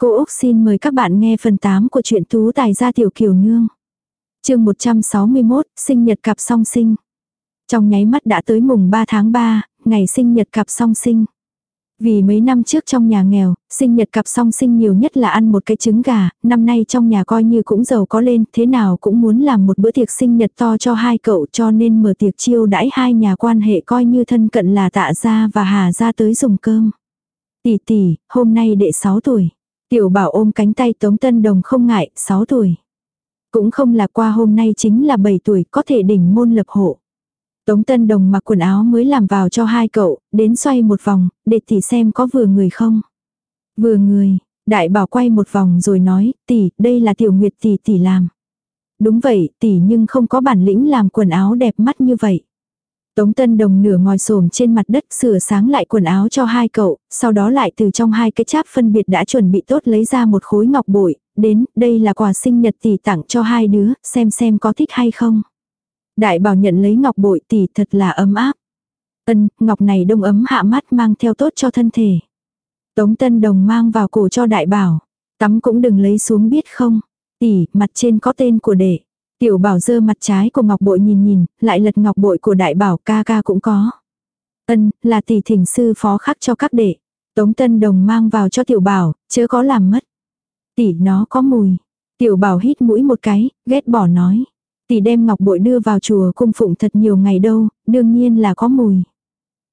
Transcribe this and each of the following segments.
Cô Úc xin mời các bạn nghe phần 8 của truyện Tú Tài gia tiểu kiều nương. chương 161, sinh nhật cặp song sinh. Trong nháy mắt đã tới mùng 3 tháng 3, ngày sinh nhật cặp song sinh. Vì mấy năm trước trong nhà nghèo, sinh nhật cặp song sinh nhiều nhất là ăn một cái trứng gà, năm nay trong nhà coi như cũng giàu có lên, thế nào cũng muốn làm một bữa tiệc sinh nhật to cho hai cậu cho nên mở tiệc chiêu đãi hai nhà quan hệ coi như thân cận là tạ gia và hà gia tới dùng cơm. Tỷ tỷ, hôm nay đệ 6 tuổi. Tiểu bảo ôm cánh tay Tống Tân Đồng không ngại, 6 tuổi. Cũng không là qua hôm nay chính là 7 tuổi có thể đỉnh môn lập hộ. Tống Tân Đồng mặc quần áo mới làm vào cho hai cậu, đến xoay một vòng, để tỷ xem có vừa người không. Vừa người, đại bảo quay một vòng rồi nói, tỷ, đây là tiểu nguyệt tỷ tỷ làm. Đúng vậy, tỷ nhưng không có bản lĩnh làm quần áo đẹp mắt như vậy. Tống Tân Đồng nửa ngồi xổm trên mặt đất sửa sáng lại quần áo cho hai cậu, sau đó lại từ trong hai cái cháp phân biệt đã chuẩn bị tốt lấy ra một khối ngọc bội, đến, đây là quà sinh nhật tỷ tặng cho hai đứa, xem xem có thích hay không. Đại bảo nhận lấy ngọc bội tỷ thật là ấm áp. Ân, ngọc này đông ấm hạ mắt mang theo tốt cho thân thể. Tống Tân Đồng mang vào cổ cho đại bảo. Tắm cũng đừng lấy xuống biết không. Tỷ, mặt trên có tên của đệ. Tiểu bảo dơ mặt trái của ngọc bội nhìn nhìn, lại lật ngọc bội của đại bảo ca ca cũng có. Ân, là tỷ thỉnh sư phó khắc cho các đệ. Tống Tân Đồng mang vào cho tiểu bảo, chớ có làm mất. Tỷ nó có mùi. Tiểu bảo hít mũi một cái, ghét bỏ nói. Tỷ đem ngọc bội đưa vào chùa cung phụng thật nhiều ngày đâu, đương nhiên là có mùi.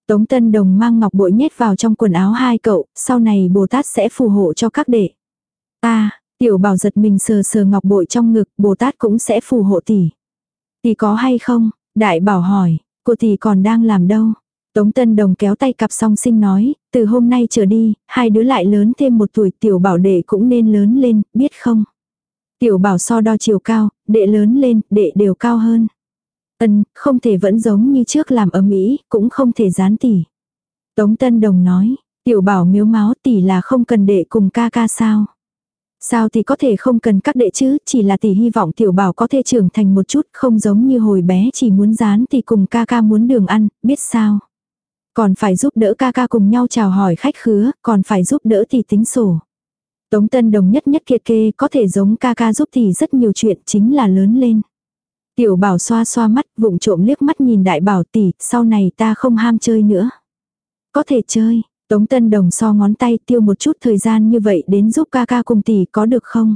Tống Tân Đồng mang ngọc bội nhét vào trong quần áo hai cậu, sau này Bồ Tát sẽ phù hộ cho các đệ. Ta, tiểu bảo giật mình sờ sờ ngọc bội trong ngực, Bồ Tát cũng sẽ phù hộ tỷ. Tỷ có hay không? Đại bảo hỏi, cô tỷ còn đang làm đâu? Tống Tân Đồng kéo tay cặp song sinh nói, từ hôm nay trở đi, hai đứa lại lớn thêm một tuổi tiểu bảo đệ cũng nên lớn lên, biết không? Tiểu bảo so đo chiều cao, đệ lớn lên, đệ đều cao hơn. Ân, không thể vẫn giống như trước làm ở Mỹ, cũng không thể gián tỷ. Tống Tân Đồng nói, tiểu bảo miếu máu tỷ là không cần đệ cùng ca ca sao. Sao thì có thể không cần các đệ chứ, chỉ là tỷ hy vọng tiểu bảo có thể trưởng thành một chút, không giống như hồi bé chỉ muốn dán thì cùng ca ca muốn đường ăn, biết sao. Còn phải giúp đỡ ca ca cùng nhau chào hỏi khách khứa, còn phải giúp đỡ thì tính sổ. Tống Tân Đồng nhất nhất kiệt kê có thể giống ca ca giúp thì rất nhiều chuyện chính là lớn lên. Tiểu bảo xoa xoa mắt vụng trộm liếc mắt nhìn đại bảo tỷ, sau này ta không ham chơi nữa. Có thể chơi, Tống Tân Đồng so ngón tay tiêu một chút thời gian như vậy đến giúp ca ca cùng tỷ có được không?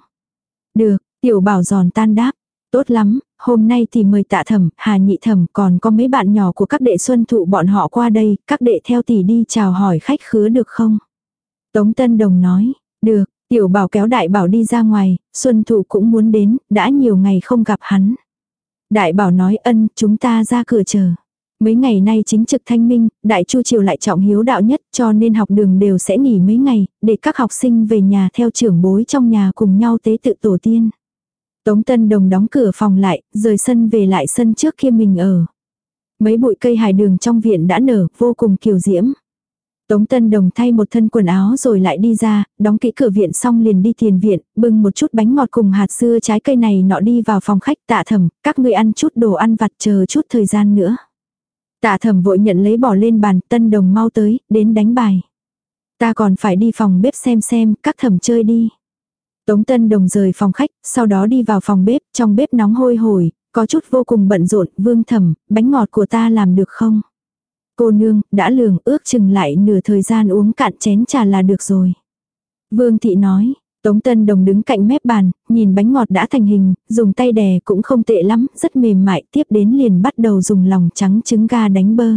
Được, tiểu bảo giòn tan đáp. Tốt lắm, hôm nay thì mời tạ thẩm, hà nhị thẩm còn có mấy bạn nhỏ của các đệ xuân thụ bọn họ qua đây, các đệ theo tỷ đi chào hỏi khách khứa được không? Tống Tân Đồng nói, được, Tiểu bảo kéo đại bảo đi ra ngoài, Xuân Thụ cũng muốn đến, đã nhiều ngày không gặp hắn. Đại bảo nói ân, chúng ta ra cửa chờ. Mấy ngày nay chính trực thanh minh, đại chu triều lại trọng hiếu đạo nhất cho nên học đường đều sẽ nghỉ mấy ngày, để các học sinh về nhà theo trưởng bối trong nhà cùng nhau tế tự tổ tiên. Tống Tân Đồng đóng cửa phòng lại, rời sân về lại sân trước kia mình ở. Mấy bụi cây hài đường trong viện đã nở, vô cùng kiều diễm. Tống Tân Đồng thay một thân quần áo rồi lại đi ra, đóng kỹ cửa viện xong liền đi tiền viện, bưng một chút bánh ngọt cùng hạt dưa trái cây này nọ đi vào phòng khách tạ thẩm, các ngươi ăn chút đồ ăn vặt chờ chút thời gian nữa. Tạ thẩm vội nhận lấy bỏ lên bàn, Tân Đồng mau tới, đến đánh bài. Ta còn phải đi phòng bếp xem xem, các thẩm chơi đi. Tống Tân Đồng rời phòng khách, sau đó đi vào phòng bếp, trong bếp nóng hôi hổi, có chút vô cùng bận rộn, vương thẩm, bánh ngọt của ta làm được không? Cô nương, đã lường ước chừng lại nửa thời gian uống cạn chén trà là được rồi. Vương thị nói, Tống Tân Đồng đứng cạnh mép bàn, nhìn bánh ngọt đã thành hình, dùng tay đè cũng không tệ lắm, rất mềm mại, tiếp đến liền bắt đầu dùng lòng trắng trứng ga đánh bơ.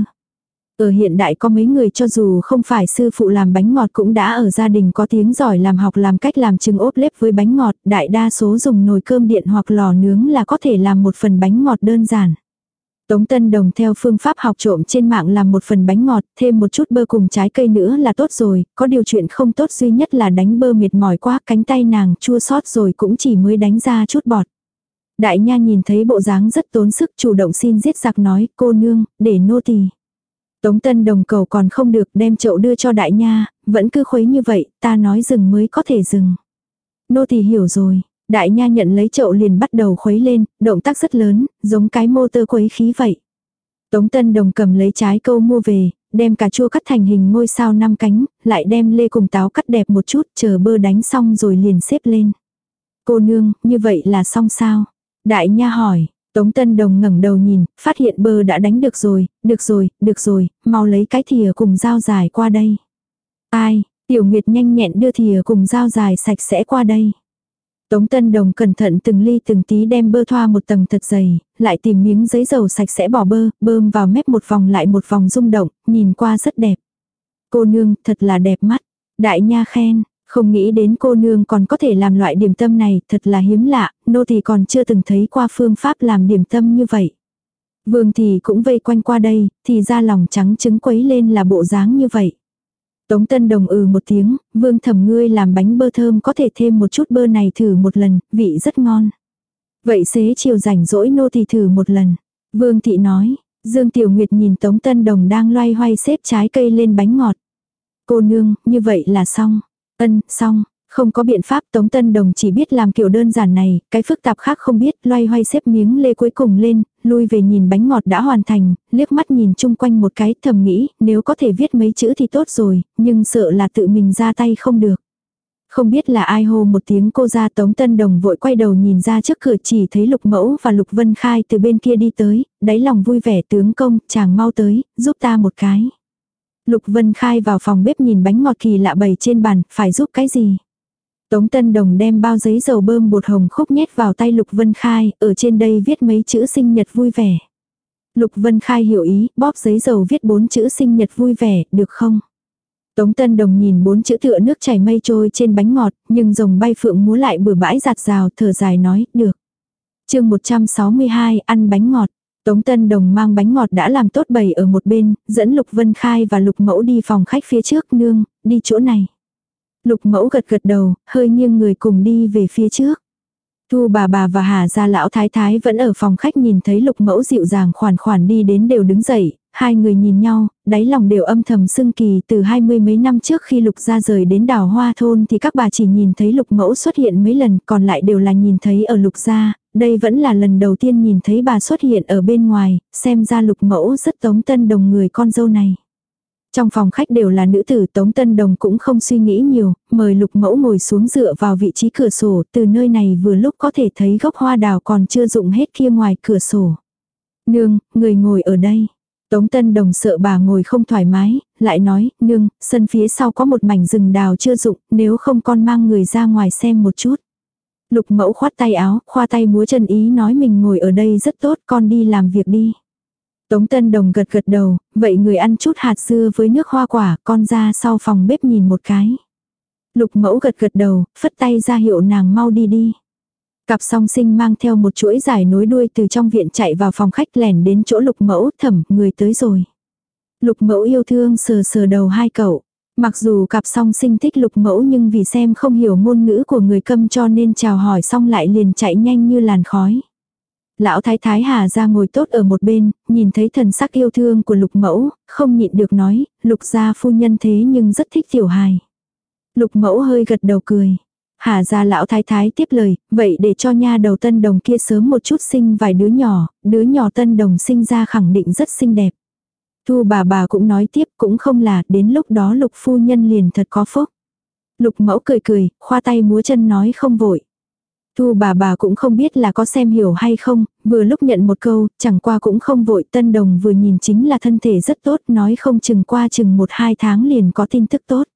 Ở hiện đại có mấy người cho dù không phải sư phụ làm bánh ngọt cũng đã ở gia đình có tiếng giỏi làm học làm cách làm trứng ốp lép với bánh ngọt, đại đa số dùng nồi cơm điện hoặc lò nướng là có thể làm một phần bánh ngọt đơn giản. Tống Tân Đồng theo phương pháp học trộm trên mạng làm một phần bánh ngọt, thêm một chút bơ cùng trái cây nữa là tốt rồi, có điều chuyện không tốt duy nhất là đánh bơ mệt mỏi quá, cánh tay nàng chua sót rồi cũng chỉ mới đánh ra chút bọt. Đại nha nhìn thấy bộ dáng rất tốn sức chủ động xin giết giặc nói, cô nương, để nô tỳ. Tống Tân Đồng cầu còn không được đem chậu đưa cho đại nha, vẫn cứ khuấy như vậy, ta nói dừng mới có thể dừng. Nô tỳ hiểu rồi, Đại nha nhận lấy chậu liền bắt đầu khuấy lên, động tác rất lớn, giống cái motor khuấy khí vậy. Tống Tân Đồng cầm lấy trái câu mua về, đem cà chua cắt thành hình ngôi sao năm cánh, lại đem lê cùng táo cắt đẹp một chút, chờ bơ đánh xong rồi liền xếp lên. Cô nương, như vậy là xong sao? Đại nha hỏi, Tống Tân Đồng ngẩng đầu nhìn, phát hiện bơ đã đánh được rồi, được rồi, được rồi, mau lấy cái thìa cùng dao dài qua đây. Ai, Tiểu Nguyệt nhanh nhẹn đưa thìa cùng dao dài sạch sẽ qua đây. Tống Tân Đồng cẩn thận từng ly từng tí đem bơ thoa một tầng thật dày, lại tìm miếng giấy dầu sạch sẽ bỏ bơ, bơm vào mép một vòng lại một vòng rung động, nhìn qua rất đẹp. Cô nương thật là đẹp mắt. Đại nha khen, không nghĩ đến cô nương còn có thể làm loại điểm tâm này, thật là hiếm lạ, nô thì còn chưa từng thấy qua phương pháp làm điểm tâm như vậy. Vương thì cũng vây quanh qua đây, thì ra lòng trắng trứng quấy lên là bộ dáng như vậy. Tống Tân Đồng ừ một tiếng, vương thẩm ngươi làm bánh bơ thơm có thể thêm một chút bơ này thử một lần, vị rất ngon. Vậy xế chiều rảnh rỗi nô thì thử một lần. Vương thị nói, Dương Tiểu Nguyệt nhìn Tống Tân Đồng đang loay hoay xếp trái cây lên bánh ngọt. Cô nương, như vậy là xong. Ân, xong. Không có biện pháp Tống Tân Đồng chỉ biết làm kiểu đơn giản này, cái phức tạp khác không biết, loay hoay xếp miếng lê cuối cùng lên, lui về nhìn bánh ngọt đã hoàn thành, liếc mắt nhìn chung quanh một cái thầm nghĩ, nếu có thể viết mấy chữ thì tốt rồi, nhưng sợ là tự mình ra tay không được. Không biết là ai hô một tiếng cô ra Tống Tân Đồng vội quay đầu nhìn ra trước cửa chỉ thấy Lục Mẫu và Lục Vân Khai từ bên kia đi tới, đáy lòng vui vẻ tướng công, chàng mau tới, giúp ta một cái. Lục Vân Khai vào phòng bếp nhìn bánh ngọt kỳ lạ bày trên bàn, phải giúp cái gì? Tống Tân Đồng đem bao giấy dầu bơm bột hồng khúc nhét vào tay Lục Vân Khai, ở trên đây viết mấy chữ sinh nhật vui vẻ. Lục Vân Khai hiểu ý, bóp giấy dầu viết bốn chữ sinh nhật vui vẻ, được không? Tống Tân Đồng nhìn bốn chữ tựa nước chảy mây trôi trên bánh ngọt, nhưng rồng bay phượng múa lại bừa bãi giạt rào, thở dài nói, được. chương 162, ăn bánh ngọt. Tống Tân Đồng mang bánh ngọt đã làm tốt bầy ở một bên, dẫn Lục Vân Khai và Lục Mẫu đi phòng khách phía trước nương, đi chỗ này. Lục Mẫu gật gật đầu, hơi nghiêng người cùng đi về phía trước. Thu bà bà và Hà gia lão thái thái vẫn ở phòng khách nhìn thấy Lục Mẫu dịu dàng khoản khoản đi đến đều đứng dậy, hai người nhìn nhau, đáy lòng đều âm thầm sưng kỳ từ hai mươi mấy năm trước khi Lục gia rời đến đảo Hoa Thôn thì các bà chỉ nhìn thấy Lục Mẫu xuất hiện mấy lần còn lại đều là nhìn thấy ở Lục gia, đây vẫn là lần đầu tiên nhìn thấy bà xuất hiện ở bên ngoài, xem ra lục mẫu rất tống tân đồng người con dâu này. Trong phòng khách đều là nữ tử Tống Tân Đồng cũng không suy nghĩ nhiều, mời lục mẫu ngồi xuống dựa vào vị trí cửa sổ, từ nơi này vừa lúc có thể thấy gốc hoa đào còn chưa dụng hết kia ngoài cửa sổ. Nương, người ngồi ở đây. Tống Tân Đồng sợ bà ngồi không thoải mái, lại nói, nương, sân phía sau có một mảnh rừng đào chưa dụng, nếu không con mang người ra ngoài xem một chút. Lục mẫu khoát tay áo, khoa tay múa chân ý nói mình ngồi ở đây rất tốt, con đi làm việc đi. Tống Tân Đồng gật gật đầu, vậy người ăn chút hạt dưa với nước hoa quả, con ra sau phòng bếp nhìn một cái. Lục mẫu gật gật đầu, phất tay ra hiệu nàng mau đi đi. Cặp song sinh mang theo một chuỗi dài nối đuôi từ trong viện chạy vào phòng khách lẻn đến chỗ lục mẫu thẩm, người tới rồi. Lục mẫu yêu thương sờ sờ đầu hai cậu. Mặc dù cặp song sinh thích lục mẫu nhưng vì xem không hiểu ngôn ngữ của người câm cho nên chào hỏi xong lại liền chạy nhanh như làn khói. Lão thái thái hà ra ngồi tốt ở một bên, nhìn thấy thần sắc yêu thương của lục mẫu, không nhịn được nói, lục gia phu nhân thế nhưng rất thích tiểu hài. Lục mẫu hơi gật đầu cười. Hà ra lão thái thái tiếp lời, vậy để cho nha đầu tân đồng kia sớm một chút sinh vài đứa nhỏ, đứa nhỏ tân đồng sinh ra khẳng định rất xinh đẹp. Thu bà bà cũng nói tiếp cũng không là đến lúc đó lục phu nhân liền thật có phúc. Lục mẫu cười cười, khoa tay múa chân nói không vội. Thu bà bà cũng không biết là có xem hiểu hay không, vừa lúc nhận một câu, chẳng qua cũng không vội, tân đồng vừa nhìn chính là thân thể rất tốt, nói không chừng qua chừng một hai tháng liền có tin tức tốt.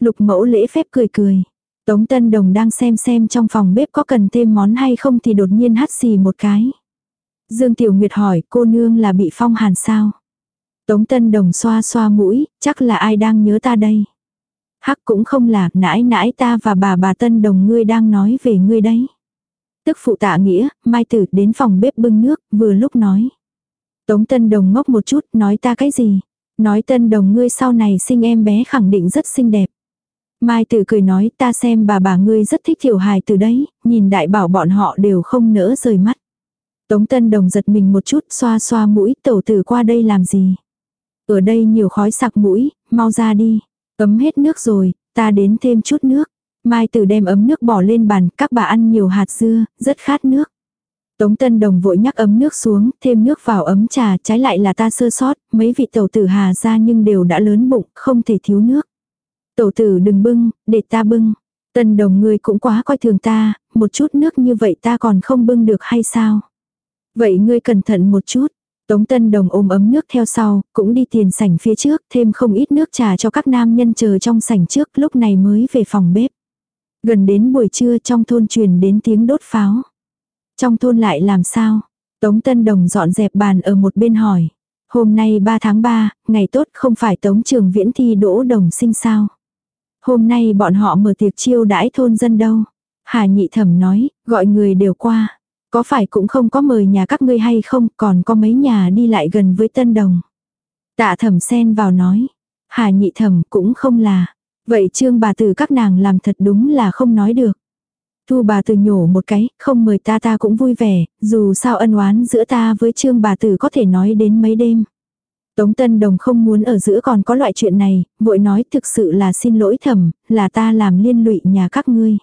Lục mẫu lễ phép cười cười. Tống tân đồng đang xem xem trong phòng bếp có cần thêm món hay không thì đột nhiên hắt xì một cái. Dương Tiểu Nguyệt hỏi cô nương là bị phong hàn sao? Tống Tân Đồng xoa xoa mũi, chắc là ai đang nhớ ta đây. Hắc cũng không là, nãi nãi ta và bà bà Tân Đồng ngươi đang nói về ngươi đấy. Tức phụ tạ nghĩa, mai tử đến phòng bếp bưng nước, vừa lúc nói. Tống Tân Đồng ngốc một chút, nói ta cái gì? Nói Tân Đồng ngươi sau này sinh em bé khẳng định rất xinh đẹp. Mai tử cười nói ta xem bà bà ngươi rất thích tiểu hài từ đấy, nhìn đại bảo bọn họ đều không nỡ rời mắt. Tống Tân Đồng giật mình một chút xoa xoa mũi tẩu tử qua đây làm gì. Ở đây nhiều khói sặc mũi, mau ra đi. Ấm hết nước rồi, ta đến thêm chút nước. Mai tử đem ấm nước bỏ lên bàn, các bà ăn nhiều hạt dưa, rất khát nước. Tống Tân Đồng vội nhắc ấm nước xuống, thêm nước vào ấm trà, trái lại là ta sơ sót, mấy vị tẩu tử hà ra nhưng đều đã lớn bụng, không thể thiếu nước. Tẩu tử đừng bưng, để ta bưng. Tân Đồng ngươi cũng quá coi thường ta, một chút nước như vậy ta còn không bưng được hay sao? Vậy ngươi cẩn thận một chút. Tống Tân Đồng ôm ấm nước theo sau, cũng đi tiền sảnh phía trước, thêm không ít nước trà cho các nam nhân chờ trong sảnh trước, lúc này mới về phòng bếp. Gần đến buổi trưa trong thôn truyền đến tiếng đốt pháo. Trong thôn lại làm sao? Tống Tân Đồng dọn dẹp bàn ở một bên hỏi. Hôm nay 3 tháng 3, ngày tốt không phải Tống Trường Viễn thi đỗ đồng sinh sao? Hôm nay bọn họ mở tiệc chiêu đãi thôn dân đâu? Hà nhị thẩm nói, gọi người đều qua. Có phải cũng không có mời nhà các ngươi hay không, còn có mấy nhà đi lại gần với Tân Đồng. Tạ thẩm xen vào nói. Hà nhị thẩm cũng không là. Vậy trương bà tử các nàng làm thật đúng là không nói được. Thu bà tử nhổ một cái, không mời ta ta cũng vui vẻ, dù sao ân oán giữa ta với trương bà tử có thể nói đến mấy đêm. Tống Tân Đồng không muốn ở giữa còn có loại chuyện này, vội nói thực sự là xin lỗi thầm, là ta làm liên lụy nhà các ngươi.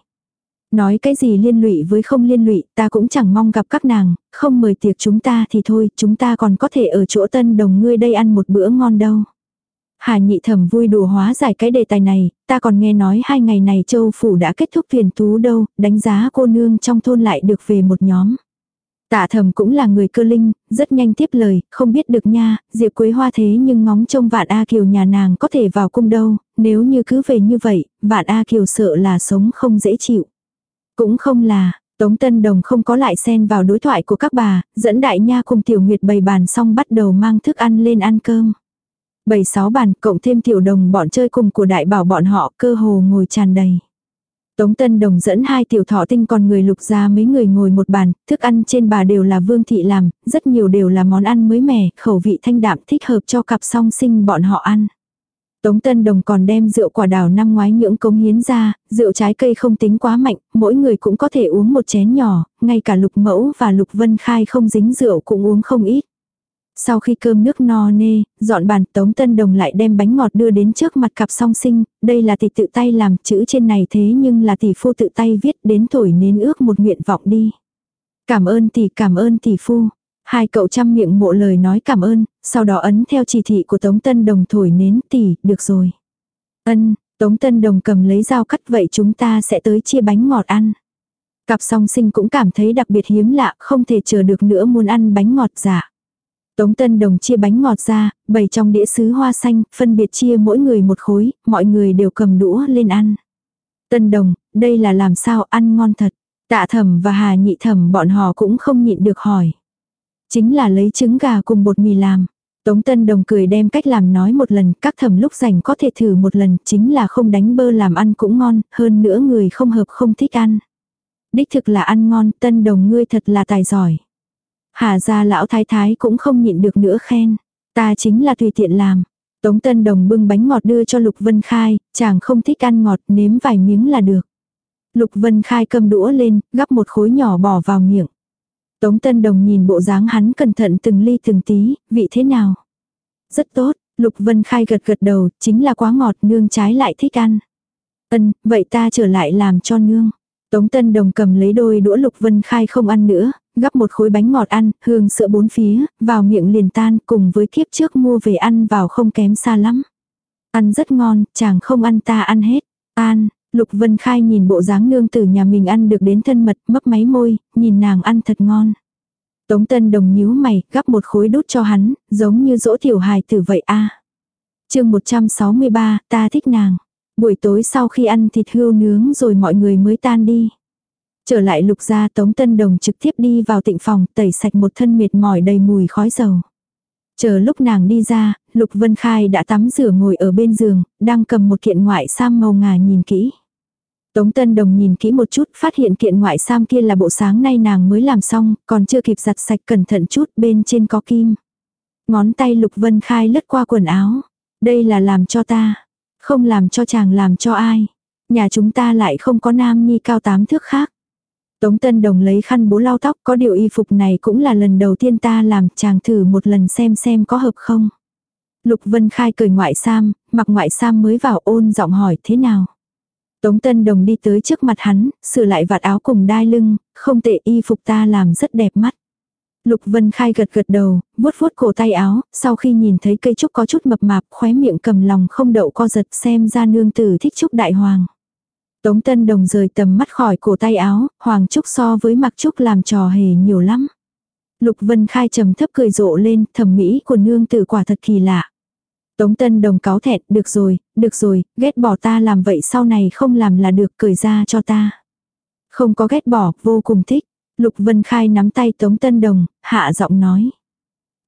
Nói cái gì liên lụy với không liên lụy, ta cũng chẳng mong gặp các nàng, không mời tiệc chúng ta thì thôi, chúng ta còn có thể ở chỗ Tân Đồng ngươi đây ăn một bữa ngon đâu. Hà nhị thẩm vui đùa hóa giải cái đề tài này, ta còn nghe nói hai ngày này châu phủ đã kết thúc phiền tú đâu, đánh giá cô nương trong thôn lại được về một nhóm. Tạ thầm cũng là người cơ linh, rất nhanh tiếp lời, không biết được nha, Diệp Quế Hoa thế nhưng ngóng trông vạn A Kiều nhà nàng có thể vào cung đâu, nếu như cứ về như vậy, vạn A Kiều sợ là sống không dễ chịu. Cũng không là, Tống Tân Đồng không có lại xen vào đối thoại của các bà, dẫn đại nha cùng Tiểu Nguyệt bày bàn xong bắt đầu mang thức ăn lên ăn cơm. Bảy sáu bàn cộng thêm tiểu đồng bọn chơi cùng của đại bảo bọn họ cơ hồ ngồi tràn đầy. Tống Tân Đồng dẫn hai tiểu thọ tinh còn người lục ra mấy người ngồi một bàn, thức ăn trên bà đều là vương thị làm, rất nhiều đều là món ăn mới mẻ, khẩu vị thanh đạm thích hợp cho cặp song sinh bọn họ ăn. Tống Tân Đồng còn đem rượu quả đào năm ngoái nhưỡng cống hiến ra, rượu trái cây không tính quá mạnh, mỗi người cũng có thể uống một chén nhỏ, ngay cả lục mẫu và lục vân khai không dính rượu cũng uống không ít. Sau khi cơm nước no nê, dọn bàn Tống Tân Đồng lại đem bánh ngọt đưa đến trước mặt cặp song sinh, đây là tỷ tự tay làm chữ trên này thế nhưng là tỷ phu tự tay viết đến thổi nến ước một nguyện vọng đi. Cảm ơn tỷ cảm ơn tỷ phu. Hai cậu chăm miệng mộ lời nói cảm ơn, sau đó ấn theo chỉ thị của Tống Tân Đồng thổi nến tỷ, được rồi. Ân, Tống Tân Đồng cầm lấy dao cắt vậy chúng ta sẽ tới chia bánh ngọt ăn. Cặp song sinh cũng cảm thấy đặc biệt hiếm lạ, không thể chờ được nữa muốn ăn bánh ngọt giả. Tống Tân Đồng chia bánh ngọt ra, bày trong đĩa sứ hoa xanh, phân biệt chia mỗi người một khối, mọi người đều cầm đũa lên ăn. Tân Đồng, đây là làm sao ăn ngon thật. Tạ thẩm và hà nhị thẩm bọn họ cũng không nhịn được hỏi. Chính là lấy trứng gà cùng bột mì làm. Tống Tân Đồng cười đem cách làm nói một lần, các thầm lúc rảnh có thể thử một lần, chính là không đánh bơ làm ăn cũng ngon, hơn nữa người không hợp không thích ăn. Đích thực là ăn ngon, Tân Đồng ngươi thật là tài giỏi. Hà gia lão thái thái cũng không nhịn được nữa khen. Ta chính là tùy tiện làm. Tống Tân Đồng bưng bánh ngọt đưa cho Lục Vân Khai, chàng không thích ăn ngọt nếm vài miếng là được. Lục Vân Khai cầm đũa lên, gắp một khối nhỏ bỏ vào miệng. Tống Tân Đồng nhìn bộ dáng hắn cẩn thận từng ly từng tí, vị thế nào? Rất tốt, Lục Vân Khai gật gật đầu, chính là quá ngọt nương trái lại thích ăn. Ân, vậy ta trở lại làm cho nương. Tống Tân Đồng cầm lấy đôi đũa Lục Vân Khai không ăn nữa, gắp một khối bánh ngọt ăn, hương sữa bốn phía, vào miệng liền tan cùng với kiếp trước mua về ăn vào không kém xa lắm. Ăn rất ngon, chàng không ăn ta ăn hết. An, Lục Vân Khai nhìn bộ dáng nương tử nhà mình ăn được đến thân mật, mấp máy môi, nhìn nàng ăn thật ngon. Tống Tân Đồng nhíu mày, gắp một khối đút cho hắn, giống như dỗ tiểu hài tử vậy a. À. Chương 163, ta thích nàng. Buổi tối sau khi ăn thịt hươu nướng rồi mọi người mới tan đi. Trở lại lục gia Tống Tân Đồng trực tiếp đi vào tịnh phòng tẩy sạch một thân mệt mỏi đầy mùi khói dầu. Chờ lúc nàng đi ra, Lục Vân Khai đã tắm rửa ngồi ở bên giường, đang cầm một kiện ngoại sam màu ngà nhìn kỹ. Tống Tân Đồng nhìn kỹ một chút, phát hiện kiện ngoại sam kia là bộ sáng nay nàng mới làm xong, còn chưa kịp giặt sạch cẩn thận chút, bên trên có kim. Ngón tay Lục Vân Khai lướt qua quần áo. Đây là làm cho ta, không làm cho chàng làm cho ai. Nhà chúng ta lại không có nam nhi cao tám thước khác. Tống Tân Đồng lấy khăn bố lau tóc, có điều y phục này cũng là lần đầu tiên ta làm, chàng thử một lần xem xem có hợp không. Lục Vân Khai cười ngoại sam, mặc ngoại sam mới vào ôn giọng hỏi thế nào. Tống Tân Đồng đi tới trước mặt hắn, sửa lại vạt áo cùng đai lưng, không tệ y phục ta làm rất đẹp mắt. Lục Vân Khai gật gật đầu, vuốt vuốt cổ tay áo, sau khi nhìn thấy cây trúc có chút mập mạp, khóe miệng cầm lòng không đậu co giật xem ra nương tử thích trúc đại hoàng. Tống Tân Đồng rời tầm mắt khỏi cổ tay áo, hoàng trúc so với mặc trúc làm trò hề nhiều lắm. Lục Vân Khai trầm thấp cười rộ lên, thẩm mỹ của nương tử quả thật kỳ lạ. Tống Tân Đồng cáo thẹn, được rồi, được rồi, ghét bỏ ta làm vậy sau này không làm là được cười ra cho ta. Không có ghét bỏ, vô cùng thích. Lục Vân Khai nắm tay Tống Tân Đồng, hạ giọng nói.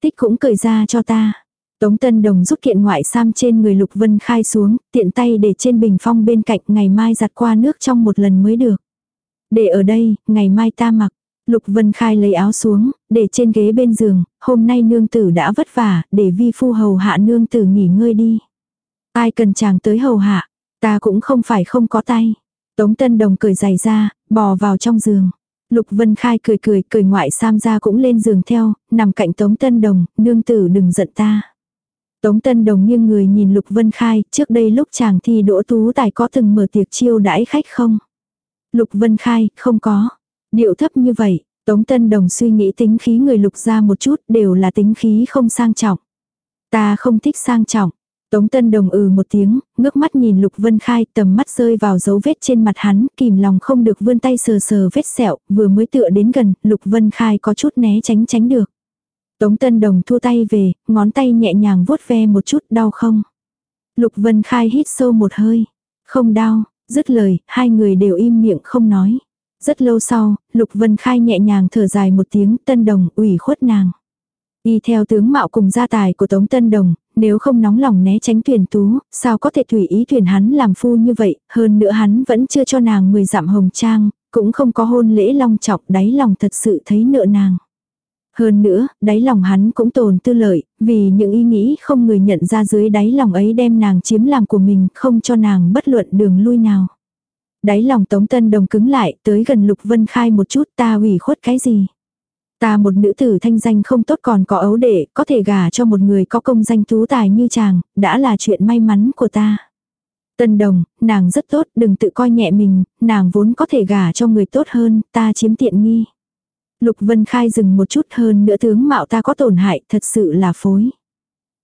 Tích cũng cười ra cho ta. Tống Tân Đồng rút kiện ngoại sam trên người Lục Vân Khai xuống, tiện tay để trên bình phong bên cạnh ngày mai giặt qua nước trong một lần mới được. Để ở đây, ngày mai ta mặc. Lục Vân Khai lấy áo xuống, để trên ghế bên giường, hôm nay nương tử đã vất vả, để vi phu hầu hạ nương tử nghỉ ngơi đi. Ai cần chàng tới hầu hạ, ta cũng không phải không có tay. Tống Tân Đồng cười giày ra, bò vào trong giường. Lục Vân Khai cười cười, cười ngoại sam ra cũng lên giường theo, nằm cạnh Tống Tân Đồng, nương tử đừng giận ta. Tống Tân Đồng nghiêng người nhìn Lục Vân Khai, trước đây lúc chàng thi đỗ tú tài có từng mở tiệc chiêu đãi khách không? Lục Vân Khai, không có. Điệu thấp như vậy, Tống Tân Đồng suy nghĩ tính khí người lục ra một chút đều là tính khí không sang trọng. Ta không thích sang trọng. Tống Tân Đồng ừ một tiếng, ngước mắt nhìn Lục Vân Khai tầm mắt rơi vào dấu vết trên mặt hắn, kìm lòng không được vươn tay sờ sờ vết sẹo, vừa mới tựa đến gần, Lục Vân Khai có chút né tránh tránh được. Tống Tân Đồng thua tay về, ngón tay nhẹ nhàng vuốt ve một chút đau không. Lục Vân Khai hít sâu một hơi. Không đau, dứt lời, hai người đều im miệng không nói. Rất lâu sau, Lục Vân Khai nhẹ nhàng thở dài một tiếng Tân Đồng ủy khuất nàng. Y theo tướng mạo cùng gia tài của Tống Tân Đồng, nếu không nóng lòng né tránh tuyển tú, sao có thể tùy ý tuyển hắn làm phu như vậy, hơn nữa hắn vẫn chưa cho nàng 10 dặm hồng trang, cũng không có hôn lễ long trọng đáy lòng thật sự thấy nợ nàng. Hơn nữa, đáy lòng hắn cũng tồn tư lợi, vì những ý nghĩ không người nhận ra dưới đáy lòng ấy đem nàng chiếm làm của mình, không cho nàng bất luận đường lui nào. Đáy lòng Tống Tân Đồng cứng lại, tới gần Lục Vân Khai một chút ta ủy khuất cái gì. Ta một nữ tử thanh danh không tốt còn có ấu đệ, có thể gả cho một người có công danh tú tài như chàng, đã là chuyện may mắn của ta. Tân Đồng, nàng rất tốt, đừng tự coi nhẹ mình, nàng vốn có thể gả cho người tốt hơn, ta chiếm tiện nghi. Lục Vân Khai dừng một chút hơn nữa tướng mạo ta có tổn hại, thật sự là phối.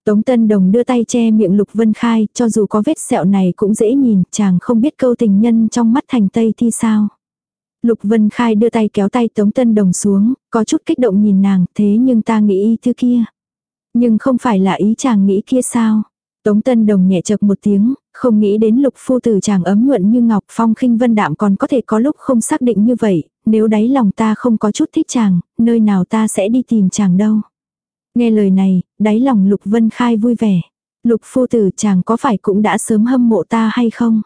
Tống Tân Đồng đưa tay che miệng Lục Vân Khai, cho dù có vết sẹo này cũng dễ nhìn, chàng không biết câu tình nhân trong mắt thành tây thi sao. Lục Vân Khai đưa tay kéo tay Tống Tân Đồng xuống, có chút kích động nhìn nàng, thế nhưng ta nghĩ ý thứ kia. Nhưng không phải là ý chàng nghĩ kia sao. Tống Tân Đồng nhẹ chợt một tiếng, không nghĩ đến lục phu tử chàng ấm nhuận như ngọc phong khinh vân đạm còn có thể có lúc không xác định như vậy, nếu đáy lòng ta không có chút thích chàng, nơi nào ta sẽ đi tìm chàng đâu. Nghe lời này, đáy lòng Lục Vân Khai vui vẻ. Lục phu tử chàng có phải cũng đã sớm hâm mộ ta hay không?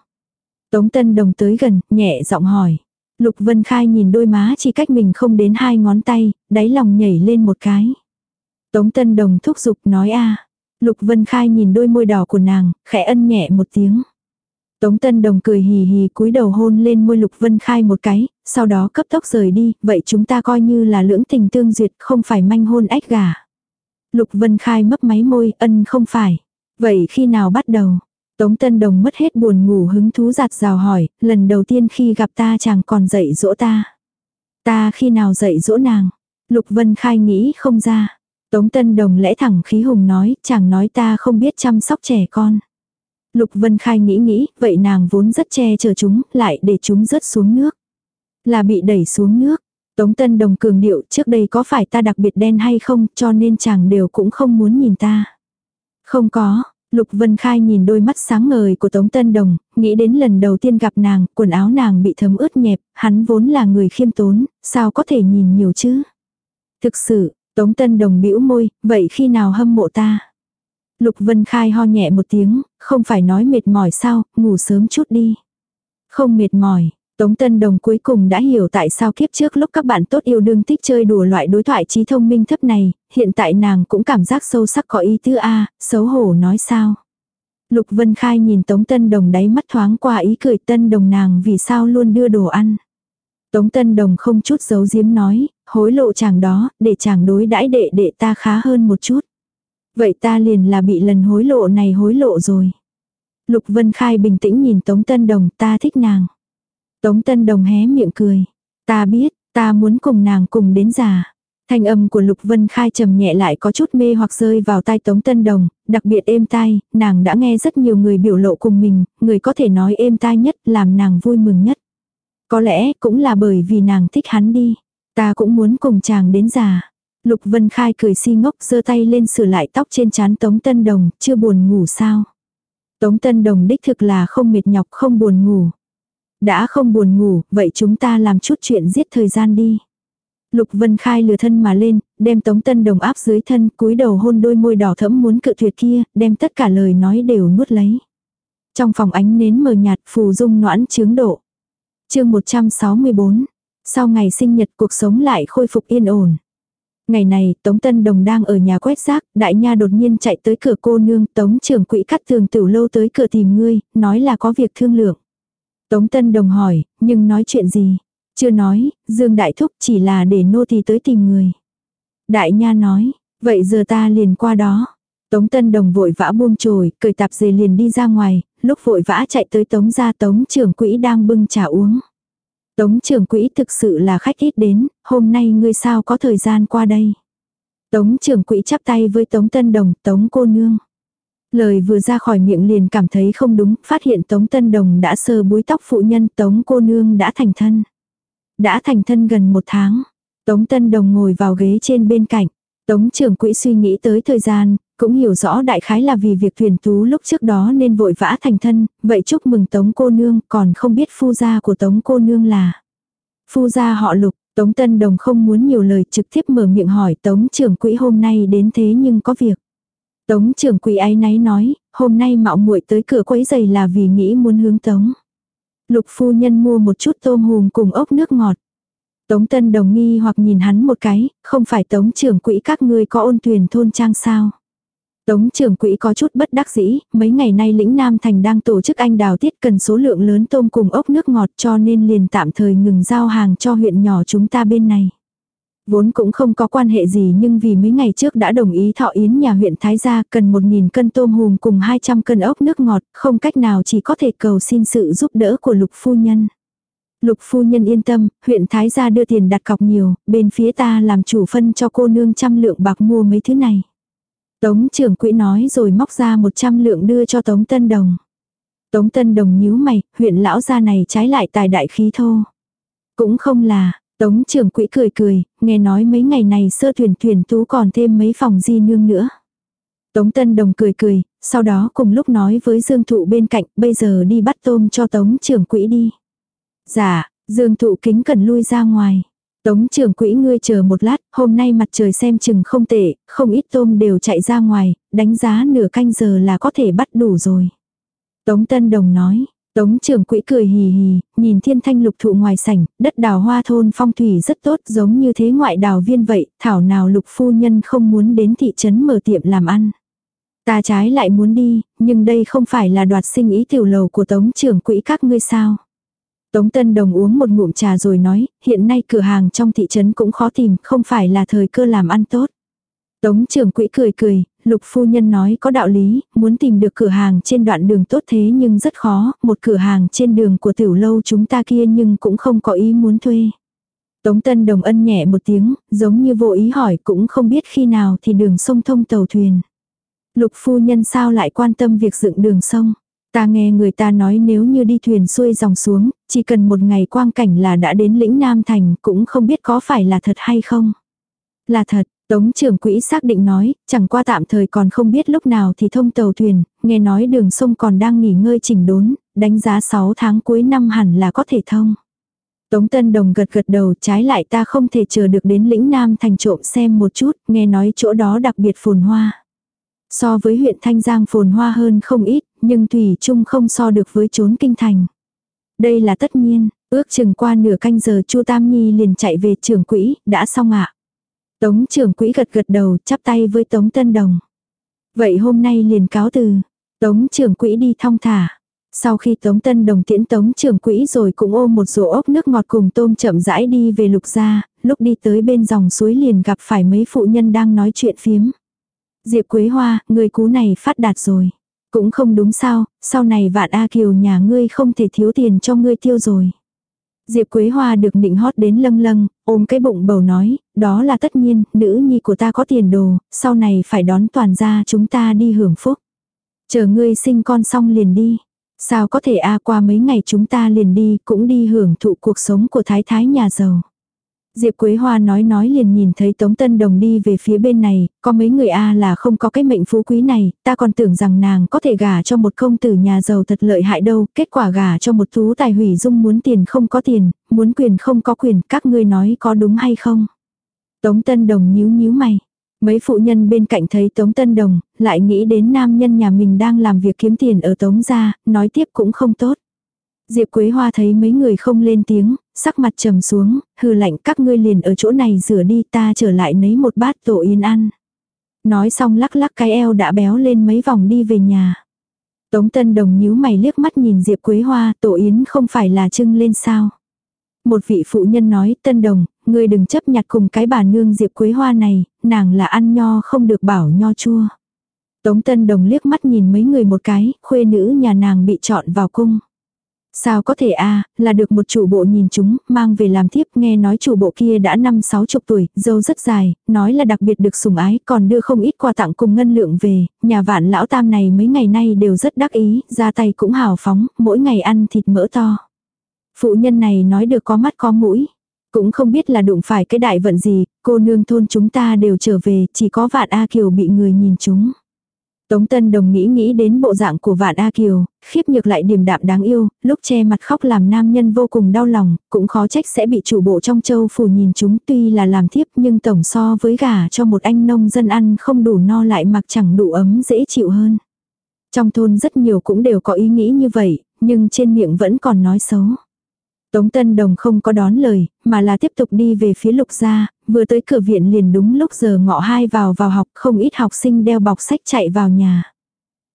Tống Tân Đồng tới gần, nhẹ giọng hỏi. Lục Vân Khai nhìn đôi má chỉ cách mình không đến hai ngón tay, đáy lòng nhảy lên một cái. Tống Tân Đồng thúc giục nói a Lục Vân Khai nhìn đôi môi đỏ của nàng, khẽ ân nhẹ một tiếng. Tống Tân Đồng cười hì hì cúi đầu hôn lên môi Lục Vân Khai một cái, sau đó cấp tốc rời đi, vậy chúng ta coi như là lưỡng tình tương duyệt không phải manh hôn ách gà. Lục Vân Khai mấp máy môi, ân không phải. Vậy khi nào bắt đầu? Tống Tân Đồng mất hết buồn ngủ hứng thú giặt rào hỏi, lần đầu tiên khi gặp ta chàng còn dạy dỗ ta. Ta khi nào dạy dỗ nàng? Lục Vân Khai nghĩ không ra. Tống Tân Đồng lẽ thẳng khí hùng nói, chàng nói ta không biết chăm sóc trẻ con. Lục Vân Khai nghĩ nghĩ, vậy nàng vốn rất che chở chúng, lại để chúng rớt xuống nước. Là bị đẩy xuống nước. Tống Tân Đồng cường điệu trước đây có phải ta đặc biệt đen hay không cho nên chàng đều cũng không muốn nhìn ta. Không có, Lục Vân Khai nhìn đôi mắt sáng ngời của Tống Tân Đồng, nghĩ đến lần đầu tiên gặp nàng, quần áo nàng bị thấm ướt nhẹp, hắn vốn là người khiêm tốn, sao có thể nhìn nhiều chứ. Thực sự, Tống Tân Đồng bĩu môi, vậy khi nào hâm mộ ta? Lục Vân Khai ho nhẹ một tiếng, không phải nói mệt mỏi sao, ngủ sớm chút đi. Không mệt mỏi, Tống Tân Đồng cuối cùng đã hiểu tại sao kiếp trước lúc các bạn tốt yêu đương thích chơi đùa loại đối thoại trí thông minh thấp này, hiện tại nàng cũng cảm giác sâu sắc có ý tứ A, xấu hổ nói sao. Lục Vân Khai nhìn Tống Tân Đồng đáy mắt thoáng qua ý cười Tân Đồng nàng vì sao luôn đưa đồ ăn. Tống Tân Đồng không chút giấu giếm nói, hối lộ chàng đó, để chàng đối đãi đệ đệ ta khá hơn một chút. Vậy ta liền là bị lần hối lộ này hối lộ rồi. Lục Vân Khai bình tĩnh nhìn Tống Tân Đồng, ta thích nàng. Tống Tân Đồng hé miệng cười. Ta biết, ta muốn cùng nàng cùng đến già. Thanh âm của Lục Vân Khai trầm nhẹ lại có chút mê hoặc rơi vào tai Tống Tân Đồng, đặc biệt êm tai, nàng đã nghe rất nhiều người biểu lộ cùng mình, người có thể nói êm tai nhất, làm nàng vui mừng nhất. Có lẽ cũng là bởi vì nàng thích hắn đi. Ta cũng muốn cùng chàng đến già. Lục Vân Khai cười si ngốc giơ tay lên sửa lại tóc trên trán Tống Tân Đồng, chưa buồn ngủ sao. Tống Tân Đồng đích thực là không mệt nhọc không buồn ngủ. Đã không buồn ngủ, vậy chúng ta làm chút chuyện giết thời gian đi. Lục Vân Khai lừa thân mà lên, đem Tống Tân Đồng áp dưới thân, cúi đầu hôn đôi môi đỏ thẫm muốn cự tuyệt kia, đem tất cả lời nói đều nuốt lấy. Trong phòng ánh nến mờ nhạt, phù dung noãn chướng độ. Chương 164. Sau ngày sinh nhật cuộc sống lại khôi phục yên ổn. Ngày này, Tống Tân Đồng đang ở nhà quét rác, đại nha đột nhiên chạy tới cửa cô nương, Tống trưởng quỹ cắt tường tiểu lâu tới cửa tìm ngươi, nói là có việc thương lượng. Tống Tân Đồng hỏi, nhưng nói chuyện gì? Chưa nói, Dương Đại Thúc chỉ là để nô tỳ tới tìm người. Đại Nha nói, vậy giờ ta liền qua đó. Tống Tân Đồng vội vã buông chồi, cười tạp dề liền đi ra ngoài, lúc vội vã chạy tới Tống gia Tống trưởng quỹ đang bưng trà uống. Tống trưởng quỹ thực sự là khách ít đến, hôm nay ngươi sao có thời gian qua đây. Tống trưởng quỹ chắp tay với Tống Tân Đồng, Tống cô nương. Lời vừa ra khỏi miệng liền cảm thấy không đúng, phát hiện Tống Tân Đồng đã sờ búi tóc phụ nhân Tống cô nương đã thành thân. Đã thành thân gần một tháng. Tống Tân Đồng ngồi vào ghế trên bên cạnh. Tống trưởng quỹ suy nghĩ tới thời gian, cũng hiểu rõ đại khái là vì việc thuyền tú lúc trước đó nên vội vã thành thân, vậy chúc mừng Tống cô nương, còn không biết phu gia của Tống cô nương là. Phu gia họ lục, Tống Tân Đồng không muốn nhiều lời trực tiếp mở miệng hỏi Tống trưởng quỹ hôm nay đến thế nhưng có việc. Tống trưởng quỹ ấy náy nói, hôm nay mạo muội tới cửa quấy giày là vì nghĩ muốn hướng Tống. Lục phu nhân mua một chút tôm hùm cùng ốc nước ngọt. Tống Tân Đồng nghi hoặc nhìn hắn một cái, không phải Tống trưởng quỹ các ngươi có ôn tuyển thôn trang sao. Tống trưởng quỹ có chút bất đắc dĩ, mấy ngày nay lĩnh Nam Thành đang tổ chức anh đào tiết cần số lượng lớn tôm cùng ốc nước ngọt cho nên liền tạm thời ngừng giao hàng cho huyện nhỏ chúng ta bên này. Vốn cũng không có quan hệ gì nhưng vì mấy ngày trước đã đồng ý thọ yến nhà huyện Thái Gia cần 1.000 cân tôm hùm cùng 200 cân ốc nước ngọt, không cách nào chỉ có thể cầu xin sự giúp đỡ của lục phu nhân. Lục phu nhân yên tâm, huyện Thái Gia đưa tiền đặt cọc nhiều, bên phía ta làm chủ phân cho cô nương trăm lượng bạc mua mấy thứ này. Tống trưởng quỹ nói rồi móc ra 100 lượng đưa cho Tống Tân Đồng. Tống Tân Đồng nhíu mày, huyện lão gia này trái lại tài đại khí thô. Cũng không là, Tống trưởng quỹ cười cười, nghe nói mấy ngày này sơ thuyền thuyền tú còn thêm mấy phòng di nương nữa. Tống Tân Đồng cười cười, sau đó cùng lúc nói với Dương Thụ bên cạnh, bây giờ đi bắt tôm cho Tống trưởng quỹ đi. Dạ, Dương Thụ kính cần lui ra ngoài. Tống trưởng quỹ ngươi chờ một lát, hôm nay mặt trời xem chừng không tệ, không ít tôm đều chạy ra ngoài, đánh giá nửa canh giờ là có thể bắt đủ rồi. Tống Tân Đồng nói, Tống trưởng quỹ cười hì hì, nhìn thiên thanh lục thụ ngoài sảnh, đất đào hoa thôn phong thủy rất tốt giống như thế ngoại đào viên vậy, thảo nào lục phu nhân không muốn đến thị trấn mở tiệm làm ăn. Ta trái lại muốn đi, nhưng đây không phải là đoạt sinh ý tiểu lầu của tống trưởng quỹ các ngươi sao. Tống Tân Đồng uống một ngụm trà rồi nói, hiện nay cửa hàng trong thị trấn cũng khó tìm, không phải là thời cơ làm ăn tốt. Tống trưởng quỹ cười cười, lục phu nhân nói có đạo lý, muốn tìm được cửa hàng trên đoạn đường tốt thế nhưng rất khó, một cửa hàng trên đường của tiểu lâu chúng ta kia nhưng cũng không có ý muốn thuê. Tống Tân Đồng ân nhẹ một tiếng, giống như vô ý hỏi cũng không biết khi nào thì đường sông thông tàu thuyền. Lục phu nhân sao lại quan tâm việc dựng đường sông. Ta nghe người ta nói nếu như đi thuyền xuôi dòng xuống, chỉ cần một ngày quang cảnh là đã đến lĩnh Nam Thành cũng không biết có phải là thật hay không. Là thật, Tống trưởng quỹ xác định nói, chẳng qua tạm thời còn không biết lúc nào thì thông tàu thuyền, nghe nói đường sông còn đang nghỉ ngơi chỉnh đốn, đánh giá 6 tháng cuối năm hẳn là có thể thông. Tống Tân Đồng gật gật đầu trái lại ta không thể chờ được đến lĩnh Nam thành trộm xem một chút, nghe nói chỗ đó đặc biệt phồn hoa. So với huyện Thanh Giang phồn hoa hơn không ít, nhưng Thủy chung không so được với chốn kinh thành. Đây là tất nhiên, ước chừng qua nửa canh giờ Chu Tam Nhi liền chạy về trưởng quỹ, đã xong ạ. Tống trưởng quỹ gật gật đầu, chắp tay với Tống Tân Đồng. Vậy hôm nay liền cáo từ. Tống trưởng quỹ đi thong thả. Sau khi Tống Tân Đồng tiễn Tống trưởng quỹ rồi cũng ôm một rổ ốc nước ngọt cùng tôm chậm rãi đi về lục gia, lúc đi tới bên dòng suối liền gặp phải mấy phụ nhân đang nói chuyện phiếm. Diệp Quế Hoa, người cú này phát đạt rồi. Cũng không đúng sao, sau này vạn A Kiều nhà ngươi không thể thiếu tiền cho ngươi tiêu rồi. Diệp Quế Hoa được nịnh hót đến lâng lâng, ôm cái bụng bầu nói, đó là tất nhiên, nữ nhi của ta có tiền đồ, sau này phải đón toàn gia chúng ta đi hưởng phúc. Chờ ngươi sinh con xong liền đi. Sao có thể a qua mấy ngày chúng ta liền đi, cũng đi hưởng thụ cuộc sống của thái thái nhà giàu. Diệp Quế Hoa nói nói liền nhìn thấy Tống Tân Đồng đi về phía bên này, có mấy người A à là không có cái mệnh phú quý này, ta còn tưởng rằng nàng có thể gả cho một công tử nhà giàu thật lợi hại đâu, kết quả gả cho một thú tài hủy dung muốn tiền không có tiền, muốn quyền không có quyền, các ngươi nói có đúng hay không. Tống Tân Đồng nhíu nhíu mày. Mấy phụ nhân bên cạnh thấy Tống Tân Đồng, lại nghĩ đến nam nhân nhà mình đang làm việc kiếm tiền ở Tống gia, nói tiếp cũng không tốt. Diệp Quế Hoa thấy mấy người không lên tiếng, sắc mặt trầm xuống, hừ lạnh các ngươi liền ở chỗ này rửa đi ta trở lại lấy một bát tổ yên ăn. Nói xong lắc lắc cái eo đã béo lên mấy vòng đi về nhà. Tống Tân Đồng nhíu mày liếc mắt nhìn Diệp Quế Hoa tổ yến không phải là trưng lên sao. Một vị phụ nhân nói Tân Đồng, ngươi đừng chấp nhặt cùng cái bà nương Diệp Quế Hoa này, nàng là ăn nho không được bảo nho chua. Tống Tân Đồng liếc mắt nhìn mấy người một cái, khuê nữ nhà nàng bị chọn vào cung. Sao có thể a là được một chủ bộ nhìn chúng, mang về làm thiếp, nghe nói chủ bộ kia đã năm sáu chục tuổi, dâu rất dài, nói là đặc biệt được sủng ái, còn đưa không ít quà tặng cùng ngân lượng về, nhà vạn lão tam này mấy ngày nay đều rất đắc ý, ra tay cũng hào phóng, mỗi ngày ăn thịt mỡ to. Phụ nhân này nói được có mắt có mũi, cũng không biết là đụng phải cái đại vận gì, cô nương thôn chúng ta đều trở về, chỉ có vạn A Kiều bị người nhìn chúng. Tống Tân Đồng nghĩ nghĩ đến bộ dạng của Vạn A Kiều, khiếp nhược lại điềm đạm đáng yêu, lúc che mặt khóc làm nam nhân vô cùng đau lòng, cũng khó trách sẽ bị chủ bộ trong châu phủ nhìn chúng tuy là làm thiếp nhưng tổng so với gà cho một anh nông dân ăn không đủ no lại mặc chẳng đủ ấm dễ chịu hơn. Trong thôn rất nhiều cũng đều có ý nghĩ như vậy, nhưng trên miệng vẫn còn nói xấu. Tống Tân Đồng không có đón lời, mà là tiếp tục đi về phía lục gia, vừa tới cửa viện liền đúng lúc giờ ngọ hai vào vào học, không ít học sinh đeo bọc sách chạy vào nhà.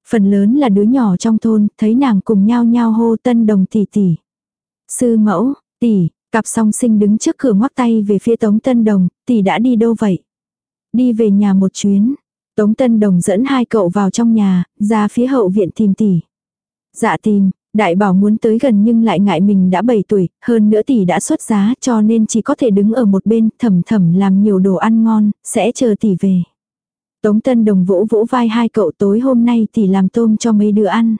Phần lớn là đứa nhỏ trong thôn, thấy nàng cùng nhau nhau hô Tân Đồng tỷ tỷ. Sư mẫu, tỷ, cặp song sinh đứng trước cửa ngoắc tay về phía Tống Tân Đồng, tỷ đã đi đâu vậy? Đi về nhà một chuyến. Tống Tân Đồng dẫn hai cậu vào trong nhà, ra phía hậu viện tìm tỷ. Dạ tìm, Đại bảo muốn tới gần nhưng lại ngại mình đã 7 tuổi, hơn nữa tỷ đã xuất giá cho nên chỉ có thể đứng ở một bên thầm thầm làm nhiều đồ ăn ngon, sẽ chờ tỷ về. Tống Tân Đồng vỗ vỗ vai hai cậu tối hôm nay tỷ làm tôm cho mấy đứa ăn.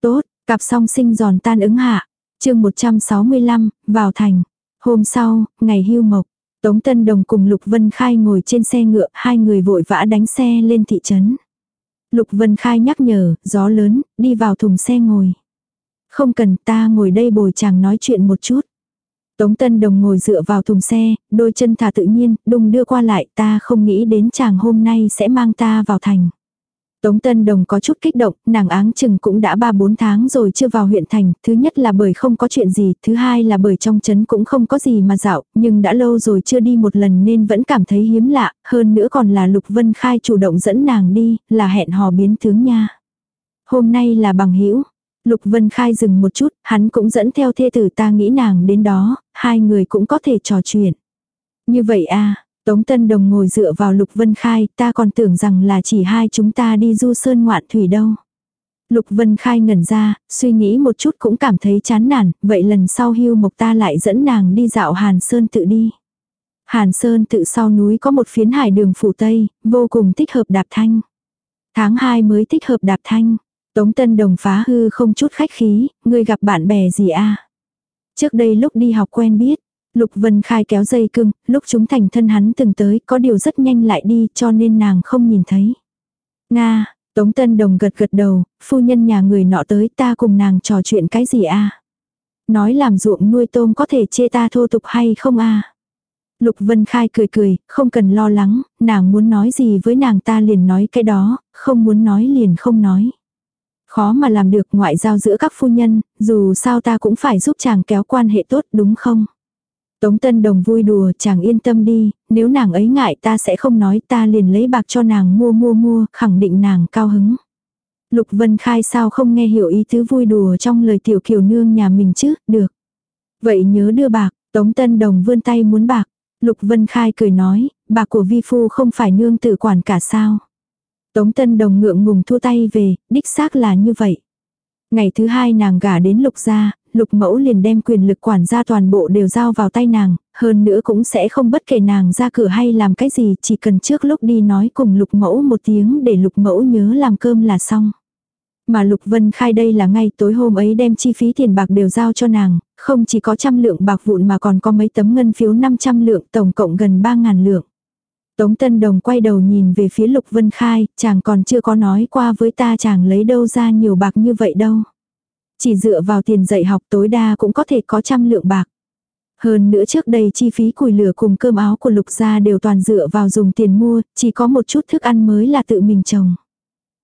Tốt, cặp song sinh giòn tan ứng hạ. chương 165, vào thành. Hôm sau, ngày hưu mộc, Tống Tân Đồng cùng Lục Vân Khai ngồi trên xe ngựa, hai người vội vã đánh xe lên thị trấn. Lục Vân Khai nhắc nhở, gió lớn, đi vào thùng xe ngồi. Không cần ta ngồi đây bồi chàng nói chuyện một chút. Tống Tân Đồng ngồi dựa vào thùng xe, đôi chân thả tự nhiên, đung đưa qua lại ta không nghĩ đến chàng hôm nay sẽ mang ta vào thành. Tống Tân Đồng có chút kích động, nàng áng chừng cũng đã 3-4 tháng rồi chưa vào huyện thành, thứ nhất là bởi không có chuyện gì, thứ hai là bởi trong trấn cũng không có gì mà dạo, nhưng đã lâu rồi chưa đi một lần nên vẫn cảm thấy hiếm lạ, hơn nữa còn là Lục Vân Khai chủ động dẫn nàng đi, là hẹn hò biến tướng nha. Hôm nay là bằng hữu Lục Vân Khai dừng một chút, hắn cũng dẫn theo thê tử ta nghĩ nàng đến đó, hai người cũng có thể trò chuyện. Như vậy à, Tống Tân Đồng ngồi dựa vào Lục Vân Khai, ta còn tưởng rằng là chỉ hai chúng ta đi du sơn ngoạn thủy đâu. Lục Vân Khai ngẩn ra, suy nghĩ một chút cũng cảm thấy chán nản, vậy lần sau hưu mộc ta lại dẫn nàng đi dạo Hàn Sơn tự đi. Hàn Sơn tự sau núi có một phiến hải đường phủ Tây, vô cùng thích hợp đạp thanh. Tháng 2 mới thích hợp đạp thanh. Tống Tân Đồng phá hư không chút khách khí, ngươi gặp bạn bè gì a? Trước đây lúc đi học quen biết, Lục Vân Khai kéo dây cưng, lúc chúng thành thân hắn từng tới, có điều rất nhanh lại đi cho nên nàng không nhìn thấy. Nga, Tống Tân Đồng gật gật đầu, phu nhân nhà người nọ tới ta cùng nàng trò chuyện cái gì a? Nói làm ruộng nuôi tôm có thể chê ta thô tục hay không a? Lục Vân Khai cười cười, không cần lo lắng, nàng muốn nói gì với nàng ta liền nói cái đó, không muốn nói liền không nói. Khó mà làm được ngoại giao giữa các phu nhân, dù sao ta cũng phải giúp chàng kéo quan hệ tốt đúng không? Tống Tân Đồng vui đùa chàng yên tâm đi, nếu nàng ấy ngại ta sẽ không nói ta liền lấy bạc cho nàng mua mua mua, khẳng định nàng cao hứng. Lục Vân Khai sao không nghe hiểu ý tứ vui đùa trong lời tiểu kiều nương nhà mình chứ, được. Vậy nhớ đưa bạc, Tống Tân Đồng vươn tay muốn bạc. Lục Vân Khai cười nói, bạc của vi phu không phải nương tự quản cả sao. Tống Tân Đồng ngượng ngùng thua tay về, đích xác là như vậy. Ngày thứ hai nàng gả đến lục gia, lục mẫu liền đem quyền lực quản gia toàn bộ đều giao vào tay nàng, hơn nữa cũng sẽ không bất kể nàng ra cửa hay làm cái gì, chỉ cần trước lúc đi nói cùng lục mẫu một tiếng để lục mẫu nhớ làm cơm là xong. Mà Lục Vân Khai đây là ngay tối hôm ấy đem chi phí tiền bạc đều giao cho nàng, không chỉ có trăm lượng bạc vụn mà còn có mấy tấm ngân phiếu 500 lượng tổng cộng gần 3.000 lượng. Tống Tân Đồng quay đầu nhìn về phía Lục Vân Khai, chàng còn chưa có nói qua với ta chàng lấy đâu ra nhiều bạc như vậy đâu. Chỉ dựa vào tiền dạy học tối đa cũng có thể có trăm lượng bạc. Hơn nữa trước đây chi phí củi lửa cùng cơm áo của lục gia đều toàn dựa vào dùng tiền mua, chỉ có một chút thức ăn mới là tự mình trồng.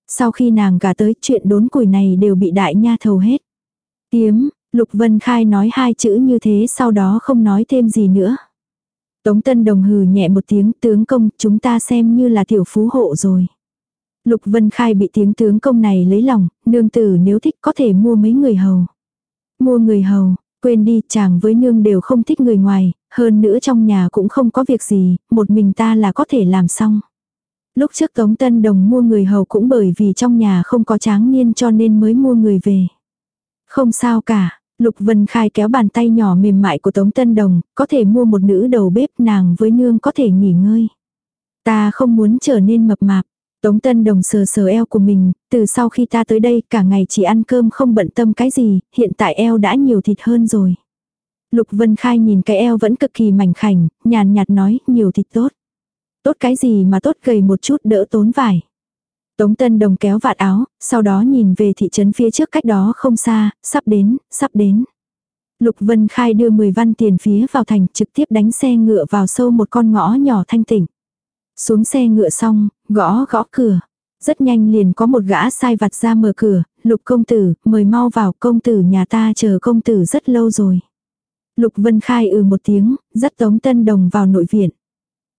Sau khi nàng gả tới chuyện đốn củi này đều bị đại nha thầu hết. Tiếm, Lục Vân Khai nói hai chữ như thế sau đó không nói thêm gì nữa. Tống Tân Đồng hừ nhẹ một tiếng tướng công chúng ta xem như là tiểu phú hộ rồi. Lục Vân Khai bị tiếng tướng công này lấy lòng, nương tử nếu thích có thể mua mấy người hầu. Mua người hầu, quên đi chàng với nương đều không thích người ngoài, hơn nữa trong nhà cũng không có việc gì, một mình ta là có thể làm xong. Lúc trước Tống Tân Đồng mua người hầu cũng bởi vì trong nhà không có tráng niên cho nên mới mua người về. Không sao cả, Lục Vân Khai kéo bàn tay nhỏ mềm mại của Tống Tân Đồng, có thể mua một nữ đầu bếp nàng với nương có thể nghỉ ngơi. Ta không muốn trở nên mập mạp. Tống Tân Đồng sờ sờ eo của mình, từ sau khi ta tới đây cả ngày chỉ ăn cơm không bận tâm cái gì, hiện tại eo đã nhiều thịt hơn rồi. Lục Vân Khai nhìn cái eo vẫn cực kỳ mảnh khảnh, nhàn nhạt nói, nhiều thịt tốt. Tốt cái gì mà tốt gầy một chút đỡ tốn vải. Tống Tân Đồng kéo vạt áo, sau đó nhìn về thị trấn phía trước cách đó không xa, sắp đến, sắp đến. Lục Vân Khai đưa 10 văn tiền phía vào thành trực tiếp đánh xe ngựa vào sâu một con ngõ nhỏ thanh tỉnh. Xuống xe ngựa xong, gõ gõ cửa. Rất nhanh liền có một gã sai vặt ra mở cửa, lục công tử, mời mau vào công tử nhà ta chờ công tử rất lâu rồi. Lục Vân Khai ừ một tiếng, rất Tống Tân Đồng vào nội viện.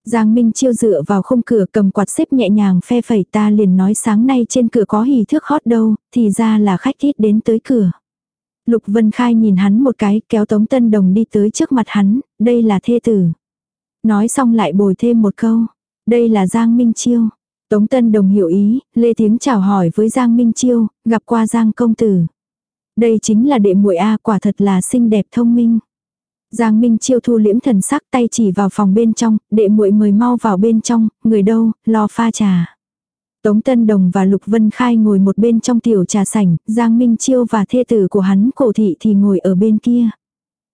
Giang Minh Chiêu dựa vào khung cửa cầm quạt xếp nhẹ nhàng phe phẩy ta liền nói sáng nay trên cửa có hì thước hót đâu, thì ra là khách ít đến tới cửa. Lục Vân Khai nhìn hắn một cái kéo Tống Tân Đồng đi tới trước mặt hắn, đây là thê tử. Nói xong lại bồi thêm một câu, đây là Giang Minh Chiêu. Tống Tân Đồng hiểu ý, lê tiếng chào hỏi với Giang Minh Chiêu, gặp qua Giang công tử. Đây chính là đệ muội A quả thật là xinh đẹp thông minh. Giang Minh Chiêu thu liễm thần sắc tay chỉ vào phòng bên trong, đệ muội mời mau vào bên trong, người đâu, lo pha trà. Tống Tân Đồng và Lục Vân Khai ngồi một bên trong tiểu trà sảnh, Giang Minh Chiêu và thê tử của hắn cổ thị thì ngồi ở bên kia.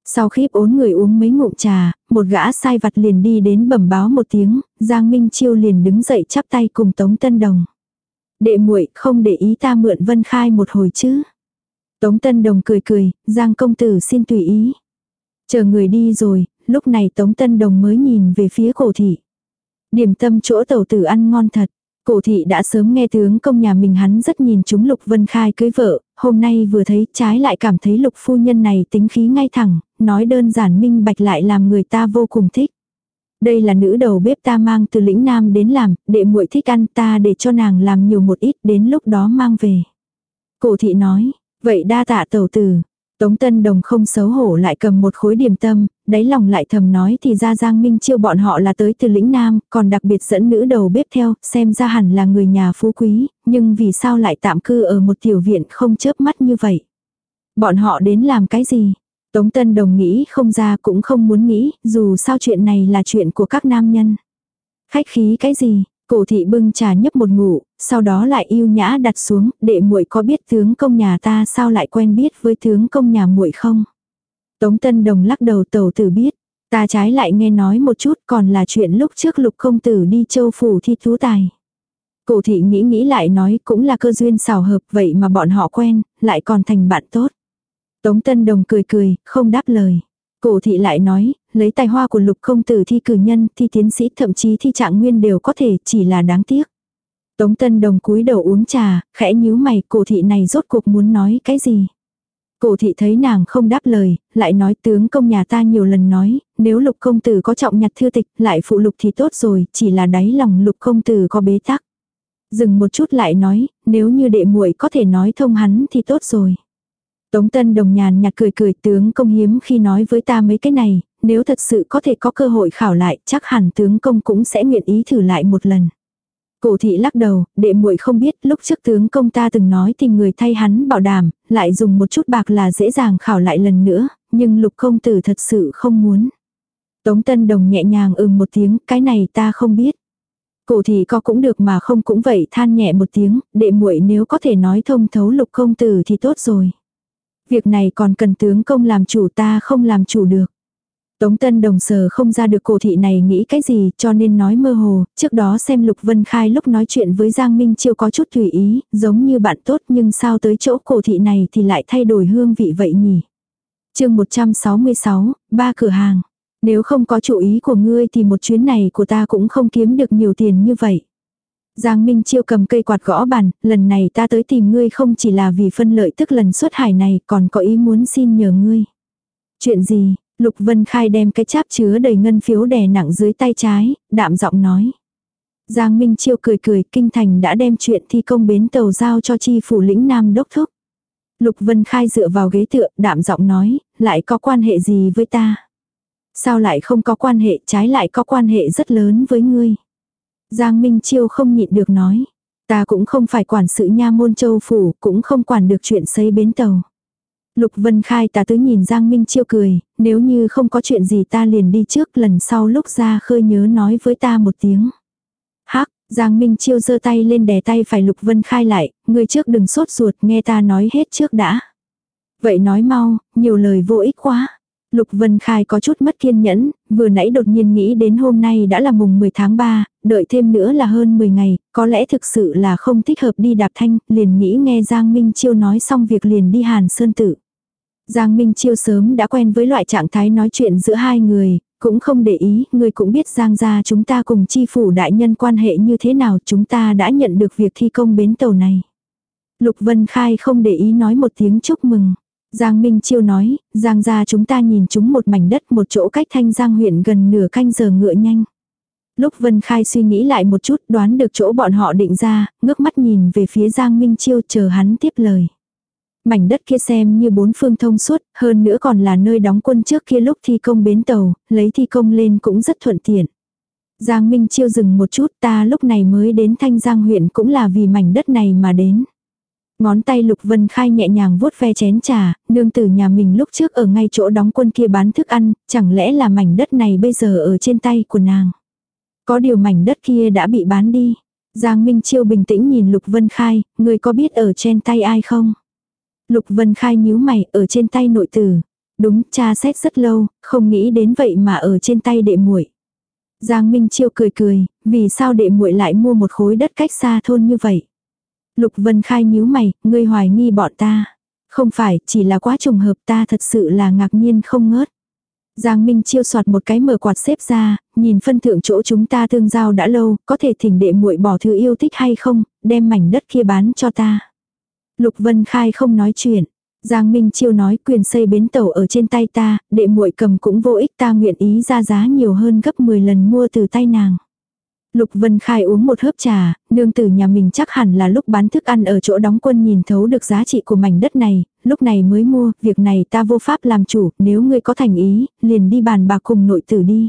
Sau khi ốn người uống mấy ngụm trà, một gã sai vặt liền đi đến bẩm báo một tiếng, Giang Minh Chiêu liền đứng dậy chắp tay cùng Tống Tân Đồng. Đệ muội không để ý ta mượn Vân Khai một hồi chứ. Tống Tân Đồng cười cười, Giang công tử xin tùy ý. Chờ người đi rồi, lúc này Tống Tân Đồng mới nhìn về phía cổ thị. Điểm tâm chỗ tàu tử ăn ngon thật. Cổ thị đã sớm nghe tướng công nhà mình hắn rất nhìn chúng Lục Vân Khai cưới vợ, hôm nay vừa thấy trái lại cảm thấy Lục phu nhân này tính khí ngay thẳng, nói đơn giản minh bạch lại làm người ta vô cùng thích. Đây là nữ đầu bếp ta mang từ lĩnh Nam đến làm, để muội thích ăn ta để cho nàng làm nhiều một ít đến lúc đó mang về. Cổ thị nói, vậy đa tạ Tẩu tử, Tống Tân Đồng không xấu hổ lại cầm một khối điểm tâm, đáy lòng lại thầm nói thì ra Giang Minh Chiêu bọn họ là tới từ lĩnh Nam, còn đặc biệt dẫn nữ đầu bếp theo, xem ra hẳn là người nhà phú quý, nhưng vì sao lại tạm cư ở một tiểu viện không chớp mắt như vậy. Bọn họ đến làm cái gì? Tống Tân Đồng nghĩ không ra cũng không muốn nghĩ, dù sao chuyện này là chuyện của các nam nhân. Khách khí cái gì? Cổ thị bưng trà nhấp một ngủ, sau đó lại yêu nhã đặt xuống, đệ muội có biết tướng công nhà ta sao lại quen biết với tướng công nhà muội không? Tống Tân Đồng lắc đầu tẩu tử biết, ta trái lại nghe nói một chút còn là chuyện lúc trước lục công tử đi châu phủ thi thú tài. Cổ thị nghĩ nghĩ lại nói cũng là cơ duyên xảo hợp vậy mà bọn họ quen, lại còn thành bạn tốt. Tống Tân Đồng cười cười, không đáp lời. Cổ thị lại nói, lấy tài hoa của lục công tử thi cử nhân, thi tiến sĩ thậm chí thi trạng nguyên đều có thể, chỉ là đáng tiếc. Tống Tân Đồng cúi đầu uống trà, khẽ nhíu mày, cổ thị này rốt cuộc muốn nói cái gì? Cổ thị thấy nàng không đáp lời, lại nói tướng công nhà ta nhiều lần nói, nếu lục công tử có trọng nhặt thư tịch, lại phụ lục thì tốt rồi, chỉ là đáy lòng lục công tử có bế tắc. Dừng một chút lại nói, nếu như đệ muội có thể nói thông hắn thì tốt rồi. Tống Tân Đồng nhàn nhạt cười cười tướng công hiếm khi nói với ta mấy cái này, nếu thật sự có thể có cơ hội khảo lại chắc hẳn tướng công cũng sẽ nguyện ý thử lại một lần. Cổ thị lắc đầu, đệ muội không biết, lúc trước tướng công ta từng nói tìm người thay hắn bảo đảm, lại dùng một chút bạc là dễ dàng khảo lại lần nữa, nhưng lục công tử thật sự không muốn. Tống Tân Đồng nhẹ nhàng ừm một tiếng, cái này ta không biết. Cổ thị có cũng được mà không cũng vậy than nhẹ một tiếng, đệ muội nếu có thể nói thông thấu lục công tử thì tốt rồi. Việc này còn cần tướng công làm chủ ta không làm chủ được. Tống Tân Đồng sờ không ra được cổ thị này nghĩ cái gì cho nên nói mơ hồ, trước đó xem Lục Vân Khai lúc nói chuyện với Giang Minh Chiêu có chút tùy ý, giống như bạn tốt nhưng sao tới chỗ cổ thị này thì lại thay đổi hương vị vậy nhỉ. chương 166, ba cửa hàng. Nếu không có chủ ý của ngươi thì một chuyến này của ta cũng không kiếm được nhiều tiền như vậy. Giang Minh Chiêu cầm cây quạt gõ bàn, lần này ta tới tìm ngươi không chỉ là vì phân lợi tức lần xuất hải này còn có ý muốn xin nhờ ngươi. Chuyện gì, Lục Vân Khai đem cái cháp chứa đầy ngân phiếu đè nặng dưới tay trái, đạm giọng nói. Giang Minh Chiêu cười cười, kinh thành đã đem chuyện thi công bến tàu giao cho chi phủ lĩnh Nam đốc thúc. Lục Vân Khai dựa vào ghế tựa, đạm giọng nói, lại có quan hệ gì với ta? Sao lại không có quan hệ, trái lại có quan hệ rất lớn với ngươi? Giang Minh Chiêu không nhịn được nói. Ta cũng không phải quản sự nha môn châu phủ, cũng không quản được chuyện xây bến tàu. Lục Vân Khai ta tới nhìn Giang Minh Chiêu cười, nếu như không có chuyện gì ta liền đi trước lần sau lúc ra khơi nhớ nói với ta một tiếng. Hắc, Giang Minh Chiêu giơ tay lên đè tay phải Lục Vân Khai lại, người trước đừng sốt ruột nghe ta nói hết trước đã. Vậy nói mau, nhiều lời vô ích quá. Lục Vân Khai có chút mất kiên nhẫn, vừa nãy đột nhiên nghĩ đến hôm nay đã là mùng 10 tháng 3, đợi thêm nữa là hơn 10 ngày, có lẽ thực sự là không thích hợp đi đạp thanh, liền nghĩ nghe Giang Minh Chiêu nói xong việc liền đi Hàn Sơn Tử. Giang Minh Chiêu sớm đã quen với loại trạng thái nói chuyện giữa hai người, cũng không để ý, người cũng biết Giang gia chúng ta cùng chi phủ đại nhân quan hệ như thế nào, chúng ta đã nhận được việc thi công bến tàu này. Lục Vân Khai không để ý nói một tiếng chúc mừng. Giang Minh Chiêu nói, Giang gia chúng ta nhìn chúng một mảnh đất một chỗ cách thanh Giang huyện gần nửa canh giờ ngựa nhanh. Lúc Vân Khai suy nghĩ lại một chút đoán được chỗ bọn họ định ra, ngước mắt nhìn về phía Giang Minh Chiêu chờ hắn tiếp lời. Mảnh đất kia xem như bốn phương thông suốt, hơn nữa còn là nơi đóng quân trước kia lúc thi công bến tàu, lấy thi công lên cũng rất thuận tiện. Giang Minh Chiêu dừng một chút ta lúc này mới đến Thanh Giang huyện cũng là vì mảnh đất này mà đến. Ngón tay Lục Vân Khai nhẹ nhàng vuốt ve chén trà, nương tử nhà mình lúc trước ở ngay chỗ đóng quân kia bán thức ăn, chẳng lẽ là mảnh đất này bây giờ ở trên tay của nàng. Có điều mảnh đất kia đã bị bán đi. Giang Minh Chiêu bình tĩnh nhìn Lục Vân Khai, người có biết ở trên tay ai không? Lục Vân Khai nhíu mày ở trên tay nội tử. Đúng, cha xét rất lâu, không nghĩ đến vậy mà ở trên tay đệ muội. Giang Minh Chiêu cười cười, vì sao đệ muội lại mua một khối đất cách xa thôn như vậy? Lục Vân Khai nhíu mày, ngươi hoài nghi bọn ta. Không phải, chỉ là quá trùng hợp ta thật sự là ngạc nhiên không ngớt. Giang Minh chiêu soạt một cái mở quạt xếp ra, nhìn phân thượng chỗ chúng ta tương giao đã lâu, có thể thỉnh đệ muội bỏ thứ yêu thích hay không, đem mảnh đất kia bán cho ta. Lục Vân Khai không nói chuyện. Giang Minh Chiêu nói quyền xây bến tàu ở trên tay ta, đệ muội cầm cũng vô ích ta nguyện ý ra giá nhiều hơn gấp 10 lần mua từ tay nàng. Lục Vân Khai uống một hớp trà, nương tử nhà mình chắc hẳn là lúc bán thức ăn ở chỗ đóng quân nhìn thấu được giá trị của mảnh đất này, lúc này mới mua, việc này ta vô pháp làm chủ, nếu ngươi có thành ý, liền đi bàn bạc cùng nội tử đi.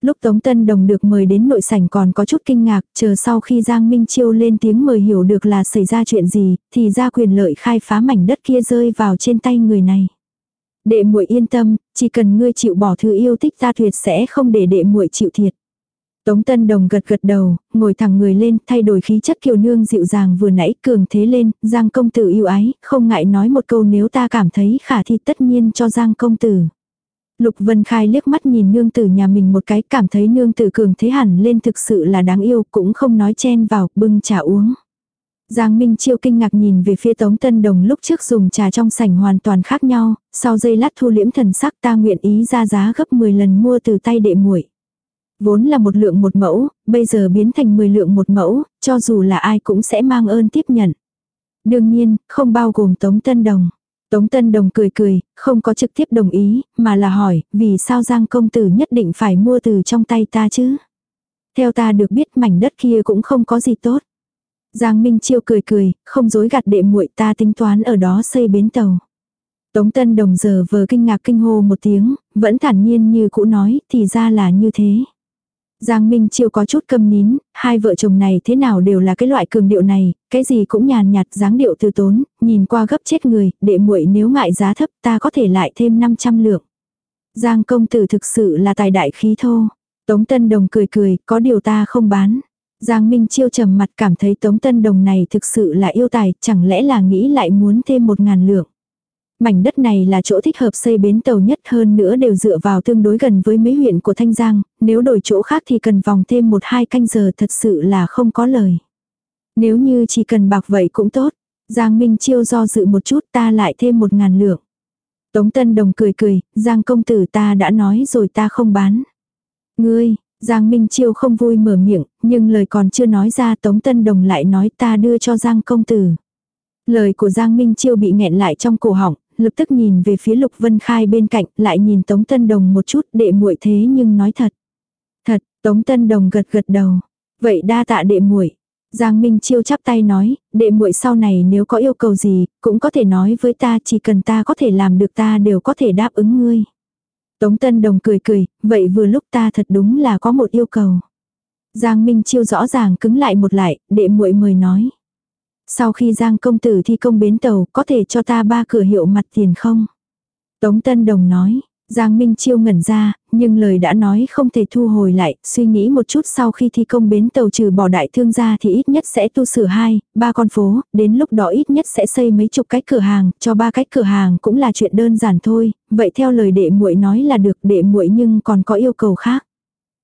Lúc Tống Tân Đồng được mời đến nội sảnh còn có chút kinh ngạc, chờ sau khi Giang Minh Chiêu lên tiếng mời hiểu được là xảy ra chuyện gì, thì ra quyền lợi khai phá mảnh đất kia rơi vào trên tay người này. Đệ muội yên tâm, chỉ cần ngươi chịu bỏ thứ yêu thích ta tuyệt sẽ không để đệ muội chịu thiệt. Tống Tân Đồng gật gật đầu, ngồi thẳng người lên, thay đổi khí chất kiều nương dịu dàng vừa nãy cường thế lên, Giang công tử yêu ái, không ngại nói một câu nếu ta cảm thấy khả thi tất nhiên cho Giang công tử. Lục Vân Khai liếc mắt nhìn nương tử nhà mình một cái, cảm thấy nương tử cường thế hẳn lên thực sự là đáng yêu, cũng không nói chen vào, bưng trà uống. Giang Minh Chiêu kinh ngạc nhìn về phía Tống Tân Đồng lúc trước dùng trà trong sảnh hoàn toàn khác nhau, sau giây lát thu liễm thần sắc ta nguyện ý ra giá gấp 10 lần mua từ tay đệ muội. Vốn là một lượng một mẫu, bây giờ biến thành 10 lượng một mẫu, cho dù là ai cũng sẽ mang ơn tiếp nhận. Đương nhiên, không bao gồm Tống Tân Đồng. Tống Tân Đồng cười cười, không có trực tiếp đồng ý, mà là hỏi, vì sao Giang công tử nhất định phải mua từ trong tay ta chứ? Theo ta được biết mảnh đất kia cũng không có gì tốt. Giang Minh Chiêu cười cười, không dối gạt đệ muội ta tính toán ở đó xây bến tàu. Tống Tân Đồng giờ vờ kinh ngạc kinh hô một tiếng, vẫn thản nhiên như cũ nói, thì ra là như thế. Giang Minh Chiêu có chút câm nín, hai vợ chồng này thế nào đều là cái loại cường điệu này, cái gì cũng nhàn nhạt dáng điệu từ tốn, nhìn qua gấp chết người, đệ muội nếu ngại giá thấp ta có thể lại thêm 500 lượng. Giang công tử thực sự là tài đại khí thô. Tống Tân Đồng cười cười, có điều ta không bán. Giang Minh Chiêu trầm mặt cảm thấy Tống Tân Đồng này thực sự là yêu tài, chẳng lẽ là nghĩ lại muốn thêm một ngàn lượng. Mảnh đất này là chỗ thích hợp xây bến tàu nhất hơn nữa đều dựa vào tương đối gần với mấy huyện của Thanh Giang, nếu đổi chỗ khác thì cần vòng thêm một hai canh giờ thật sự là không có lời. Nếu như chỉ cần bạc vậy cũng tốt. Giang Minh Chiêu do dự một chút ta lại thêm một ngàn lượng. Tống Tân Đồng cười cười, Giang công tử ta đã nói rồi ta không bán. Ngươi, Giang Minh Chiêu không vui mở miệng, nhưng lời còn chưa nói ra Tống Tân Đồng lại nói ta đưa cho Giang công tử. Lời của Giang Minh Chiêu bị nghẹn lại trong cổ họng, lập tức nhìn về phía Lục Vân Khai bên cạnh, lại nhìn Tống Tân Đồng một chút, đệ muội thế nhưng nói thật. Thật, Tống Tân Đồng gật gật đầu. Vậy đa tạ đệ muội. Giang Minh Chiêu chắp tay nói, đệ muội sau này nếu có yêu cầu gì, cũng có thể nói với ta, chỉ cần ta có thể làm được ta đều có thể đáp ứng ngươi. Tống Tân Đồng cười cười, vậy vừa lúc ta thật đúng là có một yêu cầu. Giang Minh Chiêu rõ ràng cứng lại một lại, đệ muội mời nói. Sau khi Giang công tử thi công bến tàu, có thể cho ta ba cửa hiệu mặt tiền không? Tống Tân Đồng nói, Giang Minh Chiêu ngẩn ra, nhưng lời đã nói không thể thu hồi lại, suy nghĩ một chút sau khi thi công bến tàu trừ bỏ đại thương gia thì ít nhất sẽ tu sửa hai, ba con phố, đến lúc đó ít nhất sẽ xây mấy chục cái cửa hàng, cho ba cái cửa hàng cũng là chuyện đơn giản thôi, vậy theo lời đệ muội nói là được đệ muội nhưng còn có yêu cầu khác.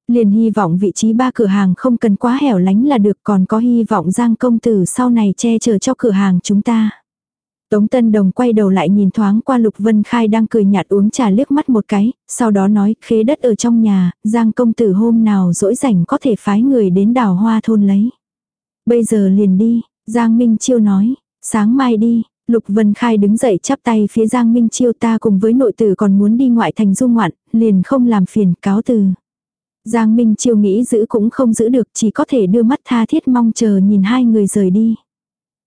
Liền hy vọng vị trí ba cửa hàng không cần quá hẻo lánh là được còn có hy vọng Giang công tử sau này che chở cho cửa hàng chúng ta. Tống Tân Đồng quay đầu lại nhìn thoáng qua Lục Vân Khai đang cười nhạt uống trà liếc mắt một cái, sau đó nói khế đất ở trong nhà, Giang công tử hôm nào rỗi rảnh có thể phái người đến đảo hoa thôn lấy. Bây giờ liền đi, Giang Minh Chiêu nói, sáng mai đi, Lục Vân Khai đứng dậy chắp tay phía Giang Minh Chiêu ta cùng với nội tử còn muốn đi ngoại thành du ngoạn, liền không làm phiền cáo từ. Giang Minh Chiêu nghĩ giữ cũng không giữ được chỉ có thể đưa mắt tha thiết mong chờ nhìn hai người rời đi.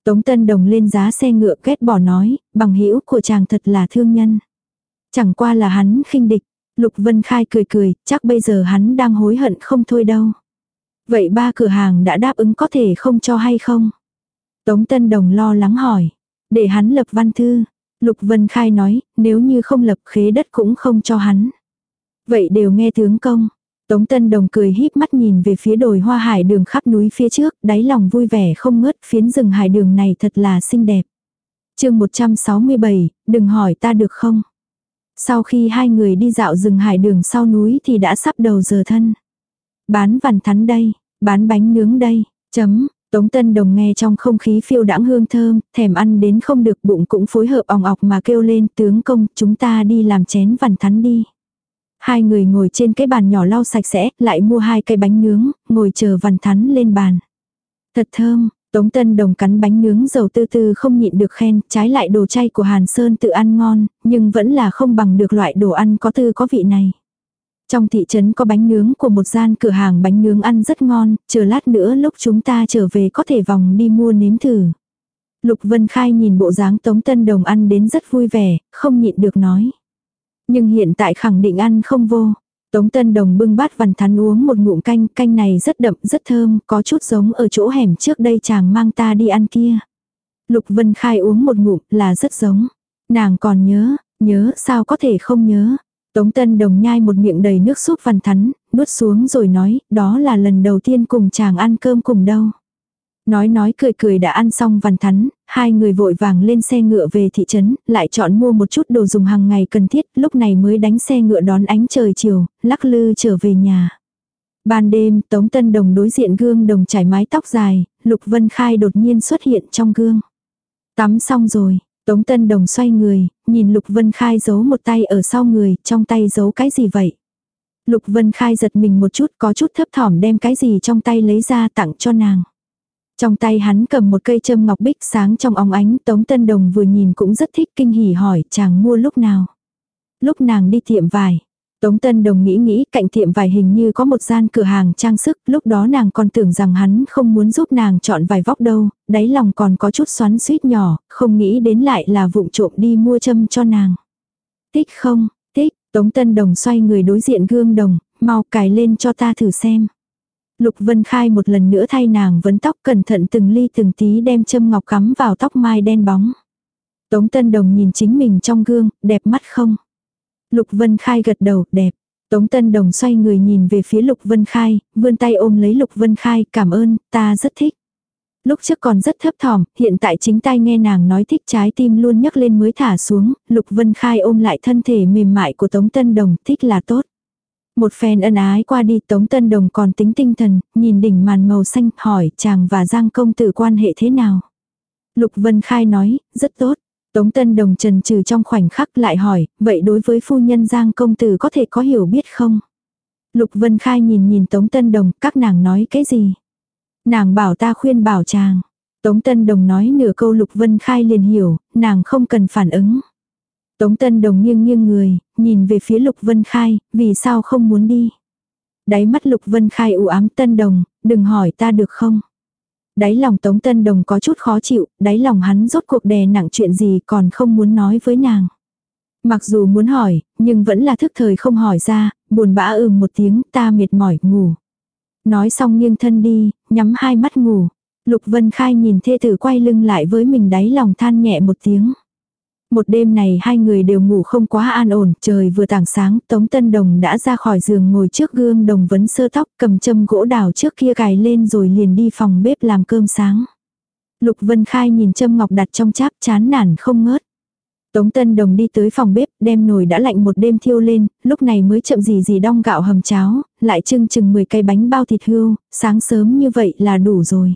Tống Tân Đồng lên giá xe ngựa kết bỏ nói, bằng hữu của chàng thật là thương nhân. Chẳng qua là hắn khinh địch. Lục Vân Khai cười cười, chắc bây giờ hắn đang hối hận không thôi đâu. Vậy ba cửa hàng đã đáp ứng có thể không cho hay không? Tống Tân Đồng lo lắng hỏi. Để hắn lập văn thư. Lục Vân Khai nói, nếu như không lập khế đất cũng không cho hắn. Vậy đều nghe tướng công. Tống Tân Đồng cười híp mắt nhìn về phía đồi hoa hải đường khắp núi phía trước, đáy lòng vui vẻ không ngớt, phiến rừng hải đường này thật là xinh đẹp. chương 167, đừng hỏi ta được không? Sau khi hai người đi dạo rừng hải đường sau núi thì đã sắp đầu giờ thân. Bán vằn thắn đây, bán bánh nướng đây, chấm, Tống Tân Đồng nghe trong không khí phiêu đãng hương thơm, thèm ăn đến không được bụng cũng phối hợp ong ọc mà kêu lên tướng công chúng ta đi làm chén vằn thắn đi. Hai người ngồi trên cái bàn nhỏ lau sạch sẽ, lại mua hai cây bánh nướng, ngồi chờ vằn thắn lên bàn. Thật thơm, Tống Tân Đồng cắn bánh nướng dầu tư tư không nhịn được khen, trái lại đồ chay của Hàn Sơn tự ăn ngon, nhưng vẫn là không bằng được loại đồ ăn có tư có vị này. Trong thị trấn có bánh nướng của một gian cửa hàng bánh nướng ăn rất ngon, chờ lát nữa lúc chúng ta trở về có thể vòng đi mua nếm thử. Lục Vân Khai nhìn bộ dáng Tống Tân Đồng ăn đến rất vui vẻ, không nhịn được nói. Nhưng hiện tại khẳng định ăn không vô. Tống Tân Đồng bưng bát vằn thắn uống một ngụm canh, canh này rất đậm, rất thơm, có chút giống ở chỗ hẻm trước đây chàng mang ta đi ăn kia. Lục Vân Khai uống một ngụm là rất giống. Nàng còn nhớ, nhớ sao có thể không nhớ. Tống Tân Đồng nhai một miệng đầy nước súp vằn thắn, nuốt xuống rồi nói, đó là lần đầu tiên cùng chàng ăn cơm cùng đâu. Nói nói cười cười đã ăn xong vằn thắn, hai người vội vàng lên xe ngựa về thị trấn, lại chọn mua một chút đồ dùng hàng ngày cần thiết, lúc này mới đánh xe ngựa đón ánh trời chiều, lắc lư trở về nhà. Ban đêm, Tống Tân Đồng đối diện gương đồng trải mái tóc dài, Lục Vân Khai đột nhiên xuất hiện trong gương. Tắm xong rồi, Tống Tân Đồng xoay người, nhìn Lục Vân Khai giấu một tay ở sau người, trong tay giấu cái gì vậy? Lục Vân Khai giật mình một chút có chút thấp thỏm đem cái gì trong tay lấy ra tặng cho nàng. Trong tay hắn cầm một cây châm ngọc bích sáng trong óng ánh Tống Tân Đồng vừa nhìn cũng rất thích kinh hỉ hỏi chàng mua lúc nào. Lúc nàng đi tiệm vải. Tống Tân Đồng nghĩ nghĩ cạnh tiệm vải hình như có một gian cửa hàng trang sức, lúc đó nàng còn tưởng rằng hắn không muốn giúp nàng chọn vải vóc đâu, đáy lòng còn có chút xoắn suýt nhỏ, không nghĩ đến lại là vụng trộm đi mua châm cho nàng. tích không, tích Tống Tân Đồng xoay người đối diện gương đồng, mau cài lên cho ta thử xem. Lục Vân Khai một lần nữa thay nàng vấn tóc cẩn thận từng ly từng tí đem châm ngọc cắm vào tóc mai đen bóng. Tống Tân Đồng nhìn chính mình trong gương, đẹp mắt không? Lục Vân Khai gật đầu, đẹp. Tống Tân Đồng xoay người nhìn về phía Lục Vân Khai, vươn tay ôm lấy Lục Vân Khai, cảm ơn, ta rất thích. Lúc trước còn rất thấp thỏm, hiện tại chính tay nghe nàng nói thích trái tim luôn nhấc lên mới thả xuống, Lục Vân Khai ôm lại thân thể mềm mại của Tống Tân Đồng, thích là tốt. Một phen ân ái qua đi Tống Tân Đồng còn tính tinh thần, nhìn đỉnh màn màu xanh, hỏi chàng và Giang công tử quan hệ thế nào. Lục Vân Khai nói, rất tốt. Tống Tân Đồng trần trừ trong khoảnh khắc lại hỏi, vậy đối với phu nhân Giang công tử có thể có hiểu biết không? Lục Vân Khai nhìn nhìn Tống Tân Đồng, các nàng nói cái gì? Nàng bảo ta khuyên bảo chàng. Tống Tân Đồng nói nửa câu Lục Vân Khai liền hiểu, nàng không cần phản ứng. Tống Tân Đồng nghiêng nghiêng người, nhìn về phía Lục Vân Khai, vì sao không muốn đi. Đáy mắt Lục Vân Khai u ám Tân Đồng, đừng hỏi ta được không. Đáy lòng Tống Tân Đồng có chút khó chịu, đáy lòng hắn rốt cuộc đè nặng chuyện gì còn không muốn nói với nàng. Mặc dù muốn hỏi, nhưng vẫn là thức thời không hỏi ra, buồn bã ừm một tiếng ta mệt mỏi ngủ. Nói xong nghiêng thân đi, nhắm hai mắt ngủ. Lục Vân Khai nhìn thê tử quay lưng lại với mình đáy lòng than nhẹ một tiếng. Một đêm này hai người đều ngủ không quá an ổn, trời vừa tảng sáng, Tống Tân Đồng đã ra khỏi giường ngồi trước gương đồng vấn sơ tóc cầm châm gỗ đào trước kia cài lên rồi liền đi phòng bếp làm cơm sáng. Lục Vân Khai nhìn châm ngọc đặt trong cháp chán nản không ngớt. Tống Tân Đồng đi tới phòng bếp, đem nồi đã lạnh một đêm thiêu lên, lúc này mới chậm gì gì đong gạo hầm cháo, lại trưng chừng 10 cây bánh bao thịt hươu, sáng sớm như vậy là đủ rồi.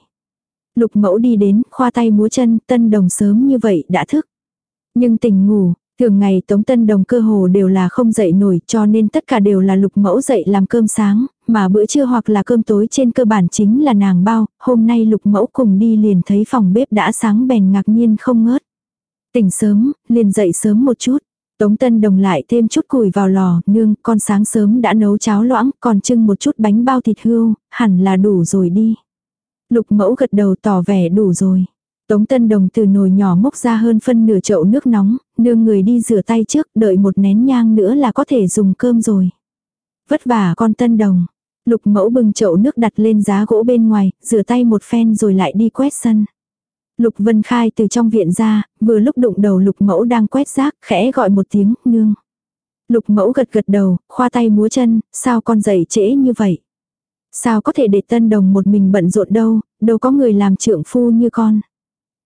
Lục mẫu đi đến, khoa tay múa chân, Tân Đồng sớm như vậy đã thức. Nhưng tỉnh ngủ, thường ngày Tống Tân Đồng cơ hồ đều là không dậy nổi cho nên tất cả đều là lục mẫu dậy làm cơm sáng, mà bữa trưa hoặc là cơm tối trên cơ bản chính là nàng bao, hôm nay lục mẫu cùng đi liền thấy phòng bếp đã sáng bèn ngạc nhiên không ngớt. Tỉnh sớm, liền dậy sớm một chút. Tống Tân Đồng lại thêm chút củi vào lò, nương, con sáng sớm đã nấu cháo loãng, còn trưng một chút bánh bao thịt hươu, hẳn là đủ rồi đi. Lục mẫu gật đầu tỏ vẻ đủ rồi. Tống Tân Đồng từ nồi nhỏ múc ra hơn phân nửa chậu nước nóng, nương người đi rửa tay trước, đợi một nén nhang nữa là có thể dùng cơm rồi. Vất vả con Tân Đồng. Lục mẫu bưng chậu nước đặt lên giá gỗ bên ngoài, rửa tay một phen rồi lại đi quét sân. Lục Vân Khai từ trong viện ra, vừa lúc đụng đầu lục mẫu đang quét rác, khẽ gọi một tiếng, nương. Lục mẫu gật gật đầu, khoa tay múa chân, sao con dậy trễ như vậy? Sao có thể để tân đồng một mình bận rộn đâu, đâu có người làm trượng phu như con.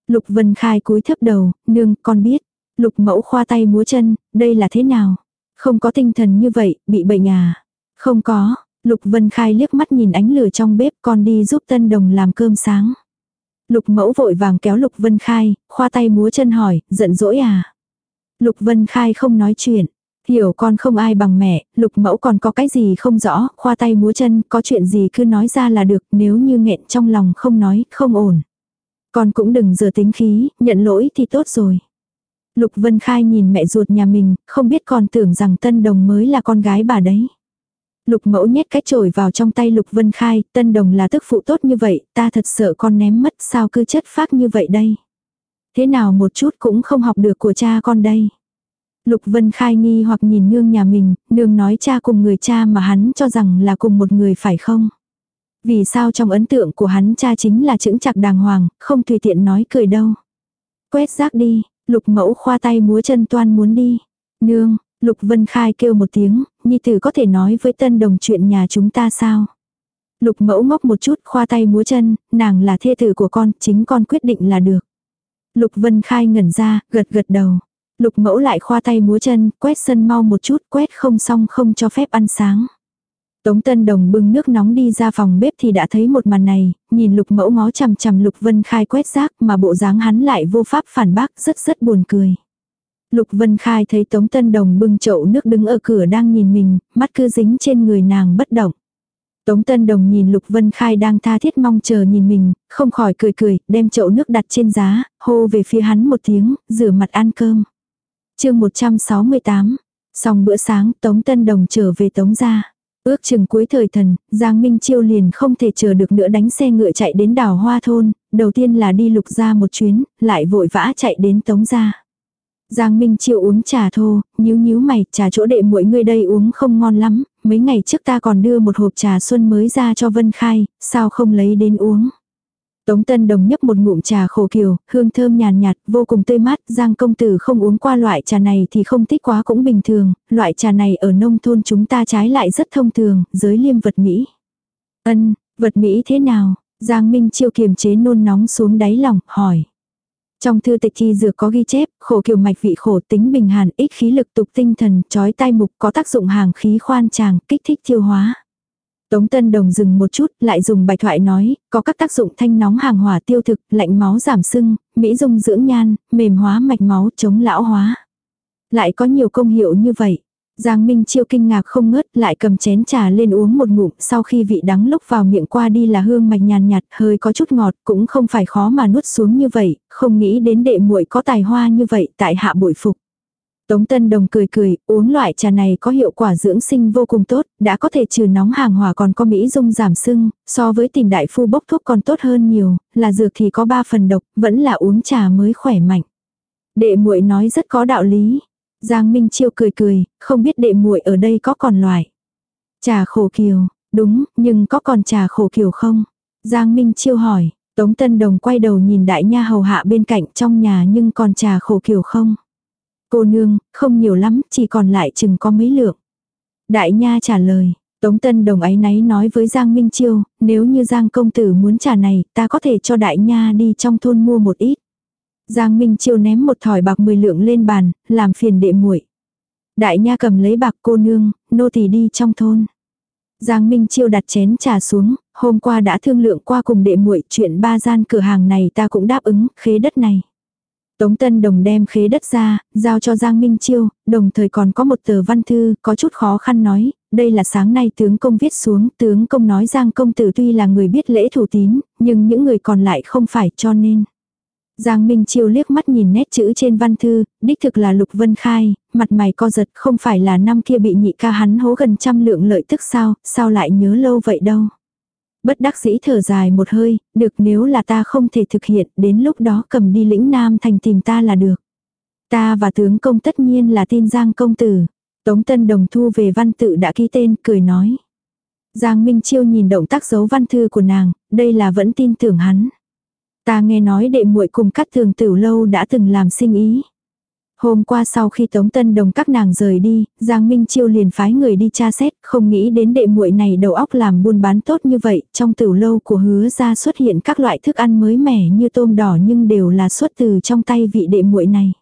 Lục Vân Khai cúi thấp đầu, nương, con biết. Lục mẫu khoa tay múa chân, đây là thế nào? Không có tinh thần như vậy, bị bệnh à? Không có, Lục Vân Khai liếc mắt nhìn ánh lửa trong bếp con đi giúp tân đồng làm cơm sáng. Lục mẫu vội vàng kéo Lục Vân Khai, khoa tay múa chân hỏi, giận dỗi à? Lục Vân Khai không nói chuyện. Hiểu con không ai bằng mẹ, lục mẫu còn có cái gì không rõ, khoa tay múa chân, có chuyện gì cứ nói ra là được, nếu như nghẹn trong lòng không nói, không ổn. Con cũng đừng giờ tính khí, nhận lỗi thì tốt rồi. Lục Vân Khai nhìn mẹ ruột nhà mình, không biết còn tưởng rằng Tân Đồng mới là con gái bà đấy. Lục mẫu nhét cái chổi vào trong tay Lục Vân Khai, Tân Đồng là tức phụ tốt như vậy, ta thật sợ con ném mất sao cứ chất phác như vậy đây. Thế nào một chút cũng không học được của cha con đây. Lục Vân Khai nghi hoặc nhìn nương nhà mình, nương nói cha cùng người cha mà hắn cho rằng là cùng một người phải không? Vì sao trong ấn tượng của hắn cha chính là chững chặt đàng hoàng, không tùy tiện nói cười đâu. Quét rác đi, lục mẫu khoa tay múa chân toan muốn đi. Nương, lục vân khai kêu một tiếng, nhi tử có thể nói với tân đồng chuyện nhà chúng ta sao. Lục mẫu ngốc một chút khoa tay múa chân, nàng là thê tử của con, chính con quyết định là được. Lục vân khai ngẩn ra, gật gật đầu. Lục mẫu lại khoa tay múa chân, quét sân mau một chút, quét không xong không cho phép ăn sáng. Tống Tân Đồng bưng nước nóng đi ra phòng bếp thì đã thấy một màn này, nhìn lục mẫu ngó chằm chằm lục vân khai quét rác mà bộ dáng hắn lại vô pháp phản bác rất rất buồn cười. Lục vân khai thấy Tống Tân Đồng bưng chậu nước đứng ở cửa đang nhìn mình, mắt cứ dính trên người nàng bất động. Tống Tân Đồng nhìn Lục Vân Khai đang tha thiết mong chờ nhìn mình, không khỏi cười cười, đem chậu nước đặt trên giá, hô về phía hắn một tiếng, rửa mặt ăn cơm. chương 168, xong bữa sáng Tống Tân Đồng trở về Tống ra. Ước chừng cuối thời thần, Giang Minh Chiêu liền không thể chờ được nữa đánh xe ngựa chạy đến đảo Hoa Thôn, đầu tiên là đi lục ra một chuyến, lại vội vã chạy đến Tống gia. Giang Minh Chiêu uống trà thô, nhíu nhíu mày, trà chỗ đệ muội ngươi đây uống không ngon lắm, mấy ngày trước ta còn đưa một hộp trà xuân mới ra cho Vân Khai, sao không lấy đến uống. Tống Tân Đồng nhấp một ngụm trà khổ kiều, hương thơm nhàn nhạt, vô cùng tươi mát, Giang công tử không uống qua loại trà này thì không thích quá cũng bình thường, loại trà này ở nông thôn chúng ta trái lại rất thông thường, giới liêm vật Mỹ. Ân, vật Mỹ thế nào? Giang Minh Chiêu kiềm chế nôn nóng xuống đáy lòng, hỏi. Trong thư tịch kỳ dược có ghi chép, khổ kiều mạch vị khổ tính bình hàn, ích khí lực tục tinh thần, trói tai mục có tác dụng hàng khí khoan tràng, kích thích tiêu hóa. Tống Tân Đồng dừng một chút, lại dùng bài thoại nói, có các tác dụng thanh nóng hàng hỏa tiêu thực, lạnh máu giảm sưng, mỹ dung dưỡng nhan, mềm hóa mạch máu, chống lão hóa. Lại có nhiều công hiệu như vậy. Giang Minh Chiêu kinh ngạc không ngớt, lại cầm chén trà lên uống một ngụm, sau khi vị đắng lúc vào miệng qua đi là hương mạch nhàn nhạt, hơi có chút ngọt, cũng không phải khó mà nuốt xuống như vậy, không nghĩ đến đệ muội có tài hoa như vậy, tại hạ bội phục. Tống Tân Đồng cười cười, uống loại trà này có hiệu quả dưỡng sinh vô cùng tốt, đã có thể trừ nóng hàng hòa còn có mỹ dung giảm sưng, so với tìm đại phu bốc thuốc còn tốt hơn nhiều, là dược thì có ba phần độc, vẫn là uống trà mới khỏe mạnh. Đệ muội nói rất có đạo lý. Giang Minh Chiêu cười cười, không biết đệ muội ở đây có còn loại. Trà khổ kiều, đúng, nhưng có còn trà khổ kiều không? Giang Minh Chiêu hỏi, Tống Tân Đồng quay đầu nhìn đại nha hầu hạ bên cạnh trong nhà nhưng còn trà khổ kiều không? Cô nương, không nhiều lắm, chỉ còn lại chừng có mấy lượng. Đại nha trả lời, Tống Tân Đồng ấy náy nói với Giang Minh Chiêu, nếu như Giang công tử muốn trả này, ta có thể cho đại nha đi trong thôn mua một ít. Giang Minh Chiêu ném một thỏi bạc 10 lượng lên bàn, làm phiền đệ muội. Đại nha cầm lấy bạc cô nương, nô tỳ đi trong thôn. Giang Minh Chiêu đặt chén trà xuống, hôm qua đã thương lượng qua cùng đệ muội chuyện ba gian cửa hàng này ta cũng đáp ứng, khế đất này. Tống Tân Đồng đem khế đất ra, giao cho Giang Minh Chiêu, đồng thời còn có một tờ văn thư, có chút khó khăn nói, đây là sáng nay tướng công viết xuống, tướng công nói Giang công tử tuy là người biết lễ thủ tín, nhưng những người còn lại không phải cho nên. Giang Minh Chiêu liếc mắt nhìn nét chữ trên văn thư, đích thực là Lục Vân Khai, mặt mày co giật không phải là năm kia bị nhị ca hắn hố gần trăm lượng lợi tức sao, sao lại nhớ lâu vậy đâu. Bất đắc dĩ thở dài một hơi, được nếu là ta không thể thực hiện, đến lúc đó cầm đi lĩnh Nam thành tìm ta là được. Ta và tướng công tất nhiên là tin Giang công tử. Tống Tân Đồng thu về văn tự đã ký tên, cười nói. Giang Minh Chiêu nhìn động tác dấu văn thư của nàng, đây là vẫn tin tưởng hắn. Ta nghe nói đệ muội cùng cắt thường tử lâu đã từng làm sinh ý. Hôm qua sau khi Tống Tân Đồng các nàng rời đi, Giang Minh Chiêu liền phái người đi tra xét, không nghĩ đến đệ muội này đầu óc làm buôn bán tốt như vậy, trong tửu lâu của hứa ra xuất hiện các loại thức ăn mới mẻ như tôm đỏ nhưng đều là xuất từ trong tay vị đệ muội này.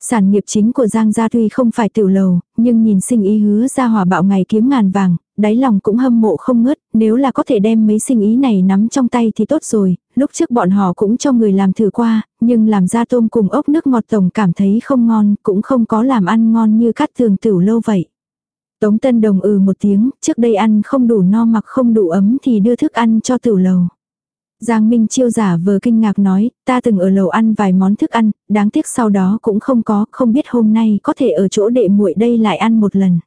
Sản nghiệp chính của Giang Gia tuy không phải tiểu lầu, nhưng nhìn sinh ý hứa ra hòa bạo ngày kiếm ngàn vàng, đáy lòng cũng hâm mộ không ngớt, nếu là có thể đem mấy sinh ý này nắm trong tay thì tốt rồi, lúc trước bọn họ cũng cho người làm thử qua, nhưng làm ra tôm cùng ốc nước ngọt tổng cảm thấy không ngon, cũng không có làm ăn ngon như cắt thường tiểu lâu vậy. Tống Tân Đồng ừ một tiếng, trước đây ăn không đủ no mặc không đủ ấm thì đưa thức ăn cho tiểu lầu. Giang Minh chiêu giả vờ kinh ngạc nói, ta từng ở lầu ăn vài món thức ăn, đáng tiếc sau đó cũng không có, không biết hôm nay có thể ở chỗ đệ muội đây lại ăn một lần.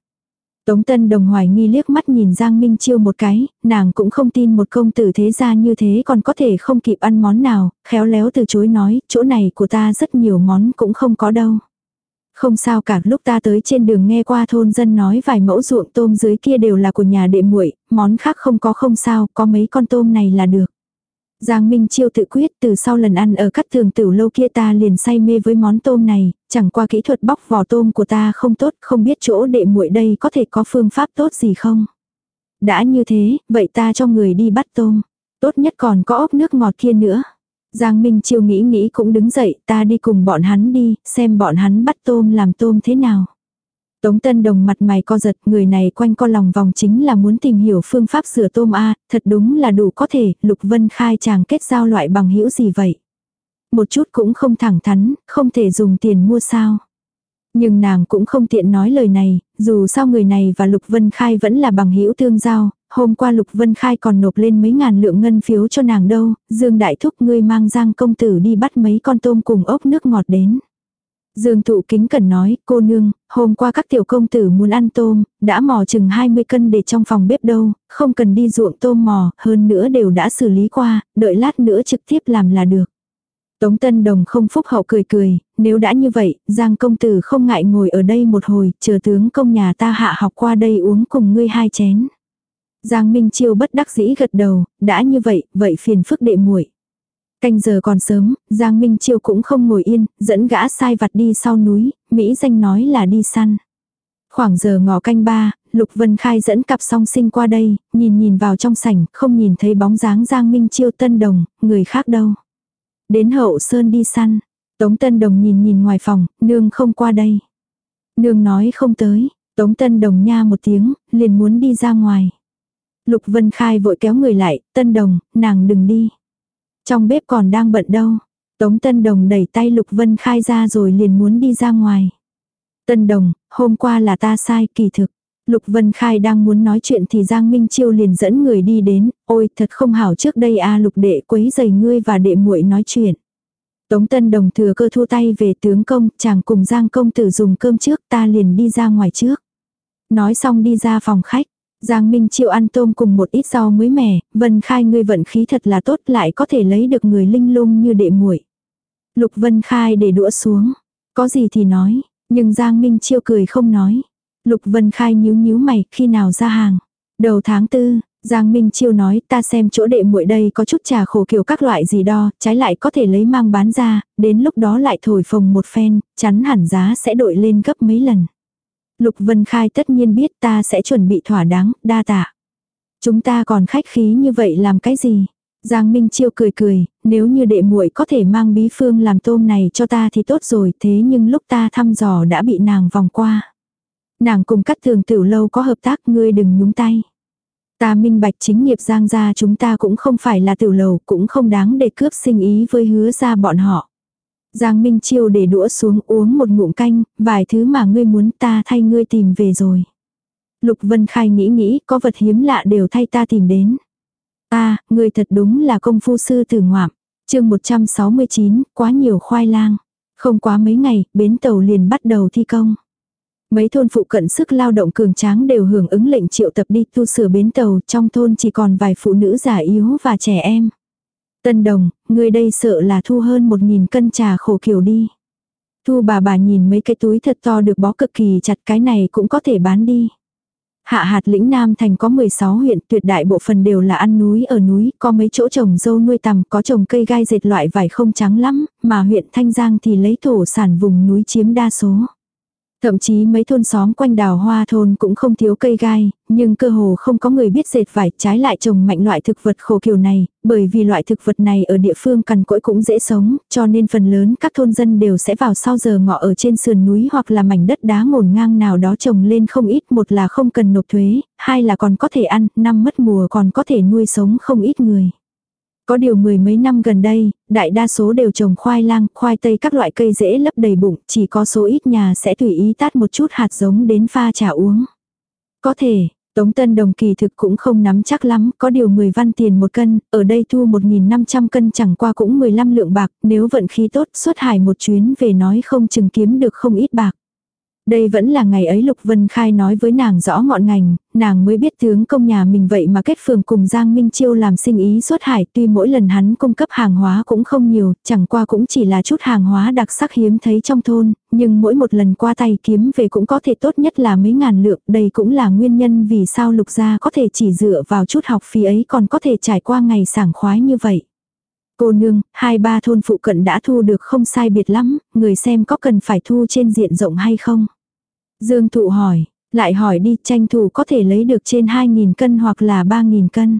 Tống Tân Đồng hoài nghi liếc mắt nhìn Giang Minh Chiêu một cái, nàng cũng không tin một công tử thế gia như thế còn có thể không kịp ăn món nào, khéo léo từ chối nói, chỗ này của ta rất nhiều món cũng không có đâu. Không sao cả lúc ta tới trên đường nghe qua thôn dân nói vài mẫu ruộng tôm dưới kia đều là của nhà đệ muội, món khác không có không sao, có mấy con tôm này là được. Giang Minh Chiêu tự quyết từ sau lần ăn ở cắt thường tử lâu kia ta liền say mê với món tôm này, chẳng qua kỹ thuật bóc vỏ tôm của ta không tốt, không biết chỗ đệ muội đây có thể có phương pháp tốt gì không. Đã như thế, vậy ta cho người đi bắt tôm. Tốt nhất còn có ốc nước ngọt kia nữa. Giang Minh Chiêu nghĩ nghĩ cũng đứng dậy, ta đi cùng bọn hắn đi, xem bọn hắn bắt tôm làm tôm thế nào. Tống Tân Đồng mặt mày co giật, người này quanh co lòng vòng chính là muốn tìm hiểu phương pháp sửa tôm A, thật đúng là đủ có thể, Lục Vân Khai chàng kết giao loại bằng hữu gì vậy. Một chút cũng không thẳng thắn, không thể dùng tiền mua sao. Nhưng nàng cũng không tiện nói lời này, dù sao người này và Lục Vân Khai vẫn là bằng hữu tương giao, hôm qua Lục Vân Khai còn nộp lên mấy ngàn lượng ngân phiếu cho nàng đâu, Dương Đại Thúc ngươi mang Giang công tử đi bắt mấy con tôm cùng ốc nước ngọt đến. Dương thụ kính cần nói, cô nương, hôm qua các tiểu công tử muốn ăn tôm, đã mò chừng 20 cân để trong phòng bếp đâu, không cần đi ruộng tôm mò, hơn nữa đều đã xử lý qua, đợi lát nữa trực tiếp làm là được. Tống Tân Đồng không phúc hậu cười cười, nếu đã như vậy, Giang công tử không ngại ngồi ở đây một hồi, chờ tướng công nhà ta hạ học qua đây uống cùng ngươi hai chén. Giang Minh Chiêu bất đắc dĩ gật đầu, đã như vậy, vậy phiền phức đệ muội. Canh giờ còn sớm, Giang Minh Chiêu cũng không ngồi yên, dẫn gã sai vặt đi sau núi, Mỹ danh nói là đi săn. Khoảng giờ ngọ canh ba, Lục Vân Khai dẫn cặp song sinh qua đây, nhìn nhìn vào trong sảnh, không nhìn thấy bóng dáng Giang Minh Chiêu tân đồng, người khác đâu. Đến hậu sơn đi săn, Tống Tân Đồng nhìn nhìn ngoài phòng, nương không qua đây. Nương nói không tới, Tống Tân Đồng nha một tiếng, liền muốn đi ra ngoài. Lục Vân Khai vội kéo người lại, Tân Đồng, nàng đừng đi. Trong bếp còn đang bận đâu. Tống Tân Đồng đẩy tay Lục Vân Khai ra rồi liền muốn đi ra ngoài. Tân Đồng, hôm qua là ta sai kỳ thực. Lục Vân Khai đang muốn nói chuyện thì Giang Minh Chiêu liền dẫn người đi đến, ôi thật không hảo trước đây a Lục đệ quấy giày ngươi và đệ muội nói chuyện. Tống Tân Đồng thừa cơ thu tay về tướng công, chàng cùng Giang công tử dùng cơm trước ta liền đi ra ngoài trước. Nói xong đi ra phòng khách, Giang Minh Chiêu ăn tôm cùng một ít rau mới mẻ, Vân Khai ngươi vận khí thật là tốt lại có thể lấy được người linh lung như đệ muội. Lục Vân Khai để đũa xuống, có gì thì nói, nhưng Giang Minh Chiêu cười không nói. Lục Vân Khai nhíu nhíu mày, khi nào ra hàng? Đầu tháng tư, Giang Minh Chiêu nói ta xem chỗ đệ muội đây có chút trà khổ kiểu các loại gì đó, trái lại có thể lấy mang bán ra, đến lúc đó lại thổi phồng một phen, chắn hẳn giá sẽ đội lên gấp mấy lần. Lục Vân Khai tất nhiên biết ta sẽ chuẩn bị thỏa đáng, đa tạ. Chúng ta còn khách khí như vậy làm cái gì? Giang Minh Chiêu cười cười, nếu như đệ muội có thể mang bí phương làm tôm này cho ta thì tốt rồi, thế nhưng lúc ta thăm dò đã bị nàng vòng qua. Nàng cùng cắt thường tiểu lâu có hợp tác ngươi đừng nhúng tay. Ta minh bạch chính nghiệp giang gia chúng ta cũng không phải là tiểu lầu, cũng không đáng để cướp sinh ý với hứa ra bọn họ. Giang Minh Chiêu để đũa xuống uống một ngụm canh, vài thứ mà ngươi muốn ta thay ngươi tìm về rồi. Lục Vân Khai nghĩ nghĩ, có vật hiếm lạ đều thay ta tìm đến. Ta, ngươi thật đúng là công phu sư tử ngoạm. chương 169, quá nhiều khoai lang. Không quá mấy ngày, bến tàu liền bắt đầu thi công. Mấy thôn phụ cận sức lao động cường tráng đều hưởng ứng lệnh triệu tập đi tu sửa bến tàu, trong thôn chỉ còn vài phụ nữ già yếu và trẻ em. Tân đồng, người đây sợ là thu hơn một nghìn cân trà khổ kiểu đi. Thu bà bà nhìn mấy cái túi thật to được bó cực kỳ chặt cái này cũng có thể bán đi. Hạ hạt lĩnh Nam Thành có 16 huyện tuyệt đại bộ phần đều là ăn núi ở núi, có mấy chỗ trồng dâu nuôi tằm, có trồng cây gai dệt loại vải không trắng lắm, mà huyện Thanh Giang thì lấy thổ sản vùng núi chiếm đa số. Thậm chí mấy thôn xóm quanh đào hoa thôn cũng không thiếu cây gai, nhưng cơ hồ không có người biết dệt vải trái lại trồng mạnh loại thực vật khổ kiểu này, bởi vì loại thực vật này ở địa phương cằn cỗi cũng dễ sống, cho nên phần lớn các thôn dân đều sẽ vào sau giờ ngọ ở trên sườn núi hoặc là mảnh đất đá ngổn ngang nào đó trồng lên không ít, một là không cần nộp thuế, hai là còn có thể ăn, năm mất mùa còn có thể nuôi sống không ít người. Có điều mười mấy năm gần đây, đại đa số đều trồng khoai lang, khoai tây các loại cây dễ lấp đầy bụng, chỉ có số ít nhà sẽ tùy ý tát một chút hạt giống đến pha trà uống. Có thể, Tống Tân Đồng kỳ thực cũng không nắm chắc lắm, có điều 10 văn tiền một cân, ở đây thu 1.500 cân chẳng qua cũng 15 lượng bạc, nếu vận khí tốt xuất hải một chuyến về nói không chừng kiếm được không ít bạc. Đây vẫn là ngày ấy Lục Vân Khai nói với nàng rõ ngọn ngành, nàng mới biết tướng công nhà mình vậy mà kết phường cùng Giang Minh Chiêu làm sinh ý xuất hải tuy mỗi lần hắn cung cấp hàng hóa cũng không nhiều, chẳng qua cũng chỉ là chút hàng hóa đặc sắc hiếm thấy trong thôn, nhưng mỗi một lần qua tay kiếm về cũng có thể tốt nhất là mấy ngàn lượng, đây cũng là nguyên nhân vì sao Lục gia có thể chỉ dựa vào chút học phí ấy còn có thể trải qua ngày sảng khoái như vậy. Cô nương, hai ba thôn phụ cận đã thu được không sai biệt lắm, người xem có cần phải thu trên diện rộng hay không? Dương thụ hỏi, lại hỏi đi tranh thủ có thể lấy được trên 2.000 cân hoặc là 3.000 cân.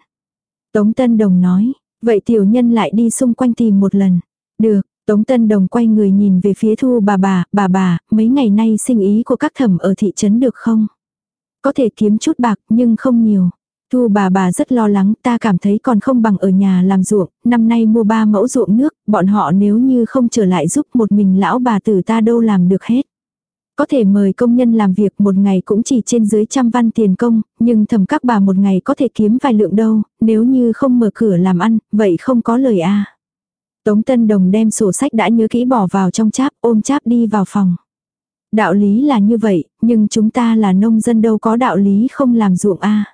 Tống Tân Đồng nói, vậy tiểu nhân lại đi xung quanh tìm một lần. Được, Tống Tân Đồng quay người nhìn về phía thu bà bà, bà bà, mấy ngày nay sinh ý của các thẩm ở thị trấn được không? Có thể kiếm chút bạc nhưng không nhiều. Thu bà bà rất lo lắng, ta cảm thấy còn không bằng ở nhà làm ruộng, năm nay mua ba mẫu ruộng nước, bọn họ nếu như không trở lại giúp một mình lão bà tử ta đâu làm được hết. Có thể mời công nhân làm việc một ngày cũng chỉ trên dưới trăm văn tiền công, nhưng thầm các bà một ngày có thể kiếm vài lượng đâu, nếu như không mở cửa làm ăn, vậy không có lời a Tống Tân Đồng đem sổ sách đã nhớ kỹ bỏ vào trong cháp, ôm cháp đi vào phòng. Đạo lý là như vậy, nhưng chúng ta là nông dân đâu có đạo lý không làm ruộng a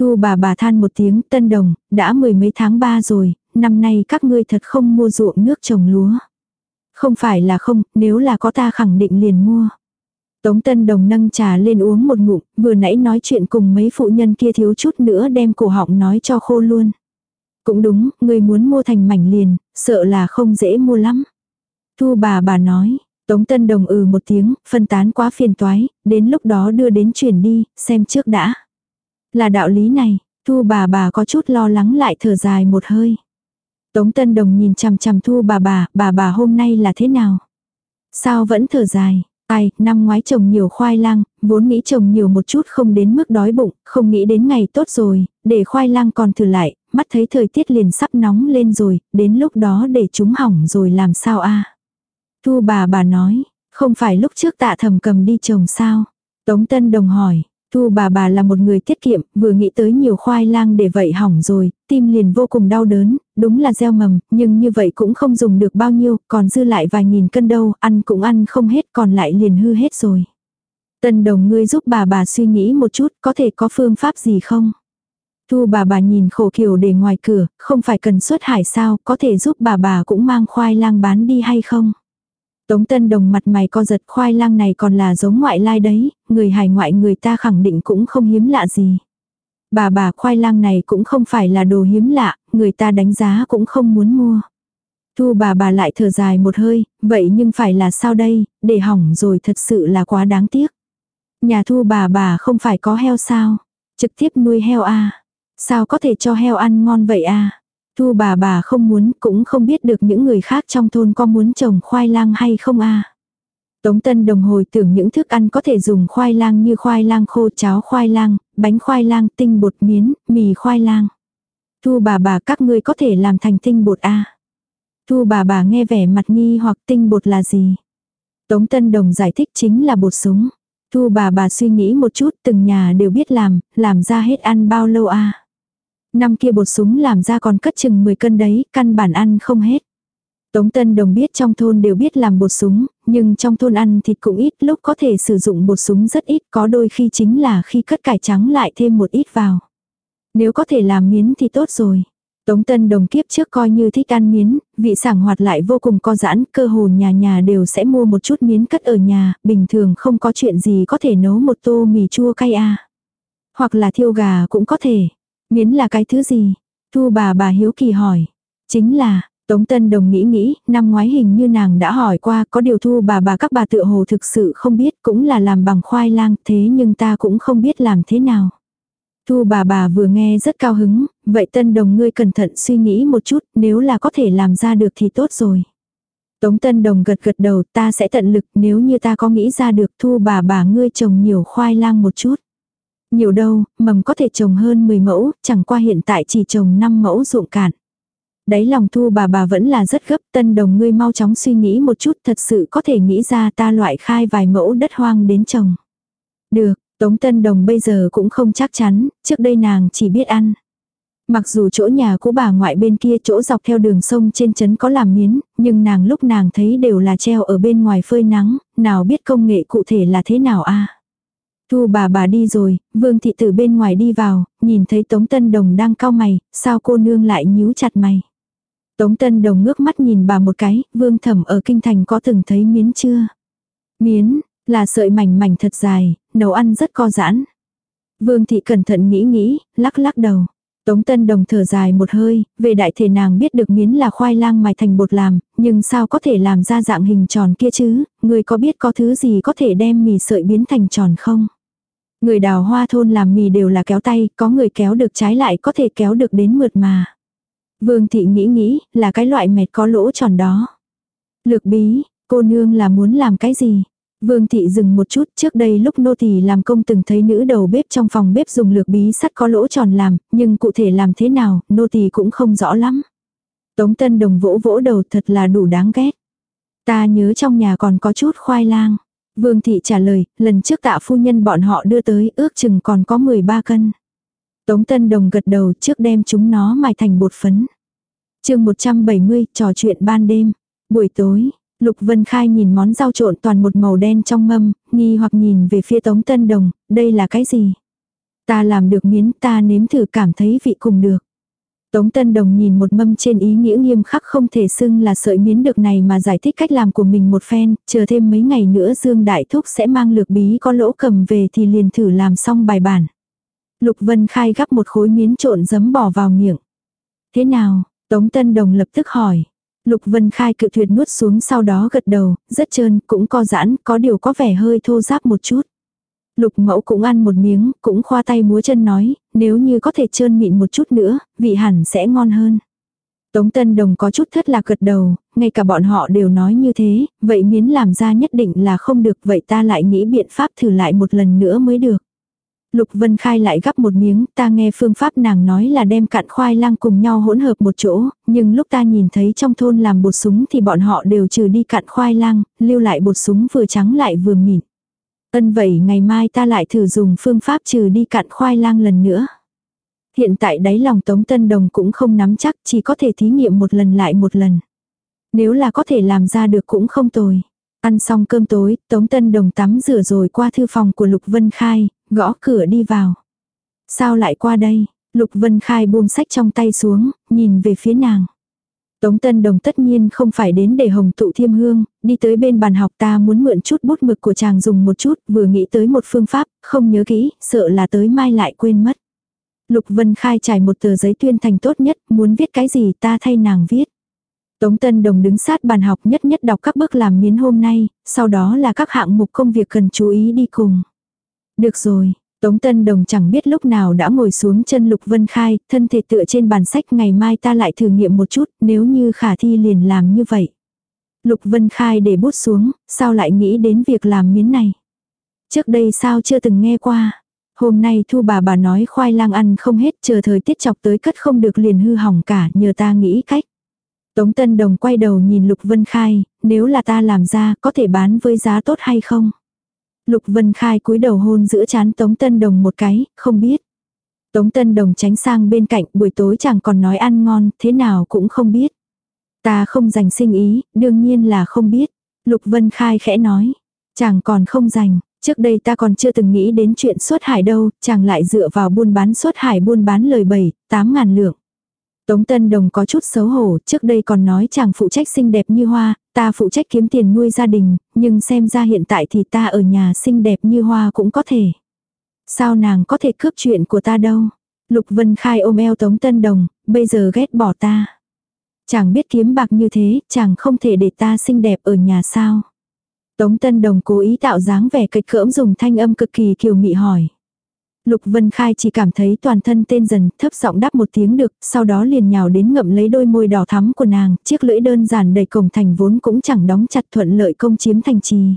Thu bà bà than một tiếng tân đồng, đã mười mấy tháng ba rồi, năm nay các ngươi thật không mua ruộng nước trồng lúa. Không phải là không, nếu là có ta khẳng định liền mua. Tống Tân Đồng nâng trà lên uống một ngụm, vừa nãy nói chuyện cùng mấy phụ nhân kia thiếu chút nữa đem cổ họng nói cho khô luôn. Cũng đúng, người muốn mua thành mảnh liền, sợ là không dễ mua lắm. Thu bà bà nói, Tống Tân Đồng ừ một tiếng, phân tán quá phiền toái, đến lúc đó đưa đến chuyển đi, xem trước đã. Là đạo lý này, Thu bà bà có chút lo lắng lại thở dài một hơi. Tống Tân Đồng nhìn chằm chằm Thu bà bà, bà bà hôm nay là thế nào? Sao vẫn thở dài? Ai, năm ngoái trồng nhiều khoai lang, vốn nghĩ trồng nhiều một chút không đến mức đói bụng, không nghĩ đến ngày tốt rồi, để khoai lang còn thử lại, mắt thấy thời tiết liền sắp nóng lên rồi, đến lúc đó để chúng hỏng rồi làm sao a Thu bà bà nói, không phải lúc trước tạ thầm cầm đi trồng sao? Tống Tân Đồng hỏi, Thu bà bà là một người tiết kiệm, vừa nghĩ tới nhiều khoai lang để vậy hỏng rồi, tim liền vô cùng đau đớn, đúng là gieo mầm, nhưng như vậy cũng không dùng được bao nhiêu, còn dư lại vài nghìn cân đâu, ăn cũng ăn không hết còn lại liền hư hết rồi. Tân đồng ngươi giúp bà bà suy nghĩ một chút, có thể có phương pháp gì không? Thu bà bà nhìn khổ kiều để ngoài cửa, không phải cần xuất hải sao, có thể giúp bà bà cũng mang khoai lang bán đi hay không? Tống Tân Đồng mặt mày co giật khoai lang này còn là giống ngoại lai đấy, người hải ngoại người ta khẳng định cũng không hiếm lạ gì. Bà bà khoai lang này cũng không phải là đồ hiếm lạ, người ta đánh giá cũng không muốn mua. Thu bà bà lại thở dài một hơi, vậy nhưng phải là sao đây, để hỏng rồi thật sự là quá đáng tiếc. Nhà thu bà bà không phải có heo sao, trực tiếp nuôi heo à. Sao có thể cho heo ăn ngon vậy à? Thu bà bà không muốn cũng không biết được những người khác trong thôn có muốn trồng khoai lang hay không à. Tống Tân Đồng hồi tưởng những thức ăn có thể dùng khoai lang như khoai lang khô cháo khoai lang, bánh khoai lang, tinh bột miến, mì khoai lang. Thu bà bà các ngươi có thể làm thành tinh bột à. Thu bà bà nghe vẻ mặt nghi hoặc tinh bột là gì. Tống Tân Đồng giải thích chính là bột súng. Thu bà bà suy nghĩ một chút từng nhà đều biết làm, làm ra hết ăn bao lâu à. Năm kia bột súng làm ra còn cất chừng 10 cân đấy, căn bản ăn không hết. Tống Tân Đồng biết trong thôn đều biết làm bột súng, nhưng trong thôn ăn thịt cũng ít lúc có thể sử dụng bột súng rất ít có đôi khi chính là khi cất cải trắng lại thêm một ít vào. Nếu có thể làm miến thì tốt rồi. Tống Tân Đồng kiếp trước coi như thích ăn miến, vị sảng hoạt lại vô cùng co giãn, cơ hồ nhà nhà đều sẽ mua một chút miến cất ở nhà, bình thường không có chuyện gì có thể nấu một tô mì chua cay a. Hoặc là thiêu gà cũng có thể. Miến là cái thứ gì? Thu bà bà hiếu kỳ hỏi. Chính là, Tống Tân Đồng nghĩ nghĩ, năm ngoái hình như nàng đã hỏi qua, có điều thu bà bà các bà tựa hồ thực sự không biết, cũng là làm bằng khoai lang, thế nhưng ta cũng không biết làm thế nào. Thu bà bà vừa nghe rất cao hứng, vậy Tân Đồng ngươi cẩn thận suy nghĩ một chút, nếu là có thể làm ra được thì tốt rồi. Tống Tân Đồng gật gật đầu, ta sẽ tận lực, nếu như ta có nghĩ ra được thu bà bà ngươi trồng nhiều khoai lang một chút. Nhiều đâu, mầm có thể trồng hơn 10 mẫu, chẳng qua hiện tại chỉ trồng 5 mẫu ruộng cạn. Đấy lòng thu bà bà vẫn là rất gấp, tân đồng ngươi mau chóng suy nghĩ một chút thật sự có thể nghĩ ra ta loại khai vài mẫu đất hoang đến trồng. Được, Tống Tân Đồng bây giờ cũng không chắc chắn, trước đây nàng chỉ biết ăn. Mặc dù chỗ nhà của bà ngoại bên kia chỗ dọc theo đường sông trên trấn có làm miến, nhưng nàng lúc nàng thấy đều là treo ở bên ngoài phơi nắng, nào biết công nghệ cụ thể là thế nào a Thu bà bà đi rồi, vương thị từ bên ngoài đi vào, nhìn thấy Tống Tân Đồng đang cao mày, sao cô nương lại nhíu chặt mày. Tống Tân Đồng ngước mắt nhìn bà một cái, vương thẩm ở kinh thành có từng thấy miến chưa? Miến, là sợi mảnh mảnh thật dài, nấu ăn rất co giãn. Vương thị cẩn thận nghĩ nghĩ, lắc lắc đầu. Tống Tân Đồng thở dài một hơi, về đại thể nàng biết được miến là khoai lang mài thành bột làm, nhưng sao có thể làm ra dạng hình tròn kia chứ, người có biết có thứ gì có thể đem mì sợi biến thành tròn không? Người đào hoa thôn làm mì đều là kéo tay, có người kéo được trái lại có thể kéo được đến mượt mà. Vương thị nghĩ nghĩ, là cái loại mệt có lỗ tròn đó. Lược bí, cô nương là muốn làm cái gì? Vương thị dừng một chút, trước đây lúc nô tỳ làm công từng thấy nữ đầu bếp trong phòng bếp dùng lược bí sắt có lỗ tròn làm, nhưng cụ thể làm thế nào, nô tỳ cũng không rõ lắm. Tống Tân Đồng vỗ vỗ đầu thật là đủ đáng ghét. Ta nhớ trong nhà còn có chút khoai lang. Vương thị trả lời, lần trước tạ phu nhân bọn họ đưa tới ước chừng còn có 13 cân. Tống Tân Đồng gật đầu trước đem chúng nó mài thành bột phấn. chương 170, trò chuyện ban đêm. Buổi tối, Lục Vân Khai nhìn món rau trộn toàn một màu đen trong mâm, nghi hoặc nhìn về phía Tống Tân Đồng, đây là cái gì? Ta làm được miến ta nếm thử cảm thấy vị cùng được. Tống Tân Đồng nhìn một mâm trên ý nghĩa nghiêm khắc không thể xưng là sợi miến được này mà giải thích cách làm của mình một phen, chờ thêm mấy ngày nữa Dương Đại Thúc sẽ mang lược bí có lỗ cầm về thì liền thử làm xong bài bản. Lục Vân Khai gắp một khối miến trộn giấm bỏ vào miệng. Thế nào? Tống Tân Đồng lập tức hỏi. Lục Vân Khai cự tuyệt nuốt xuống sau đó gật đầu, rất trơn, cũng co giãn, có điều có vẻ hơi thô ráp một chút. Lục mẫu cũng ăn một miếng, cũng khoa tay múa chân nói, nếu như có thể trơn mịn một chút nữa, vị hẳn sẽ ngon hơn. Tống Tân Đồng có chút thất lạc gật đầu, ngay cả bọn họ đều nói như thế, vậy miến làm ra nhất định là không được, vậy ta lại nghĩ biện pháp thử lại một lần nữa mới được. Lục Vân Khai lại gắp một miếng, ta nghe phương pháp nàng nói là đem cạn khoai lang cùng nhau hỗn hợp một chỗ, nhưng lúc ta nhìn thấy trong thôn làm bột súng thì bọn họ đều trừ đi cạn khoai lang, lưu lại bột súng vừa trắng lại vừa mịn. Ân vậy ngày mai ta lại thử dùng phương pháp trừ đi cạn khoai lang lần nữa. Hiện tại đáy lòng Tống Tân Đồng cũng không nắm chắc, chỉ có thể thí nghiệm một lần lại một lần. Nếu là có thể làm ra được cũng không tồi. Ăn xong cơm tối, Tống Tân Đồng tắm rửa rồi qua thư phòng của Lục Vân Khai, gõ cửa đi vào. Sao lại qua đây? Lục Vân Khai buông sách trong tay xuống, nhìn về phía nàng. Tống Tân Đồng tất nhiên không phải đến để hồng tụ thiêm hương, đi tới bên bàn học ta muốn mượn chút bút mực của chàng dùng một chút, vừa nghĩ tới một phương pháp, không nhớ kỹ, sợ là tới mai lại quên mất. Lục Vân Khai trải một tờ giấy tuyên thành tốt nhất, muốn viết cái gì ta thay nàng viết. Tống Tân Đồng đứng sát bàn học nhất nhất đọc các bước làm miến hôm nay, sau đó là các hạng mục công việc cần chú ý đi cùng. Được rồi, Tống Tân Đồng chẳng biết lúc nào đã ngồi xuống chân Lục Vân Khai, thân thể tựa trên bàn sách ngày mai ta lại thử nghiệm một chút, nếu như khả thi liền làm như vậy. Lục Vân Khai để bút xuống, sao lại nghĩ đến việc làm miến này. Trước đây sao chưa từng nghe qua. Hôm nay thu bà bà nói khoai lang ăn không hết chờ thời tiết chọc tới cất không được liền hư hỏng cả nhờ ta nghĩ cách. Tống Tân Đồng quay đầu nhìn Lục Vân Khai, nếu là ta làm ra có thể bán với giá tốt hay không? Lục Vân Khai cúi đầu hôn giữa chán Tống Tân Đồng một cái, không biết. Tống Tân Đồng tránh sang bên cạnh, buổi tối chẳng còn nói ăn ngon, thế nào cũng không biết. Ta không dành sinh ý, đương nhiên là không biết. Lục Vân Khai khẽ nói. Chàng còn không dành, trước đây ta còn chưa từng nghĩ đến chuyện xuất hải đâu, chàng lại dựa vào buôn bán xuất hải buôn bán lời bảy, tám ngàn lượng. Tống Tân Đồng có chút xấu hổ, trước đây còn nói chàng phụ trách xinh đẹp như hoa, ta phụ trách kiếm tiền nuôi gia đình, nhưng xem ra hiện tại thì ta ở nhà xinh đẹp như hoa cũng có thể. Sao nàng có thể cướp chuyện của ta đâu? Lục Vân Khai ôm eo Tống Tân Đồng, bây giờ ghét bỏ ta. Chàng biết kiếm bạc như thế, chàng không thể để ta xinh đẹp ở nhà sao? Tống Tân Đồng cố ý tạo dáng vẻ kịch cỡm dùng thanh âm cực kỳ kiều mị hỏi. Lục Vân Khai chỉ cảm thấy toàn thân tên dần, thấp giọng đáp một tiếng được, sau đó liền nhào đến ngậm lấy đôi môi đỏ thắm của nàng, chiếc lưỡi đơn giản đầy cổng thành vốn cũng chẳng đóng chặt thuận lợi công chiếm thành trì.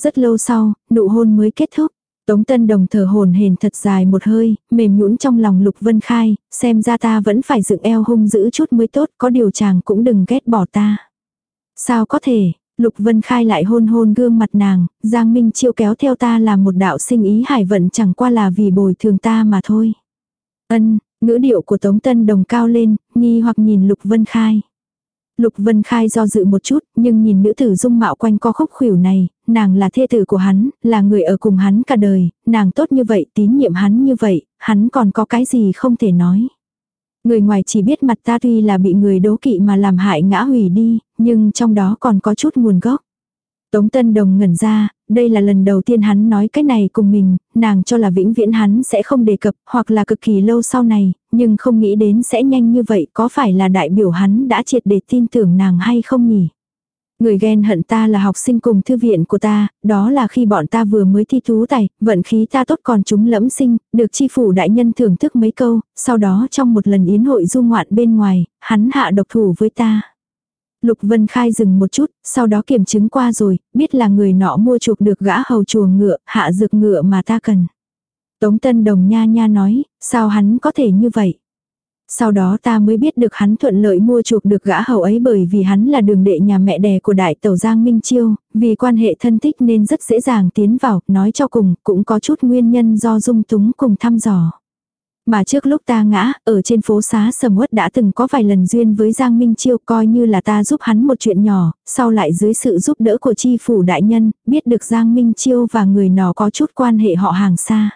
Rất lâu sau, nụ hôn mới kết thúc. Tống Tân Đồng thở hồn hền thật dài một hơi, mềm nhũn trong lòng Lục Vân Khai, xem ra ta vẫn phải dựng eo hung giữ chút mới tốt, có điều chàng cũng đừng ghét bỏ ta. Sao có thể, Lục Vân Khai lại hôn hôn gương mặt nàng, Giang Minh Chiêu kéo theo ta làm một đạo sinh ý hải vận chẳng qua là vì bồi thường ta mà thôi. Ân, ngữ điệu của Tống Tân Đồng cao lên, nghi hoặc nhìn Lục Vân Khai. Lục Vân Khai do dự một chút, nhưng nhìn nữ tử dung mạo quanh co khúc khuỷu này, nàng là thê tử của hắn, là người ở cùng hắn cả đời, nàng tốt như vậy, tín nhiệm hắn như vậy, hắn còn có cái gì không thể nói. Người ngoài chỉ biết mặt ta tuy là bị người đố kỵ mà làm hại ngã hủy đi, nhưng trong đó còn có chút nguồn gốc. Tống Tân Đồng ngẩn ra, đây là lần đầu tiên hắn nói cái này cùng mình, nàng cho là vĩnh viễn hắn sẽ không đề cập, hoặc là cực kỳ lâu sau này, nhưng không nghĩ đến sẽ nhanh như vậy, có phải là đại biểu hắn đã triệt để tin tưởng nàng hay không nhỉ? Người ghen hận ta là học sinh cùng thư viện của ta, đó là khi bọn ta vừa mới thi thú tài, vận khí ta tốt còn chúng lẫm sinh, được chi phủ đại nhân thưởng thức mấy câu, sau đó trong một lần yến hội du ngoạn bên ngoài, hắn hạ độc thủ với ta. Lục Vân Khai dừng một chút, sau đó kiểm chứng qua rồi, biết là người nọ mua chuộc được gã hầu chuồng ngựa, hạ dược ngựa mà ta cần. Tống Tân Đồng nha nha nói, sao hắn có thể như vậy? Sau đó ta mới biết được hắn thuận lợi mua chuộc được gã hầu ấy bởi vì hắn là đường đệ nhà mẹ đẻ của đại tẩu Giang Minh Chiêu, vì quan hệ thân thích nên rất dễ dàng tiến vào, nói cho cùng, cũng có chút nguyên nhân do dung túng cùng thăm dò. Mà trước lúc ta ngã, ở trên phố xá sầm uất đã từng có vài lần duyên với Giang Minh Chiêu coi như là ta giúp hắn một chuyện nhỏ, sau lại dưới sự giúp đỡ của chi phủ đại nhân, biết được Giang Minh Chiêu và người nó có chút quan hệ họ hàng xa.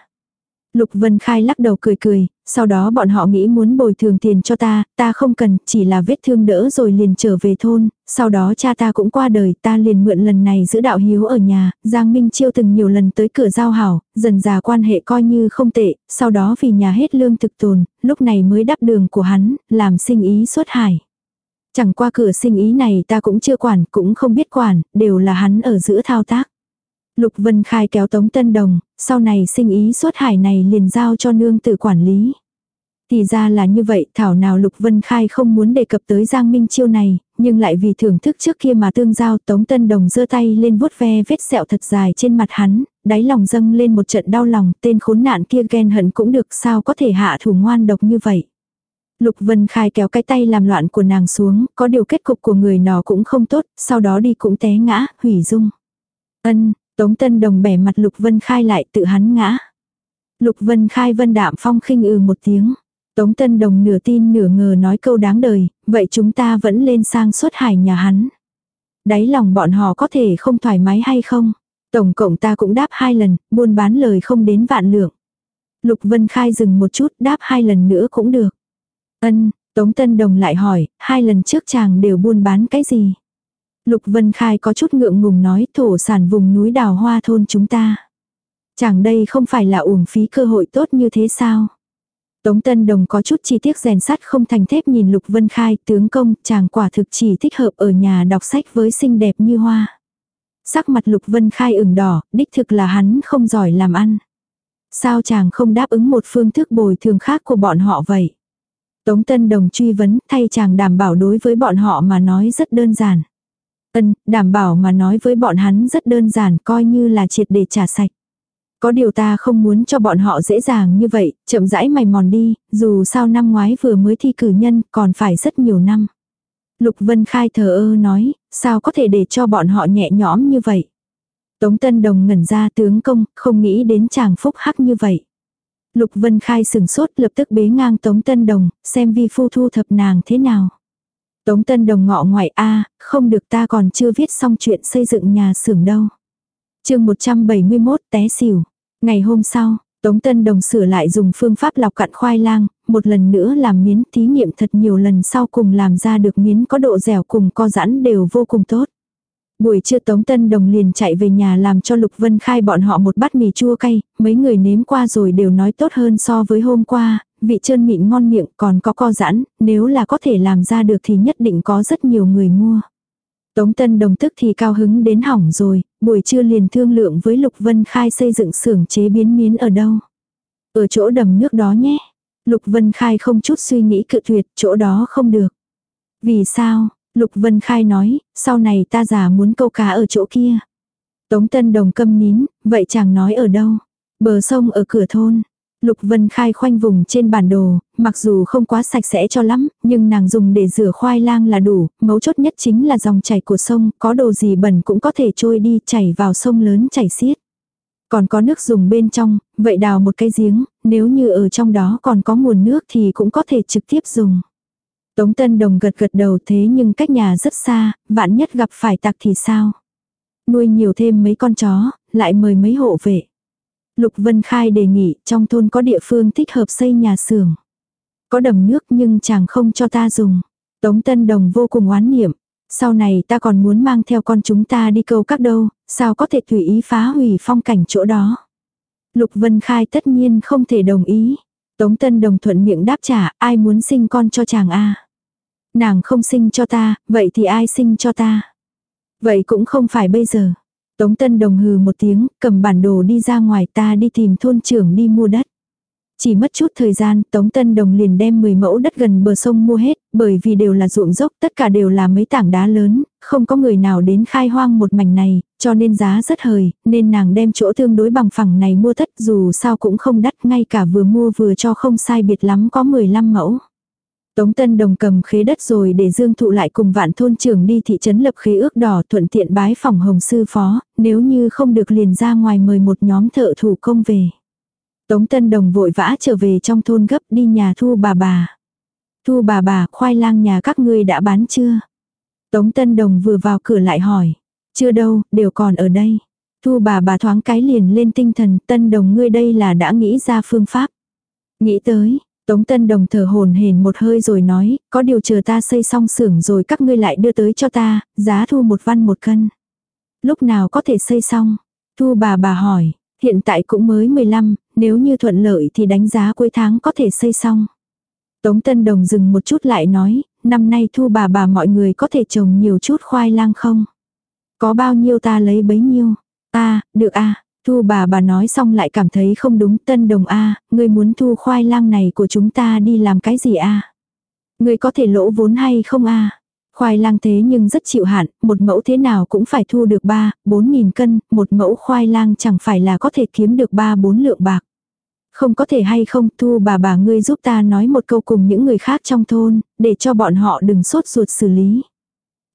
Lục Vân Khai lắc đầu cười cười, sau đó bọn họ nghĩ muốn bồi thường tiền cho ta, ta không cần, chỉ là vết thương đỡ rồi liền trở về thôn, sau đó cha ta cũng qua đời, ta liền mượn lần này giữ đạo hiếu ở nhà, Giang Minh Chiêu từng nhiều lần tới cửa giao hảo, dần già quan hệ coi như không tệ, sau đó vì nhà hết lương thực tồn, lúc này mới đắp đường của hắn, làm sinh ý xuất hải. Chẳng qua cửa sinh ý này ta cũng chưa quản, cũng không biết quản, đều là hắn ở giữa thao tác. Lục Vân Khai kéo Tống Tân Đồng, sau này sinh ý xuất hải này liền giao cho nương tử quản lý. Thì ra là như vậy, thảo nào Lục Vân Khai không muốn đề cập tới Giang Minh Chiêu này, nhưng lại vì thưởng thức trước kia mà tương giao Tống Tân Đồng giơ tay lên vuốt ve vết sẹo thật dài trên mặt hắn, đáy lòng dâng lên một trận đau lòng, tên khốn nạn kia ghen hận cũng được sao có thể hạ thủ ngoan độc như vậy. Lục Vân Khai kéo cái tay làm loạn của nàng xuống, có điều kết cục của người nó cũng không tốt, sau đó đi cũng té ngã, hủy dung. Ân, Tống Tân Đồng bẻ mặt Lục Vân Khai lại tự hắn ngã. Lục Vân Khai vân đạm phong khinh ừ một tiếng. Tống Tân Đồng nửa tin nửa ngờ nói câu đáng đời, vậy chúng ta vẫn lên sang xuất hải nhà hắn. Đáy lòng bọn họ có thể không thoải mái hay không? Tổng cộng ta cũng đáp hai lần, buôn bán lời không đến vạn lượng. Lục Vân Khai dừng một chút, đáp hai lần nữa cũng được. Ân, Tống Tân Đồng lại hỏi, hai lần trước chàng đều buôn bán cái gì? Lục Vân Khai có chút ngượng ngùng nói thổ sản vùng núi đào hoa thôn chúng ta. Chẳng đây không phải là uổng phí cơ hội tốt như thế sao? Tống Tân Đồng có chút chi tiết rèn sắt không thành thép nhìn Lục Vân Khai tướng công chàng quả thực chỉ thích hợp ở nhà đọc sách với xinh đẹp như hoa. Sắc mặt Lục Vân Khai ửng đỏ, đích thực là hắn không giỏi làm ăn. Sao chàng không đáp ứng một phương thức bồi thường khác của bọn họ vậy? Tống Tân Đồng truy vấn thay chàng đảm bảo đối với bọn họ mà nói rất đơn giản. Ân, đảm bảo mà nói với bọn hắn rất đơn giản coi như là triệt để trả sạch. Có điều ta không muốn cho bọn họ dễ dàng như vậy, chậm rãi mày mòn đi, dù sao năm ngoái vừa mới thi cử nhân, còn phải rất nhiều năm. Lục Vân Khai thờ ơ nói, sao có thể để cho bọn họ nhẹ nhõm như vậy. Tống Tân Đồng ngẩn ra tướng công, không nghĩ đến chàng phúc hắc như vậy. Lục Vân Khai sừng sốt lập tức bế ngang Tống Tân Đồng, xem vi phu thu thập nàng thế nào. Tống Tân Đồng ngọ ngoại a không được ta còn chưa viết xong chuyện xây dựng nhà xưởng đâu. chương 171 té xỉu. Ngày hôm sau, Tống Tân Đồng sửa lại dùng phương pháp lọc cặn khoai lang, một lần nữa làm miến thí nghiệm thật nhiều lần sau cùng làm ra được miến có độ dẻo cùng co giãn đều vô cùng tốt. Buổi trưa Tống Tân Đồng liền chạy về nhà làm cho Lục Vân Khai bọn họ một bát mì chua cay, mấy người nếm qua rồi đều nói tốt hơn so với hôm qua, vị trơn mịn ngon miệng còn có co giãn, nếu là có thể làm ra được thì nhất định có rất nhiều người mua. Tống Tân Đồng tức thì cao hứng đến hỏng rồi, buổi trưa liền thương lượng với Lục Vân Khai xây dựng xưởng chế biến miến ở đâu. Ở chỗ đầm nước đó nhé. Lục Vân Khai không chút suy nghĩ cự tuyệt, chỗ đó không được. Vì sao? Lục Vân Khai nói, sau này ta giả muốn câu cá ở chỗ kia. Tống Tân Đồng câm nín, vậy chàng nói ở đâu? Bờ sông ở cửa thôn. Lục Vân Khai khoanh vùng trên bản đồ, mặc dù không quá sạch sẽ cho lắm, nhưng nàng dùng để rửa khoai lang là đủ, mấu chốt nhất chính là dòng chảy của sông, có đồ gì bẩn cũng có thể trôi đi chảy vào sông lớn chảy xiết. Còn có nước dùng bên trong, vậy đào một cái giếng, nếu như ở trong đó còn có nguồn nước thì cũng có thể trực tiếp dùng. Tống Tân Đồng gật gật đầu thế nhưng cách nhà rất xa, vạn nhất gặp phải tặc thì sao? Nuôi nhiều thêm mấy con chó, lại mời mấy hộ vệ. Lục Vân Khai đề nghị trong thôn có địa phương thích hợp xây nhà xưởng. Có đầm nước nhưng chàng không cho ta dùng. Tống Tân Đồng vô cùng oán niệm. Sau này ta còn muốn mang theo con chúng ta đi câu các đâu, sao có thể tùy ý phá hủy phong cảnh chỗ đó. Lục Vân Khai tất nhiên không thể đồng ý. Tống Tân Đồng thuận miệng đáp trả, ai muốn sinh con cho chàng a Nàng không sinh cho ta, vậy thì ai sinh cho ta? Vậy cũng không phải bây giờ. Tống Tân Đồng hừ một tiếng, cầm bản đồ đi ra ngoài ta đi tìm thôn trưởng đi mua đất. Chỉ mất chút thời gian, Tống Tân Đồng liền đem 10 mẫu đất gần bờ sông mua hết, bởi vì đều là ruộng dốc, tất cả đều là mấy tảng đá lớn, không có người nào đến khai hoang một mảnh này, cho nên giá rất hời, nên nàng đem chỗ tương đối bằng phẳng này mua thất dù sao cũng không đắt, ngay cả vừa mua vừa cho không sai biệt lắm có 15 mẫu. Tống Tân Đồng cầm khế đất rồi để Dương Thụ lại cùng vạn thôn trưởng đi thị trấn lập khế ước đỏ thuận tiện bái phòng hồng sư phó, nếu như không được liền ra ngoài mời một nhóm thợ thủ công về. Tống Tân Đồng vội vã trở về trong thôn gấp đi nhà thu bà bà. Thu bà bà, khoai lang nhà các ngươi đã bán chưa? Tống Tân Đồng vừa vào cửa lại hỏi. Chưa đâu, đều còn ở đây. Thu bà bà thoáng cái liền lên tinh thần, tân đồng ngươi đây là đã nghĩ ra phương pháp. Nghĩ tới, Tống Tân Đồng thở hồn hển một hơi rồi nói, có điều chờ ta xây xong xưởng rồi các ngươi lại đưa tới cho ta, giá thu một văn một cân. Lúc nào có thể xây xong? Thu bà bà hỏi, hiện tại cũng mới 15, nếu như thuận lợi thì đánh giá cuối tháng có thể xây xong. Tống Tân Đồng dừng một chút lại nói, năm nay thu bà bà mọi người có thể trồng nhiều chút khoai lang không? Có bao nhiêu ta lấy bấy nhiêu? Ta, được a Thu bà bà nói xong lại cảm thấy không đúng tân đồng a ngươi muốn thu khoai lang này của chúng ta đi làm cái gì a Ngươi có thể lỗ vốn hay không a Khoai lang thế nhưng rất chịu hạn, một mẫu thế nào cũng phải thu được 3, 4 nghìn cân, một mẫu khoai lang chẳng phải là có thể kiếm được 3, 4 lượng bạc. Không có thể hay không, thu bà bà ngươi giúp ta nói một câu cùng những người khác trong thôn, để cho bọn họ đừng sốt ruột xử lý.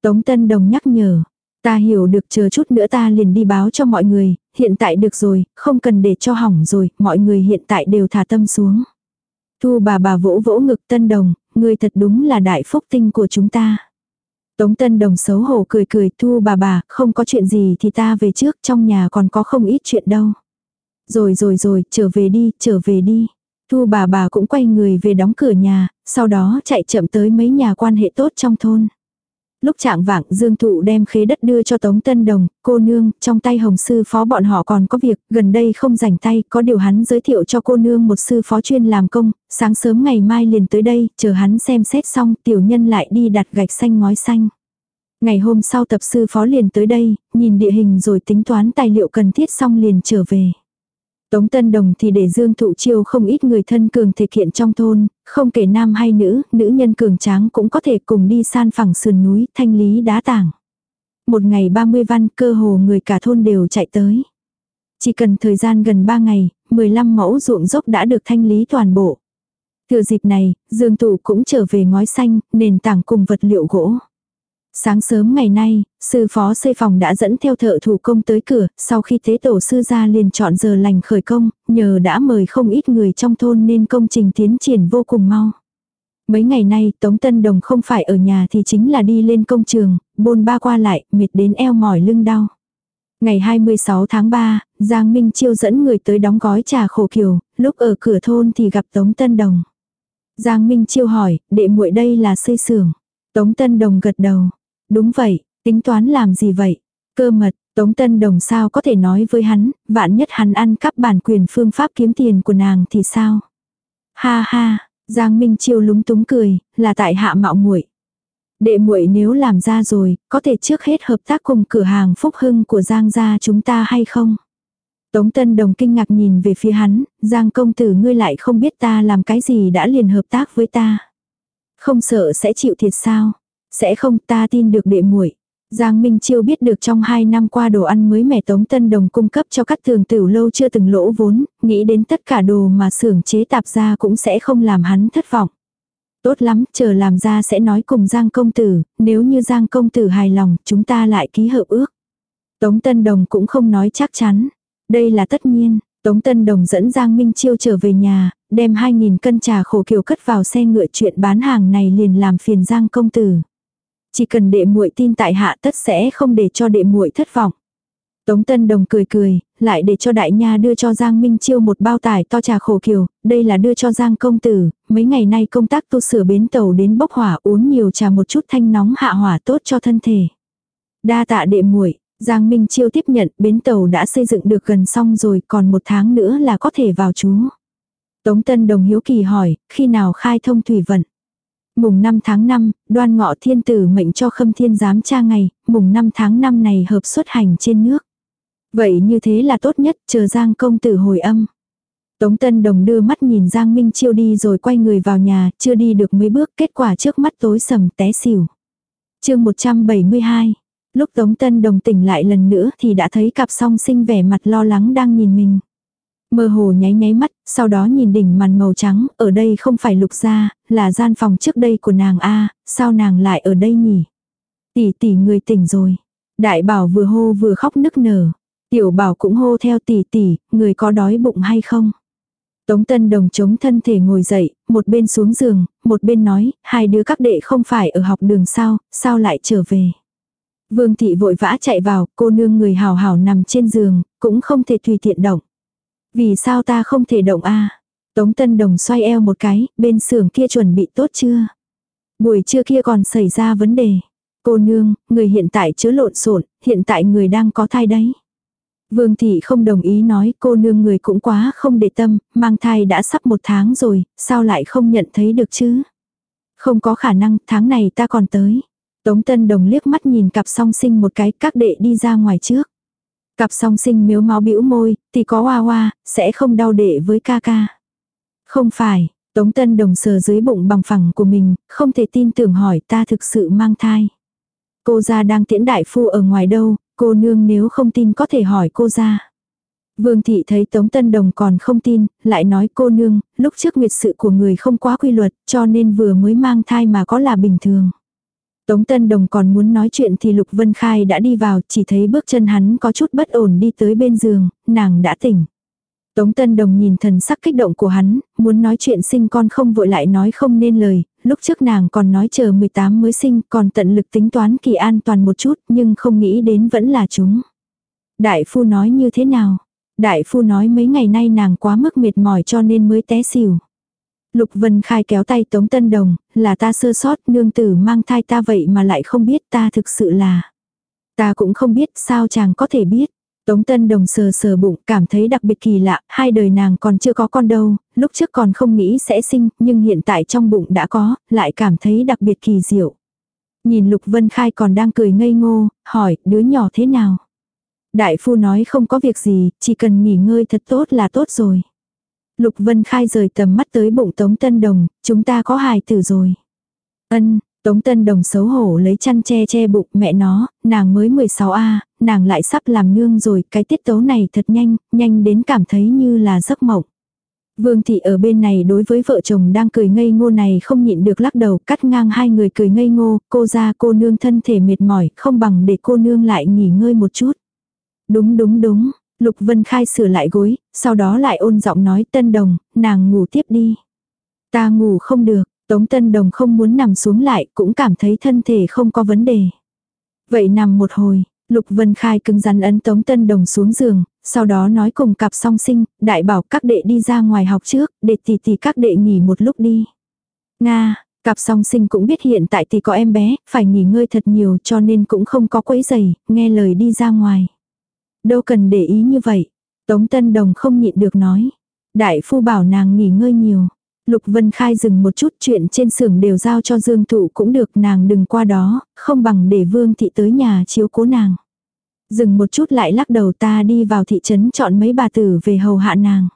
Tống Tân Đồng nhắc nhở, Ta hiểu được chờ chút nữa ta liền đi báo cho mọi người, hiện tại được rồi, không cần để cho hỏng rồi, mọi người hiện tại đều thả tâm xuống. Thu bà bà vỗ vỗ ngực tân đồng, người thật đúng là đại phúc tinh của chúng ta. Tống tân đồng xấu hổ cười cười thu bà bà, không có chuyện gì thì ta về trước, trong nhà còn có không ít chuyện đâu. Rồi rồi rồi, trở về đi, trở về đi. Thu bà bà cũng quay người về đóng cửa nhà, sau đó chạy chậm tới mấy nhà quan hệ tốt trong thôn. Lúc trạng vạng Dương Thụ đem khế đất đưa cho Tống Tân Đồng, cô nương, trong tay hồng sư phó bọn họ còn có việc, gần đây không rảnh tay, có điều hắn giới thiệu cho cô nương một sư phó chuyên làm công, sáng sớm ngày mai liền tới đây, chờ hắn xem xét xong, tiểu nhân lại đi đặt gạch xanh ngói xanh. Ngày hôm sau tập sư phó liền tới đây, nhìn địa hình rồi tính toán tài liệu cần thiết xong liền trở về. Tống Tân Đồng thì để Dương Thụ Chiêu không ít người thân cường thể hiện trong thôn, không kể nam hay nữ, nữ nhân cường tráng cũng có thể cùng đi san phẳng sườn núi, thanh lý đá tảng. Một ngày 30 văn cơ hồ người cả thôn đều chạy tới. Chỉ cần thời gian gần 3 ngày, 15 mẫu ruộng dốc đã được thanh lý toàn bộ. Thừa dịp này, Dương Tụ cũng trở về ngói xanh, nền tảng cùng vật liệu gỗ. Sáng sớm ngày nay, sư phó xây phòng đã dẫn theo thợ thủ công tới cửa, sau khi tế tổ sư ra liền chọn giờ lành khởi công, nhờ đã mời không ít người trong thôn nên công trình tiến triển vô cùng mau. Mấy ngày nay Tống Tân Đồng không phải ở nhà thì chính là đi lên công trường, bôn ba qua lại, mệt đến eo mỏi lưng đau. Ngày 26 tháng 3, Giang Minh Chiêu dẫn người tới đóng gói trà khổ kiều, lúc ở cửa thôn thì gặp Tống Tân Đồng. Giang Minh Chiêu hỏi, đệ muội đây là xây xưởng. Tống Tân Đồng gật đầu. Đúng vậy, tính toán làm gì vậy? Cơ mật, Tống Tân Đồng sao có thể nói với hắn, vạn nhất hắn ăn cắp bản quyền phương pháp kiếm tiền của nàng thì sao? Ha ha, Giang Minh Chiêu lúng túng cười, là tại hạ mạo muội. Đệ muội nếu làm ra rồi, có thể trước hết hợp tác cùng cửa hàng Phúc Hưng của Giang gia chúng ta hay không? Tống Tân Đồng kinh ngạc nhìn về phía hắn, Giang công tử ngươi lại không biết ta làm cái gì đã liền hợp tác với ta. Không sợ sẽ chịu thiệt sao? Sẽ không ta tin được đệ muội. Giang Minh Chiêu biết được trong hai năm qua đồ ăn mới mẻ Tống Tân Đồng cung cấp cho các thường tiểu lâu chưa từng lỗ vốn, nghĩ đến tất cả đồ mà xưởng chế tạp ra cũng sẽ không làm hắn thất vọng. Tốt lắm, chờ làm ra sẽ nói cùng Giang công tử, nếu như Giang công tử hài lòng, chúng ta lại ký hợp ước. Tống Tân Đồng cũng không nói chắc chắn. Đây là tất nhiên, Tống Tân Đồng dẫn Giang Minh Chiêu trở về nhà, đem 2.000 cân trà khổ kiều cất vào xe ngựa chuyện bán hàng này liền làm phiền Giang công tử. Chỉ cần đệ muội tin tại hạ tất sẽ không để cho đệ muội thất vọng. Tống Tân Đồng cười cười, lại để cho đại nha đưa cho Giang Minh Chiêu một bao tải to trà khổ kiều, đây là đưa cho Giang công tử, mấy ngày nay công tác tu sửa bến tàu đến bốc hỏa uống nhiều trà một chút thanh nóng hạ hỏa tốt cho thân thể. Đa tạ đệ muội, Giang Minh Chiêu tiếp nhận bến tàu đã xây dựng được gần xong rồi còn một tháng nữa là có thể vào trú. Tống Tân Đồng hiếu kỳ hỏi, khi nào khai thông thủy vận? Mùng 5 tháng 5, đoan ngọ thiên tử mệnh cho khâm thiên giám tra ngày, mùng 5 tháng 5 này hợp xuất hành trên nước. Vậy như thế là tốt nhất, chờ Giang công tử hồi âm. Tống Tân Đồng đưa mắt nhìn Giang Minh Chiêu đi rồi quay người vào nhà, chưa đi được mấy bước, kết quả trước mắt tối sầm té xỉu. chương 172. Lúc Tống Tân Đồng tỉnh lại lần nữa thì đã thấy cặp song sinh vẻ mặt lo lắng đang nhìn mình. Mơ hồ nháy nháy mắt, sau đó nhìn đỉnh màn màu trắng, ở đây không phải lục gia, là gian phòng trước đây của nàng a sao nàng lại ở đây nhỉ? Tỷ tỷ người tỉnh rồi. Đại bảo vừa hô vừa khóc nức nở. Tiểu bảo cũng hô theo tỷ tỷ, người có đói bụng hay không? Tống Tân Đồng chống thân thể ngồi dậy, một bên xuống giường, một bên nói, hai đứa các đệ không phải ở học đường sao, sao lại trở về? Vương thị vội vã chạy vào, cô nương người hào hào nằm trên giường, cũng không thể tùy tiện động. Vì sao ta không thể động a? Tống Tân Đồng xoay eo một cái, bên xưởng kia chuẩn bị tốt chưa? Buổi trưa kia còn xảy ra vấn đề. Cô nương, người hiện tại chứa lộn xộn, hiện tại người đang có thai đấy. Vương thị không đồng ý nói cô nương người cũng quá không để tâm, mang thai đã sắp một tháng rồi, sao lại không nhận thấy được chứ? Không có khả năng, tháng này ta còn tới. Tống Tân Đồng liếc mắt nhìn cặp song sinh một cái, các đệ đi ra ngoài trước. Cặp song sinh miếu máu bĩu môi, thì có hoa hoa, sẽ không đau đệ với ca ca. Không phải, Tống Tân Đồng sờ dưới bụng bằng phẳng của mình, không thể tin tưởng hỏi ta thực sự mang thai. Cô ra đang tiễn đại phu ở ngoài đâu, cô nương nếu không tin có thể hỏi cô ra. Vương thị thấy Tống Tân Đồng còn không tin, lại nói cô nương, lúc trước nguyệt sự của người không quá quy luật, cho nên vừa mới mang thai mà có là bình thường. Tống Tân Đồng còn muốn nói chuyện thì Lục Vân Khai đã đi vào, chỉ thấy bước chân hắn có chút bất ổn đi tới bên giường, nàng đã tỉnh. Tống Tân Đồng nhìn thần sắc kích động của hắn, muốn nói chuyện sinh con không vội lại nói không nên lời, lúc trước nàng còn nói chờ 18 mới sinh còn tận lực tính toán kỳ an toàn một chút nhưng không nghĩ đến vẫn là chúng. Đại phu nói như thế nào? Đại phu nói mấy ngày nay nàng quá mức mệt mỏi cho nên mới té xỉu. Lục Vân Khai kéo tay Tống Tân Đồng, là ta sơ sót nương tử mang thai ta vậy mà lại không biết ta thực sự là. Ta cũng không biết sao chàng có thể biết. Tống Tân Đồng sờ sờ bụng cảm thấy đặc biệt kỳ lạ, hai đời nàng còn chưa có con đâu, lúc trước còn không nghĩ sẽ sinh, nhưng hiện tại trong bụng đã có, lại cảm thấy đặc biệt kỳ diệu. Nhìn Lục Vân Khai còn đang cười ngây ngô, hỏi đứa nhỏ thế nào. Đại phu nói không có việc gì, chỉ cần nghỉ ngơi thật tốt là tốt rồi. Lục Vân Khai rời tầm mắt tới bụng Tống Tân Đồng, chúng ta có hài tử rồi. Ân, Tống Tân Đồng xấu hổ lấy chăn che che bụng mẹ nó, nàng mới 16A, nàng lại sắp làm nương rồi, cái tiết tấu này thật nhanh, nhanh đến cảm thấy như là giấc mộng. Vương thị ở bên này đối với vợ chồng đang cười ngây ngô này không nhịn được lắc đầu cắt ngang hai người cười ngây ngô, cô ra cô nương thân thể mệt mỏi, không bằng để cô nương lại nghỉ ngơi một chút. Đúng đúng đúng, Lục Vân Khai sửa lại gối, sau đó lại ôn giọng nói tân đồng, nàng ngủ tiếp đi. Ta ngủ không được, Tống Tân Đồng không muốn nằm xuống lại, cũng cảm thấy thân thể không có vấn đề. Vậy nằm một hồi, Lục Vân Khai cứng rắn ấn Tống Tân Đồng xuống giường, sau đó nói cùng cặp song sinh, đại bảo các đệ đi ra ngoài học trước, để tỷ tỷ các đệ nghỉ một lúc đi. Nga, cặp song sinh cũng biết hiện tại thì có em bé, phải nghỉ ngơi thật nhiều cho nên cũng không có quấy giày, nghe lời đi ra ngoài. Đâu cần để ý như vậy. Tống Tân Đồng không nhịn được nói. Đại phu bảo nàng nghỉ ngơi nhiều. Lục Vân Khai dừng một chút chuyện trên xưởng đều giao cho Dương Thụ cũng được nàng đừng qua đó, không bằng để Vương Thị tới nhà chiếu cố nàng. Dừng một chút lại lắc đầu ta đi vào thị trấn chọn mấy bà tử về hầu hạ nàng.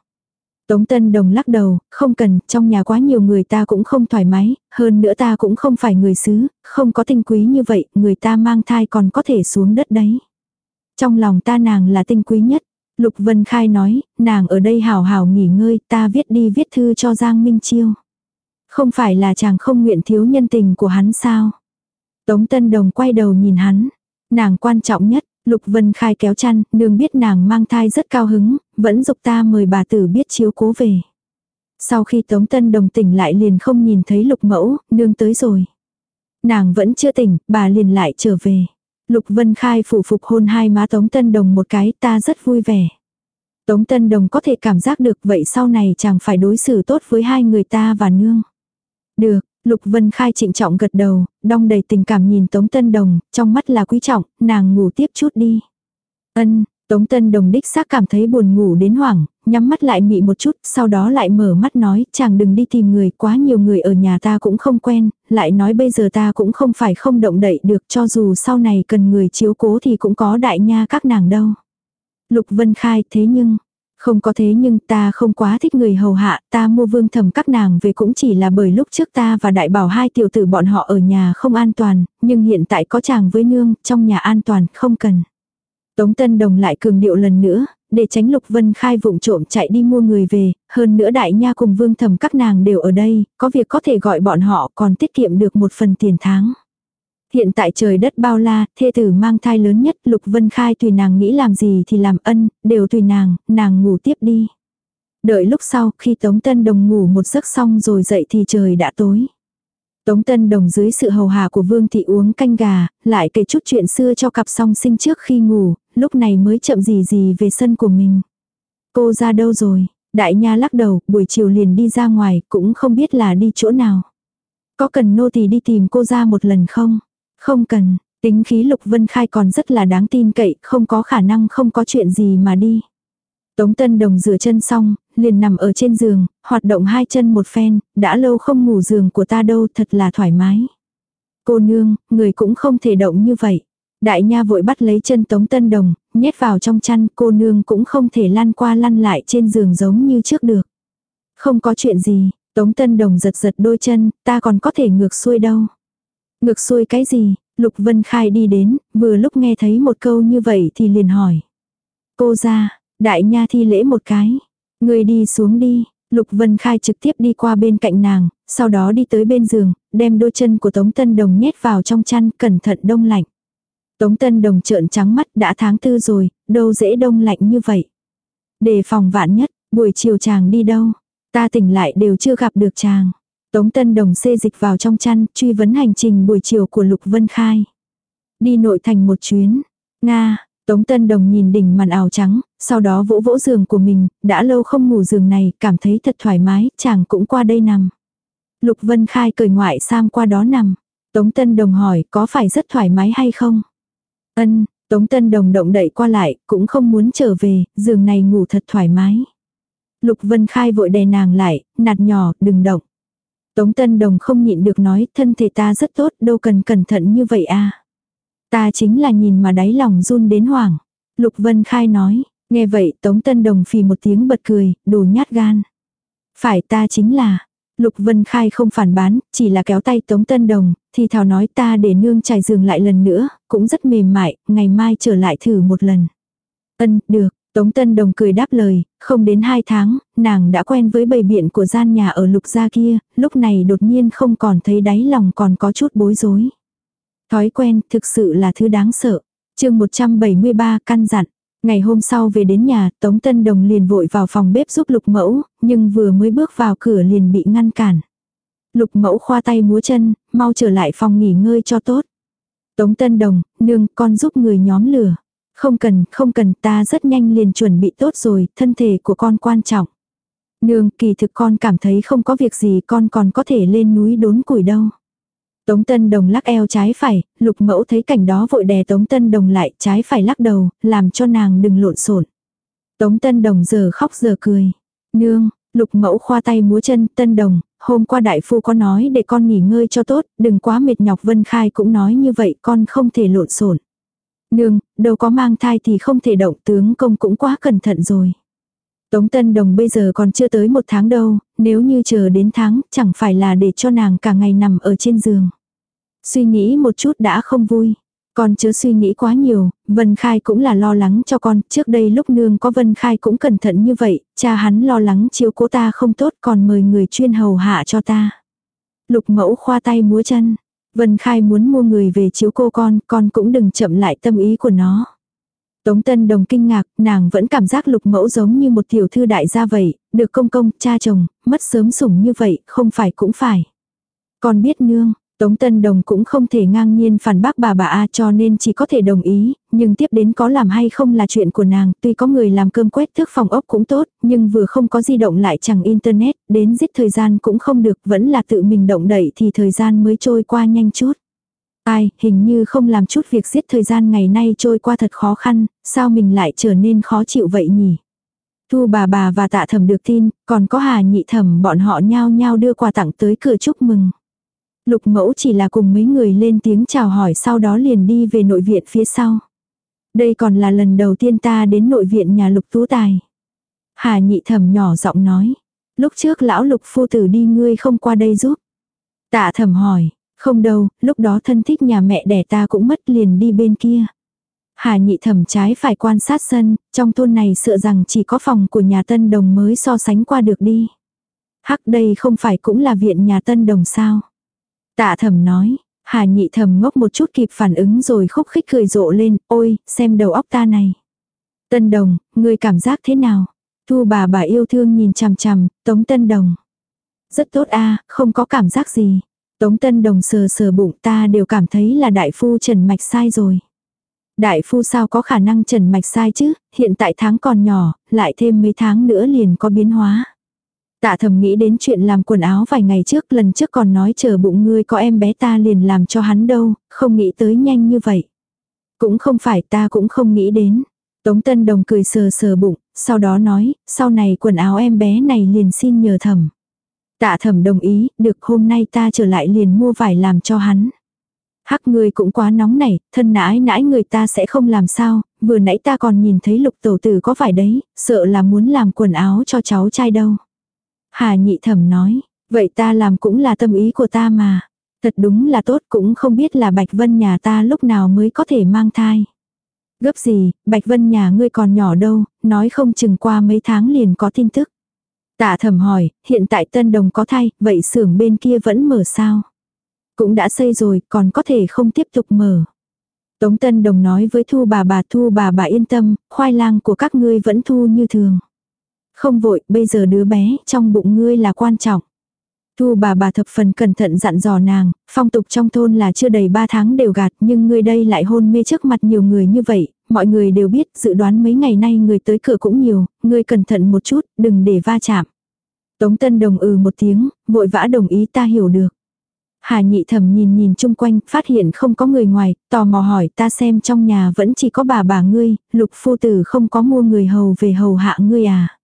Tống Tân Đồng lắc đầu, không cần, trong nhà quá nhiều người ta cũng không thoải mái, hơn nữa ta cũng không phải người xứ, không có tinh quý như vậy, người ta mang thai còn có thể xuống đất đấy. Trong lòng ta nàng là tinh quý nhất. Lục Vân Khai nói, nàng ở đây hào hào nghỉ ngơi, ta viết đi viết thư cho Giang Minh Chiêu. Không phải là chàng không nguyện thiếu nhân tình của hắn sao? Tống Tân Đồng quay đầu nhìn hắn. Nàng quan trọng nhất, Lục Vân Khai kéo chăn, nương biết nàng mang thai rất cao hứng, vẫn dục ta mời bà tử biết chiếu cố về. Sau khi Tống Tân Đồng tỉnh lại liền không nhìn thấy Lục Mẫu, nương tới rồi. Nàng vẫn chưa tỉnh, bà liền lại trở về. Lục Vân Khai phủ phục hôn hai má Tống Tân Đồng một cái ta rất vui vẻ. Tống Tân Đồng có thể cảm giác được vậy sau này chàng phải đối xử tốt với hai người ta và nương. Được, Lục Vân Khai trịnh trọng gật đầu, đong đầy tình cảm nhìn Tống Tân Đồng, trong mắt là quý trọng, nàng ngủ tiếp chút đi. Ân, Tống Tân Đồng đích xác cảm thấy buồn ngủ đến hoảng, nhắm mắt lại mị một chút, sau đó lại mở mắt nói, chàng đừng đi tìm người, quá nhiều người ở nhà ta cũng không quen, lại nói bây giờ ta cũng không phải không động đậy được cho dù sau này cần người chiếu cố thì cũng có đại nha các nàng đâu. Lục Vân Khai thế nhưng, không có thế nhưng ta không quá thích người hầu hạ, ta mua vương thầm các nàng về cũng chỉ là bởi lúc trước ta và đại bảo hai tiểu tử bọn họ ở nhà không an toàn, nhưng hiện tại có chàng với nương, trong nhà an toàn, không cần. Tống Tân Đồng lại cường điệu lần nữa, để tránh Lục Vân Khai vụng trộm chạy đi mua người về, hơn nữa đại nha cùng vương thầm các nàng đều ở đây, có việc có thể gọi bọn họ còn tiết kiệm được một phần tiền tháng. Hiện tại trời đất bao la, thê tử mang thai lớn nhất, Lục Vân Khai tùy nàng nghĩ làm gì thì làm ân, đều tùy nàng, nàng ngủ tiếp đi. Đợi lúc sau, khi Tống Tân Đồng ngủ một giấc xong rồi dậy thì trời đã tối. Tống Tân Đồng dưới sự hầu hạ của Vương Thị uống canh gà, lại kể chút chuyện xưa cho cặp song sinh trước khi ngủ, lúc này mới chậm gì gì về sân của mình. Cô ra đâu rồi? Đại nha lắc đầu, buổi chiều liền đi ra ngoài, cũng không biết là đi chỗ nào. Có cần nô tỳ đi tìm cô ra một lần không? Không cần, tính khí Lục Vân Khai còn rất là đáng tin cậy, không có khả năng không có chuyện gì mà đi. Tống Tân Đồng rửa chân xong, liền nằm ở trên giường, hoạt động hai chân một phen, đã lâu không ngủ giường của ta đâu thật là thoải mái. Cô nương, người cũng không thể động như vậy. Đại nha vội bắt lấy chân Tống Tân Đồng, nhét vào trong chăn, cô nương cũng không thể lăn qua lăn lại trên giường giống như trước được. Không có chuyện gì, Tống Tân Đồng giật giật đôi chân, ta còn có thể ngược xuôi đâu. Ngược xuôi cái gì? Lục Vân Khai đi đến, vừa lúc nghe thấy một câu như vậy thì liền hỏi. Cô ra, đại nha thi lễ một cái. Người đi xuống đi. Lục Vân Khai trực tiếp đi qua bên cạnh nàng, sau đó đi tới bên giường, đem đôi chân của Tống Tân Đồng nhét vào trong chăn, cẩn thận đông lạnh. Tống Tân Đồng trợn trắng mắt đã tháng tư rồi, đâu dễ đông lạnh như vậy. Đề phòng vạn nhất, buổi chiều chàng đi đâu? Ta tỉnh lại đều chưa gặp được chàng. Tống Tân Đồng xê dịch vào trong chăn, truy vấn hành trình buổi chiều của Lục Vân Khai. Đi nội thành một chuyến. Nga, Tống Tân Đồng nhìn đỉnh màn ảo trắng, sau đó vỗ vỗ giường của mình, đã lâu không ngủ giường này, cảm thấy thật thoải mái, chàng cũng qua đây nằm. Lục Vân Khai cười ngoại sam qua đó nằm. Tống Tân Đồng hỏi có phải rất thoải mái hay không? Ân, Tống Tân Đồng động đậy qua lại, cũng không muốn trở về, giường này ngủ thật thoải mái. Lục Vân Khai vội đè nàng lại, nạt nhỏ, đừng động. Tống Tân Đồng không nhịn được nói, thân thể ta rất tốt, đâu cần cẩn thận như vậy à. Ta chính là nhìn mà đáy lòng run đến hoảng. Lục Vân Khai nói, nghe vậy Tống Tân Đồng phì một tiếng bật cười, đồ nhát gan. Phải ta chính là, Lục Vân Khai không phản bán, chỉ là kéo tay Tống Tân Đồng, thì thào nói ta để nương trải giường lại lần nữa, cũng rất mềm mại, ngày mai trở lại thử một lần. Ân, được, Tống Tân Đồng cười đáp lời, không đến hai tháng, nàng đã quen với bầy biện của gian nhà ở lục gia kia, lúc này đột nhiên không còn thấy đáy lòng còn có chút bối rối. Thói quen thực sự là thứ đáng sợ. chương 173 căn dặn. Ngày hôm sau về đến nhà, Tống Tân Đồng liền vội vào phòng bếp giúp lục mẫu, nhưng vừa mới bước vào cửa liền bị ngăn cản. Lục mẫu khoa tay múa chân, mau trở lại phòng nghỉ ngơi cho tốt. Tống Tân Đồng, nương, con giúp người nhóm lửa. Không cần, không cần, ta rất nhanh liền chuẩn bị tốt rồi, thân thể của con quan trọng. Nương, kỳ thực con cảm thấy không có việc gì con còn có thể lên núi đốn củi đâu. Tống Tân Đồng lắc eo trái phải, lục mẫu thấy cảnh đó vội đè Tống Tân Đồng lại, trái phải lắc đầu, làm cho nàng đừng lộn xộn. Tống Tân Đồng giờ khóc giờ cười. Nương, lục mẫu khoa tay múa chân, Tân Đồng, hôm qua đại phu có nói để con nghỉ ngơi cho tốt, đừng quá mệt nhọc Vân Khai cũng nói như vậy con không thể lộn xộn. Nương, đâu có mang thai thì không thể động tướng công cũng quá cẩn thận rồi. Tống Tân Đồng bây giờ còn chưa tới một tháng đâu, nếu như chờ đến tháng chẳng phải là để cho nàng cả ngày nằm ở trên giường. Suy nghĩ một chút đã không vui. Con chớ suy nghĩ quá nhiều, Vân Khai cũng là lo lắng cho con, trước đây lúc nương có Vân Khai cũng cẩn thận như vậy, cha hắn lo lắng chiếu cố ta không tốt còn mời người chuyên hầu hạ cho ta. Lục mẫu khoa tay múa chân, Vân Khai muốn mua người về chiếu cô con, con cũng đừng chậm lại tâm ý của nó. Tống Tân Đồng kinh ngạc, nàng vẫn cảm giác lục mẫu giống như một tiểu thư đại gia vậy, được công công, cha chồng, mất sớm sủng như vậy, không phải cũng phải. Con biết nương, Tống Tân Đồng cũng không thể ngang nhiên phản bác bà bà A cho nên chỉ có thể đồng ý, nhưng tiếp đến có làm hay không là chuyện của nàng, tuy có người làm cơm quét thước phòng ốc cũng tốt, nhưng vừa không có di động lại chẳng internet, đến giết thời gian cũng không được, vẫn là tự mình động đẩy thì thời gian mới trôi qua nhanh chút. Ai, hình như không làm chút việc giết thời gian ngày nay trôi qua thật khó khăn, sao mình lại trở nên khó chịu vậy nhỉ? Thu bà bà và tạ thẩm được tin, còn có hà nhị thẩm bọn họ nhao nhao đưa quà tặng tới cửa chúc mừng. Lục mẫu chỉ là cùng mấy người lên tiếng chào hỏi sau đó liền đi về nội viện phía sau. Đây còn là lần đầu tiên ta đến nội viện nhà lục tú tài. Hà nhị thẩm nhỏ giọng nói. Lúc trước lão lục phu tử đi ngươi không qua đây giúp. Tạ thẩm hỏi, không đâu, lúc đó thân thích nhà mẹ đẻ ta cũng mất liền đi bên kia. Hà nhị thẩm trái phải quan sát sân, trong thôn này sợ rằng chỉ có phòng của nhà tân đồng mới so sánh qua được đi. Hắc đây không phải cũng là viện nhà tân đồng sao. Tạ thẩm nói, hà nhị thẩm ngốc một chút kịp phản ứng rồi khúc khích cười rộ lên, ôi, xem đầu óc ta này. Tân đồng, ngươi cảm giác thế nào? Thu bà bà yêu thương nhìn chằm chằm, tống tân đồng. Rất tốt a không có cảm giác gì. Tống Tân Đồng sờ sờ bụng ta đều cảm thấy là đại phu trần mạch sai rồi. Đại phu sao có khả năng trần mạch sai chứ, hiện tại tháng còn nhỏ, lại thêm mấy tháng nữa liền có biến hóa. Tạ thầm nghĩ đến chuyện làm quần áo vài ngày trước, lần trước còn nói chờ bụng ngươi có em bé ta liền làm cho hắn đâu, không nghĩ tới nhanh như vậy. Cũng không phải ta cũng không nghĩ đến. Tống Tân Đồng cười sờ sờ bụng, sau đó nói, sau này quần áo em bé này liền xin nhờ thầm. Tạ thầm đồng ý, được hôm nay ta trở lại liền mua vải làm cho hắn. Hắc người cũng quá nóng này, thân nãi nãi người ta sẽ không làm sao, vừa nãy ta còn nhìn thấy lục tổ tử có phải đấy, sợ là muốn làm quần áo cho cháu trai đâu. Hà nhị thẩm nói, vậy ta làm cũng là tâm ý của ta mà. Thật đúng là tốt cũng không biết là Bạch Vân nhà ta lúc nào mới có thể mang thai. Gấp gì, Bạch Vân nhà ngươi còn nhỏ đâu, nói không chừng qua mấy tháng liền có tin tức. Tạ thẩm hỏi, hiện tại tân đồng có thai, vậy xưởng bên kia vẫn mở sao? Cũng đã xây rồi, còn có thể không tiếp tục mở. Tống Tân Đồng nói với Thu bà bà Thu bà bà yên tâm, khoai lang của các ngươi vẫn thu như thường. Không vội, bây giờ đứa bé trong bụng ngươi là quan trọng. Thu bà bà thập phần cẩn thận dặn dò nàng, phong tục trong thôn là chưa đầy 3 tháng đều gạt nhưng ngươi đây lại hôn mê trước mặt nhiều người như vậy, mọi người đều biết dự đoán mấy ngày nay người tới cửa cũng nhiều, ngươi cẩn thận một chút, đừng để va chạm. Tống Tân Đồng ừ một tiếng, vội vã đồng ý ta hiểu được. Hà nhị thẩm nhìn nhìn chung quanh, phát hiện không có người ngoài, tò mò hỏi ta xem trong nhà vẫn chỉ có bà bà ngươi, lục phu tử không có mua người hầu về hầu hạ ngươi à.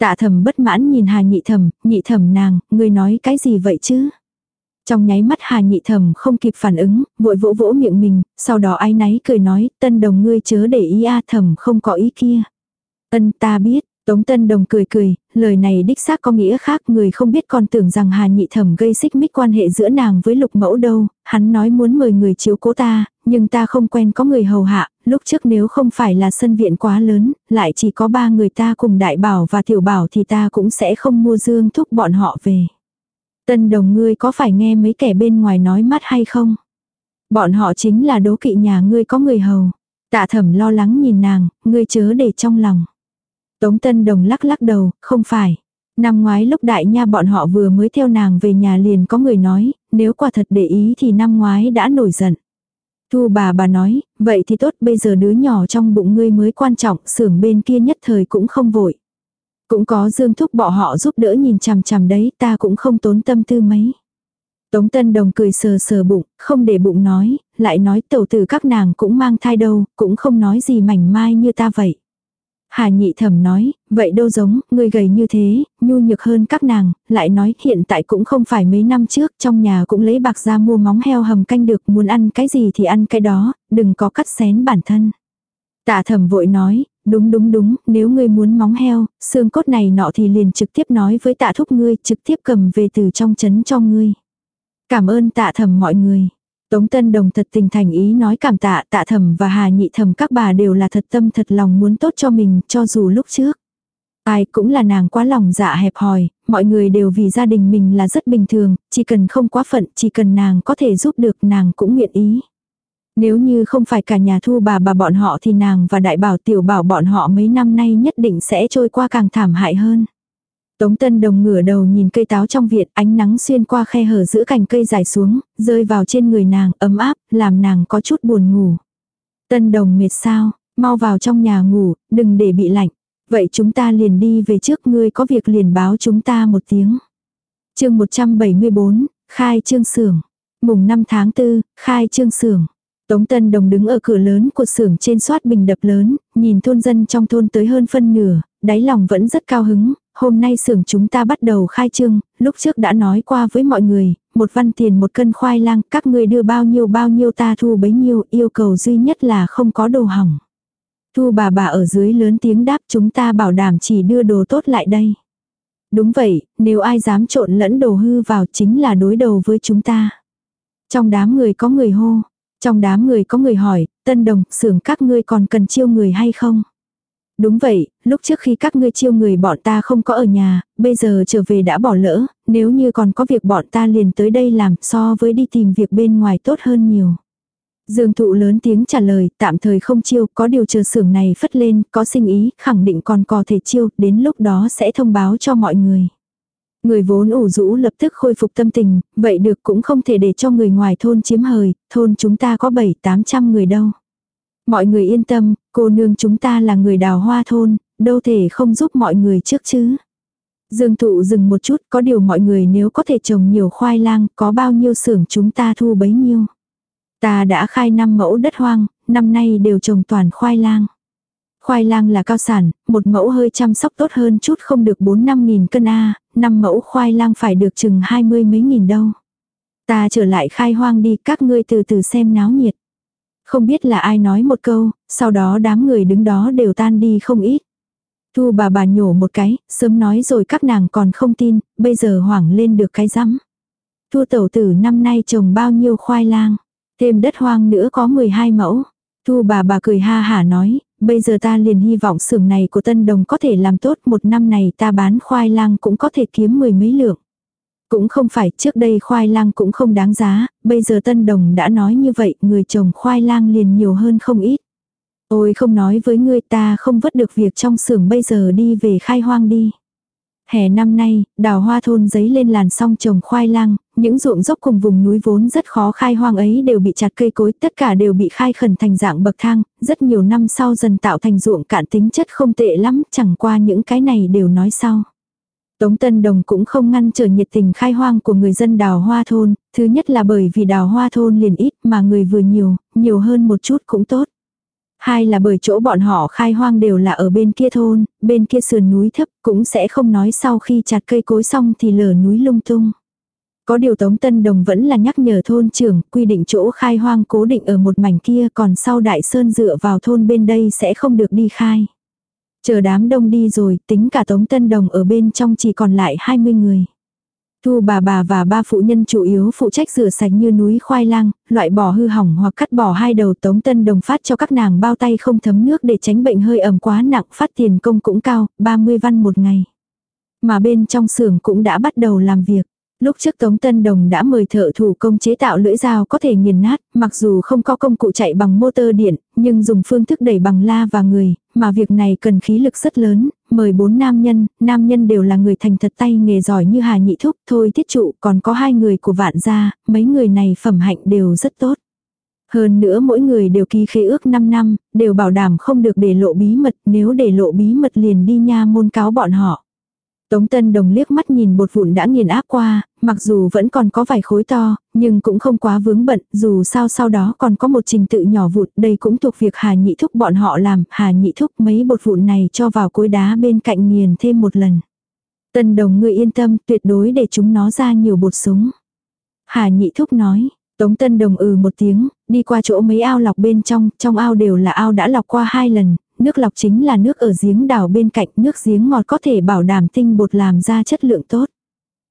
Tạ thầm bất mãn nhìn hà nhị thầm nhị thầm nàng, ngươi nói cái gì vậy chứ? Trong nháy mắt hà nhị thầm không kịp phản ứng, vội vỗ vỗ miệng mình, sau đó ai náy cười nói, tân đồng ngươi chớ để ý a thầm không có ý kia. Ân ta biết, Tống Tân Đồng cười cười, lời này đích xác có nghĩa khác người không biết còn tưởng rằng Hà Nhị Thẩm gây xích mích quan hệ giữa nàng với lục mẫu đâu, hắn nói muốn mời người chiếu cố ta, nhưng ta không quen có người hầu hạ, lúc trước nếu không phải là sân viện quá lớn, lại chỉ có ba người ta cùng đại bảo và tiểu bảo thì ta cũng sẽ không mua dương thúc bọn họ về. Tân Đồng ngươi có phải nghe mấy kẻ bên ngoài nói mắt hay không? Bọn họ chính là đố kỵ nhà ngươi có người hầu. Tạ thẩm lo lắng nhìn nàng, ngươi chớ để trong lòng. Tống Tân Đồng lắc lắc đầu, không phải. Năm ngoái lúc đại nha bọn họ vừa mới theo nàng về nhà liền có người nói, nếu quả thật để ý thì năm ngoái đã nổi giận. Thu bà bà nói, vậy thì tốt bây giờ đứa nhỏ trong bụng ngươi mới quan trọng, xưởng bên kia nhất thời cũng không vội. Cũng có dương thúc bỏ họ giúp đỡ nhìn chằm chằm đấy, ta cũng không tốn tâm tư mấy. Tống Tân Đồng cười sờ sờ bụng, không để bụng nói, lại nói tẩu tử các nàng cũng mang thai đâu, cũng không nói gì mảnh mai như ta vậy. Hà nhị thẩm nói, vậy đâu giống, người gầy như thế, nhu nhược hơn các nàng, lại nói hiện tại cũng không phải mấy năm trước, trong nhà cũng lấy bạc ra mua móng heo hầm canh được, muốn ăn cái gì thì ăn cái đó, đừng có cắt xén bản thân. Tạ thẩm vội nói, đúng đúng đúng, nếu ngươi muốn móng heo, xương cốt này nọ thì liền trực tiếp nói với tạ thúc ngươi, trực tiếp cầm về từ trong chấn cho ngươi. Cảm ơn tạ thẩm mọi người. Tống Tân Đồng thật tình thành ý nói cảm tạ tạ thẩm và hà nhị thẩm các bà đều là thật tâm thật lòng muốn tốt cho mình cho dù lúc trước. Ai cũng là nàng quá lòng dạ hẹp hòi, mọi người đều vì gia đình mình là rất bình thường, chỉ cần không quá phận, chỉ cần nàng có thể giúp được nàng cũng nguyện ý. Nếu như không phải cả nhà thu bà bà bọn họ thì nàng và đại bảo tiểu bảo bọn họ mấy năm nay nhất định sẽ trôi qua càng thảm hại hơn. Tống Tân Đồng ngửa đầu nhìn cây táo trong viện, ánh nắng xuyên qua khe hở giữa cành cây dài xuống, rơi vào trên người nàng, ấm áp, làm nàng có chút buồn ngủ. Tân Đồng mệt sao, mau vào trong nhà ngủ, đừng để bị lạnh. Vậy chúng ta liền đi về trước ngươi có việc liền báo chúng ta một tiếng. chương 174, khai trương xưởng. Mùng 5 tháng 4, khai trương xưởng. Tống Tân Đồng đứng ở cửa lớn của xưởng trên soát bình đập lớn, nhìn thôn dân trong thôn tới hơn phân nửa, đáy lòng vẫn rất cao hứng, hôm nay xưởng chúng ta bắt đầu khai trương, lúc trước đã nói qua với mọi người, một văn tiền một cân khoai lang, các người đưa bao nhiêu bao nhiêu ta thu bấy nhiêu, yêu cầu duy nhất là không có đồ hỏng. Thu bà bà ở dưới lớn tiếng đáp chúng ta bảo đảm chỉ đưa đồ tốt lại đây. Đúng vậy, nếu ai dám trộn lẫn đồ hư vào chính là đối đầu với chúng ta. Trong đám người có người hô, trong đám người có người hỏi, tân đồng, xưởng các ngươi còn cần chiêu người hay không? Đúng vậy, lúc trước khi các ngươi chiêu người bọn ta không có ở nhà, bây giờ trở về đã bỏ lỡ, nếu như còn có việc bọn ta liền tới đây làm so với đi tìm việc bên ngoài tốt hơn nhiều. Dương thụ lớn tiếng trả lời, tạm thời không chiêu, có điều chờ xưởng này phất lên, có sinh ý, khẳng định còn có thể chiêu, đến lúc đó sẽ thông báo cho mọi người. Người vốn ủ rũ lập tức khôi phục tâm tình, vậy được cũng không thể để cho người ngoài thôn chiếm hời, thôn chúng ta có 7-800 người đâu. Mọi người yên tâm, cô nương chúng ta là người đào hoa thôn, đâu thể không giúp mọi người trước chứ. Dương thụ dừng một chút, có điều mọi người nếu có thể trồng nhiều khoai lang, có bao nhiêu xưởng chúng ta thu bấy nhiêu. Ta đã khai năm mẫu đất hoang, năm nay đều trồng toàn khoai lang. Khoai lang là cao sản, một mẫu hơi chăm sóc tốt hơn chút không được 4-5 nghìn cân A, năm mẫu khoai lang phải được chừng hai mươi mấy nghìn đâu. Ta trở lại khai hoang đi, các ngươi từ từ xem náo nhiệt. Không biết là ai nói một câu, sau đó đám người đứng đó đều tan đi không ít. Thu bà bà nhổ một cái, sớm nói rồi các nàng còn không tin, bây giờ hoảng lên được cái rắm. Thu tẩu tử năm nay trồng bao nhiêu khoai lang, thêm đất hoang nữa có 12 mẫu. Thu bà bà cười ha hả nói, bây giờ ta liền hy vọng xưởng này của Tân Đồng có thể làm tốt một năm này ta bán khoai lang cũng có thể kiếm mười mấy lượng. Cũng không phải trước đây khoai lang cũng không đáng giá, bây giờ Tân Đồng đã nói như vậy người trồng khoai lang liền nhiều hơn không ít. Ôi không nói với ngươi ta không vứt được việc trong xưởng bây giờ đi về khai hoang đi. Hè năm nay, đào hoa thôn giấy lên làn song trồng khoai lang, những ruộng dốc cùng vùng núi vốn rất khó khai hoang ấy đều bị chặt cây cối, tất cả đều bị khai khẩn thành dạng bậc thang, rất nhiều năm sau dần tạo thành ruộng cạn tính chất không tệ lắm, chẳng qua những cái này đều nói sau. Tống Tân Đồng cũng không ngăn trở nhiệt tình khai hoang của người dân đào hoa thôn, thứ nhất là bởi vì đào hoa thôn liền ít mà người vừa nhiều, nhiều hơn một chút cũng tốt. Hai là bởi chỗ bọn họ khai hoang đều là ở bên kia thôn, bên kia sườn núi thấp, cũng sẽ không nói sau khi chặt cây cối xong thì lở núi lung tung. Có điều Tống Tân Đồng vẫn là nhắc nhở thôn trưởng, quy định chỗ khai hoang cố định ở một mảnh kia còn sau Đại Sơn dựa vào thôn bên đây sẽ không được đi khai. Chờ đám đông đi rồi, tính cả Tống Tân Đồng ở bên trong chỉ còn lại 20 người. Thu bà bà và ba phụ nhân chủ yếu phụ trách rửa sạch như núi khoai lang, loại bỏ hư hỏng hoặc cắt bỏ hai đầu tống tân đồng phát cho các nàng bao tay không thấm nước để tránh bệnh hơi ẩm quá nặng phát tiền công cũng cao, 30 văn một ngày. Mà bên trong xưởng cũng đã bắt đầu làm việc. Lúc trước Tống Tân Đồng đã mời thợ thủ công chế tạo lưỡi dao có thể nghiền nát, mặc dù không có công cụ chạy bằng motor điện, nhưng dùng phương thức đẩy bằng la và người, mà việc này cần khí lực rất lớn, mời bốn nam nhân, nam nhân đều là người thành thật tay nghề giỏi như Hà Nhị Thúc, thôi tiết trụ, còn có hai người của vạn gia, mấy người này phẩm hạnh đều rất tốt. Hơn nữa mỗi người đều ký khế ước 5 năm, đều bảo đảm không được để lộ bí mật, nếu để lộ bí mật liền đi nha môn cáo bọn họ. Tống Tân Đồng liếc mắt nhìn bột vụn đã nghiền áp qua, mặc dù vẫn còn có vài khối to, nhưng cũng không quá vướng bận, dù sao sau đó còn có một trình tự nhỏ vụn, đây cũng thuộc việc Hà Nhị Thúc bọn họ làm, Hà Nhị Thúc mấy bột vụn này cho vào cối đá bên cạnh nghiền thêm một lần. Tân Đồng người yên tâm, tuyệt đối để chúng nó ra nhiều bột súng. Hà Nhị Thúc nói, Tống Tân Đồng ừ một tiếng, đi qua chỗ mấy ao lọc bên trong, trong ao đều là ao đã lọc qua hai lần, nước lọc chính là nước ở giếng đào bên cạnh, nước giếng ngọt có thể bảo đảm tinh bột làm ra chất lượng tốt.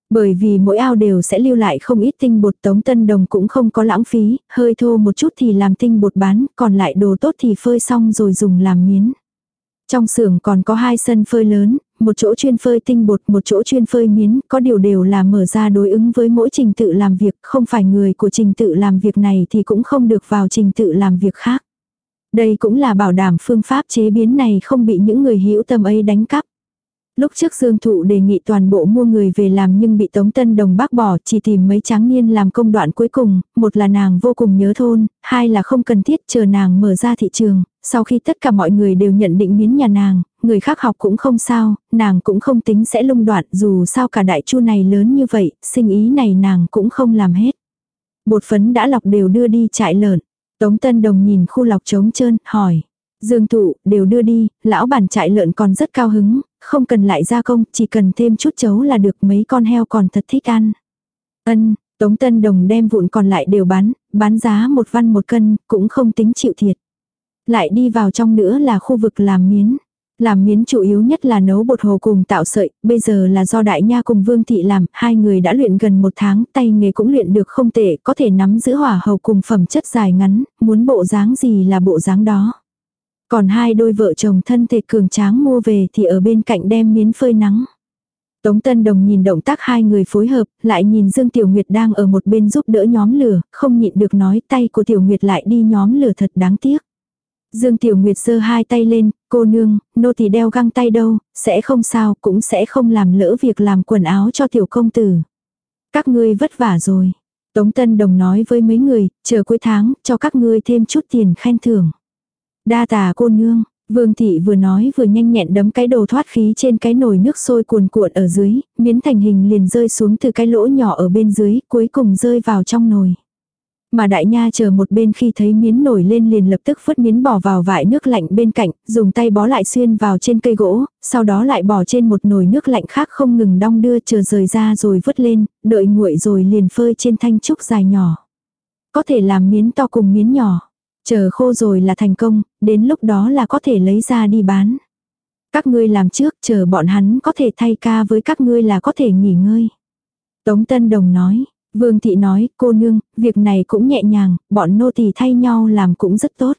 Bởi vì mỗi ao đều sẽ lưu lại không ít tinh bột tống tân đồng cũng không có lãng phí, hơi thô một chút thì làm tinh bột bán, còn lại đồ tốt thì phơi xong rồi dùng làm miến. Trong xưởng còn có hai sân phơi lớn, một chỗ chuyên phơi tinh bột, một chỗ chuyên phơi miến, có điều đều là mở ra đối ứng với mỗi trình tự làm việc, không phải người của trình tự làm việc này thì cũng không được vào trình tự làm việc khác. Đây cũng là bảo đảm phương pháp chế biến này không bị những người hữu tâm ấy đánh cắp. Lúc trước Dương Thụ đề nghị toàn bộ mua người về làm nhưng bị Tống Tân Đồng bác bỏ chỉ tìm mấy tráng niên làm công đoạn cuối cùng, một là nàng vô cùng nhớ thôn, hai là không cần thiết chờ nàng mở ra thị trường, sau khi tất cả mọi người đều nhận định miến nhà nàng, người khác học cũng không sao, nàng cũng không tính sẽ lung đoạn dù sao cả đại chu này lớn như vậy, sinh ý này nàng cũng không làm hết. Bột phấn đã lọc đều đưa đi trại lợn. Tống Tân Đồng nhìn khu lọc trống trơn, hỏi. Dương tụ, đều đưa đi, lão bản trại lợn còn rất cao hứng, không cần lại gia công, chỉ cần thêm chút chấu là được mấy con heo còn thật thích ăn. Ân, Tống Tân Đồng đem vụn còn lại đều bán, bán giá một văn một cân, cũng không tính chịu thiệt. Lại đi vào trong nữa là khu vực làm miến. Làm miến chủ yếu nhất là nấu bột hồ cùng tạo sợi, bây giờ là do đại nha cùng vương thị làm, hai người đã luyện gần một tháng, tay nghề cũng luyện được không tệ, có thể nắm giữ hỏa hầu cùng phẩm chất dài ngắn, muốn bộ dáng gì là bộ dáng đó. Còn hai đôi vợ chồng thân thể cường tráng mua về thì ở bên cạnh đem miến phơi nắng. Tống Tân Đồng nhìn động tác hai người phối hợp, lại nhìn Dương Tiểu Nguyệt đang ở một bên giúp đỡ nhóm lửa, không nhịn được nói tay của Tiểu Nguyệt lại đi nhóm lửa thật đáng tiếc. Dương Tiểu Nguyệt giơ hai tay lên, Cô nương, nô tỳ đeo găng tay đâu, sẽ không sao, cũng sẽ không làm lỡ việc làm quần áo cho tiểu công tử. Các ngươi vất vả rồi. Tống Tân Đồng nói với mấy người, chờ cuối tháng, cho các ngươi thêm chút tiền khen thưởng. Đa tà cô nương, Vương thị vừa nói vừa nhanh nhẹn đấm cái đồ thoát khí trên cái nồi nước sôi cuồn cuộn ở dưới, miến thành hình liền rơi xuống từ cái lỗ nhỏ ở bên dưới, cuối cùng rơi vào trong nồi. Mà đại nha chờ một bên khi thấy miến nổi lên liền lập tức vứt miến bỏ vào vải nước lạnh bên cạnh, dùng tay bó lại xuyên vào trên cây gỗ, sau đó lại bỏ trên một nồi nước lạnh khác không ngừng đong đưa chờ rời ra rồi vứt lên, đợi nguội rồi liền phơi trên thanh trúc dài nhỏ. Có thể làm miến to cùng miến nhỏ. Chờ khô rồi là thành công, đến lúc đó là có thể lấy ra đi bán. Các ngươi làm trước, chờ bọn hắn có thể thay ca với các ngươi là có thể nghỉ ngơi. Tống Tân Đồng nói, Vương Thị nói, cô nương, việc này cũng nhẹ nhàng, bọn nô tỳ thay nhau làm cũng rất tốt.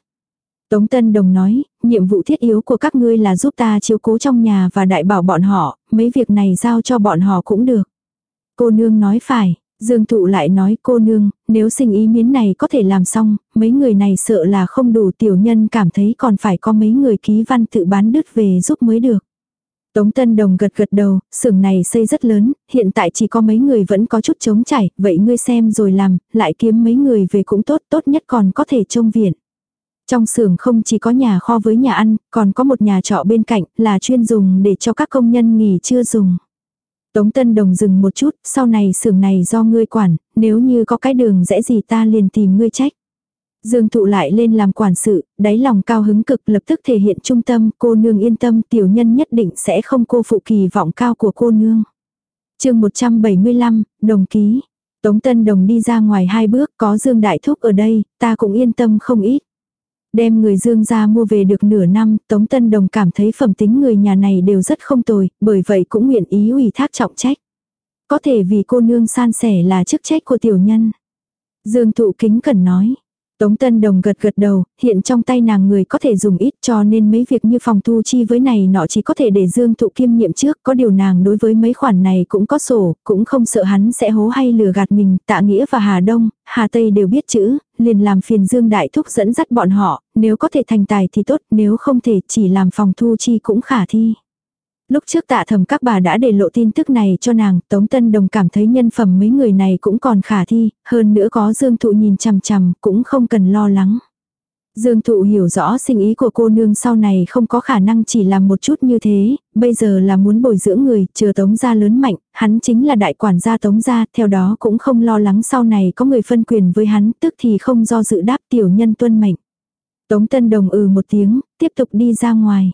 Tống Tân Đồng nói, nhiệm vụ thiết yếu của các ngươi là giúp ta chiếu cố trong nhà và đại bảo bọn họ, mấy việc này giao cho bọn họ cũng được. Cô nương nói phải, Dương Thụ lại nói cô nương, nếu sinh ý miến này có thể làm xong, mấy người này sợ là không đủ tiểu nhân cảm thấy còn phải có mấy người ký văn tự bán đứt về giúp mới được. Tống Tân Đồng gật gật đầu, xưởng này xây rất lớn, hiện tại chỉ có mấy người vẫn có chút chống chảy, vậy ngươi xem rồi làm, lại kiếm mấy người về cũng tốt, tốt nhất còn có thể trông viện. Trong xưởng không chỉ có nhà kho với nhà ăn, còn có một nhà trọ bên cạnh, là chuyên dùng để cho các công nhân nghỉ chưa dùng. Tống Tân Đồng dừng một chút, sau này xưởng này do ngươi quản, nếu như có cái đường rẽ gì ta liền tìm ngươi trách. Dương thụ lại lên làm quản sự, đáy lòng cao hứng cực lập tức thể hiện trung tâm, cô nương yên tâm tiểu nhân nhất định sẽ không cô phụ kỳ vọng cao của cô nương. chương 175, đồng ký. Tống Tân Đồng đi ra ngoài hai bước có Dương Đại Thúc ở đây, ta cũng yên tâm không ít. Đem người Dương ra mua về được nửa năm, Tống Tân Đồng cảm thấy phẩm tính người nhà này đều rất không tồi, bởi vậy cũng nguyện ý ủy thác trọng trách. Có thể vì cô nương san sẻ là chức trách của tiểu nhân. Dương Thụ kính cần nói. Tống Tân Đồng gật gật đầu, hiện trong tay nàng người có thể dùng ít cho nên mấy việc như phòng thu chi với này nọ chỉ có thể để Dương Thụ kiêm nhiệm trước, có điều nàng đối với mấy khoản này cũng có sổ, cũng không sợ hắn sẽ hố hay lừa gạt mình, tạ nghĩa và Hà Đông, Hà Tây đều biết chữ, liền làm phiền Dương Đại Thúc dẫn dắt bọn họ, nếu có thể thành tài thì tốt, nếu không thể chỉ làm phòng thu chi cũng khả thi. Lúc trước tạ thầm các bà đã để lộ tin tức này cho nàng, Tống Tân Đồng cảm thấy nhân phẩm mấy người này cũng còn khả thi, hơn nữa có Dương Thụ nhìn chằm chằm, cũng không cần lo lắng. Dương Thụ hiểu rõ sinh ý của cô nương sau này không có khả năng chỉ làm một chút như thế, bây giờ là muốn bồi dưỡng người, chờ Tống gia lớn mạnh, hắn chính là đại quản gia Tống gia, theo đó cũng không lo lắng sau này có người phân quyền với hắn, tức thì không do dự đáp tiểu nhân tuân mệnh. Tống Tân Đồng ừ một tiếng, tiếp tục đi ra ngoài.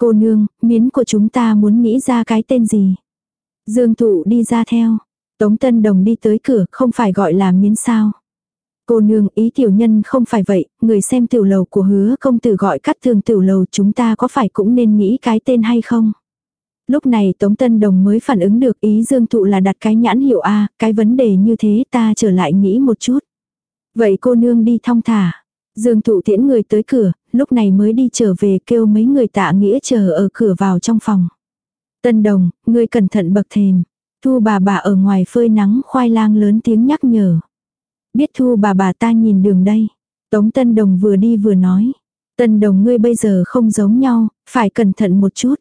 Cô nương, miến của chúng ta muốn nghĩ ra cái tên gì? Dương Thụ đi ra theo. Tống Tân Đồng đi tới cửa, không phải gọi là miến sao. Cô nương ý tiểu nhân không phải vậy, người xem tiểu lầu của hứa công tử gọi cắt thường tiểu lầu chúng ta có phải cũng nên nghĩ cái tên hay không? Lúc này Tống Tân Đồng mới phản ứng được ý Dương Thụ là đặt cái nhãn hiệu A, cái vấn đề như thế ta trở lại nghĩ một chút. Vậy cô nương đi thong thả. Dương Thụ tiễn người tới cửa, lúc này mới đi trở về kêu mấy người tạ nghĩa chờ ở cửa vào trong phòng. Tân Đồng, ngươi cẩn thận bậc thềm. Thu bà bà ở ngoài phơi nắng khoai lang lớn tiếng nhắc nhở. Biết thu bà bà ta nhìn đường đây. Tống Tân Đồng vừa đi vừa nói. Tân Đồng ngươi bây giờ không giống nhau, phải cẩn thận một chút.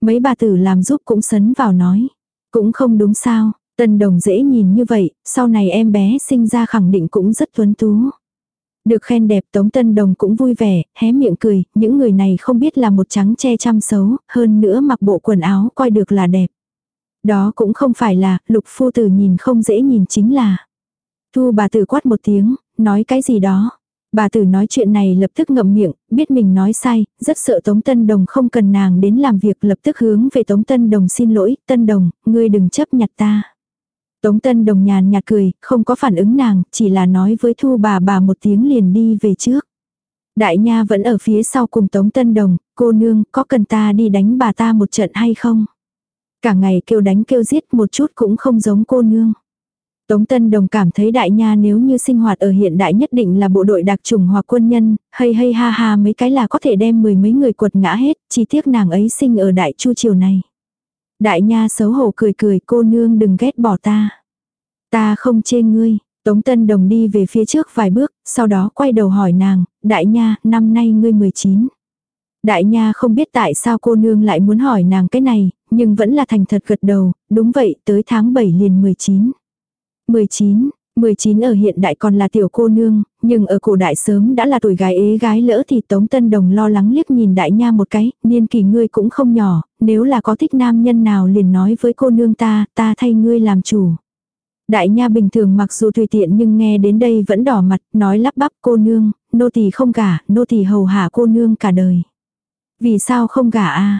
Mấy bà tử làm giúp cũng sấn vào nói. Cũng không đúng sao, Tân Đồng dễ nhìn như vậy, sau này em bé sinh ra khẳng định cũng rất tuấn tú. Được khen đẹp Tống Tân Đồng cũng vui vẻ, hé miệng cười, những người này không biết là một trắng che chăm xấu, hơn nữa mặc bộ quần áo coi được là đẹp. Đó cũng không phải là, lục phu tử nhìn không dễ nhìn chính là. Thu bà tử quát một tiếng, nói cái gì đó. Bà tử nói chuyện này lập tức ngậm miệng, biết mình nói sai, rất sợ Tống Tân Đồng không cần nàng đến làm việc lập tức hướng về Tống Tân Đồng xin lỗi, Tân Đồng, ngươi đừng chấp nhặt ta. Tống Tân Đồng nhàn nhạt cười, không có phản ứng nàng, chỉ là nói với Thu bà bà một tiếng liền đi về trước. Đại Nha vẫn ở phía sau cùng Tống Tân Đồng, cô nương, có cần ta đi đánh bà ta một trận hay không? Cả ngày kêu đánh kêu giết một chút cũng không giống cô nương. Tống Tân Đồng cảm thấy đại nha nếu như sinh hoạt ở hiện đại nhất định là bộ đội đặc trùng hoặc quân nhân, hay hay ha ha mấy cái là có thể đem mười mấy người quật ngã hết, chỉ tiếc nàng ấy sinh ở đại chu triều này. Đại nha xấu hổ cười cười cô nương đừng ghét bỏ ta. Ta không chê ngươi. Tống Tân Đồng đi về phía trước vài bước, sau đó quay đầu hỏi nàng, đại nha, năm nay ngươi 19. Đại nha không biết tại sao cô nương lại muốn hỏi nàng cái này, nhưng vẫn là thành thật gật đầu, đúng vậy, tới tháng 7 liền 19. 19, 19 ở hiện đại còn là tiểu cô nương, nhưng ở cổ đại sớm đã là tuổi gái ế gái lỡ thì Tống Tân Đồng lo lắng liếc nhìn đại nha một cái, niên kỳ ngươi cũng không nhỏ, nếu là có thích nam nhân nào liền nói với cô nương ta, ta thay ngươi làm chủ. Đại nha bình thường mặc dù tùy tiện nhưng nghe đến đây vẫn đỏ mặt, nói lắp bắp cô nương, nô tỳ không gả, nô tỳ hầu hạ cô nương cả đời. Vì sao không gả a?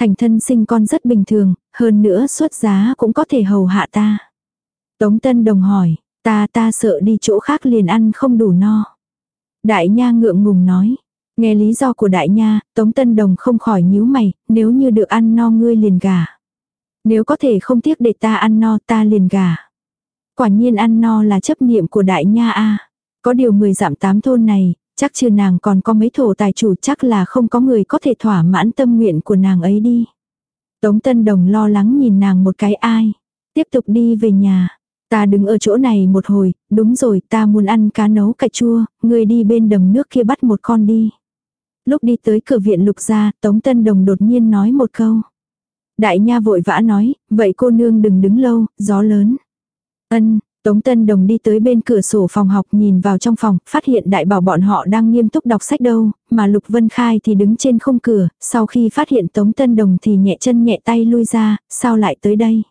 Thành thân sinh con rất bình thường, hơn nữa xuất giá cũng có thể hầu hạ ta. Tống Tân Đồng hỏi, ta ta sợ đi chỗ khác liền ăn không đủ no. Đại nha ngượng ngùng nói. Nghe lý do của đại nha, Tống Tân Đồng không khỏi nhíu mày, nếu như được ăn no ngươi liền gả. Nếu có thể không tiếc để ta ăn no ta liền gả. Quả nhiên ăn no là chấp niệm của đại nha a. Có điều mười giảm tám thôn này, chắc chưa nàng còn có mấy thổ tài chủ chắc là không có người có thể thỏa mãn tâm nguyện của nàng ấy đi. Tống Tân Đồng lo lắng nhìn nàng một cái ai. Tiếp tục đi về nhà. Ta đứng ở chỗ này một hồi, đúng rồi ta muốn ăn cá nấu cà chua, người đi bên đầm nước kia bắt một con đi. Lúc đi tới cửa viện lục gia, Tống Tân Đồng đột nhiên nói một câu. Đại nha vội vã nói, vậy cô nương đừng đứng lâu, gió lớn. Ân, Tống Tân Đồng đi tới bên cửa sổ phòng học nhìn vào trong phòng, phát hiện đại bảo bọn họ đang nghiêm túc đọc sách đâu, mà Lục Vân Khai thì đứng trên khung cửa, sau khi phát hiện Tống Tân Đồng thì nhẹ chân nhẹ tay lui ra, sao lại tới đây?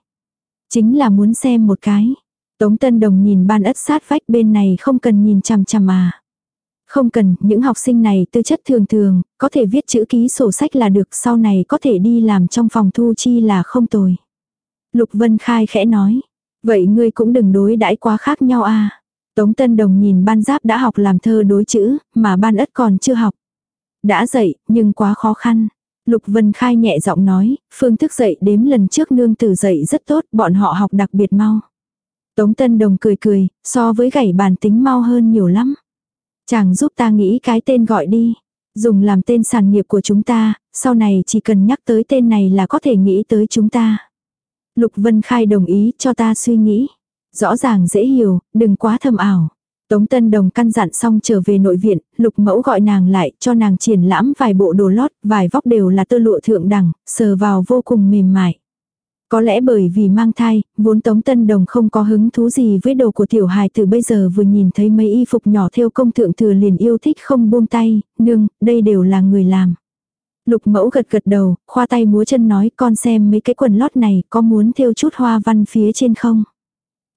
Chính là muốn xem một cái. Tống Tân Đồng nhìn ban ất sát vách bên này không cần nhìn chằm chằm à. Không cần, những học sinh này tư chất thường thường, có thể viết chữ ký sổ sách là được, sau này có thể đi làm trong phòng thu chi là không tồi. Lục Vân Khai khẽ nói, vậy ngươi cũng đừng đối đãi quá khác nhau. À. Tống Tân Đồng nhìn ban giáp đã học làm thơ đối chữ, mà ban ất còn chưa học. Đã dạy, nhưng quá khó khăn. Lục Vân Khai nhẹ giọng nói, phương thức dạy đếm lần trước nương tử dạy rất tốt, bọn họ học đặc biệt mau. Tống Tân Đồng cười cười, so với gảy bàn tính mau hơn nhiều lắm. Chàng giúp ta nghĩ cái tên gọi đi. Dùng làm tên sản nghiệp của chúng ta, sau này chỉ cần nhắc tới tên này là có thể nghĩ tới chúng ta. Lục Vân Khai đồng ý cho ta suy nghĩ. Rõ ràng dễ hiểu, đừng quá thầm ảo. Tống Tân Đồng căn dặn xong trở về nội viện, lục mẫu gọi nàng lại cho nàng triển lãm vài bộ đồ lót, vài vóc đều là tơ lụa thượng đẳng, sờ vào vô cùng mềm mại. Có lẽ bởi vì mang thai, vốn Tống Tân Đồng không có hứng thú gì với đồ của tiểu hài từ bây giờ vừa nhìn thấy mấy y phục nhỏ theo công thượng thừa liền yêu thích không buông tay, nương, đây đều là người làm. Lục mẫu gật gật đầu, khoa tay múa chân nói con xem mấy cái quần lót này có muốn thêu chút hoa văn phía trên không.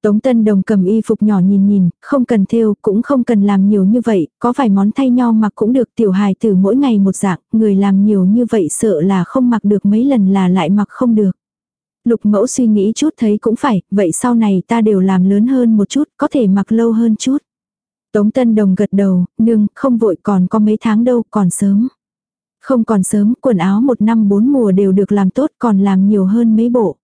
Tống Tân Đồng cầm y phục nhỏ nhìn nhìn, không cần thêu, cũng không cần làm nhiều như vậy, có vài món thay nhau mặc cũng được tiểu hài từ mỗi ngày một dạng, người làm nhiều như vậy sợ là không mặc được mấy lần là lại mặc không được. Lục mẫu suy nghĩ chút thấy cũng phải, vậy sau này ta đều làm lớn hơn một chút, có thể mặc lâu hơn chút. Tống Tân Đồng gật đầu, nương, không vội còn có mấy tháng đâu, còn sớm. Không còn sớm, quần áo một năm bốn mùa đều được làm tốt còn làm nhiều hơn mấy bộ.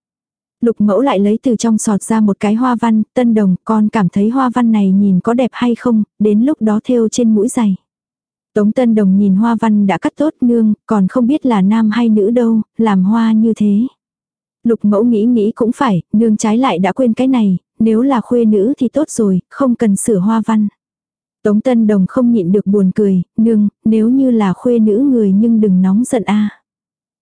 Lục mẫu lại lấy từ trong sọt ra một cái hoa văn, tân đồng, con cảm thấy hoa văn này nhìn có đẹp hay không, đến lúc đó thêu trên mũi giày. Tống tân đồng nhìn hoa văn đã cắt tốt nương, còn không biết là nam hay nữ đâu, làm hoa như thế. Lục mẫu nghĩ nghĩ cũng phải, nương trái lại đã quên cái này, nếu là khuê nữ thì tốt rồi, không cần sửa hoa văn. Tống Tân Đồng không nhịn được buồn cười, nương, nếu như là khuê nữ người nhưng đừng nóng giận a.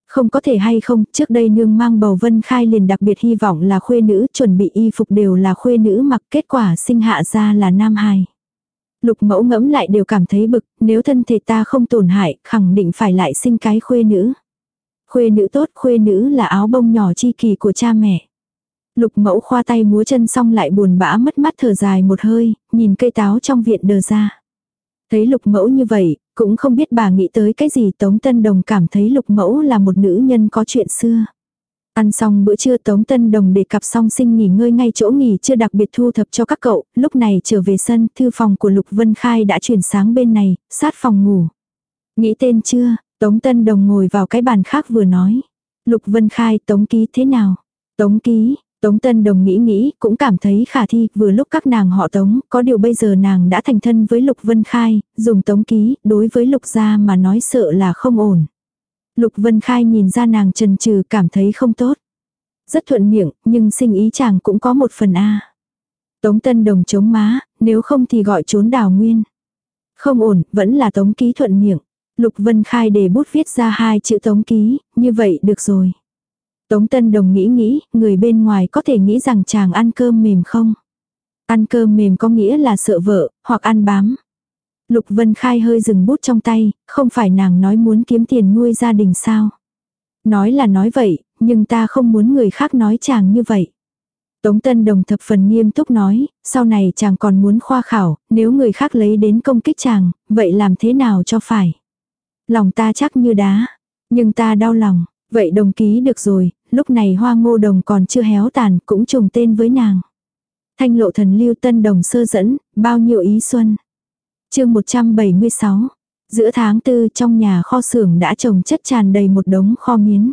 Không có thể hay không, trước đây nương mang bầu vân khai liền đặc biệt hy vọng là khuê nữ, chuẩn bị y phục đều là khuê nữ mặc kết quả sinh hạ ra là nam hài. Lục mẫu ngẫm lại đều cảm thấy bực, nếu thân thể ta không tổn hại, khẳng định phải lại sinh cái khuê nữ. Khuê nữ tốt, khuê nữ là áo bông nhỏ chi kỳ của cha mẹ. Lục mẫu khoa tay múa chân xong lại buồn bã mất mắt thở dài một hơi, nhìn cây táo trong viện đờ ra. Thấy lục mẫu như vậy, cũng không biết bà nghĩ tới cái gì Tống Tân Đồng cảm thấy lục mẫu là một nữ nhân có chuyện xưa. Ăn xong bữa trưa Tống Tân Đồng để cặp song sinh nghỉ ngơi ngay chỗ nghỉ chưa đặc biệt thu thập cho các cậu, lúc này trở về sân, thư phòng của Lục Vân Khai đã chuyển sáng bên này, sát phòng ngủ. Nghĩ tên chưa, Tống Tân Đồng ngồi vào cái bàn khác vừa nói. Lục Vân Khai Tống Ký thế nào? Tống Ký, Tống Tân Đồng nghĩ nghĩ, cũng cảm thấy khả thi, vừa lúc các nàng họ Tống, có điều bây giờ nàng đã thành thân với Lục Vân Khai, dùng Tống Ký, đối với Lục gia mà nói sợ là không ổn. Lục Vân Khai nhìn ra nàng trần trừ cảm thấy không tốt. Rất thuận miệng, nhưng sinh ý chàng cũng có một phần A. Tống Tân Đồng chống má, nếu không thì gọi trốn đào nguyên. Không ổn, vẫn là Tống Ký thuận miệng. Lục Vân Khai để bút viết ra hai chữ tống ký, như vậy được rồi. Tống Tân Đồng nghĩ nghĩ, người bên ngoài có thể nghĩ rằng chàng ăn cơm mềm không? Ăn cơm mềm có nghĩa là sợ vợ, hoặc ăn bám. Lục Vân Khai hơi dừng bút trong tay, không phải nàng nói muốn kiếm tiền nuôi gia đình sao? Nói là nói vậy, nhưng ta không muốn người khác nói chàng như vậy. Tống Tân Đồng thập phần nghiêm túc nói, sau này chàng còn muốn khoa khảo, nếu người khác lấy đến công kích chàng, vậy làm thế nào cho phải? Lòng ta chắc như đá, nhưng ta đau lòng, vậy đồng ký được rồi, lúc này hoa ngô đồng còn chưa héo tàn cũng trùng tên với nàng. Thanh lộ thần lưu tân đồng sơ dẫn, bao nhiêu ý xuân. chương 176, giữa tháng tư trong nhà kho xưởng đã trồng chất tràn đầy một đống kho miến.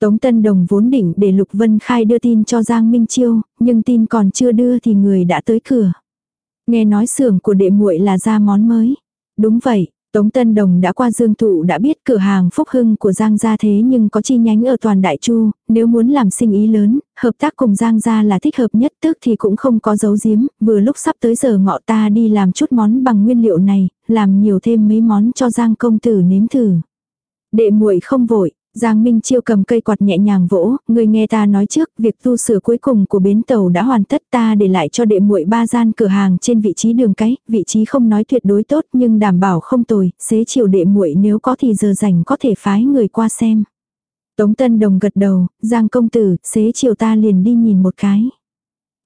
Tống Tân Đồng vốn định để Lục Vân Khai đưa tin cho Giang Minh Chiêu, nhưng tin còn chưa đưa thì người đã tới cửa. Nghe nói xưởng của đệ muội là ra món mới. Đúng vậy, Tống Tân Đồng đã qua Dương Thụ đã biết cửa hàng Phúc Hưng của Giang gia thế nhưng có chi nhánh ở toàn Đại Chu, nếu muốn làm sinh ý lớn, hợp tác cùng Giang gia là thích hợp nhất tức thì cũng không có dấu giếm, vừa lúc sắp tới giờ ngọ ta đi làm chút món bằng nguyên liệu này, làm nhiều thêm mấy món cho Giang công tử nếm thử. Đệ muội không vội, Giang Minh Chiêu cầm cây quạt nhẹ nhàng vỗ, người nghe ta nói trước, việc tu sửa cuối cùng của bến tàu đã hoàn tất ta để lại cho đệ muội ba gian cửa hàng trên vị trí đường cái, vị trí không nói tuyệt đối tốt nhưng đảm bảo không tồi, xế chiều đệ muội nếu có thì giờ rảnh có thể phái người qua xem. Tống Tân Đồng gật đầu, Giang công tử, xế chiều ta liền đi nhìn một cái.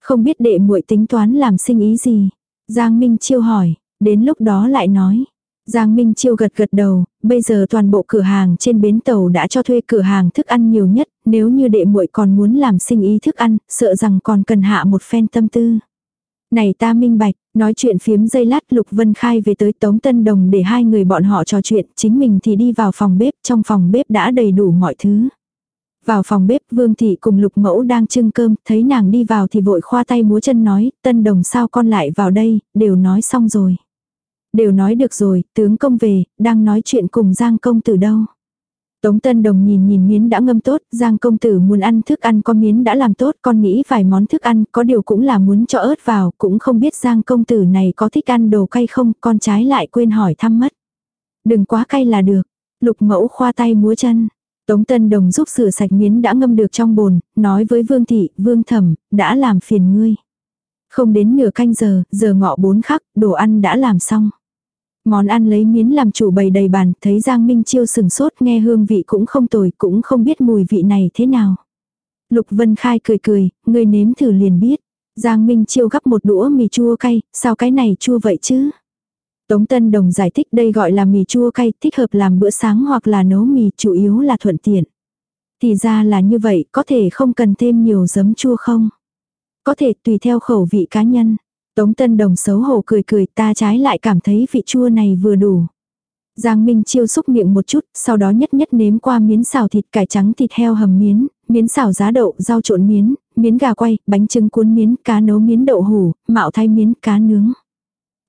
Không biết đệ muội tính toán làm sinh ý gì? Giang Minh Chiêu hỏi, đến lúc đó lại nói. Giang Minh Chiêu gật gật đầu, bây giờ toàn bộ cửa hàng trên bến tàu đã cho thuê cửa hàng thức ăn nhiều nhất, nếu như đệ muội còn muốn làm sinh ý thức ăn, sợ rằng còn cần hạ một phen tâm tư. Này ta minh bạch, nói chuyện phiếm dây lát Lục Vân Khai về tới Tống Tân Đồng để hai người bọn họ trò chuyện, chính mình thì đi vào phòng bếp, trong phòng bếp đã đầy đủ mọi thứ. Vào phòng bếp Vương Thị cùng Lục Mẫu đang trưng cơm, thấy nàng đi vào thì vội khoa tay múa chân nói, Tân Đồng sao con lại vào đây, đều nói xong rồi. Đều nói được rồi, tướng công về, đang nói chuyện cùng Giang công tử đâu. Tống Tân Đồng nhìn nhìn miến đã ngâm tốt, Giang công tử muốn ăn thức ăn có miến đã làm tốt, con nghĩ vài món thức ăn, có điều cũng là muốn cho ớt vào, cũng không biết Giang công tử này có thích ăn đồ cay không, con trái lại quên hỏi thăm mất. Đừng quá cay là được. Lục mẫu khoa tay múa chân. Tống Tân Đồng giúp sửa sạch miến đã ngâm được trong bồn, nói với Vương Thị, Vương Thẩm, đã làm phiền ngươi. Không đến nửa canh giờ, giờ ngọ bốn khắc, đồ ăn đã làm xong. Món ăn lấy miến làm chủ bày đầy bàn, thấy Giang Minh Chiêu sừng sốt nghe hương vị cũng không tồi, cũng không biết mùi vị này thế nào. Lục Vân Khai cười cười, người nếm thử liền biết. Giang Minh Chiêu gắp một đũa mì chua cay, sao cái này chua vậy chứ? Tống Tân Đồng giải thích đây gọi là mì chua cay, thích hợp làm bữa sáng hoặc là nấu mì, chủ yếu là thuận tiện. Thì ra là như vậy, có thể không cần thêm nhiều giấm chua không? Có thể tùy theo khẩu vị cá nhân. Tống Tân Đồng xấu hổ cười cười ta trái lại cảm thấy vị chua này vừa đủ. Giang Minh chiêu xúc miệng một chút, sau đó nhất nhất nếm qua miến xào thịt cải trắng thịt heo hầm miến, miến xào giá đậu, rau trộn miến, miến gà quay, bánh trưng cuốn miến, cá nấu miến đậu hủ, mạo thay miến, cá nướng.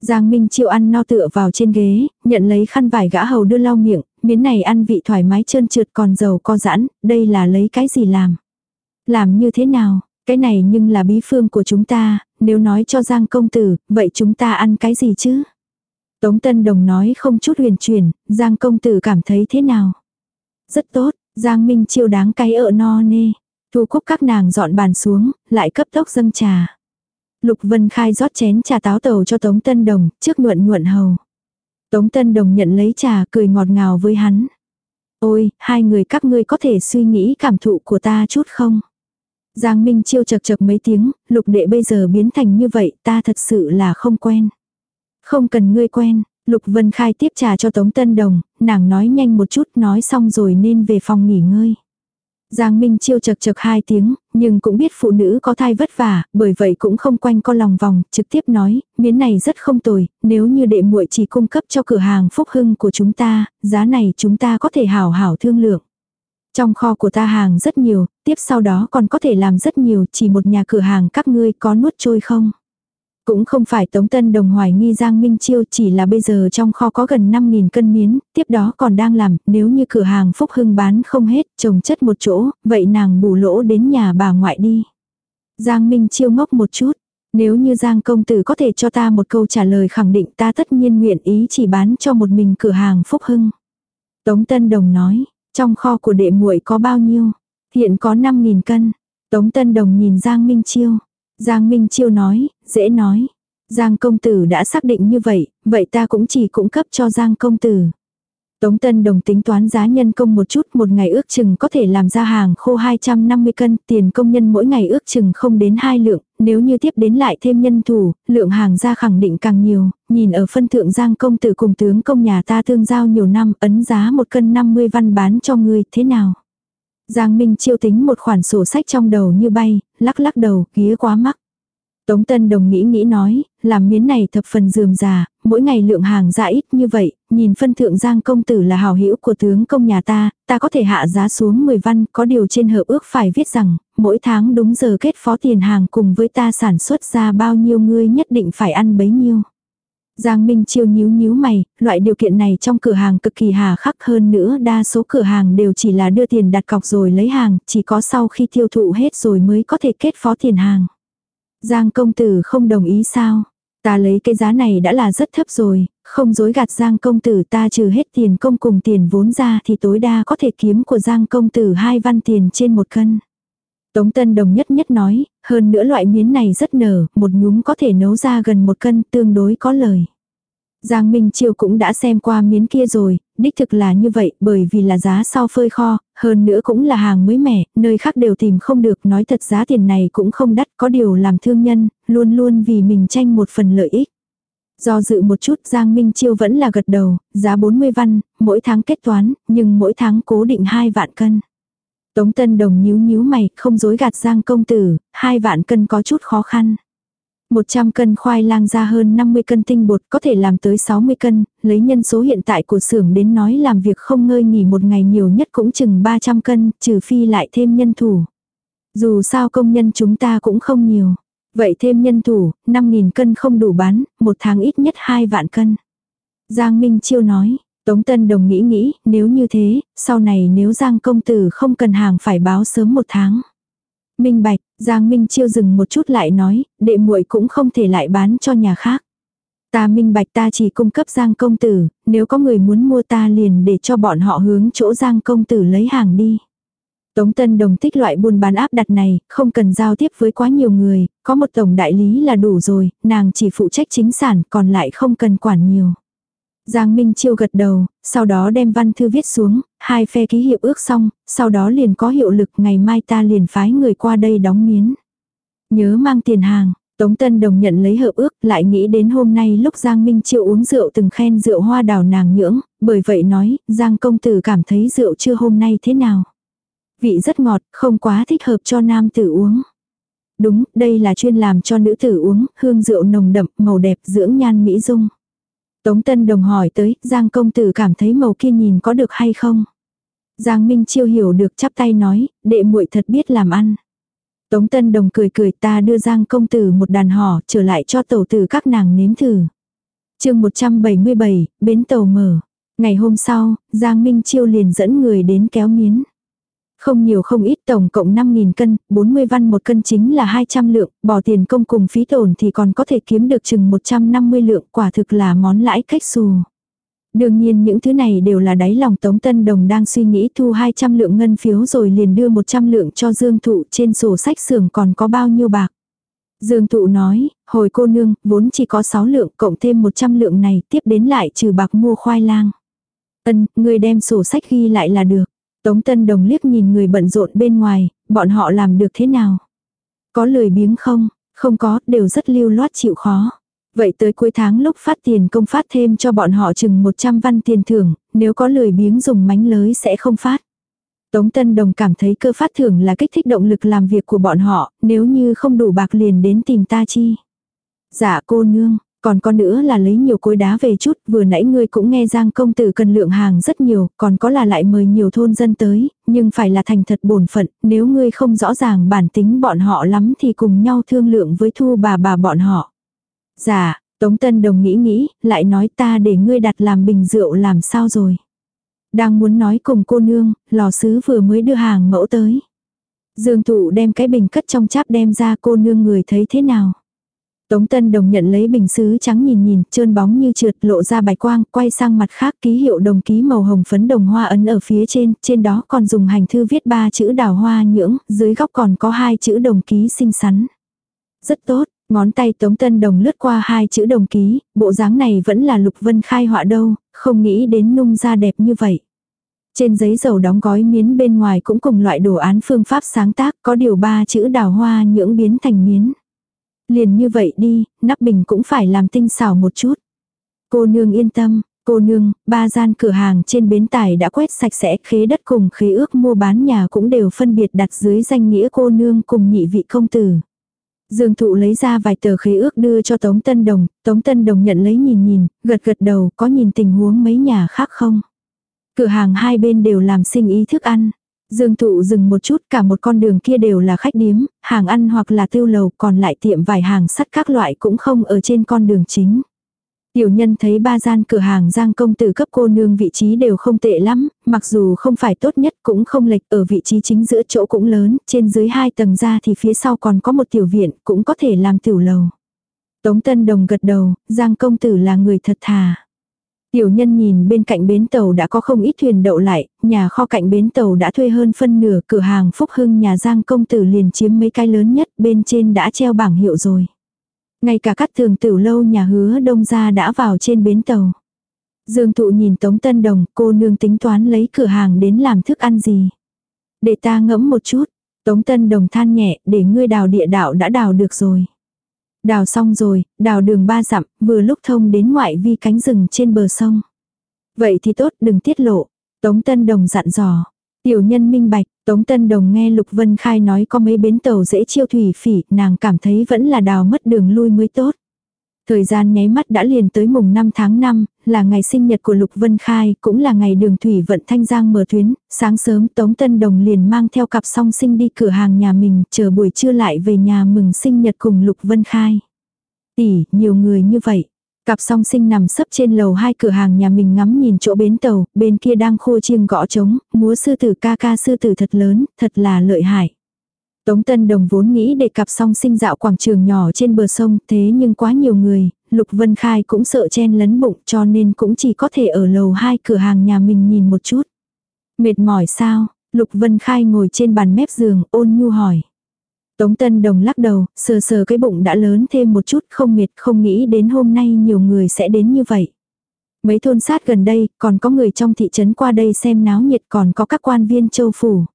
Giang Minh chiêu ăn no tựa vào trên ghế, nhận lấy khăn vải gã hầu đưa lau miệng, miến này ăn vị thoải mái trơn trượt còn dầu co giãn, đây là lấy cái gì làm? Làm như thế nào? Cái này nhưng là bí phương của chúng ta, nếu nói cho Giang công tử, vậy chúng ta ăn cái gì chứ? Tống Tân Đồng nói không chút huyền chuyển, Giang công tử cảm thấy thế nào? Rất tốt, Giang Minh chiêu đáng cái ợ no nê. Thu cúc các nàng dọn bàn xuống, lại cấp tốc dâng trà. Lục Vân Khai rót chén trà táo tàu cho Tống Tân Đồng, trước nhuận nhuận hầu. Tống Tân Đồng nhận lấy trà cười ngọt ngào với hắn. Ôi, hai người các ngươi có thể suy nghĩ cảm thụ của ta chút không? Giang Minh chiêu chật chật mấy tiếng, lục đệ bây giờ biến thành như vậy ta thật sự là không quen. Không cần ngươi quen, Lục Vân Khai tiếp trà cho Tống Tân Đồng, nàng nói nhanh một chút nói xong rồi nên về phòng nghỉ ngơi. Giang Minh chiêu chật chật hai tiếng, nhưng cũng biết phụ nữ có thai vất vả, bởi vậy cũng không quanh co lòng vòng, trực tiếp nói, miến này rất không tồi, nếu như đệ muội chỉ cung cấp cho cửa hàng phúc hưng của chúng ta, giá này chúng ta có thể hảo hảo thương lượng. Trong kho của ta hàng rất nhiều, tiếp sau đó còn có thể làm rất nhiều, chỉ một nhà cửa hàng các ngươi có nuốt trôi không? Cũng không phải Tống Tân Đồng hoài nghi Giang Minh Chiêu chỉ là bây giờ trong kho có gần 5.000 cân miến, tiếp đó còn đang làm, nếu như cửa hàng Phúc Hưng bán không hết, trồng chất một chỗ, vậy nàng bù lỗ đến nhà bà ngoại đi. Giang Minh Chiêu ngốc một chút, nếu như Giang công tử có thể cho ta một câu trả lời khẳng định ta tất nhiên nguyện ý chỉ bán cho một mình cửa hàng Phúc Hưng. Tống Tân Đồng nói, trong kho của đệ muội có bao nhiêu? Hiện có 5.000 cân. Tống Tân Đồng nhìn Giang Minh Chiêu. Giang Minh Chiêu nói, dễ nói. Giang công tử đã xác định như vậy, vậy ta cũng chỉ cung cấp cho Giang công tử. Tống Tân Đồng tính toán giá nhân công một chút, một ngày ước chừng có thể làm ra hàng khô 250 cân, tiền công nhân mỗi ngày ước chừng không đến hai lượng, nếu như tiếp đến lại thêm nhân thủ, lượng hàng ra khẳng định càng nhiều, nhìn ở phân thượng Giang công tử cùng tướng công nhà ta thương giao nhiều năm, ấn giá một cân 50 văn bán cho người, thế nào? Giang Minh chiêu tính một khoản sổ sách trong đầu như bay, lắc lắc đầu, ghía quá mắc. Tống Tân Đồng nghĩ nghĩ nói, làm miến này thập phần dườm già, mỗi ngày lượng hàng ra ít như vậy, nhìn phân thượng Giang công tử là hào hữu của tướng công nhà ta, ta có thể hạ giá xuống 10 văn, có điều trên hợp ước phải viết rằng, mỗi tháng đúng giờ kết phó tiền hàng cùng với ta sản xuất ra bao nhiêu ngươi nhất định phải ăn bấy nhiêu. Giang Minh Chiêu nhíu nhíu mày, loại điều kiện này trong cửa hàng cực kỳ hà khắc hơn nữa đa số cửa hàng đều chỉ là đưa tiền đặt cọc rồi lấy hàng, chỉ có sau khi tiêu thụ hết rồi mới có thể kết phó tiền hàng. Giang công tử không đồng ý sao? Ta lấy cái giá này đã là rất thấp rồi, không dối gạt Giang công tử ta trừ hết tiền công cùng tiền vốn ra thì tối đa có thể kiếm của Giang công tử hai văn tiền trên một cân. Tống Tân Đồng nhất nhất nói, hơn nữa loại miến này rất nở, một nhúm có thể nấu ra gần một cân tương đối có lời. Giang Minh Chiêu cũng đã xem qua miến kia rồi, đích thực là như vậy bởi vì là giá sau phơi kho, hơn nữa cũng là hàng mới mẻ, nơi khác đều tìm không được nói thật giá tiền này cũng không đắt có điều làm thương nhân, luôn luôn vì mình tranh một phần lợi ích. Do dự một chút Giang Minh Chiêu vẫn là gật đầu, giá 40 văn, mỗi tháng kết toán, nhưng mỗi tháng cố định 2 vạn cân. Tống Tân Đồng nhíu nhíu mày, không dối gạt Giang công tử, hai vạn cân có chút khó khăn. 100 cân khoai lang ra hơn 50 cân tinh bột có thể làm tới 60 cân, lấy nhân số hiện tại của xưởng đến nói làm việc không ngơi nghỉ một ngày nhiều nhất cũng chừng 300 cân, trừ phi lại thêm nhân thủ. Dù sao công nhân chúng ta cũng không nhiều. Vậy thêm nhân thủ, 5.000 cân không đủ bán, một tháng ít nhất 2 vạn cân. Giang Minh Chiêu nói, Tống Tân Đồng nghĩ nghĩ, nếu như thế, sau này nếu Giang công tử không cần hàng phải báo sớm một tháng. Minh Bạch, Giang Minh Chiêu dừng một chút lại nói, đệ muội cũng không thể lại bán cho nhà khác. Ta minh bạch ta chỉ cung cấp Giang công tử, nếu có người muốn mua ta liền để cho bọn họ hướng chỗ Giang công tử lấy hàng đi. Tống Tân Đồng thích loại buôn bán áp đặt này, không cần giao tiếp với quá nhiều người, có một tổng đại lý là đủ rồi, nàng chỉ phụ trách chính sản còn lại không cần quản nhiều. Giang Minh Chiêu gật đầu, sau đó đem văn thư viết xuống, hai phe ký hiệu ước xong, sau đó liền có hiệu lực ngày mai ta liền phái người qua đây đóng miến. Nhớ mang tiền hàng, Tống Tân Đồng nhận lấy hợp ước, lại nghĩ đến hôm nay lúc Giang Minh Chiêu uống rượu từng khen rượu hoa đào nàng nhưỡng, bởi vậy nói, Giang công tử cảm thấy rượu chưa hôm nay thế nào. Vị rất ngọt, không quá thích hợp cho nam tử uống. Đúng, đây là chuyên làm cho nữ tử uống, hương rượu nồng đậm, màu đẹp, dưỡng nhan mỹ dung. Tống Tân Đồng hỏi tới, Giang công tử cảm thấy màu kia nhìn có được hay không? Giang Minh Chiêu hiểu được chắp tay nói, đệ muội thật biết làm ăn. Tống Tân Đồng cười cười ta đưa Giang công tử một đàn hò trở lại cho tổ tử các nàng nếm thử. chương 177, bến tàu mở. Ngày hôm sau, Giang Minh Chiêu liền dẫn người đến kéo miến. Không nhiều không ít tổng cộng 5.000 cân, 40 văn một cân chính là 200 lượng, bỏ tiền công cùng phí tổn thì còn có thể kiếm được chừng 150 lượng, quả thực là món lãi cách xù. Đương nhiên những thứ này đều là đáy lòng Tống Tân Đồng đang suy nghĩ thu 200 lượng ngân phiếu rồi liền đưa 100 lượng cho Dương Thụ trên sổ sách xưởng còn có bao nhiêu bạc. Dương Thụ nói, hồi cô nương, vốn chỉ có 6 lượng cộng thêm 100 lượng này tiếp đến lại trừ bạc mua khoai lang. Ân, người đem sổ sách ghi lại là được. Tống Tân Đồng liếc nhìn người bận rộn bên ngoài, bọn họ làm được thế nào? Có lười biếng không? Không có, đều rất lưu loát chịu khó. Vậy tới cuối tháng lúc phát tiền công phát thêm cho bọn họ chừng 100 văn tiền thưởng, nếu có lười biếng dùng mánh lới sẽ không phát. Tống Tân Đồng cảm thấy cơ phát thưởng là kích thích động lực làm việc của bọn họ, nếu như không đủ bạc liền đến tìm ta chi. Dạ cô nương, còn có nữa là lấy nhiều cối đá về chút, vừa nãy ngươi cũng nghe Giang công tử cần lượng hàng rất nhiều, còn có là lại mời nhiều thôn dân tới, nhưng phải là thành thật bổn phận, nếu ngươi không rõ ràng bản tính bọn họ lắm thì cùng nhau thương lượng với thu bà bà bọn họ. Dạ, Tống Tân Đồng nghĩ nghĩ, lại nói ta để ngươi đặt làm bình rượu làm sao rồi. Đang muốn nói cùng cô nương, lò sứ vừa mới đưa hàng mẫu tới. Dương Thụ đem cái bình cất trong cháp đem ra cô nương người thấy thế nào. Tống Tân Đồng nhận lấy bình sứ trắng nhìn nhìn, trơn bóng như trượt lộ ra bạch quang, quay sang mặt khác ký hiệu đồng ký màu hồng phấn đồng hoa ấn ở phía trên, trên đó còn dùng hành thư viết ba chữ đào hoa nhưỡng, dưới góc còn có hai chữ đồng ký xinh xắn. Rất tốt, ngón tay Tống Tân Đồng lướt qua hai chữ đồng ký, bộ dáng này vẫn là Lục Vân khai họa đâu, không nghĩ đến nung ra đẹp như vậy. Trên giấy dầu đóng gói miến bên ngoài cũng cùng loại đồ án phương pháp sáng tác có điều ba chữ đào hoa nhưỡng biến thành miến. Liền như vậy đi, nắp bình cũng phải làm tinh xảo một chút. Cô nương yên tâm, cô nương, ba gian cửa hàng trên bến tải đã quét sạch sẽ khế đất cùng khế ước mua bán nhà cũng đều phân biệt đặt dưới danh nghĩa cô nương cùng nhị vị công tử. Dương thụ lấy ra vài tờ khế ước đưa cho Tống Tân Đồng, Tống Tân Đồng nhận lấy nhìn nhìn, gật gật đầu, có nhìn tình huống mấy nhà khác không? Cửa hàng hai bên đều làm sinh ý thức ăn. Dương thụ dừng một chút cả một con đường kia đều là khách điếm, hàng ăn hoặc là tiêu lầu còn lại tiệm vài hàng sắt các loại cũng không ở trên con đường chính. Tiểu nhân thấy ba gian cửa hàng giang công tử cấp cô nương vị trí đều không tệ lắm, mặc dù không phải tốt nhất cũng không lệch ở vị trí chính giữa chỗ cũng lớn, trên dưới hai tầng ra thì phía sau còn có một tiểu viện cũng có thể làm tiểu lầu. Tống Tân Đồng gật đầu, giang công tử là người thật thà. Tiểu nhân nhìn bên cạnh bến tàu đã có không ít thuyền đậu lại, nhà kho cạnh bến tàu đã thuê hơn phân nửa cửa hàng Phúc Hưng nhà Giang công tử liền chiếm mấy cái lớn nhất bên trên đã treo bảng hiệu rồi. Ngay cả các thường tử lâu nhà hứa đông gia đã vào trên bến tàu. Dương thụ nhìn Tống Tân Đồng, cô nương tính toán lấy cửa hàng đến làm thức ăn gì. Để ta ngẫm một chút, Tống Tân Đồng than nhẹ, để ngươi đào địa đạo đã đào được rồi. Đào xong rồi, đào đường ba dặm, vừa lúc thông đến ngoại vi cánh rừng trên bờ sông. Vậy thì tốt, đừng tiết lộ. Tống Tân Đồng dặn dò. Tiểu nhân minh bạch, Tống Tân Đồng nghe Lục Vân Khai nói có mấy bến tàu dễ chiêu thủy phỉ, nàng cảm thấy vẫn là đào mất đường lui mới tốt. Thời gian nháy mắt đã liền tới mùng 5 tháng 5, là ngày sinh nhật của Lục Vân Khai, cũng là ngày đường thủy vận thanh giang mở tuyến, sáng sớm Tống Tân Đồng liền mang theo cặp song sinh đi cửa hàng nhà mình, chờ buổi trưa lại về nhà mừng sinh nhật cùng Lục Vân Khai. Tỷ, nhiều người như vậy. Cặp song sinh nằm sấp trên lầu hai cửa hàng nhà mình ngắm nhìn chỗ bến tàu, bên kia đang khô chiêng gõ trống, múa sư tử ca ca sư tử thật lớn, thật là lợi hại. Tống Tân Đồng vốn nghĩ để cặp song sinh dạo quảng trường nhỏ trên bờ sông, thế nhưng quá nhiều người, Lục Vân Khai cũng sợ chen lấn bụng cho nên cũng chỉ có thể ở lầu hai cửa hàng nhà mình nhìn một chút. Mệt mỏi sao? Lục Vân Khai ngồi trên bàn mép giường ôn nhu hỏi. Tống Tân Đồng lắc đầu, sờ sờ cái bụng đã lớn thêm một chút không mệt không nghĩ đến hôm nay nhiều người sẽ đến như vậy. Mấy thôn sát gần đây còn có người trong thị trấn qua đây xem náo nhiệt còn có các quan viên châu phủ.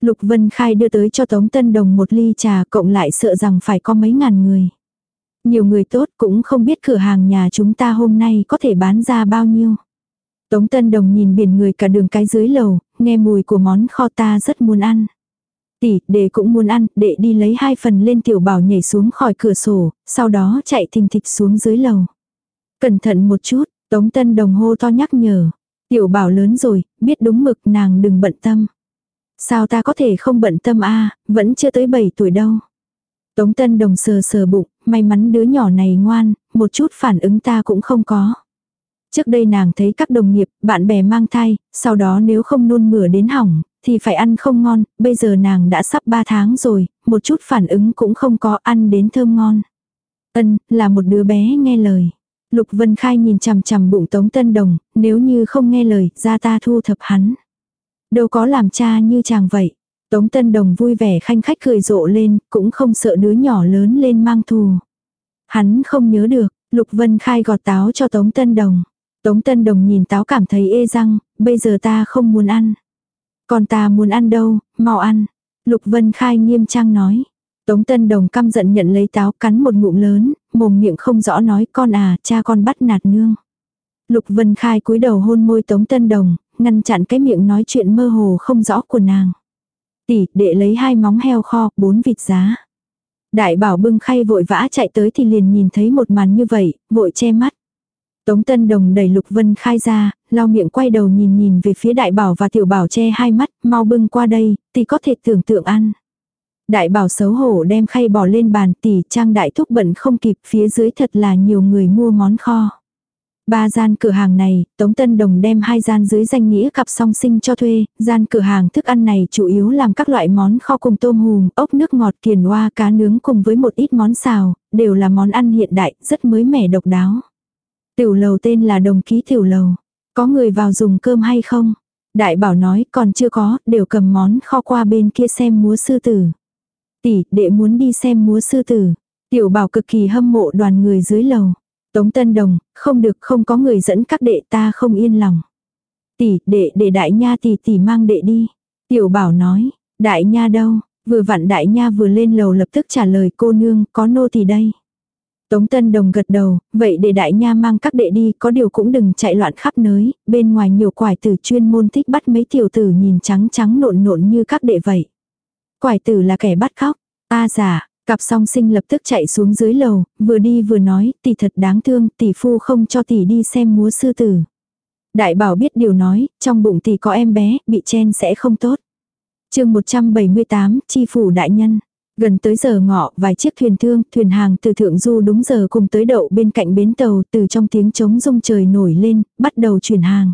Lục Vân Khai đưa tới cho Tống Tân Đồng một ly trà cộng lại sợ rằng phải có mấy ngàn người. Nhiều người tốt cũng không biết cửa hàng nhà chúng ta hôm nay có thể bán ra bao nhiêu. Tống Tân Đồng nhìn biển người cả đường cái dưới lầu, nghe mùi của món kho ta rất muốn ăn. Tỷ, đệ cũng muốn ăn, đệ đi lấy hai phần lên tiểu bảo nhảy xuống khỏi cửa sổ, sau đó chạy thình thịch xuống dưới lầu. Cẩn thận một chút, Tống Tân Đồng hô to nhắc nhở. Tiểu bảo lớn rồi, biết đúng mực nàng đừng bận tâm. Sao ta có thể không bận tâm a vẫn chưa tới 7 tuổi đâu. Tống Tân Đồng sờ sờ bụng, may mắn đứa nhỏ này ngoan, một chút phản ứng ta cũng không có. Trước đây nàng thấy các đồng nghiệp, bạn bè mang thai, sau đó nếu không nôn mửa đến hỏng, thì phải ăn không ngon, bây giờ nàng đã sắp 3 tháng rồi, một chút phản ứng cũng không có ăn đến thơm ngon. Ân, là một đứa bé nghe lời. Lục Vân Khai nhìn chằm chằm bụng Tống Tân Đồng, nếu như không nghe lời, ra ta thu thập hắn. Đâu có làm cha như chàng vậy. Tống Tân Đồng vui vẻ khanh khách cười rộ lên, cũng không sợ đứa nhỏ lớn lên mang thù. Hắn không nhớ được, Lục Vân Khai gọt táo cho Tống Tân Đồng. Tống Tân Đồng nhìn táo cảm thấy ê răng, bây giờ ta không muốn ăn. Còn ta muốn ăn đâu, mau ăn. Lục Vân Khai nghiêm trang nói. Tống Tân Đồng căm giận nhận lấy táo cắn một ngụm lớn, mồm miệng không rõ nói con à, cha con bắt nạt nương. Lục Vân Khai cúi đầu hôn môi Tống Tân Đồng, ngăn chặn cái miệng nói chuyện mơ hồ không rõ của nàng. Tỷ, đệ lấy hai móng heo kho, bốn vịt giá. Đại bảo bưng khay vội vã chạy tới thì liền nhìn thấy một màn như vậy, vội che mắt. Tống Tân Đồng đẩy Lục Vân Khai ra, lau miệng quay đầu nhìn nhìn về phía đại bảo và tiểu bảo che hai mắt, mau bưng qua đây, tỷ có thể tưởng tượng ăn. Đại bảo xấu hổ đem khay bỏ lên bàn tỷ trang đại thúc bận không kịp phía dưới thật là nhiều người mua món kho. Ba gian cửa hàng này, Tống Tân Đồng đem hai gian dưới danh nghĩa cặp song sinh cho thuê, gian cửa hàng thức ăn này chủ yếu làm các loại món kho cùng tôm hùm, ốc nước ngọt kiền hoa cá nướng cùng với một ít món xào, đều là món ăn hiện đại, rất mới mẻ độc đáo. Tiểu lầu tên là Đồng Ký Tiểu Lầu. Có người vào dùng cơm hay không? Đại bảo nói còn chưa có, đều cầm món kho qua bên kia xem múa sư tử. Tỷ, đệ muốn đi xem múa sư tử. Tiểu bảo cực kỳ hâm mộ đoàn người dưới lầu. Tống Tân Đồng, không được không có người dẫn các đệ ta không yên lòng. Tỷ, đệ, đệ đại nha tỷ tỷ mang đệ đi. Tiểu bảo nói, đại nha đâu, vừa vặn đại nha vừa lên lầu lập tức trả lời cô nương, có nô tỷ đây. Tống Tân Đồng gật đầu, vậy để đại nha mang các đệ đi, có điều cũng đừng chạy loạn khắp nơi. bên ngoài nhiều quải tử chuyên môn thích bắt mấy tiểu tử nhìn trắng trắng nộn nộn như các đệ vậy. Quải tử là kẻ bắt khóc, ta giả, cặp song sinh lập tức chạy xuống dưới lầu, vừa đi vừa nói, tỷ thật đáng thương, tỷ phu không cho tỷ đi xem múa sư tử. Đại bảo biết điều nói, trong bụng tỷ có em bé, bị chen sẽ không tốt. chương 178, chi phủ đại nhân. Gần tới giờ ngọ, vài chiếc thuyền thương, thuyền hàng từ thượng du đúng giờ cùng tới đậu bên cạnh bến tàu, từ trong tiếng trống rung trời nổi lên, bắt đầu chuyển hàng.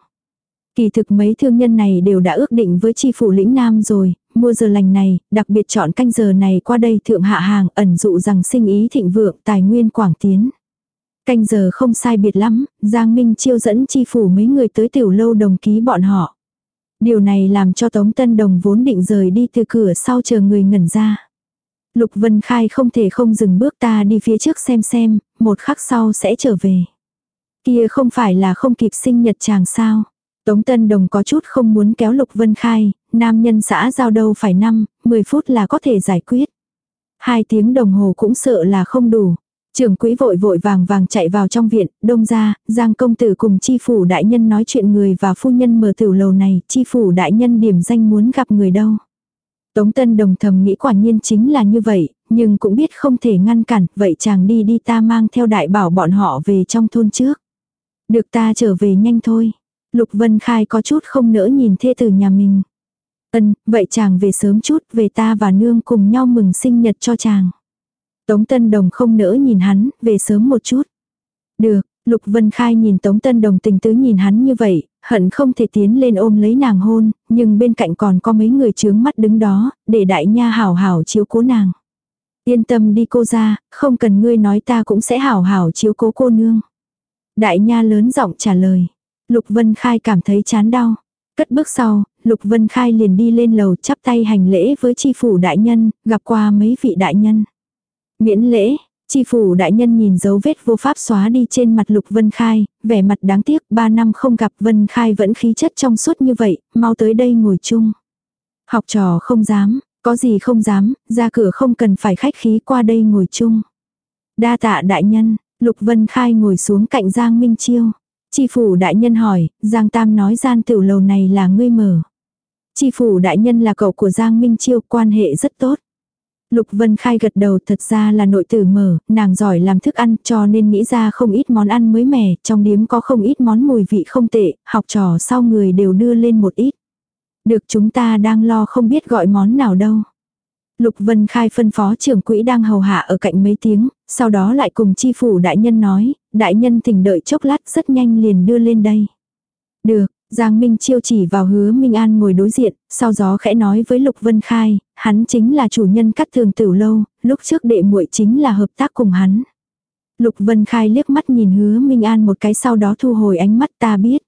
Kỳ thực mấy thương nhân này đều đã ước định với chi phủ lĩnh Nam rồi, mua giờ lành này, đặc biệt chọn canh giờ này qua đây thượng hạ hàng ẩn dụ rằng sinh ý thịnh vượng tài nguyên quảng tiến. Canh giờ không sai biệt lắm, Giang Minh chiêu dẫn chi phủ mấy người tới tiểu lâu đồng ký bọn họ. Điều này làm cho Tống Tân Đồng vốn định rời đi từ cửa sau chờ người ngẩn ra. Lục Vân Khai không thể không dừng bước ta đi phía trước xem xem, một khắc sau sẽ trở về. Kia không phải là không kịp sinh nhật chàng sao. Tống Tân Đồng có chút không muốn kéo Lục Vân Khai, nam nhân xã giao đâu phải 5, 10 phút là có thể giải quyết. Hai tiếng đồng hồ cũng sợ là không đủ. Trưởng quỹ vội vội vàng vàng chạy vào trong viện, đông ra, giang công tử cùng chi phủ đại nhân nói chuyện người và phu nhân mở tiểu lầu này, chi phủ đại nhân điểm danh muốn gặp người đâu. Tống Tân Đồng thầm nghĩ quả nhiên chính là như vậy, nhưng cũng biết không thể ngăn cản, vậy chàng đi đi ta mang theo đại bảo bọn họ về trong thôn trước. Được ta trở về nhanh thôi. Lục Vân Khai có chút không nỡ nhìn thê tử nhà mình. Ân, vậy chàng về sớm chút, về ta và nương cùng nhau mừng sinh nhật cho chàng. Tống Tân Đồng không nỡ nhìn hắn, về sớm một chút. Được, Lục Vân Khai nhìn Tống Tân Đồng tình tứ nhìn hắn như vậy, hận không thể tiến lên ôm lấy nàng hôn, nhưng bên cạnh còn có mấy người chướng mắt đứng đó, để đại nha hảo hảo chiếu cố nàng. Yên tâm đi cô ra, không cần ngươi nói ta cũng sẽ hảo hảo chiếu cố cô nương. Đại nha lớn giọng trả lời. Lục Vân Khai cảm thấy chán đau. Cất bước sau, Lục Vân Khai liền đi lên lầu chắp tay hành lễ với chi phủ đại nhân, gặp qua mấy vị đại nhân. Miễn lễ, Chi phủ đại nhân nhìn dấu vết vô pháp xóa đi trên mặt Lục Vân Khai, vẻ mặt đáng tiếc, ba năm không gặp Vân Khai vẫn khí chất trong suốt như vậy, mau tới đây ngồi chung. Học trò không dám, có gì không dám, ra cửa không cần phải khách khí qua đây ngồi chung. Đa tạ đại nhân, Lục Vân Khai ngồi xuống cạnh Giang Minh Chiêu. Chi phủ đại nhân hỏi, Giang Tam nói gian tiểu lầu này là ngươi mở. Chi phủ đại nhân là cậu của Giang Minh Chiêu, quan hệ rất tốt. Lục Vân Khai gật đầu thật ra là nội tử mở, nàng giỏi làm thức ăn cho nên nghĩ ra không ít món ăn mới mẻ, trong điếm có không ít món mùi vị không tệ, học trò sau người đều đưa lên một ít. Được chúng ta đang lo không biết gọi món nào đâu. Lục Vân Khai phân phó trưởng quỹ đang hầu hạ ở cạnh mấy tiếng, sau đó lại cùng chi phủ đại nhân nói, đại nhân thỉnh đợi chốc lát rất nhanh liền đưa lên đây. Được, Giang Minh Chiêu chỉ vào hứa Minh An ngồi đối diện, sau đó khẽ nói với Lục Vân Khai, hắn chính là chủ nhân cắt thường tử lâu, lúc trước đệ muội chính là hợp tác cùng hắn. Lục Vân Khai liếc mắt nhìn hứa Minh An một cái sau đó thu hồi ánh mắt ta biết.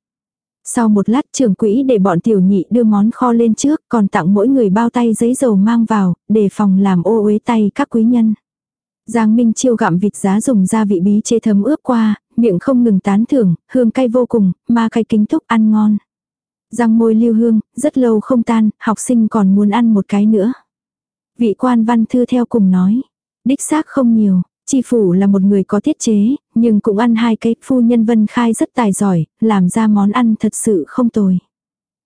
Sau một lát trưởng quỹ để bọn tiểu nhị đưa món kho lên trước còn tặng mỗi người bao tay giấy dầu mang vào, để phòng làm ô uế tay các quý nhân. Giang Minh Chiêu gặm vịt giá dùng gia vị bí chế thấm ướp qua, miệng không ngừng tán thưởng, hương cay vô cùng, ma cay kính thúc ăn ngon. Răng môi lưu hương, rất lâu không tan, học sinh còn muốn ăn một cái nữa. Vị quan văn thư theo cùng nói, đích xác không nhiều, chi phủ là một người có thiết chế, nhưng cũng ăn hai cái, phu nhân Vân Khai rất tài giỏi, làm ra món ăn thật sự không tồi.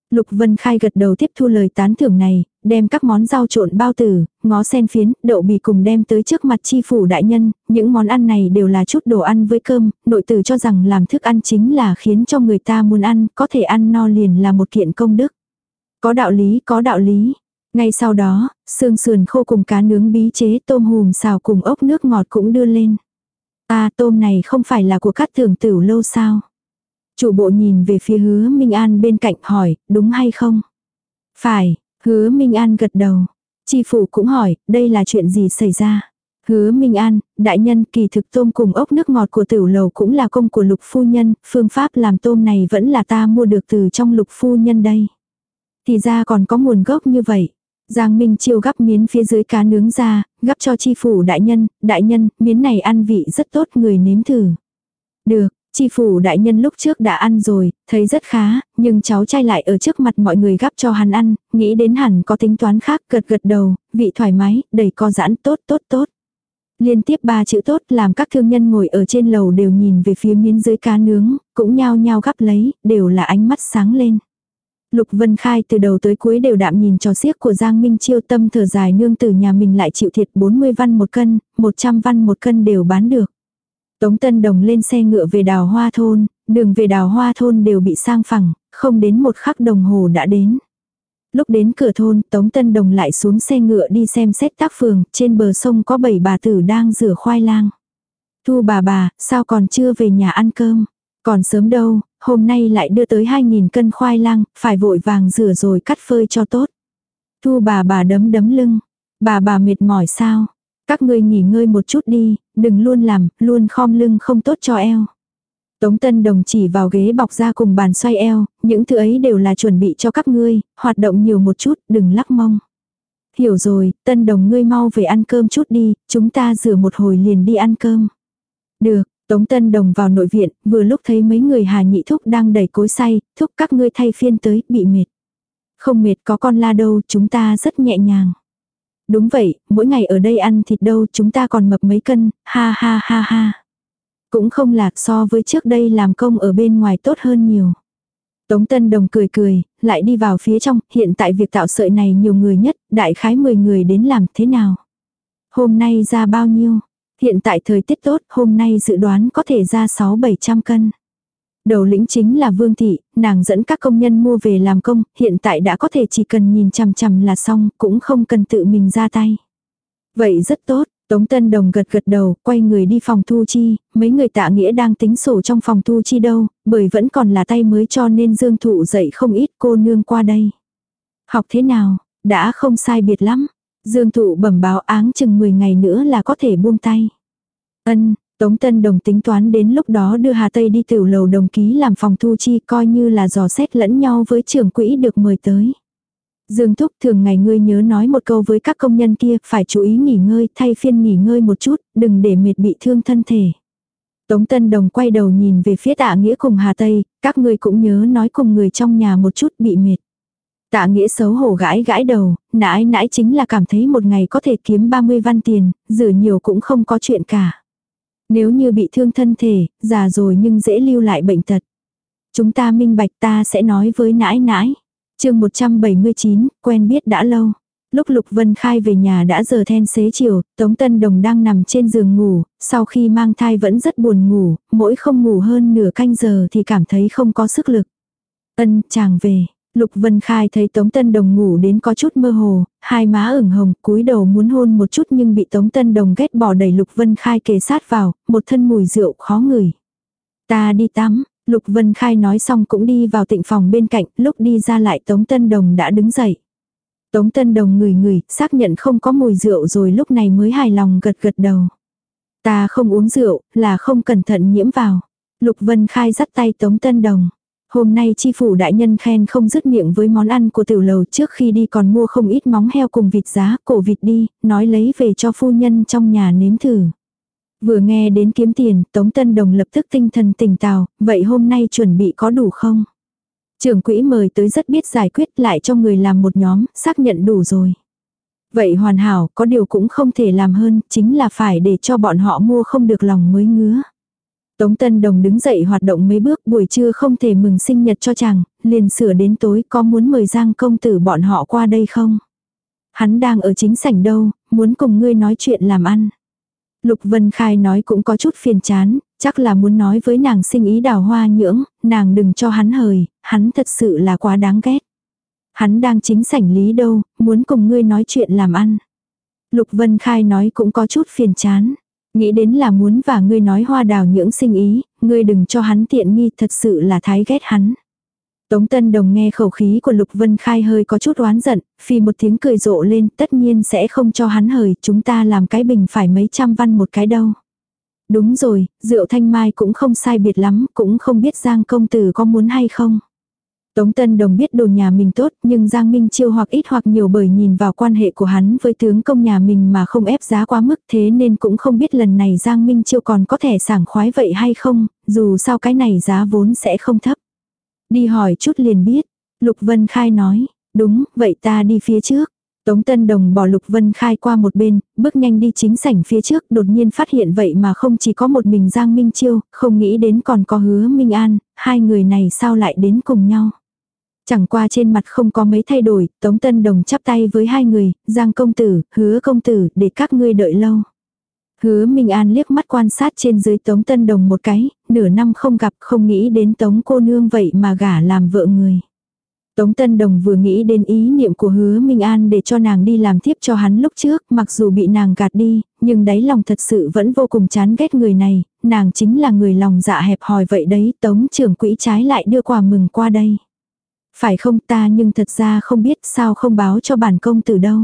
Lục Vân Khai gật đầu tiếp thu lời tán thưởng này, đem các món rau trộn bao tử, ngó sen phiến, đậu bì cùng đem tới trước mặt chi phủ đại nhân, những món ăn này đều là chút đồ ăn với cơm, nội tử cho rằng làm thức ăn chính là khiến cho người ta muốn ăn, có thể ăn no liền là một kiện công đức. Có đạo lý, có đạo lý. Ngay sau đó, xương sườn khô cùng cá nướng bí chế tôm hùm xào cùng ốc nước ngọt cũng đưa lên. À tôm này không phải là của cát thường tử lâu sao. Chủ bộ nhìn về phía hứa Minh An bên cạnh hỏi, đúng hay không? Phải, hứa Minh An gật đầu. Chi phủ cũng hỏi, đây là chuyện gì xảy ra? Hứa Minh An, đại nhân kỳ thực tôm cùng ốc nước ngọt của tửu lầu cũng là công của lục phu nhân, phương pháp làm tôm này vẫn là ta mua được từ trong lục phu nhân đây. Thì ra còn có nguồn gốc như vậy. Giang Minh Chiêu gắp miến phía dưới cá nướng ra, gắp cho chi phủ đại nhân, đại nhân, miến này ăn vị rất tốt người nếm thử. Được, chi phủ đại nhân lúc trước đã ăn rồi, thấy rất khá, nhưng cháu trai lại ở trước mặt mọi người gắp cho hắn ăn, nghĩ đến hẳn có tính toán khác, gật gật đầu, vị thoải mái, đầy co giãn, tốt tốt tốt. Liên tiếp ba chữ tốt làm các thương nhân ngồi ở trên lầu đều nhìn về phía miến dưới cá nướng, cũng nhao nhao gắp lấy, đều là ánh mắt sáng lên. Lục Vân Khai từ đầu tới cuối đều đạm nhìn trò xiếc của Giang Minh Chiêu tâm thở dài nương từ nhà mình lại chịu thiệt 40 văn một cân, 100 văn một cân đều bán được. Tống Tân Đồng lên xe ngựa về đào hoa thôn, đường về đào hoa thôn đều bị sang phẳng, không đến một khắc đồng hồ đã đến. Lúc đến cửa thôn, Tống Tân Đồng lại xuống xe ngựa đi xem xét tác phường, trên bờ sông có bảy bà tử đang rửa khoai lang. Thu bà bà, sao còn chưa về nhà ăn cơm? Còn sớm đâu, hôm nay lại đưa tới 2.000 cân khoai lang, phải vội vàng rửa rồi cắt phơi cho tốt. Thu bà bà đấm đấm lưng. Bà bà mệt mỏi sao? Các ngươi nghỉ ngơi một chút đi, đừng luôn làm, luôn khom lưng không tốt cho eo. Tống Tân Đồng chỉ vào ghế bọc ra cùng bàn xoay eo, những thứ ấy đều là chuẩn bị cho các ngươi, hoạt động nhiều một chút, đừng lắc mong Hiểu rồi, Tân Đồng ngươi mau về ăn cơm chút đi, chúng ta rửa một hồi liền đi ăn cơm. Được, Tống Tân Đồng vào nội viện, vừa lúc thấy mấy người Hà Nhị Thúc đang đẩy cối say, thúc các ngươi thay phiên tới, bị mệt. Không mệt có con la đâu, chúng ta rất nhẹ nhàng. Đúng vậy, mỗi ngày ở đây ăn thịt đâu chúng ta còn mập mấy cân, ha ha ha ha. Cũng không lạc so với trước đây làm công ở bên ngoài tốt hơn nhiều. Tống Tân Đồng cười cười, lại đi vào phía trong, hiện tại việc tạo sợi này nhiều người nhất, đại khái 10 người đến làm thế nào. Hôm nay ra bao nhiêu? Hiện tại thời tiết tốt, hôm nay dự đoán có thể ra 6-700 cân. Đầu lĩnh chính là Vương Thị, nàng dẫn các công nhân mua về làm công, hiện tại đã có thể chỉ cần nhìn chằm chằm là xong, cũng không cần tự mình ra tay. Vậy rất tốt, Tống Tân Đồng gật gật đầu, quay người đi phòng thu chi, mấy người tạ nghĩa đang tính sổ trong phòng thu chi đâu, bởi vẫn còn là tay mới cho nên Dương Thụ dậy không ít cô nương qua đây. Học thế nào, đã không sai biệt lắm. Dương Thụ bẩm báo áng chừng 10 ngày nữa là có thể buông tay. Ân, Tống Tân Đồng tính toán đến lúc đó đưa Hà Tây đi tiểu lầu đồng ký làm phòng thu chi coi như là dò xét lẫn nhau với trưởng quỹ được mời tới. Dương Thúc thường ngày ngươi nhớ nói một câu với các công nhân kia phải chú ý nghỉ ngơi thay phiên nghỉ ngơi một chút, đừng để mệt bị thương thân thể. Tống Tân Đồng quay đầu nhìn về phía tạ nghĩa cùng Hà Tây, các ngươi cũng nhớ nói cùng người trong nhà một chút bị mệt. Tạ nghĩa xấu hổ gãi gãi đầu, nãi nãi chính là cảm thấy một ngày có thể kiếm 30 văn tiền, rửa nhiều cũng không có chuyện cả. Nếu như bị thương thân thể, già rồi nhưng dễ lưu lại bệnh tật. Chúng ta minh bạch ta sẽ nói với nãi nãi. chương 179, quen biết đã lâu. Lúc Lục Vân Khai về nhà đã giờ then xế chiều, Tống Tân Đồng đang nằm trên giường ngủ, sau khi mang thai vẫn rất buồn ngủ, mỗi không ngủ hơn nửa canh giờ thì cảm thấy không có sức lực. Ân, chàng về. Lục Vân Khai thấy Tống Tân Đồng ngủ đến có chút mơ hồ, hai má ửng hồng, cúi đầu muốn hôn một chút nhưng bị Tống Tân Đồng ghét bỏ đẩy Lục Vân Khai kề sát vào, một thân mùi rượu khó ngửi. Ta đi tắm, Lục Vân Khai nói xong cũng đi vào tịnh phòng bên cạnh, lúc đi ra lại Tống Tân Đồng đã đứng dậy. Tống Tân Đồng ngửi ngửi, xác nhận không có mùi rượu rồi lúc này mới hài lòng gật gật đầu. Ta không uống rượu, là không cẩn thận nhiễm vào. Lục Vân Khai dắt tay Tống Tân Đồng. Hôm nay chi phủ đại nhân khen không dứt miệng với món ăn của tiểu lầu trước khi đi còn mua không ít móng heo cùng vịt giá, cổ vịt đi, nói lấy về cho phu nhân trong nhà nếm thử. Vừa nghe đến kiếm tiền, Tống Tân Đồng lập tức tinh thần tỉnh tào vậy hôm nay chuẩn bị có đủ không? Trưởng quỹ mời tới rất biết giải quyết lại cho người làm một nhóm, xác nhận đủ rồi. Vậy hoàn hảo, có điều cũng không thể làm hơn, chính là phải để cho bọn họ mua không được lòng mới ngứa. Tống Tân Đồng đứng dậy hoạt động mấy bước buổi trưa không thể mừng sinh nhật cho chàng, liền sửa đến tối có muốn mời Giang công tử bọn họ qua đây không? Hắn đang ở chính sảnh đâu, muốn cùng ngươi nói chuyện làm ăn. Lục Vân Khai nói cũng có chút phiền chán, chắc là muốn nói với nàng sinh ý đào hoa nhưỡng, nàng đừng cho hắn hời, hắn thật sự là quá đáng ghét. Hắn đang chính sảnh lý đâu, muốn cùng ngươi nói chuyện làm ăn. Lục Vân Khai nói cũng có chút phiền chán. Nghĩ đến là muốn và ngươi nói hoa đào những sinh ý, ngươi đừng cho hắn tiện nghi thật sự là thái ghét hắn. Tống Tân Đồng nghe khẩu khí của Lục Vân Khai hơi có chút oán giận, phi một tiếng cười rộ lên tất nhiên sẽ không cho hắn hời, chúng ta làm cái bình phải mấy trăm văn một cái đâu. Đúng rồi, rượu thanh mai cũng không sai biệt lắm, cũng không biết Giang công tử có muốn hay không. Tống Tân Đồng biết đồ nhà mình tốt nhưng Giang Minh Chiêu hoặc ít hoặc nhiều bởi nhìn vào quan hệ của hắn với tướng công nhà mình mà không ép giá quá mức thế nên cũng không biết lần này Giang Minh Chiêu còn có thể sảng khoái vậy hay không, dù sao cái này giá vốn sẽ không thấp. Đi hỏi chút liền biết. Lục Vân Khai nói, đúng, vậy ta đi phía trước. Tống Tân Đồng bỏ Lục Vân Khai qua một bên, bước nhanh đi chính sảnh phía trước, đột nhiên phát hiện vậy mà không chỉ có một mình Giang Minh Chiêu, không nghĩ đến còn có hứa Minh An, hai người này sao lại đến cùng nhau. Chẳng qua trên mặt không có mấy thay đổi, Tống Tân Đồng chắp tay với hai người, Giang công tử, hứa công tử, để các ngươi đợi lâu. Hứa Minh An liếc mắt quan sát trên dưới Tống Tân Đồng một cái, nửa năm không gặp không nghĩ đến Tống cô nương vậy mà gả làm vợ người. Tống Tân Đồng vừa nghĩ đến ý niệm của hứa Minh An để cho nàng đi làm tiếp cho hắn lúc trước, mặc dù bị nàng gạt đi, nhưng đáy lòng thật sự vẫn vô cùng chán ghét người này, nàng chính là người lòng dạ hẹp hòi vậy đấy, Tống trưởng quỹ trái lại đưa quà mừng qua đây. Phải không ta nhưng thật ra không biết sao không báo cho bản công tử đâu.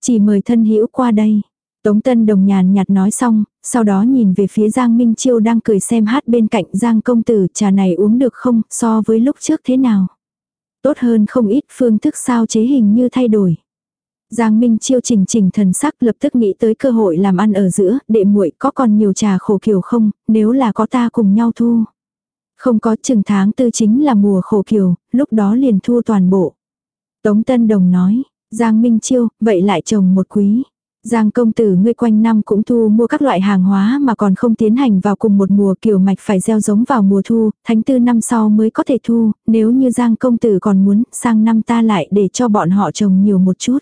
Chỉ mời thân hữu qua đây. Tống Tân Đồng nhàn nhạt nói xong, sau đó nhìn về phía Giang Minh Chiêu đang cười xem hát bên cạnh Giang công tử trà này uống được không so với lúc trước thế nào. Tốt hơn không ít phương thức sao chế hình như thay đổi. Giang Minh Chiêu chỉnh chỉnh thần sắc lập tức nghĩ tới cơ hội làm ăn ở giữa, đệ muội có còn nhiều trà khổ kiểu không, nếu là có ta cùng nhau thu. Không có chừng tháng tư chính là mùa khổ kiều, lúc đó liền thu toàn bộ. Tống Tân Đồng nói, Giang Minh Chiêu, vậy lại trồng một quý. Giang công tử ngươi quanh năm cũng thu mua các loại hàng hóa mà còn không tiến hành vào cùng một mùa kiểu mạch phải gieo giống vào mùa thu, thánh tư năm sau mới có thể thu, nếu như Giang công tử còn muốn, sang năm ta lại để cho bọn họ trồng nhiều một chút.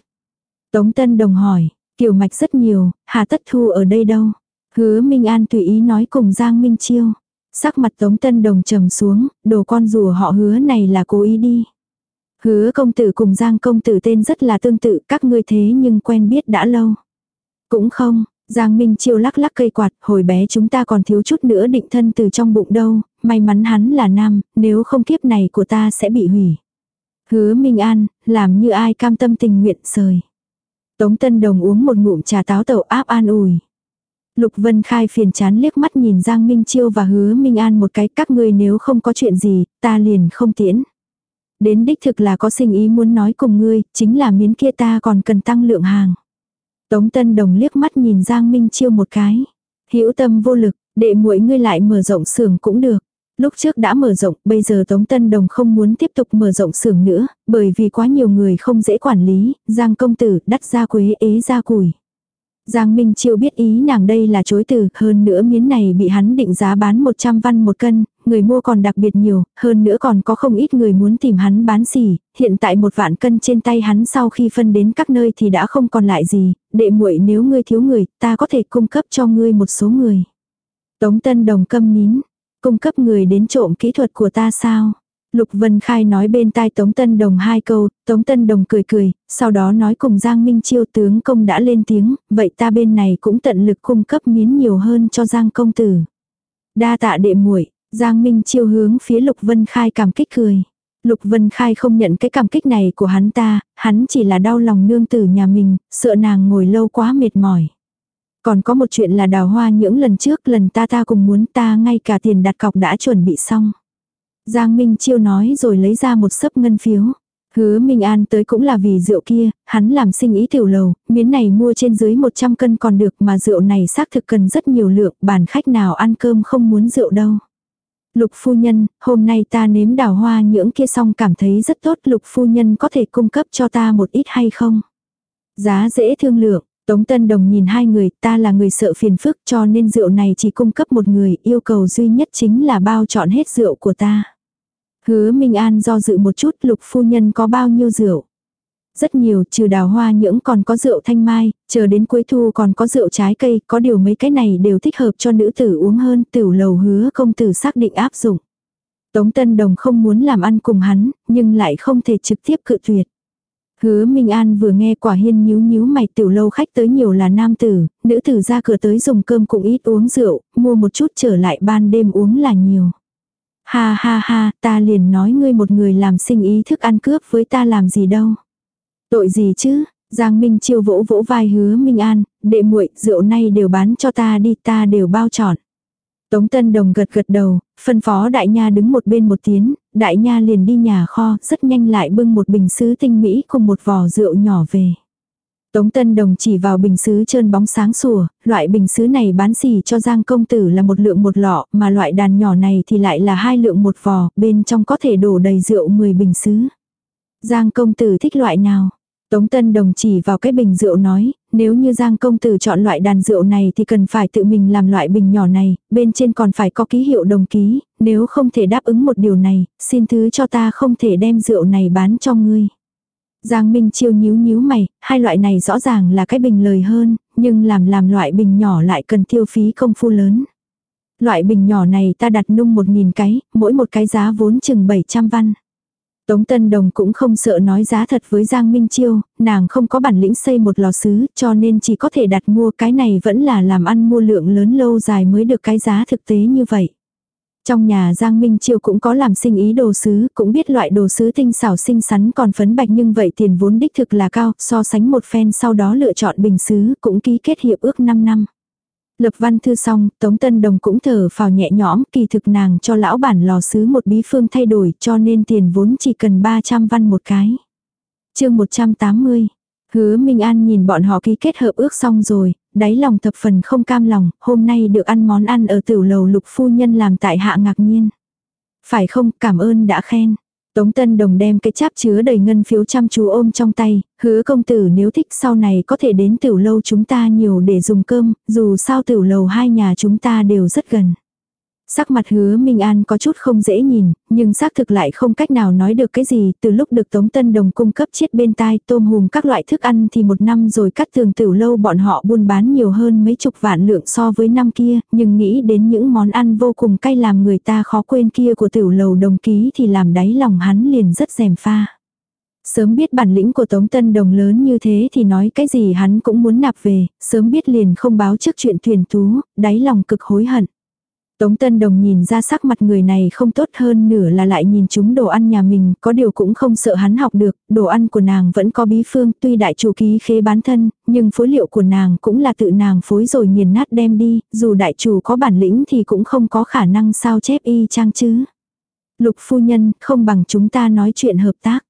Tống Tân Đồng hỏi, kiểu mạch rất nhiều, hà tất thu ở đây đâu? Hứa Minh An tùy ý nói cùng Giang Minh Chiêu. Sắc mặt Tống Tân Đồng trầm xuống, đồ con rùa họ hứa này là cố ý đi. Hứa công tử cùng Giang công tử tên rất là tương tự các ngươi thế nhưng quen biết đã lâu. Cũng không, Giang Minh Chiêu lắc lắc cây quạt, hồi bé chúng ta còn thiếu chút nữa định thân từ trong bụng đâu, may mắn hắn là nam, nếu không kiếp này của ta sẽ bị hủy. Hứa Minh An, làm như ai cam tâm tình nguyện sời. Tống Tân Đồng uống một ngụm trà táo tẩu áp an ủi. Lục Vân Khai phiền chán liếc mắt nhìn Giang Minh Chiêu và hứa Minh An một cái các ngươi nếu không có chuyện gì, ta liền không tiễn. Đến đích thực là có sinh ý muốn nói cùng ngươi, chính là miến kia ta còn cần tăng lượng hàng. Tống Tân Đồng liếc mắt nhìn Giang Minh Chiêu một cái. Hữu tâm vô lực, đệ muội ngươi lại mở rộng xưởng cũng được. Lúc trước đã mở rộng, bây giờ Tống Tân Đồng không muốn tiếp tục mở rộng xưởng nữa, bởi vì quá nhiều người không dễ quản lý, Giang công tử đắt ra quế ế ra củi. Giang Minh Chiêu biết ý nàng đây là chối từ, hơn nữa miến này bị hắn định giá bán 100 văn một cân, người mua còn đặc biệt nhiều, hơn nữa còn có không ít người muốn tìm hắn bán xỉ, hiện tại một vạn cân trên tay hắn sau khi phân đến các nơi thì đã không còn lại gì, đệ muội nếu ngươi thiếu người, ta có thể cung cấp cho ngươi một số người. Tống Tân Đồng câm nín, cung cấp người đến trộm kỹ thuật của ta sao? Lục Vân Khai nói bên tai Tống Tân Đồng hai câu, Tống Tân Đồng cười cười, sau đó nói cùng Giang Minh Chiêu tướng công đã lên tiếng, vậy ta bên này cũng tận lực cung cấp miến nhiều hơn cho Giang công tử. Đa tạ đệ muội, Giang Minh Chiêu hướng phía Lục Vân Khai cảm kích cười. Lục Vân Khai không nhận cái cảm kích này của hắn ta, hắn chỉ là đau lòng nương tử nhà mình, sợ nàng ngồi lâu quá mệt mỏi. Còn có một chuyện là đào hoa những lần trước lần ta ta cùng muốn ta ngay cả tiền đặt cọc đã chuẩn bị xong. Giang Minh Chiêu nói rồi lấy ra một sấp ngân phiếu. Hứa Minh An tới cũng là vì rượu kia, hắn làm sinh ý tiểu lầu, miến này mua trên dưới 100 cân còn được mà rượu này xác thực cần rất nhiều lượng, bàn khách nào ăn cơm không muốn rượu đâu. Lục phu nhân, hôm nay ta nếm đào hoa nhưỡng kia xong cảm thấy rất tốt, lục phu nhân có thể cung cấp cho ta một ít hay không? Giá dễ thương lượng, Tống Tân Đồng nhìn hai người, ta là người sợ phiền phức cho nên rượu này chỉ cung cấp một người, yêu cầu duy nhất chính là bao chọn hết rượu của ta. Hứa Minh An do dự một chút lục phu nhân có bao nhiêu rượu. Rất nhiều, trừ đào hoa nhưỡng còn có rượu thanh mai, chờ đến cuối thu còn có rượu trái cây, có điều mấy cái này đều thích hợp cho nữ tử uống hơn, tiểu lầu hứa công tử xác định áp dụng. Tống Tân Đồng không muốn làm ăn cùng hắn, nhưng lại không thể trực tiếp cự tuyệt. Hứa Minh An vừa nghe quả hiên nhíu nhíu mày tiểu lâu khách tới nhiều là nam tử, nữ tử ra cửa tới dùng cơm cũng ít uống rượu, mua một chút trở lại ban đêm uống là nhiều. Ha ha ha, ta liền nói ngươi một người làm sinh ý thức ăn cướp với ta làm gì đâu. Tội gì chứ, Giang Minh chiêu vỗ vỗ vai hứa Minh An, đệ muội rượu nay đều bán cho ta đi ta đều bao trọn. Tống Tân Đồng gật gật đầu, phân phó đại nha đứng một bên một tiếng, đại nha liền đi nhà kho, rất nhanh lại bưng một bình sứ tinh mỹ cùng một vò rượu nhỏ về. Tống Tân Đồng chỉ vào bình sứ trơn bóng sáng sủa, loại bình sứ này bán xỉ cho Giang công tử là một lượng một lọ, mà loại đàn nhỏ này thì lại là hai lượng một vò, bên trong có thể đổ đầy rượu 10 bình sứ. Giang công tử thích loại nào? Tống Tân Đồng chỉ vào cái bình rượu nói, nếu như Giang công tử chọn loại đàn rượu này thì cần phải tự mình làm loại bình nhỏ này, bên trên còn phải có ký hiệu đồng ký, nếu không thể đáp ứng một điều này, xin thứ cho ta không thể đem rượu này bán cho ngươi. Giang Minh Chiêu nhíu nhíu mày, hai loại này rõ ràng là cái bình lời hơn, nhưng làm làm loại bình nhỏ lại cần tiêu phí công phu lớn. Loại bình nhỏ này ta đặt nung một nghìn cái, mỗi một cái giá vốn chừng 700 văn. Tống Tân Đồng cũng không sợ nói giá thật với Giang Minh Chiêu, nàng không có bản lĩnh xây một lò sứ cho nên chỉ có thể đặt mua cái này vẫn là làm ăn mua lượng lớn lâu dài mới được cái giá thực tế như vậy. Trong nhà Giang Minh Chiêu cũng có làm sinh ý đồ sứ, cũng biết loại đồ sứ tinh xảo xinh xắn còn phấn bạch nhưng vậy tiền vốn đích thực là cao, so sánh một phen sau đó lựa chọn bình sứ, cũng ký kết hiệp ước 5 năm. Lập văn thư xong, Tống Tân Đồng cũng thở phào nhẹ nhõm, kỳ thực nàng cho lão bản lò sứ một bí phương thay đổi cho nên tiền vốn chỉ cần 300 văn một cái. chương 180 Hứa Minh An nhìn bọn họ ký kết hợp ước xong rồi, đáy lòng thập phần không cam lòng, hôm nay được ăn món ăn ở tiểu lầu lục phu nhân làm tại hạ ngạc nhiên. Phải không, cảm ơn đã khen. Tống Tân Đồng đem cái cháp chứa đầy ngân phiếu chăm chú ôm trong tay, hứa công tử nếu thích sau này có thể đến tiểu lâu chúng ta nhiều để dùng cơm, dù sao tiểu lầu hai nhà chúng ta đều rất gần. Sắc mặt hứa Minh An có chút không dễ nhìn, nhưng xác thực lại không cách nào nói được cái gì, từ lúc được Tống Tân Đồng cung cấp chiết bên tai tôm hùm các loại thức ăn thì một năm rồi cắt tường tiểu lâu bọn họ buôn bán nhiều hơn mấy chục vạn lượng so với năm kia, nhưng nghĩ đến những món ăn vô cùng cay làm người ta khó quên kia của tiểu lầu đồng ký thì làm đáy lòng hắn liền rất rèm pha. Sớm biết bản lĩnh của Tống Tân Đồng lớn như thế thì nói cái gì hắn cũng muốn nạp về, sớm biết liền không báo trước chuyện thuyền tú, đáy lòng cực hối hận. Tống Tân Đồng nhìn ra sắc mặt người này không tốt hơn nửa là lại nhìn chúng đồ ăn nhà mình, có điều cũng không sợ hắn học được, đồ ăn của nàng vẫn có bí phương, tuy đại chủ ký khế bán thân, nhưng phối liệu của nàng cũng là tự nàng phối rồi nghiền nát đem đi, dù đại chủ có bản lĩnh thì cũng không có khả năng sao chép y chang chứ. Lục phu nhân, không bằng chúng ta nói chuyện hợp tác.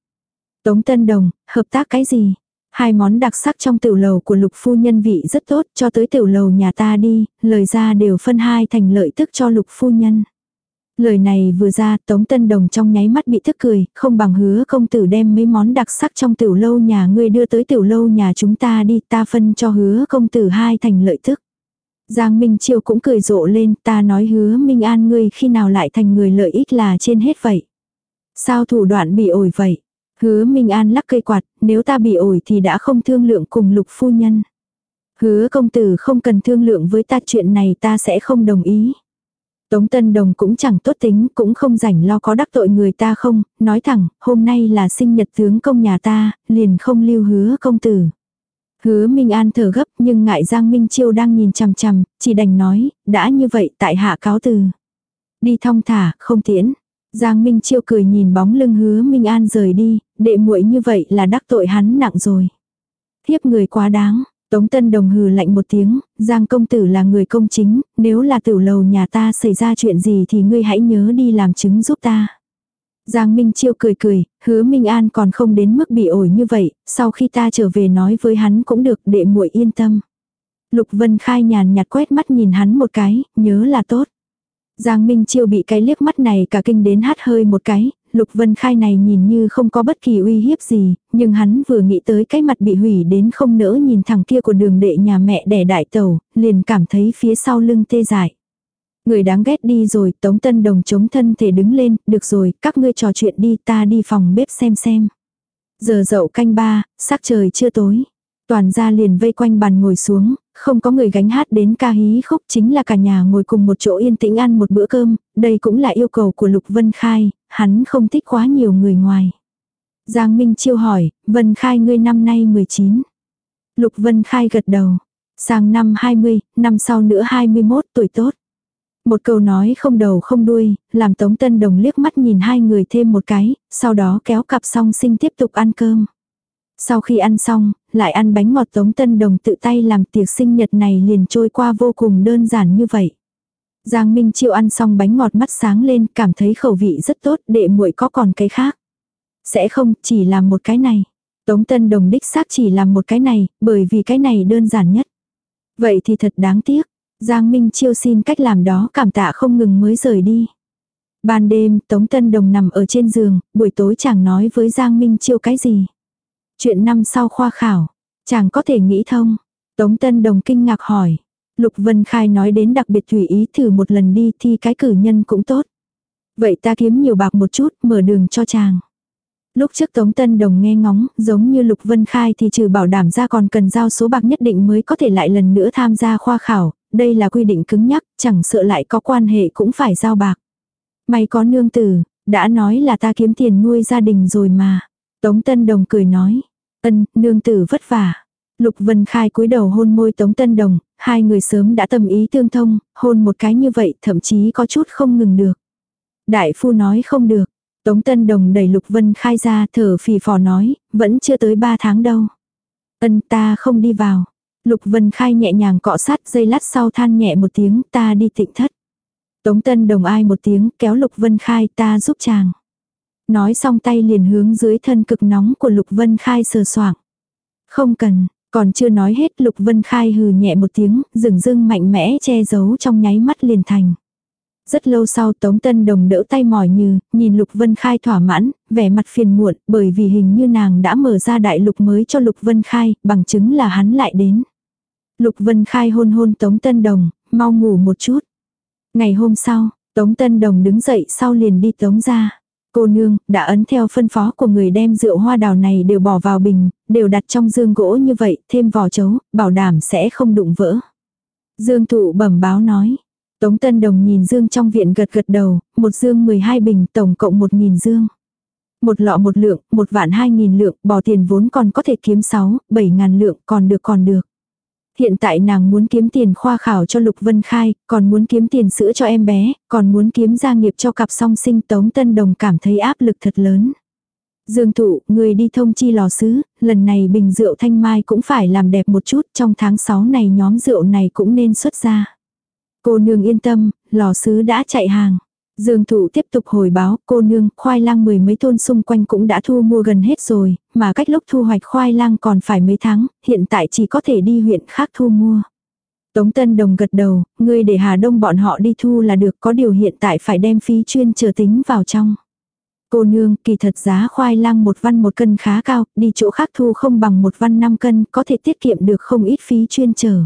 Tống Tân Đồng, hợp tác cái gì? Hai món đặc sắc trong tiểu lầu của lục phu nhân vị rất tốt cho tới tiểu lầu nhà ta đi, lời ra đều phân hai thành lợi tức cho lục phu nhân. Lời này vừa ra Tống Tân Đồng trong nháy mắt bị thức cười, không bằng hứa công tử đem mấy món đặc sắc trong tiểu lâu nhà ngươi đưa tới tiểu lâu nhà chúng ta đi ta phân cho hứa công tử hai thành lợi tức. Giang Minh Chiêu cũng cười rộ lên ta nói hứa Minh An ngươi khi nào lại thành người lợi ích là trên hết vậy. Sao thủ đoạn bị ổi vậy? Hứa Minh An lắc cây quạt, nếu ta bị ổi thì đã không thương lượng cùng lục phu nhân. Hứa công tử không cần thương lượng với ta chuyện này ta sẽ không đồng ý. Tống Tân Đồng cũng chẳng tốt tính, cũng không rảnh lo có đắc tội người ta không, nói thẳng, hôm nay là sinh nhật tướng công nhà ta, liền không lưu hứa công tử. Hứa Minh An thở gấp nhưng ngại Giang Minh Chiêu đang nhìn chằm chằm, chỉ đành nói, đã như vậy tại hạ cáo từ. Đi thong thả, không tiễn. Giang Minh Chiêu cười nhìn bóng lưng hứa Minh An rời đi, đệ muội như vậy là đắc tội hắn nặng rồi. Thiếp người quá đáng, Tống Tân Đồng hừ lạnh một tiếng, Giang công tử là người công chính, nếu là tiểu lầu nhà ta xảy ra chuyện gì thì ngươi hãy nhớ đi làm chứng giúp ta. Giang Minh Chiêu cười cười, hứa Minh An còn không đến mức bị ổi như vậy, sau khi ta trở về nói với hắn cũng được đệ muội yên tâm. Lục Vân Khai nhàn nhạt quét mắt nhìn hắn một cái, nhớ là tốt. Giang Minh Chiêu bị cái liếc mắt này cả kinh đến hát hơi một cái, Lục Vân Khai này nhìn như không có bất kỳ uy hiếp gì, nhưng hắn vừa nghĩ tới cái mặt bị hủy đến không nỡ nhìn thằng kia của đường đệ nhà mẹ đẻ đại tẩu, liền cảm thấy phía sau lưng tê dại. Người đáng ghét đi rồi, Tống Tân Đồng chống thân thể đứng lên, được rồi, các ngươi trò chuyện đi, ta đi phòng bếp xem xem. Giờ dậu canh ba, sắc trời chưa tối. Toàn ra liền vây quanh bàn ngồi xuống, không có người gánh hát đến ca hí khúc chính là cả nhà ngồi cùng một chỗ yên tĩnh ăn một bữa cơm, đây cũng là yêu cầu của Lục Vân Khai, hắn không thích quá nhiều người ngoài. Giang Minh Chiêu hỏi, Vân Khai ngươi năm nay 19. Lục Vân Khai gật đầu. Sang năm 20, năm sau nữa 21 tuổi tốt. Một câu nói không đầu không đuôi, làm Tống Tân Đồng liếc mắt nhìn hai người thêm một cái, sau đó kéo cặp song sinh tiếp tục ăn cơm. Sau khi ăn xong, lại ăn bánh ngọt Tống Tân Đồng tự tay làm tiệc sinh nhật này liền trôi qua vô cùng đơn giản như vậy. Giang Minh Chiêu ăn xong bánh ngọt mắt sáng lên, cảm thấy khẩu vị rất tốt, đệ muội có còn cái khác. Sẽ không, chỉ làm một cái này. Tống Tân Đồng đích xác chỉ làm một cái này, bởi vì cái này đơn giản nhất. Vậy thì thật đáng tiếc. Giang Minh Chiêu xin cách làm đó cảm tạ không ngừng mới rời đi. Ban đêm, Tống Tân Đồng nằm ở trên giường, buổi tối chẳng nói với Giang Minh Chiêu cái gì. Chuyện năm sau khoa khảo, chàng có thể nghĩ thông. Tống Tân Đồng kinh ngạc hỏi. Lục Vân Khai nói đến đặc biệt thủy ý thử một lần đi thi cái cử nhân cũng tốt. Vậy ta kiếm nhiều bạc một chút, mở đường cho chàng. Lúc trước Tống Tân Đồng nghe ngóng, giống như Lục Vân Khai thì trừ bảo đảm ra còn cần giao số bạc nhất định mới có thể lại lần nữa tham gia khoa khảo, đây là quy định cứng nhắc, chẳng sợ lại có quan hệ cũng phải giao bạc. Mày có nương tử, đã nói là ta kiếm tiền nuôi gia đình rồi mà. Tống Tân Đồng cười nói, ân, nương tử vất vả. Lục Vân Khai cúi đầu hôn môi Tống Tân Đồng, hai người sớm đã tâm ý tương thông, hôn một cái như vậy thậm chí có chút không ngừng được. Đại phu nói không được, Tống Tân Đồng đẩy Lục Vân Khai ra thở phì phò nói, vẫn chưa tới ba tháng đâu. Ân ta không đi vào. Lục Vân Khai nhẹ nhàng cọ sát dây lát sau than nhẹ một tiếng ta đi tịnh thất. Tống Tân Đồng ai một tiếng kéo Lục Vân Khai ta giúp chàng. Nói xong tay liền hướng dưới thân cực nóng của Lục Vân Khai sờ soạng. Không cần, còn chưa nói hết Lục Vân Khai hừ nhẹ một tiếng, rừng rưng mạnh mẽ che giấu trong nháy mắt liền thành. Rất lâu sau Tống Tân Đồng đỡ tay mỏi như, nhìn Lục Vân Khai thỏa mãn, vẻ mặt phiền muộn, bởi vì hình như nàng đã mở ra đại lục mới cho Lục Vân Khai, bằng chứng là hắn lại đến. Lục Vân Khai hôn hôn Tống Tân Đồng, mau ngủ một chút. Ngày hôm sau, Tống Tân Đồng đứng dậy sau liền đi Tống ra. Cô nương, đã ấn theo phân phó của người đem rượu hoa đào này đều bỏ vào bình, đều đặt trong dương gỗ như vậy, thêm vỏ chấu, bảo đảm sẽ không đụng vỡ. Dương thụ bẩm báo nói. Tống Tân Đồng nhìn dương trong viện gật gật đầu, một dương 12 bình, tổng cộng 1.000 dương. Một lọ một lượng, một vạn 2.000 lượng, bỏ tiền vốn còn có thể kiếm 6, 7 ngàn lượng, còn được còn được. Hiện tại nàng muốn kiếm tiền khoa khảo cho Lục Vân Khai, còn muốn kiếm tiền sữa cho em bé, còn muốn kiếm gia nghiệp cho cặp song sinh Tống Tân Đồng cảm thấy áp lực thật lớn. Dương thụ, người đi thông chi lò sứ, lần này bình rượu thanh mai cũng phải làm đẹp một chút, trong tháng 6 này nhóm rượu này cũng nên xuất ra. Cô nương yên tâm, lò sứ đã chạy hàng. Dương thụ tiếp tục hồi báo, cô nương, khoai lang mười mấy thôn xung quanh cũng đã thu mua gần hết rồi, mà cách lúc thu hoạch khoai lang còn phải mấy tháng, hiện tại chỉ có thể đi huyện khác thu mua. Tống Tân Đồng gật đầu, ngươi để Hà Đông bọn họ đi thu là được, có điều hiện tại phải đem phí chuyên chờ tính vào trong. Cô nương, kỳ thật giá khoai lang một văn một cân khá cao, đi chỗ khác thu không bằng một văn năm cân, có thể tiết kiệm được không ít phí chuyên chờ.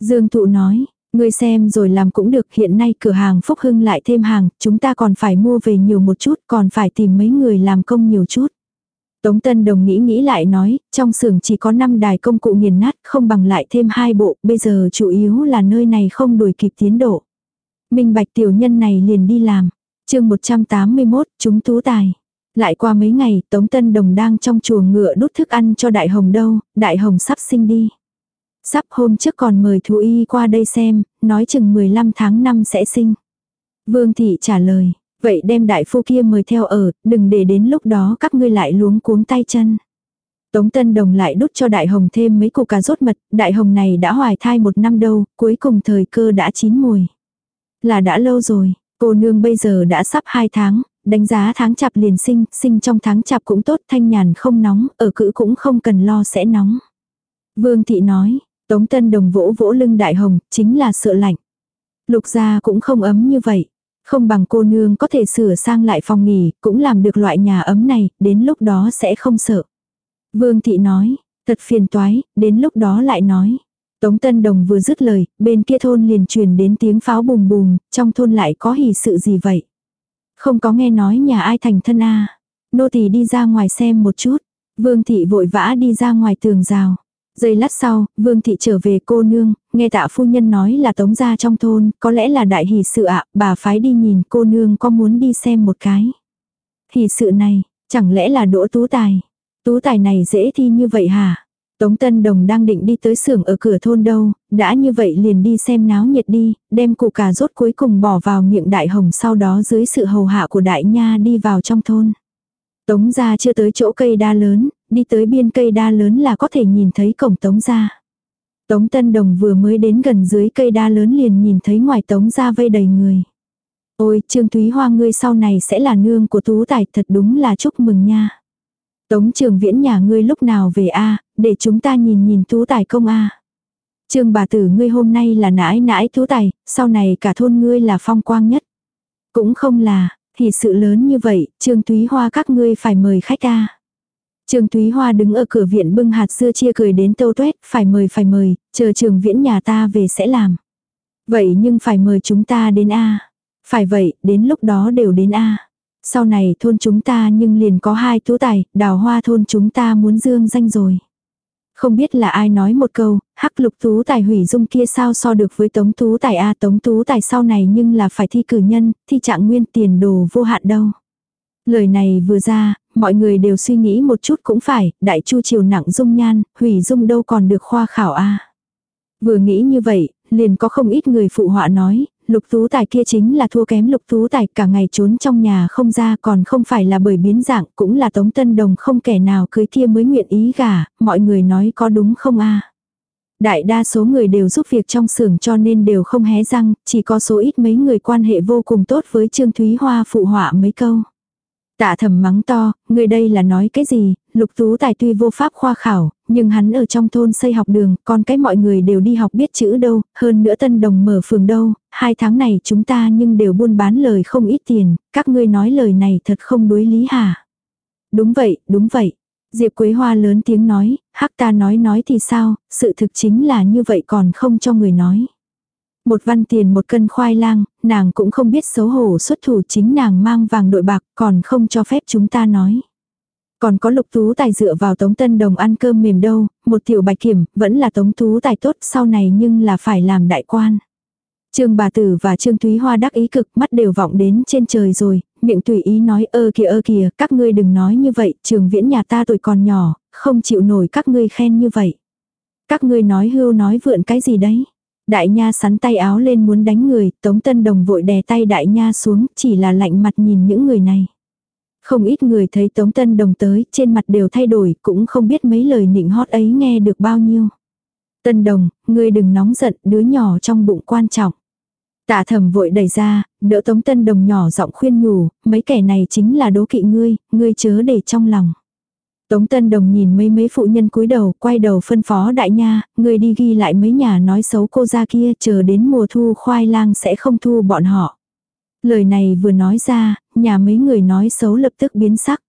Dương Thụ nói, Ngươi xem rồi làm cũng được hiện nay cửa hàng Phúc Hưng lại thêm hàng, chúng ta còn phải mua về nhiều một chút, còn phải tìm mấy người làm công nhiều chút. Tống Tân Đồng nghĩ nghĩ lại nói, trong xưởng chỉ có 5 đài công cụ nghiền nát, không bằng lại thêm hai bộ, bây giờ chủ yếu là nơi này không đuổi kịp tiến độ. Minh Bạch tiểu nhân này liền đi làm. chương 181, chúng tú tài. Lại qua mấy ngày, Tống Tân Đồng đang trong chuồng ngựa đút thức ăn cho Đại Hồng đâu, Đại Hồng sắp sinh đi. Sắp hôm trước còn mời thú y qua đây xem, nói chừng 15 tháng 5 sẽ sinh. Vương thị trả lời, vậy đem đại phu kia mời theo ở, đừng để đến lúc đó các ngươi lại luống cuống tay chân. Tống Tân Đồng lại đút cho Đại Hồng thêm mấy củ cà rốt mật, Đại Hồng này đã hoài thai một năm đâu, cuối cùng thời cơ đã chín mùi. Là đã lâu rồi, cô nương bây giờ đã sắp 2 tháng, đánh giá tháng chạp liền sinh, sinh trong tháng chạp cũng tốt thanh nhàn không nóng, ở cữ cũng không cần lo sẽ nóng. Vương Thị nói, Tống Tân Đồng vỗ vỗ lưng Đại Hồng, chính là sợ lạnh. Lục gia cũng không ấm như vậy. Không bằng cô nương có thể sửa sang lại phòng nghỉ, cũng làm được loại nhà ấm này, đến lúc đó sẽ không sợ. Vương Thị nói, thật phiền toái, đến lúc đó lại nói. Tống Tân Đồng vừa dứt lời, bên kia thôn liền truyền đến tiếng pháo bùm bùm, trong thôn lại có hỷ sự gì vậy? Không có nghe nói nhà ai thành thân a Nô tỳ đi ra ngoài xem một chút. Vương Thị vội vã đi ra ngoài tường rào. Giây lát sau, Vương Thị trở về cô nương, nghe tạ phu nhân nói là tống gia trong thôn, có lẽ là đại hỷ sự ạ, bà phái đi nhìn cô nương có muốn đi xem một cái. Hỷ sự này, Chẳng lẽ là đỗ tú tài? Tú tài này dễ thi như vậy hả? Tống Tân Đồng đang định đi tới xưởng ở cửa thôn đâu, đã như vậy liền đi xem náo nhiệt đi, đem củ cà rốt cuối cùng bỏ vào miệng đại hồng sau đó dưới sự hầu hạ của đại nha đi vào trong thôn. Tống ra chưa tới chỗ cây đa lớn, đi tới biên cây đa lớn là có thể nhìn thấy cổng tống ra. Tống Tân Đồng vừa mới đến gần dưới cây đa lớn liền nhìn thấy ngoài tống ra vây đầy người. Ôi, Trương Thúy Hoa ngươi sau này sẽ là nương của Tú Tài, thật đúng là chúc mừng nha. Tống Trường Viễn nhà ngươi lúc nào về a, để chúng ta nhìn nhìn Tú Tài công a. Trương bà tử ngươi hôm nay là nãi nãi Tú Tài, sau này cả thôn ngươi là phong quang nhất. Cũng không là, thì sự lớn như vậy, Trương Thúy Hoa các ngươi phải mời khách a. Trương Thúy Hoa đứng ở cửa viện bưng hạt dưa chia cười đến tâu tuét, phải mời phải mời, chờ trường viễn nhà ta về sẽ làm. Vậy nhưng phải mời chúng ta đến A. Phải vậy, đến lúc đó đều đến A. Sau này thôn chúng ta nhưng liền có hai tú tài, đào hoa thôn chúng ta muốn dương danh rồi. Không biết là ai nói một câu, hắc lục tú tài hủy dung kia sao so được với tống tú tài A tống tú tài sau này nhưng là phải thi cử nhân, thi trạng nguyên tiền đồ vô hạn đâu. Lời này vừa ra, mọi người đều suy nghĩ một chút cũng phải, đại chu triều nặng dung nhan, hủy dung đâu còn được khoa khảo a Vừa nghĩ như vậy, liền có không ít người phụ họa nói, lục tú tài kia chính là thua kém lục tú tài cả ngày trốn trong nhà không ra còn không phải là bởi biến dạng cũng là tống tân đồng không kẻ nào cưới kia mới nguyện ý gả, mọi người nói có đúng không a Đại đa số người đều giúp việc trong xưởng cho nên đều không hé răng, chỉ có số ít mấy người quan hệ vô cùng tốt với Trương Thúy Hoa phụ họa mấy câu. Tạ thầm mắng to, người đây là nói cái gì, lục tú tài tuy vô pháp khoa khảo, nhưng hắn ở trong thôn xây học đường, còn cái mọi người đều đi học biết chữ đâu, hơn nữa tân đồng mở phường đâu, hai tháng này chúng ta nhưng đều buôn bán lời không ít tiền, các ngươi nói lời này thật không đối lý hả? Đúng vậy, đúng vậy. Diệp Quế Hoa lớn tiếng nói, hắc ta nói nói thì sao, sự thực chính là như vậy còn không cho người nói. Một văn tiền một cân khoai lang, nàng cũng không biết xấu hổ xuất thủ chính nàng mang vàng đội bạc còn không cho phép chúng ta nói. Còn có lục tú tài dựa vào tống tân đồng ăn cơm mềm đâu, một tiểu bạch kiểm, vẫn là tống tú tài tốt sau này nhưng là phải làm đại quan. Trương bà tử và Trương Thúy Hoa đắc ý cực mắt đều vọng đến trên trời rồi, miệng tùy ý nói ơ kìa ơ kìa, các ngươi đừng nói như vậy, trường viễn nhà ta tuổi còn nhỏ, không chịu nổi các ngươi khen như vậy. Các ngươi nói hưu nói vượn cái gì đấy. Đại nha sắn tay áo lên muốn đánh người, Tống Tân Đồng vội đè tay đại nha xuống, chỉ là lạnh mặt nhìn những người này. Không ít người thấy Tống Tân Đồng tới, trên mặt đều thay đổi, cũng không biết mấy lời nịnh hót ấy nghe được bao nhiêu. Tân Đồng, ngươi đừng nóng giận, đứa nhỏ trong bụng quan trọng. Tạ thầm vội đẩy ra, đỡ Tống Tân Đồng nhỏ giọng khuyên nhủ, mấy kẻ này chính là đố kỵ ngươi, ngươi chớ để trong lòng. Tống Tân Đồng nhìn mấy mấy phụ nhân cúi đầu, quay đầu phân phó đại nha, người đi ghi lại mấy nhà nói xấu cô ra kia, chờ đến mùa thu khoai lang sẽ không thu bọn họ. Lời này vừa nói ra, nhà mấy người nói xấu lập tức biến sắc.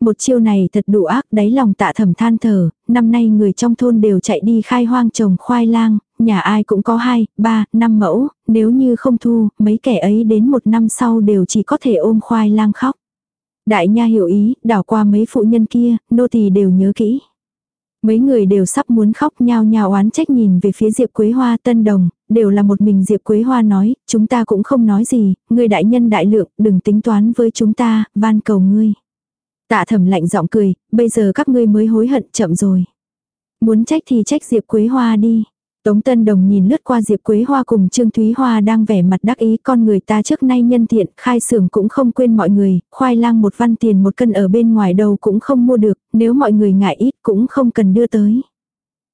Một chiêu này thật đủ ác, đáy lòng tạ thầm than thở, năm nay người trong thôn đều chạy đi khai hoang trồng khoai lang, nhà ai cũng có hai, ba, năm mẫu, nếu như không thu, mấy kẻ ấy đến một năm sau đều chỉ có thể ôm khoai lang khóc. Đại nha hiểu ý, đảo qua mấy phụ nhân kia, nô tỳ đều nhớ kỹ. Mấy người đều sắp muốn khóc nhao nhao oán trách nhìn về phía Diệp Quế Hoa tân đồng, đều là một mình Diệp Quế Hoa nói, chúng ta cũng không nói gì, ngươi đại nhân đại lượng, đừng tính toán với chúng ta, van cầu ngươi. Tạ thẩm lạnh giọng cười, bây giờ các ngươi mới hối hận chậm rồi. Muốn trách thì trách Diệp Quế Hoa đi. Tống Tân Đồng nhìn lướt qua Diệp Quế Hoa cùng Trương Thúy Hoa đang vẻ mặt đắc ý con người ta trước nay nhân thiện, khai xưởng cũng không quên mọi người, khoai lang một văn tiền một cân ở bên ngoài đâu cũng không mua được, nếu mọi người ngại ít cũng không cần đưa tới.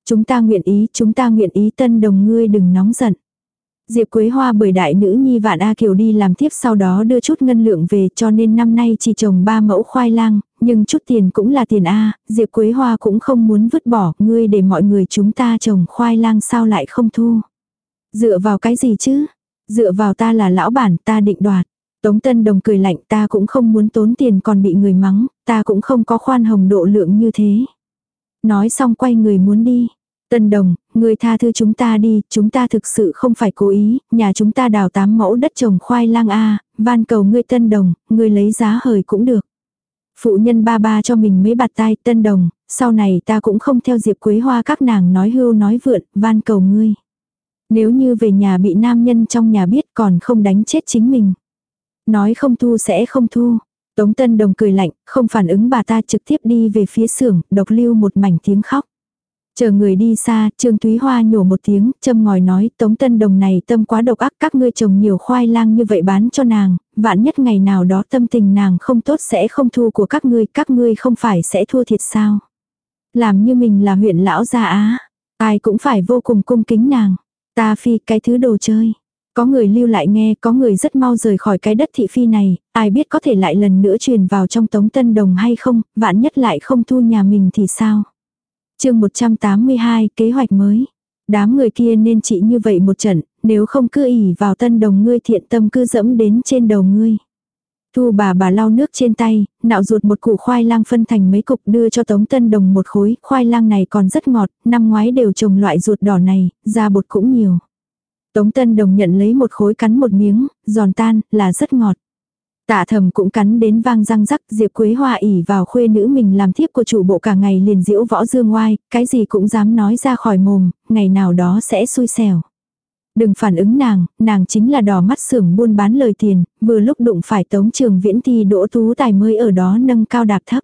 Chúng ta nguyện ý, chúng ta nguyện ý Tân Đồng ngươi đừng nóng giận. Diệp Quế Hoa bởi đại nữ nhi vạn A Kiều đi làm tiếp sau đó đưa chút ngân lượng về cho nên năm nay chỉ trồng ba mẫu khoai lang, nhưng chút tiền cũng là tiền A, Diệp Quế Hoa cũng không muốn vứt bỏ, ngươi để mọi người chúng ta trồng khoai lang sao lại không thu. Dựa vào cái gì chứ? Dựa vào ta là lão bản, ta định đoạt. Tống Tân Đồng cười lạnh ta cũng không muốn tốn tiền còn bị người mắng, ta cũng không có khoan hồng độ lượng như thế. Nói xong quay người muốn đi. Tân Đồng, người tha thứ chúng ta đi, chúng ta thực sự không phải cố ý, nhà chúng ta đào tám mẫu đất trồng khoai lang A, van cầu ngươi Tân Đồng, ngươi lấy giá hời cũng được. Phụ nhân ba ba cho mình mấy bạt tai Tân Đồng, sau này ta cũng không theo Diệp Quế Hoa các nàng nói hưu nói vượn, van cầu ngươi. Nếu như về nhà bị nam nhân trong nhà biết còn không đánh chết chính mình. Nói không thu sẽ không thu. Tống Tân Đồng cười lạnh, không phản ứng bà ta trực tiếp đi về phía xưởng, độc lưu một mảnh tiếng khóc. Chờ người đi xa, Trương Thúy Hoa nhổ một tiếng, châm ngòi nói, Tống Tân Đồng này tâm quá độc ác, các ngươi trồng nhiều khoai lang như vậy bán cho nàng, vạn nhất ngày nào đó tâm tình nàng không tốt sẽ không thu của các ngươi, các ngươi không phải sẽ thua thiệt sao. Làm như mình là huyện lão gia á, ai cũng phải vô cùng cung kính nàng. Ta phi cái thứ đồ chơi. Có người lưu lại nghe, có người rất mau rời khỏi cái đất thị phi này, ai biết có thể lại lần nữa truyền vào trong tống tân đồng hay không, vạn nhất lại không thu nhà mình thì sao chương 182, kế hoạch mới. Đám người kia nên trị như vậy một trận, nếu không cứ ỉ vào tân đồng ngươi thiện tâm cứ dẫm đến trên đầu ngươi. Thu bà bà lau nước trên tay, nạo ruột một củ khoai lang phân thành mấy cục đưa cho Tống Tân Đồng một khối, khoai lang này còn rất ngọt, năm ngoái đều trồng loại ruột đỏ này, da bột cũng nhiều. Tống Tân Đồng nhận lấy một khối cắn một miếng, giòn tan, là rất ngọt. Tạ thầm cũng cắn đến vang răng rắc, Diệp Quế Hoa ỉ vào khuê nữ mình làm thiếp của chủ bộ cả ngày liền diễu võ dương oai, cái gì cũng dám nói ra khỏi mồm, ngày nào đó sẽ xui xẻo. Đừng phản ứng nàng, nàng chính là đỏ mắt xưởng buôn bán lời tiền, vừa lúc đụng phải tống trường viễn thi đỗ tú tài mới ở đó nâng cao đạp thấp.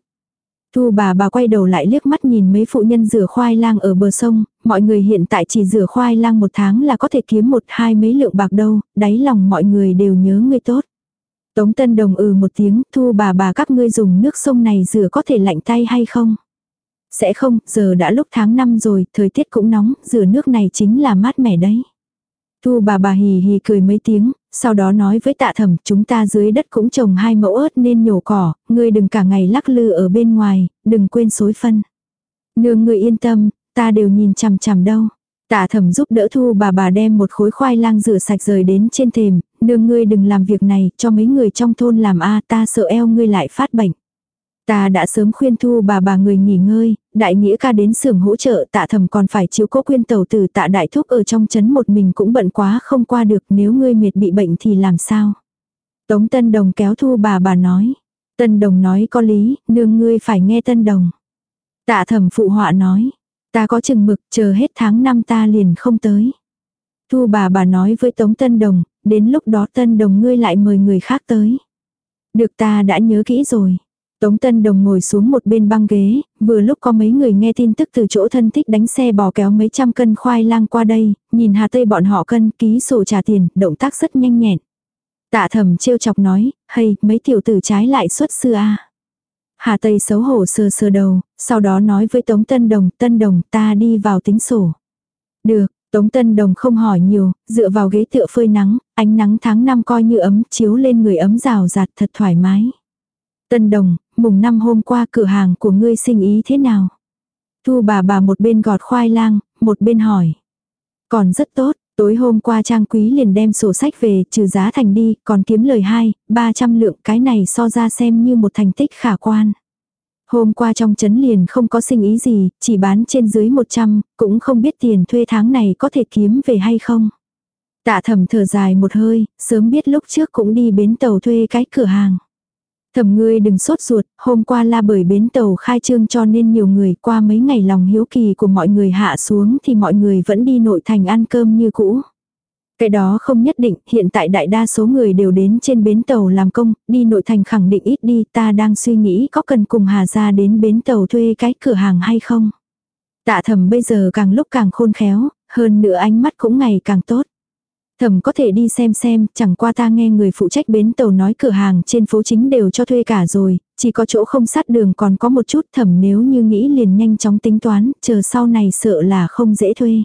Thu bà bà quay đầu lại liếc mắt nhìn mấy phụ nhân rửa khoai lang ở bờ sông, mọi người hiện tại chỉ rửa khoai lang một tháng là có thể kiếm một hai mấy lượng bạc đâu, đáy lòng mọi người đều nhớ ngươi tốt. Tống Tân Đồng ừ một tiếng, thu bà bà các ngươi dùng nước sông này rửa có thể lạnh tay hay không? Sẽ không, giờ đã lúc tháng 5 rồi, thời tiết cũng nóng, rửa nước này chính là mát mẻ đấy. Thu bà bà hì hì cười mấy tiếng, sau đó nói với tạ thẩm chúng ta dưới đất cũng trồng hai mẫu ớt nên nhổ cỏ, ngươi đừng cả ngày lắc lư ở bên ngoài, đừng quên xối phân. Nương ngươi yên tâm, ta đều nhìn chằm chằm đâu. Tạ thẩm giúp đỡ thu bà bà đem một khối khoai lang rửa sạch rời đến trên thềm, nương ngươi đừng làm việc này, cho mấy người trong thôn làm a ta sợ eo ngươi lại phát bệnh. Ta đã sớm khuyên thu bà bà người nghỉ ngơi, đại nghĩa ca đến xưởng hỗ trợ tạ thầm còn phải chiếu cố quyên tàu từ tạ đại thúc ở trong chấn một mình cũng bận quá không qua được nếu ngươi mệt bị bệnh thì làm sao. Tống Tân Đồng kéo thu bà bà nói. Tân Đồng nói có lý, nương ngươi phải nghe Tân Đồng. Tạ thầm phụ họa nói. Ta có chừng mực, chờ hết tháng năm ta liền không tới. Thu bà bà nói với Tống Tân Đồng, đến lúc đó Tân Đồng ngươi lại mời người khác tới. Được ta đã nhớ kỹ rồi. Tống Tân Đồng ngồi xuống một bên băng ghế, vừa lúc có mấy người nghe tin tức từ chỗ thân thích đánh xe bò kéo mấy trăm cân khoai lang qua đây, nhìn Hà Tây bọn họ cân ký sổ trả tiền, động tác rất nhanh nhẹn. Tạ thầm trêu chọc nói, hay, mấy tiểu tử trái lại xuất sư a Hà Tây xấu hổ sờ sờ đầu, sau đó nói với Tống Tân Đồng, Tân Đồng ta đi vào tính sổ. Được, Tống Tân Đồng không hỏi nhiều, dựa vào ghế tựa phơi nắng, ánh nắng tháng năm coi như ấm chiếu lên người ấm rào rạt thật thoải mái. Tân Đồng, mùng năm hôm qua cửa hàng của ngươi sinh ý thế nào? Thu bà bà một bên gọt khoai lang, một bên hỏi. Còn rất tốt, tối hôm qua Trang Quý liền đem sổ sách về trừ giá thành đi, còn kiếm lời hai, 300 lượng cái này so ra xem như một thành tích khả quan. Hôm qua trong chấn liền không có sinh ý gì, chỉ bán trên dưới 100, cũng không biết tiền thuê tháng này có thể kiếm về hay không. Tạ thầm thở dài một hơi, sớm biết lúc trước cũng đi bến tàu thuê cái cửa hàng. Thầm ngươi đừng sốt ruột, hôm qua la bởi bến tàu khai trương cho nên nhiều người qua mấy ngày lòng hiếu kỳ của mọi người hạ xuống thì mọi người vẫn đi nội thành ăn cơm như cũ. Cái đó không nhất định, hiện tại đại đa số người đều đến trên bến tàu làm công, đi nội thành khẳng định ít đi, ta đang suy nghĩ có cần cùng Hà ra đến bến tàu thuê cái cửa hàng hay không. Tạ thầm bây giờ càng lúc càng khôn khéo, hơn nữa ánh mắt cũng ngày càng tốt. Thầm có thể đi xem xem, chẳng qua ta nghe người phụ trách bến tàu nói cửa hàng trên phố chính đều cho thuê cả rồi, chỉ có chỗ không sát đường còn có một chút thầm nếu như nghĩ liền nhanh chóng tính toán, chờ sau này sợ là không dễ thuê.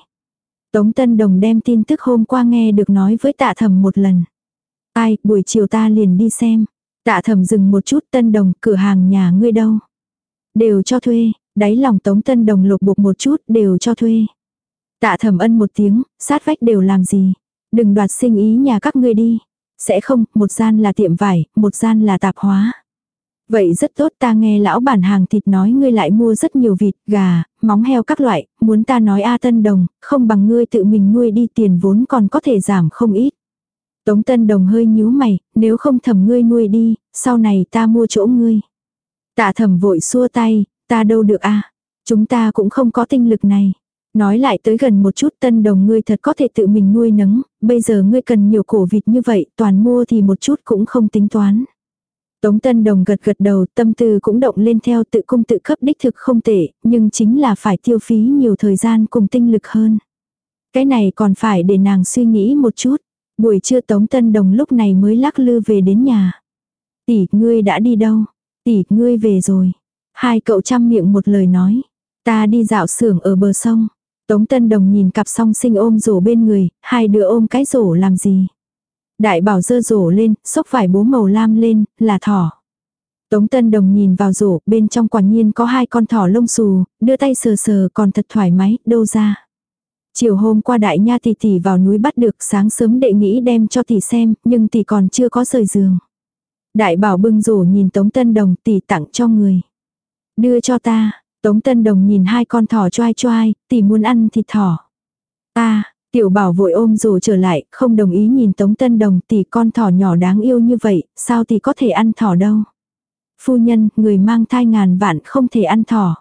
Tống Tân Đồng đem tin tức hôm qua nghe được nói với tạ thầm một lần. Ai, buổi chiều ta liền đi xem. Tạ thầm dừng một chút Tân Đồng, cửa hàng nhà ngươi đâu. Đều cho thuê, đáy lòng Tống Tân Đồng lục bục một chút, đều cho thuê. Tạ thầm ân một tiếng, sát vách đều làm gì. Đừng đoạt sinh ý nhà các ngươi đi. Sẽ không, một gian là tiệm vải, một gian là tạp hóa. Vậy rất tốt ta nghe lão bản hàng thịt nói ngươi lại mua rất nhiều vịt, gà, móng heo các loại, muốn ta nói A Tân Đồng, không bằng ngươi tự mình nuôi đi tiền vốn còn có thể giảm không ít. Tống Tân Đồng hơi nhíu mày, nếu không thầm ngươi nuôi đi, sau này ta mua chỗ ngươi. Tạ thầm vội xua tay, ta đâu được a Chúng ta cũng không có tinh lực này. Nói lại tới gần một chút tân đồng ngươi thật có thể tự mình nuôi nấng, bây giờ ngươi cần nhiều cổ vịt như vậy, toàn mua thì một chút cũng không tính toán. Tống Tân Đồng gật gật đầu, tâm tư cũng động lên theo tự cung tự cấp đích thực không tệ, nhưng chính là phải tiêu phí nhiều thời gian cùng tinh lực hơn. Cái này còn phải để nàng suy nghĩ một chút. Buổi trưa Tống Tân Đồng lúc này mới lắc lư về đến nhà. Tỷ, ngươi đã đi đâu? Tỷ, ngươi về rồi. Hai cậu chăm miệng một lời nói. Ta đi dạo xưởng ở bờ sông. Tống Tân Đồng nhìn cặp song sinh ôm rổ bên người, hai đứa ôm cái rổ làm gì? Đại bảo dơ rổ lên, xốc vải bố màu lam lên, là thỏ. Tống Tân Đồng nhìn vào rổ, bên trong quả nhiên có hai con thỏ lông xù, đưa tay sờ sờ còn thật thoải mái, đâu ra. Chiều hôm qua đại nha tỷ tỷ vào núi bắt được sáng sớm đệ nghĩ đem cho tỷ xem, nhưng tỷ còn chưa có rời giường. Đại bảo bưng rổ nhìn Tống Tân Đồng tỷ tặng cho người. Đưa cho ta, Tống Tân Đồng nhìn hai con thỏ choai choai, tỷ muốn ăn thịt thỏ. Ta, tiểu bảo vội ôm rồ trở lại, không đồng ý nhìn Tống Tân Đồng tỷ con thỏ nhỏ đáng yêu như vậy, sao tỷ có thể ăn thỏ đâu. Phu nhân, người mang thai ngàn vạn không thể ăn thỏ.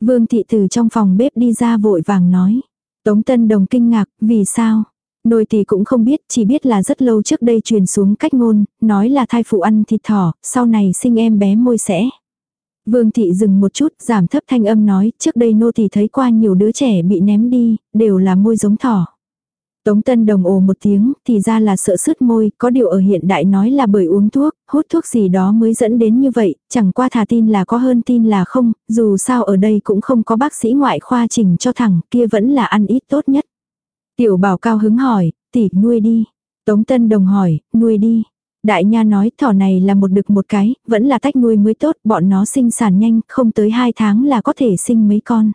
Vương thị từ trong phòng bếp đi ra vội vàng nói. Tống Tân Đồng kinh ngạc, vì sao? Nôi tỷ cũng không biết, chỉ biết là rất lâu trước đây truyền xuống cách ngôn, nói là thai phụ ăn thịt thỏ, sau này sinh em bé môi sẽ. Vương thị dừng một chút, giảm thấp thanh âm nói, trước đây nô tỳ thấy qua nhiều đứa trẻ bị ném đi, đều là môi giống thỏ. Tống Tân Đồng ồ một tiếng, thì ra là sợ sứt môi, có điều ở hiện đại nói là bởi uống thuốc, hút thuốc gì đó mới dẫn đến như vậy, chẳng qua thà tin là có hơn tin là không, dù sao ở đây cũng không có bác sĩ ngoại khoa chỉnh cho thẳng, kia vẫn là ăn ít tốt nhất. Tiểu bảo cao hứng hỏi, tỷ nuôi đi. Tống Tân Đồng hỏi, nuôi đi. Đại nha nói thỏ này là một đực một cái, vẫn là tách nuôi mới tốt, bọn nó sinh sản nhanh, không tới hai tháng là có thể sinh mấy con.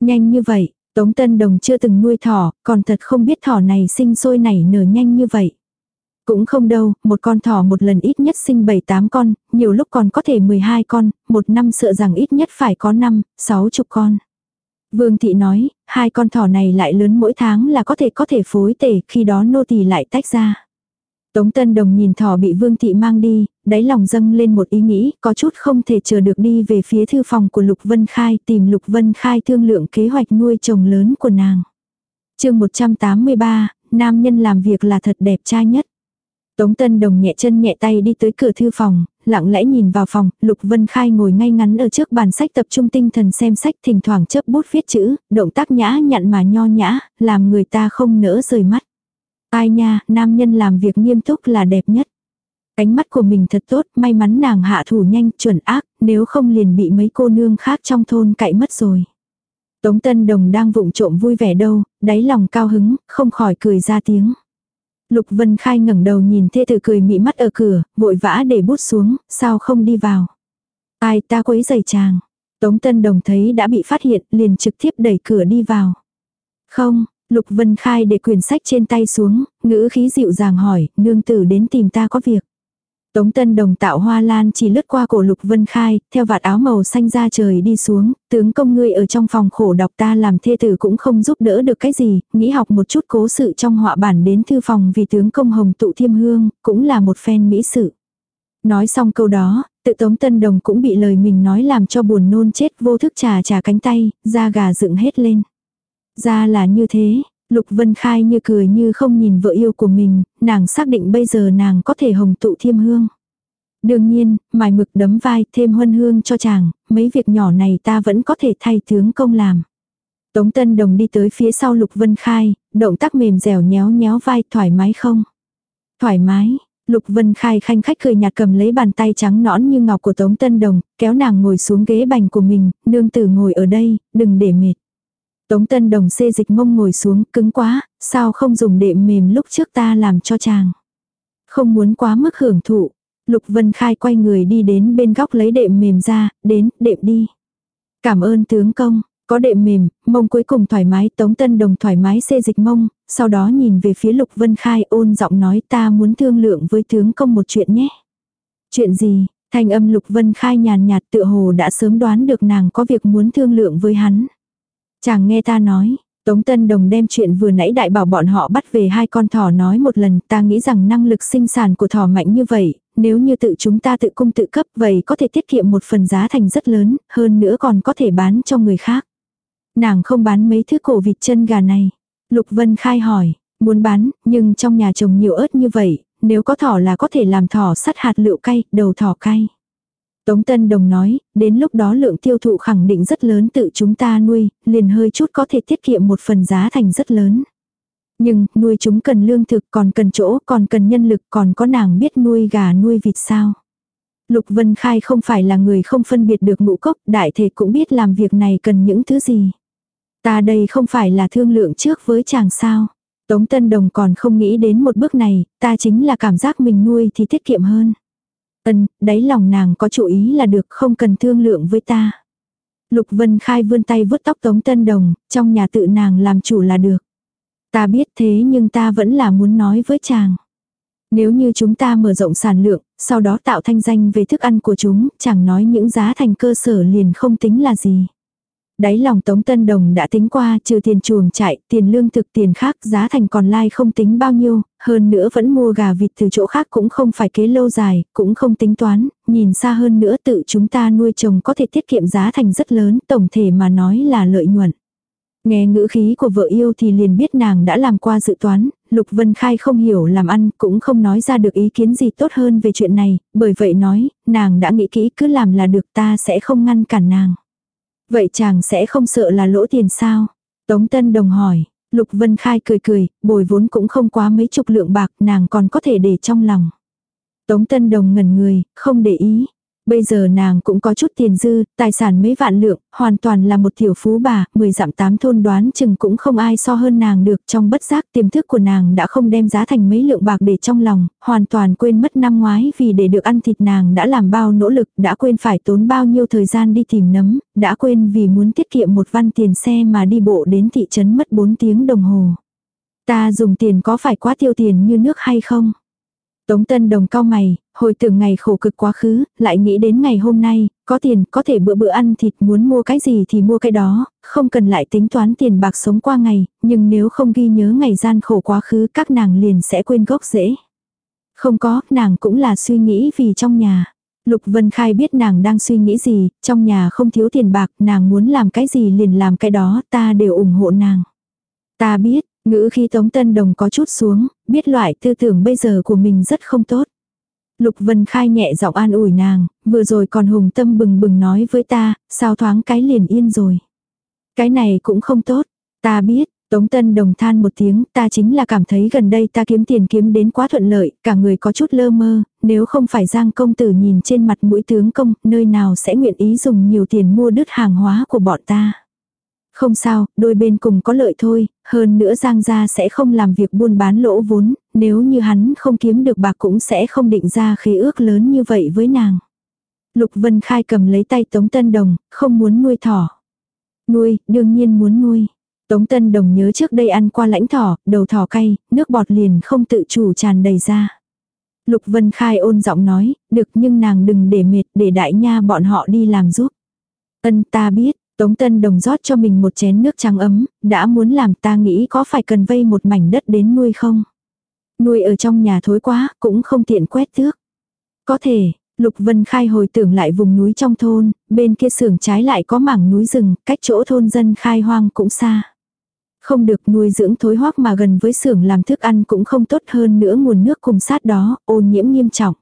Nhanh như vậy, Tống Tân Đồng chưa từng nuôi thỏ, còn thật không biết thỏ này sinh sôi nảy nở nhanh như vậy. Cũng không đâu, một con thỏ một lần ít nhất sinh 7-8 con, nhiều lúc còn có thể 12 con, một năm sợ rằng ít nhất phải có 5, 6 chục con. Vương thị nói, hai con thỏ này lại lớn mỗi tháng là có thể có thể phối tể, khi đó nô tỳ lại tách ra. Tống Tân Đồng nhìn thỏ bị Vương Thị mang đi, đáy lòng dâng lên một ý nghĩ, có chút không thể chờ được đi về phía thư phòng của Lục Vân Khai tìm Lục Vân Khai thương lượng kế hoạch nuôi chồng lớn của nàng. chương 183, nam nhân làm việc là thật đẹp trai nhất. Tống Tân Đồng nhẹ chân nhẹ tay đi tới cửa thư phòng, lặng lẽ nhìn vào phòng, Lục Vân Khai ngồi ngay ngắn ở trước bàn sách tập trung tinh thần xem sách thỉnh thoảng chớp bút viết chữ, động tác nhã nhặn mà nho nhã, làm người ta không nỡ rời mắt. Ai nha, nam nhân làm việc nghiêm túc là đẹp nhất. Ánh mắt của mình thật tốt, may mắn nàng hạ thủ nhanh, chuẩn ác, nếu không liền bị mấy cô nương khác trong thôn cậy mất rồi. Tống Tân Đồng đang vụng trộm vui vẻ đâu, đáy lòng cao hứng, không khỏi cười ra tiếng. Lục Vân Khai ngẩng đầu nhìn thê tử cười mị mắt ở cửa, vội vã để bút xuống, sao không đi vào. Ai ta quấy giày chàng. Tống Tân Đồng thấy đã bị phát hiện, liền trực tiếp đẩy cửa đi vào. Không, Lục Vân Khai để quyển sách trên tay xuống, ngữ khí dịu dàng hỏi, nương tử đến tìm ta có việc. Tống Tân Đồng tạo hoa lan chỉ lướt qua cổ Lục Vân Khai, theo vạt áo màu xanh ra trời đi xuống, tướng công ngươi ở trong phòng khổ đọc ta làm thê tử cũng không giúp đỡ được cái gì, nghĩ học một chút cố sự trong họa bản đến thư phòng vì tướng công hồng tụ thiêm hương, cũng là một phen mỹ sự. Nói xong câu đó, tự Tống Tân Đồng cũng bị lời mình nói làm cho buồn nôn chết vô thức trà trà cánh tay, da gà dựng hết lên. Ra là như thế, Lục Vân Khai như cười như không nhìn vợ yêu của mình, nàng xác định bây giờ nàng có thể hồng tụ thiêm hương. Đương nhiên, mài mực đấm vai thêm huân hương cho chàng, mấy việc nhỏ này ta vẫn có thể thay tướng công làm. Tống Tân Đồng đi tới phía sau Lục Vân Khai, động tác mềm dẻo nhéo nhéo vai thoải mái không? Thoải mái, Lục Vân Khai khanh khách cười nhạt cầm lấy bàn tay trắng nõn như ngọc của Tống Tân Đồng, kéo nàng ngồi xuống ghế bành của mình, nương tử ngồi ở đây, đừng để mệt. Tống Tân Đồng xê dịch mông ngồi xuống, cứng quá, sao không dùng đệm mềm lúc trước ta làm cho chàng. Không muốn quá mức hưởng thụ. Lục Vân Khai quay người đi đến bên góc lấy đệm mềm ra, đến, đệm đi. Cảm ơn tướng công, có đệm mềm, mông cuối cùng thoải mái, Tống Tân Đồng thoải mái xê dịch mông, sau đó nhìn về phía Lục Vân Khai ôn giọng nói ta muốn thương lượng với tướng công một chuyện nhé. Chuyện gì? Thanh âm Lục Vân Khai nhàn nhạt tựa hồ đã sớm đoán được nàng có việc muốn thương lượng với hắn. Chàng nghe ta nói, Tống Tân Đồng đem chuyện vừa nãy đại bảo bọn họ bắt về hai con thỏ nói một lần, ta nghĩ rằng năng lực sinh sản của thỏ mạnh như vậy, nếu như tự chúng ta tự cung tự cấp vậy có thể tiết kiệm một phần giá thành rất lớn, hơn nữa còn có thể bán cho người khác. Nàng không bán mấy thứ cổ vịt chân gà này. Lục Vân Khai hỏi, muốn bán, nhưng trong nhà chồng nhiều ớt như vậy, nếu có thỏ là có thể làm thỏ sắt hạt lựu cay, đầu thỏ cay. Tống Tân Đồng nói, đến lúc đó lượng tiêu thụ khẳng định rất lớn tự chúng ta nuôi, liền hơi chút có thể tiết kiệm một phần giá thành rất lớn. Nhưng, nuôi chúng cần lương thực, còn cần chỗ, còn cần nhân lực, còn có nàng biết nuôi gà nuôi vịt sao. Lục Vân Khai không phải là người không phân biệt được ngũ cốc, đại thể cũng biết làm việc này cần những thứ gì. Ta đây không phải là thương lượng trước với chàng sao. Tống Tân Đồng còn không nghĩ đến một bước này, ta chính là cảm giác mình nuôi thì tiết kiệm hơn. Ân, đáy lòng nàng có chủ ý là được không cần thương lượng với ta. Lục Vân Khai vươn tay vuốt tóc Tống Tân Đồng, trong nhà tự nàng làm chủ là được. Ta biết thế nhưng ta vẫn là muốn nói với chàng. Nếu như chúng ta mở rộng sản lượng, sau đó tạo thanh danh về thức ăn của chúng, chẳng nói những giá thành cơ sở liền không tính là gì. Đáy lòng Tống Tân Đồng đã tính qua trừ tiền chuồng chạy, tiền lương thực tiền khác giá thành còn lai không tính bao nhiêu, hơn nữa vẫn mua gà vịt từ chỗ khác cũng không phải kế lâu dài, cũng không tính toán, nhìn xa hơn nữa tự chúng ta nuôi trồng có thể tiết kiệm giá thành rất lớn, tổng thể mà nói là lợi nhuận. Nghe ngữ khí của vợ yêu thì liền biết nàng đã làm qua dự toán, Lục Vân Khai không hiểu làm ăn cũng không nói ra được ý kiến gì tốt hơn về chuyện này, bởi vậy nói, nàng đã nghĩ kỹ cứ làm là được ta sẽ không ngăn cản nàng. Vậy chàng sẽ không sợ là lỗ tiền sao? Tống Tân Đồng hỏi, Lục Vân Khai cười cười, bồi vốn cũng không quá mấy chục lượng bạc nàng còn có thể để trong lòng. Tống Tân Đồng ngẩn người, không để ý, Bây giờ nàng cũng có chút tiền dư, tài sản mấy vạn lượng, hoàn toàn là một tiểu phú bà, mười dặm tám thôn đoán chừng cũng không ai so hơn nàng được. Trong bất giác tiềm thức của nàng đã không đem giá thành mấy lượng bạc để trong lòng, hoàn toàn quên mất năm ngoái vì để được ăn thịt nàng đã làm bao nỗ lực, đã quên phải tốn bao nhiêu thời gian đi tìm nấm, đã quên vì muốn tiết kiệm một văn tiền xe mà đi bộ đến thị trấn mất 4 tiếng đồng hồ. Ta dùng tiền có phải quá tiêu tiền như nước hay không? Tống Tân Đồng cao mày, hồi tưởng ngày khổ cực quá khứ, lại nghĩ đến ngày hôm nay, có tiền, có thể bữa bữa ăn thịt muốn mua cái gì thì mua cái đó, không cần lại tính toán tiền bạc sống qua ngày, nhưng nếu không ghi nhớ ngày gian khổ quá khứ các nàng liền sẽ quên gốc rễ. Không có, nàng cũng là suy nghĩ vì trong nhà. Lục Vân Khai biết nàng đang suy nghĩ gì, trong nhà không thiếu tiền bạc, nàng muốn làm cái gì liền làm cái đó, ta đều ủng hộ nàng. Ta biết, Ngữ khi Tống Tân Đồng có chút xuống, biết loại tư tưởng bây giờ của mình rất không tốt. Lục Vân Khai nhẹ giọng an ủi nàng, vừa rồi còn hùng tâm bừng bừng nói với ta, sao thoáng cái liền yên rồi. Cái này cũng không tốt, ta biết, Tống Tân Đồng than một tiếng, ta chính là cảm thấy gần đây ta kiếm tiền kiếm đến quá thuận lợi, cả người có chút lơ mơ, nếu không phải Giang công tử nhìn trên mặt mũi tướng công, nơi nào sẽ nguyện ý dùng nhiều tiền mua đứt hàng hóa của bọn ta. Không sao, đôi bên cùng có lợi thôi, hơn nữa Giang gia sẽ không làm việc buôn bán lỗ vốn, nếu như hắn không kiếm được bạc cũng sẽ không định ra khế ước lớn như vậy với nàng. Lục Vân Khai cầm lấy tay Tống Tân Đồng, không muốn nuôi thỏ. Nuôi, đương nhiên muốn nuôi. Tống Tân Đồng nhớ trước đây ăn qua lãnh thỏ, đầu thỏ cay, nước bọt liền không tự chủ tràn đầy ra. Lục Vân Khai ôn giọng nói, được nhưng nàng đừng để mệt, để đại nha bọn họ đi làm giúp. Ân ta biết, Tống Tân Đồng rót cho mình một chén nước trắng ấm, đã muốn làm ta nghĩ có phải cần vây một mảnh đất đến nuôi không? Nuôi ở trong nhà thối quá, cũng không tiện quét tước. Có thể, Lục Vân Khai hồi tưởng lại vùng núi trong thôn, bên kia sưởng trái lại có mảng núi rừng, cách chỗ thôn dân khai hoang cũng xa. Không được nuôi dưỡng thối hoác mà gần với xưởng làm thức ăn cũng không tốt hơn nữa nguồn nước cùng sát đó, ô nhiễm nghiêm trọng.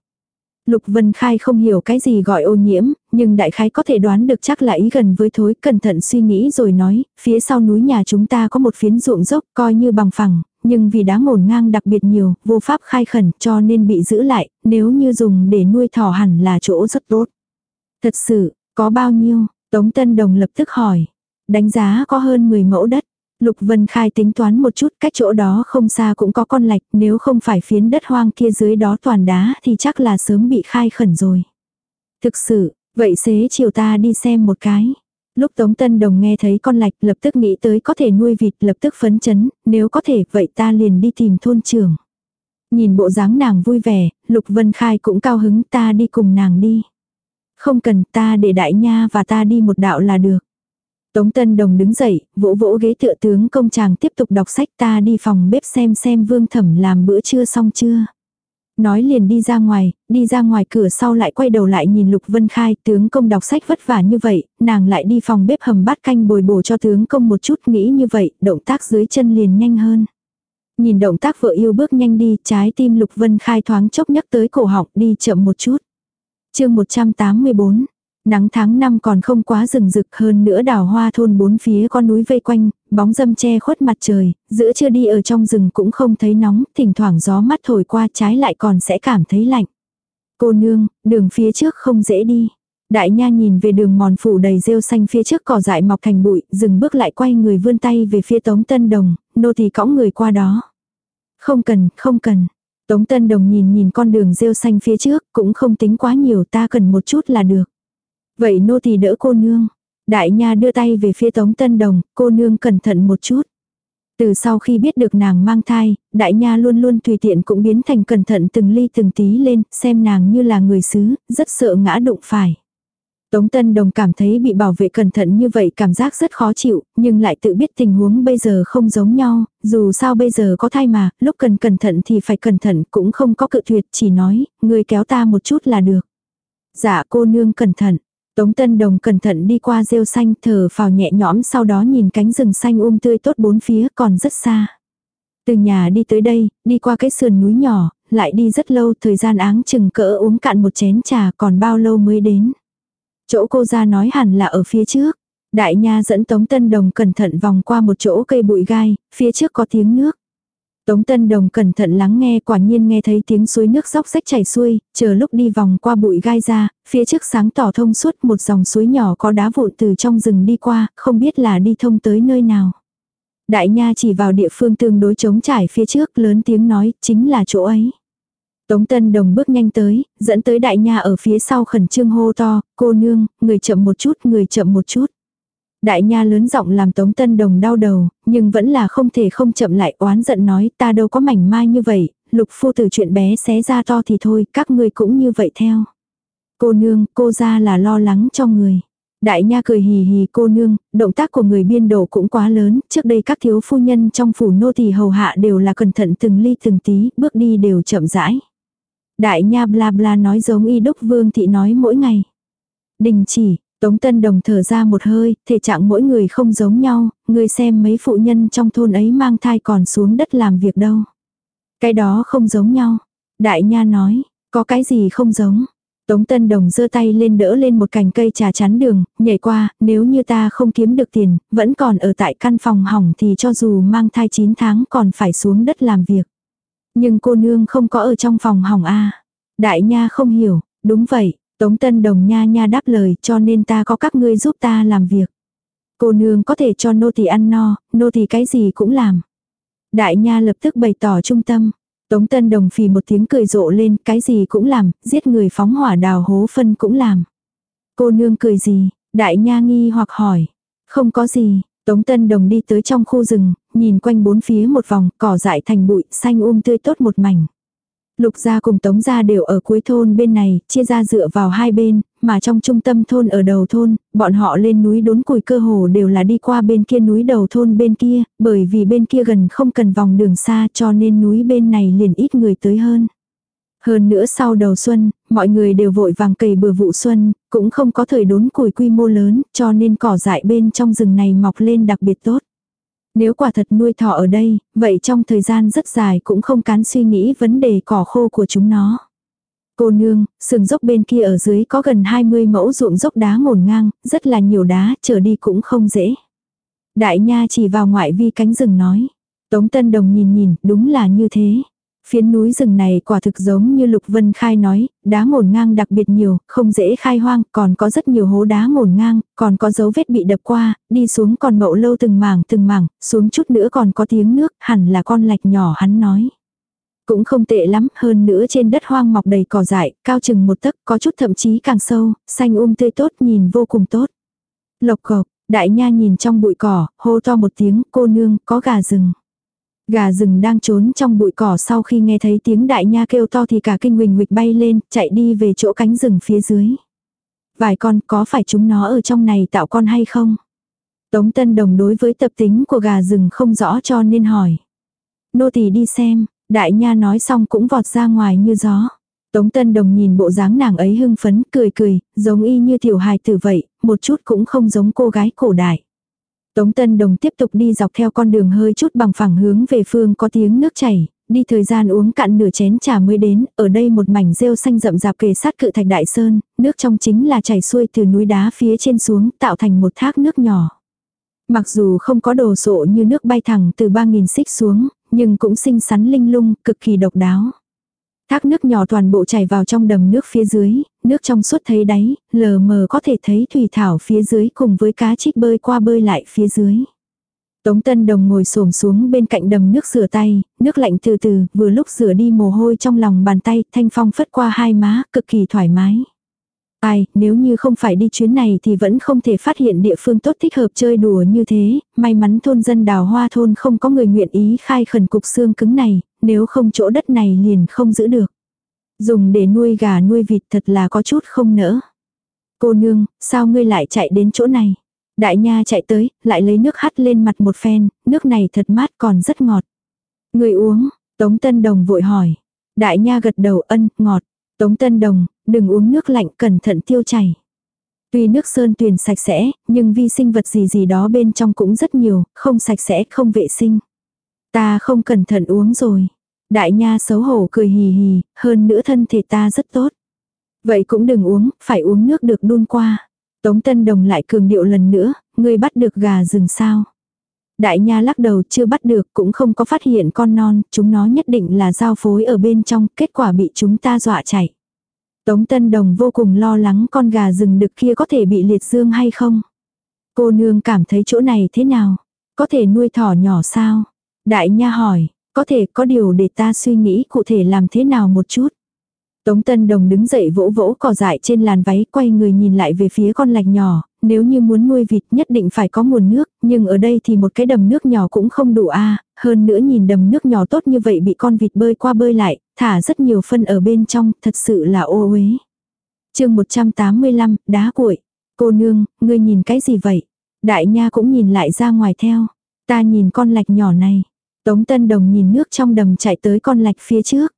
Lục Vân Khai không hiểu cái gì gọi ô nhiễm, nhưng đại khái có thể đoán được chắc là ý gần với thối, cẩn thận suy nghĩ rồi nói, phía sau núi nhà chúng ta có một phiến ruộng dốc coi như bằng phẳng, nhưng vì đá ngổn ngang đặc biệt nhiều, vô pháp khai khẩn cho nên bị giữ lại, nếu như dùng để nuôi thỏ hẳn là chỗ rất tốt. Thật sự, có bao nhiêu? Tống Tân Đồng lập tức hỏi. Đánh giá có hơn 10 mẫu đất. Lục Vân Khai tính toán một chút cách chỗ đó không xa cũng có con lạch, nếu không phải phiến đất hoang kia dưới đó toàn đá thì chắc là sớm bị khai khẩn rồi. Thực sự, vậy xế chiều ta đi xem một cái. Lúc Tống Tân Đồng nghe thấy con lạch lập tức nghĩ tới có thể nuôi vịt lập tức phấn chấn, nếu có thể vậy ta liền đi tìm thôn trưởng. Nhìn bộ dáng nàng vui vẻ, Lục Vân Khai cũng cao hứng ta đi cùng nàng đi. Không cần ta để đại nha và ta đi một đạo là được. Tống Tân Đồng đứng dậy, vỗ vỗ ghế tựa tướng công chàng tiếp tục đọc sách ta đi phòng bếp xem xem vương thẩm làm bữa trưa xong chưa. Nói liền đi ra ngoài, đi ra ngoài cửa sau lại quay đầu lại nhìn Lục Vân Khai tướng công đọc sách vất vả như vậy, nàng lại đi phòng bếp hầm bát canh bồi bổ cho tướng công một chút nghĩ như vậy, động tác dưới chân liền nhanh hơn. Nhìn động tác vợ yêu bước nhanh đi, trái tim Lục Vân Khai thoáng chốc nhắc tới cổ họng đi chậm một chút. chương 184 Nắng tháng năm còn không quá rừng rực hơn nữa đào hoa thôn bốn phía con núi vây quanh, bóng dâm che khuất mặt trời, giữa chưa đi ở trong rừng cũng không thấy nóng, thỉnh thoảng gió mắt thổi qua trái lại còn sẽ cảm thấy lạnh. Cô nương, đường phía trước không dễ đi. Đại nha nhìn về đường mòn phủ đầy rêu xanh phía trước cỏ dại mọc thành bụi, dừng bước lại quay người vươn tay về phía Tống Tân Đồng, nô thì cõng người qua đó. Không cần, không cần. Tống Tân Đồng nhìn nhìn con đường rêu xanh phía trước, cũng không tính quá nhiều ta cần một chút là được. Vậy nô thì đỡ cô nương. Đại nha đưa tay về phía Tống Tân Đồng, cô nương cẩn thận một chút. Từ sau khi biết được nàng mang thai, đại nha luôn luôn tùy tiện cũng biến thành cẩn thận từng ly từng tí lên, xem nàng như là người xứ, rất sợ ngã đụng phải. Tống Tân Đồng cảm thấy bị bảo vệ cẩn thận như vậy cảm giác rất khó chịu, nhưng lại tự biết tình huống bây giờ không giống nhau, dù sao bây giờ có thai mà, lúc cần cẩn thận thì phải cẩn thận, cũng không có cự tuyệt, chỉ nói, người kéo ta một chút là được. Dạ cô nương cẩn thận. Tống Tân Đồng cẩn thận đi qua rêu xanh thở phào nhẹ nhõm sau đó nhìn cánh rừng xanh um tươi tốt bốn phía còn rất xa. Từ nhà đi tới đây, đi qua cái sườn núi nhỏ, lại đi rất lâu thời gian áng chừng cỡ uống cạn một chén trà còn bao lâu mới đến. Chỗ cô ra nói hẳn là ở phía trước. Đại nha dẫn Tống Tân Đồng cẩn thận vòng qua một chỗ cây bụi gai, phía trước có tiếng nước. Tống Tân Đồng cẩn thận lắng nghe quả nhiên nghe thấy tiếng suối nước róc rách chảy xuôi, chờ lúc đi vòng qua bụi gai ra, phía trước sáng tỏ thông suốt một dòng suối nhỏ có đá vụn từ trong rừng đi qua, không biết là đi thông tới nơi nào. Đại Nha chỉ vào địa phương tương đối trống trải phía trước lớn tiếng nói, chính là chỗ ấy. Tống Tân Đồng bước nhanh tới, dẫn tới Đại Nha ở phía sau khẩn trương hô to, cô nương, người chậm một chút, người chậm một chút. Đại nha lớn giọng làm Tống Tân Đồng đau đầu, nhưng vẫn là không thể không chậm lại oán giận nói ta đâu có mảnh mai như vậy, lục phu từ chuyện bé xé ra to thì thôi, các ngươi cũng như vậy theo. Cô nương, cô ra là lo lắng cho người. Đại nha cười hì hì cô nương, động tác của người biên độ cũng quá lớn, trước đây các thiếu phu nhân trong phủ nô thì hầu hạ đều là cẩn thận từng ly từng tí, bước đi đều chậm rãi. Đại nha bla bla nói giống y đốc vương thị nói mỗi ngày. Đình chỉ, Tống Tân Đồng thở ra một hơi, thể trạng mỗi người không giống nhau, người xem mấy phụ nhân trong thôn ấy mang thai còn xuống đất làm việc đâu. Cái đó không giống nhau. Đại Nha nói, có cái gì không giống. Tống Tân Đồng giơ tay lên đỡ lên một cành cây trà chắn đường, nhảy qua, nếu như ta không kiếm được tiền, vẫn còn ở tại căn phòng hỏng thì cho dù mang thai 9 tháng còn phải xuống đất làm việc. Nhưng cô nương không có ở trong phòng hỏng a Đại Nha không hiểu, đúng vậy, Tống Tân Đồng nha nha đáp lời cho nên ta có các ngươi giúp ta làm việc. Cô nương có thể cho nô tỳ ăn no, nô tỳ cái gì cũng làm. Đại nha lập tức bày tỏ trung tâm. Tống Tân Đồng phì một tiếng cười rộ lên, cái gì cũng làm, giết người phóng hỏa đào hố phân cũng làm. Cô nương cười gì? Đại nha nghi hoặc hỏi. Không có gì, Tống Tân Đồng đi tới trong khu rừng, nhìn quanh bốn phía một vòng, cỏ dại thành bụi, xanh um tươi tốt một mảnh. Lục gia cùng tống gia đều ở cuối thôn bên này, chia ra dựa vào hai bên, mà trong trung tâm thôn ở đầu thôn, bọn họ lên núi đốn củi cơ hồ đều là đi qua bên kia núi đầu thôn bên kia, bởi vì bên kia gần không cần vòng đường xa cho nên núi bên này liền ít người tới hơn. Hơn nữa sau đầu xuân, mọi người đều vội vàng cày bừa vụ xuân, cũng không có thời đốn củi quy mô lớn, cho nên cỏ dại bên trong rừng này mọc lên đặc biệt tốt. Nếu quả thật nuôi thỏ ở đây, vậy trong thời gian rất dài cũng không cán suy nghĩ vấn đề cỏ khô của chúng nó. Cô nương, sườn dốc bên kia ở dưới có gần 20 mẫu ruộng dốc đá ngổn ngang, rất là nhiều đá, trở đi cũng không dễ. Đại nha chỉ vào ngoại vi cánh rừng nói. Tống Tân Đồng nhìn nhìn, đúng là như thế. Phiến núi rừng này quả thực giống như Lục Vân Khai nói, đá ngổn ngang đặc biệt nhiều, không dễ khai hoang, còn có rất nhiều hố đá ngổn ngang, còn có dấu vết bị đập qua, đi xuống còn mậu lâu từng mảng từng mảng, xuống chút nữa còn có tiếng nước, hẳn là con lạch nhỏ hắn nói. Cũng không tệ lắm, hơn nữa trên đất hoang mọc đầy cỏ dại, cao chừng một tấc, có chút thậm chí càng sâu, xanh um tươi tốt nhìn vô cùng tốt. Lộc cộc, đại nha nhìn trong bụi cỏ, hô to một tiếng, cô nương, có gà rừng. Gà rừng đang trốn trong bụi cỏ sau khi nghe thấy tiếng đại nha kêu to thì cả kinh huỳnh huỵch bay lên, chạy đi về chỗ cánh rừng phía dưới. Vài con có phải chúng nó ở trong này tạo con hay không? Tống Tân Đồng đối với tập tính của gà rừng không rõ cho nên hỏi. Nô tỳ đi xem, đại nha nói xong cũng vọt ra ngoài như gió. Tống Tân Đồng nhìn bộ dáng nàng ấy hưng phấn, cười cười, giống y như tiểu hài tử vậy, một chút cũng không giống cô gái cổ đại. Tống Tân Đồng tiếp tục đi dọc theo con đường hơi chút bằng phẳng hướng về phương có tiếng nước chảy, đi thời gian uống cạn nửa chén trà mới đến, ở đây một mảnh rêu xanh rậm rạp kề sát cự thạch đại sơn, nước trong chính là chảy xuôi từ núi đá phía trên xuống, tạo thành một thác nước nhỏ. Mặc dù không có đồ sộ như nước bay thẳng từ 3.000 xích xuống, nhưng cũng xinh xắn linh lung, cực kỳ độc đáo. Thác nước nhỏ toàn bộ chảy vào trong đầm nước phía dưới, nước trong suốt thấy đáy, lờ mờ có thể thấy thủy thảo phía dưới cùng với cá trích bơi qua bơi lại phía dưới. Tống Tân Đồng ngồi xổm xuống bên cạnh đầm nước rửa tay, nước lạnh từ từ, vừa lúc rửa đi mồ hôi trong lòng bàn tay, thanh phong phất qua hai má, cực kỳ thoải mái. Ai, nếu như không phải đi chuyến này thì vẫn không thể phát hiện địa phương tốt thích hợp chơi đùa như thế, may mắn thôn dân đào hoa thôn không có người nguyện ý khai khẩn cục xương cứng này, nếu không chỗ đất này liền không giữ được. Dùng để nuôi gà nuôi vịt thật là có chút không nỡ. Cô nương, sao ngươi lại chạy đến chỗ này? Đại nha chạy tới, lại lấy nước hắt lên mặt một phen, nước này thật mát còn rất ngọt. Người uống, Tống Tân Đồng vội hỏi. Đại nha gật đầu ân, ngọt. Tống Tân Đồng, đừng uống nước lạnh cẩn thận tiêu chảy. Tuy nước sơn tuyền sạch sẽ, nhưng vi sinh vật gì gì đó bên trong cũng rất nhiều, không sạch sẽ, không vệ sinh. Ta không cẩn thận uống rồi. Đại nha xấu hổ cười hì hì, hơn nữa thân thể ta rất tốt. Vậy cũng đừng uống, phải uống nước được đun qua. Tống Tân Đồng lại cường điệu lần nữa, ngươi bắt được gà rừng sao. Đại nha lắc đầu chưa bắt được cũng không có phát hiện con non, chúng nó nhất định là giao phối ở bên trong, kết quả bị chúng ta dọa chạy. Tống Tân Đồng vô cùng lo lắng con gà rừng đực kia có thể bị liệt dương hay không. Cô nương cảm thấy chỗ này thế nào? Có thể nuôi thỏ nhỏ sao? Đại nha hỏi, có thể có điều để ta suy nghĩ cụ thể làm thế nào một chút. Tống Tân Đồng đứng dậy vỗ vỗ cỏ dại trên làn váy quay người nhìn lại về phía con lạch nhỏ, nếu như muốn nuôi vịt nhất định phải có nguồn nước, nhưng ở đây thì một cái đầm nước nhỏ cũng không đủ a hơn nữa nhìn đầm nước nhỏ tốt như vậy bị con vịt bơi qua bơi lại, thả rất nhiều phân ở bên trong, thật sự là ô uế. chương 185, đá cuội. Cô nương, ngươi nhìn cái gì vậy? Đại nha cũng nhìn lại ra ngoài theo. Ta nhìn con lạch nhỏ này. Tống Tân Đồng nhìn nước trong đầm chạy tới con lạch phía trước.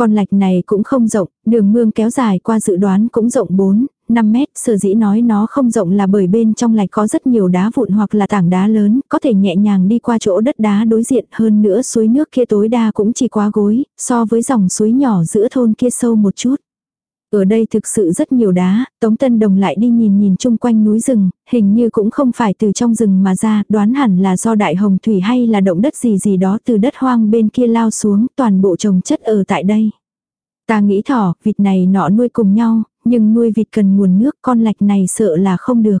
Con lạch này cũng không rộng, đường mương kéo dài qua dự đoán cũng rộng 4, 5 mét, sở dĩ nói nó không rộng là bởi bên trong lạch có rất nhiều đá vụn hoặc là tảng đá lớn, có thể nhẹ nhàng đi qua chỗ đất đá đối diện hơn nữa suối nước kia tối đa cũng chỉ quá gối, so với dòng suối nhỏ giữa thôn kia sâu một chút. Ở đây thực sự rất nhiều đá, Tống Tân Đồng lại đi nhìn nhìn chung quanh núi rừng, hình như cũng không phải từ trong rừng mà ra, đoán hẳn là do đại hồng thủy hay là động đất gì gì đó từ đất hoang bên kia lao xuống, toàn bộ trồng chất ở tại đây. Ta nghĩ thỏ, vịt này nọ nuôi cùng nhau, nhưng nuôi vịt cần nguồn nước con lạch này sợ là không được.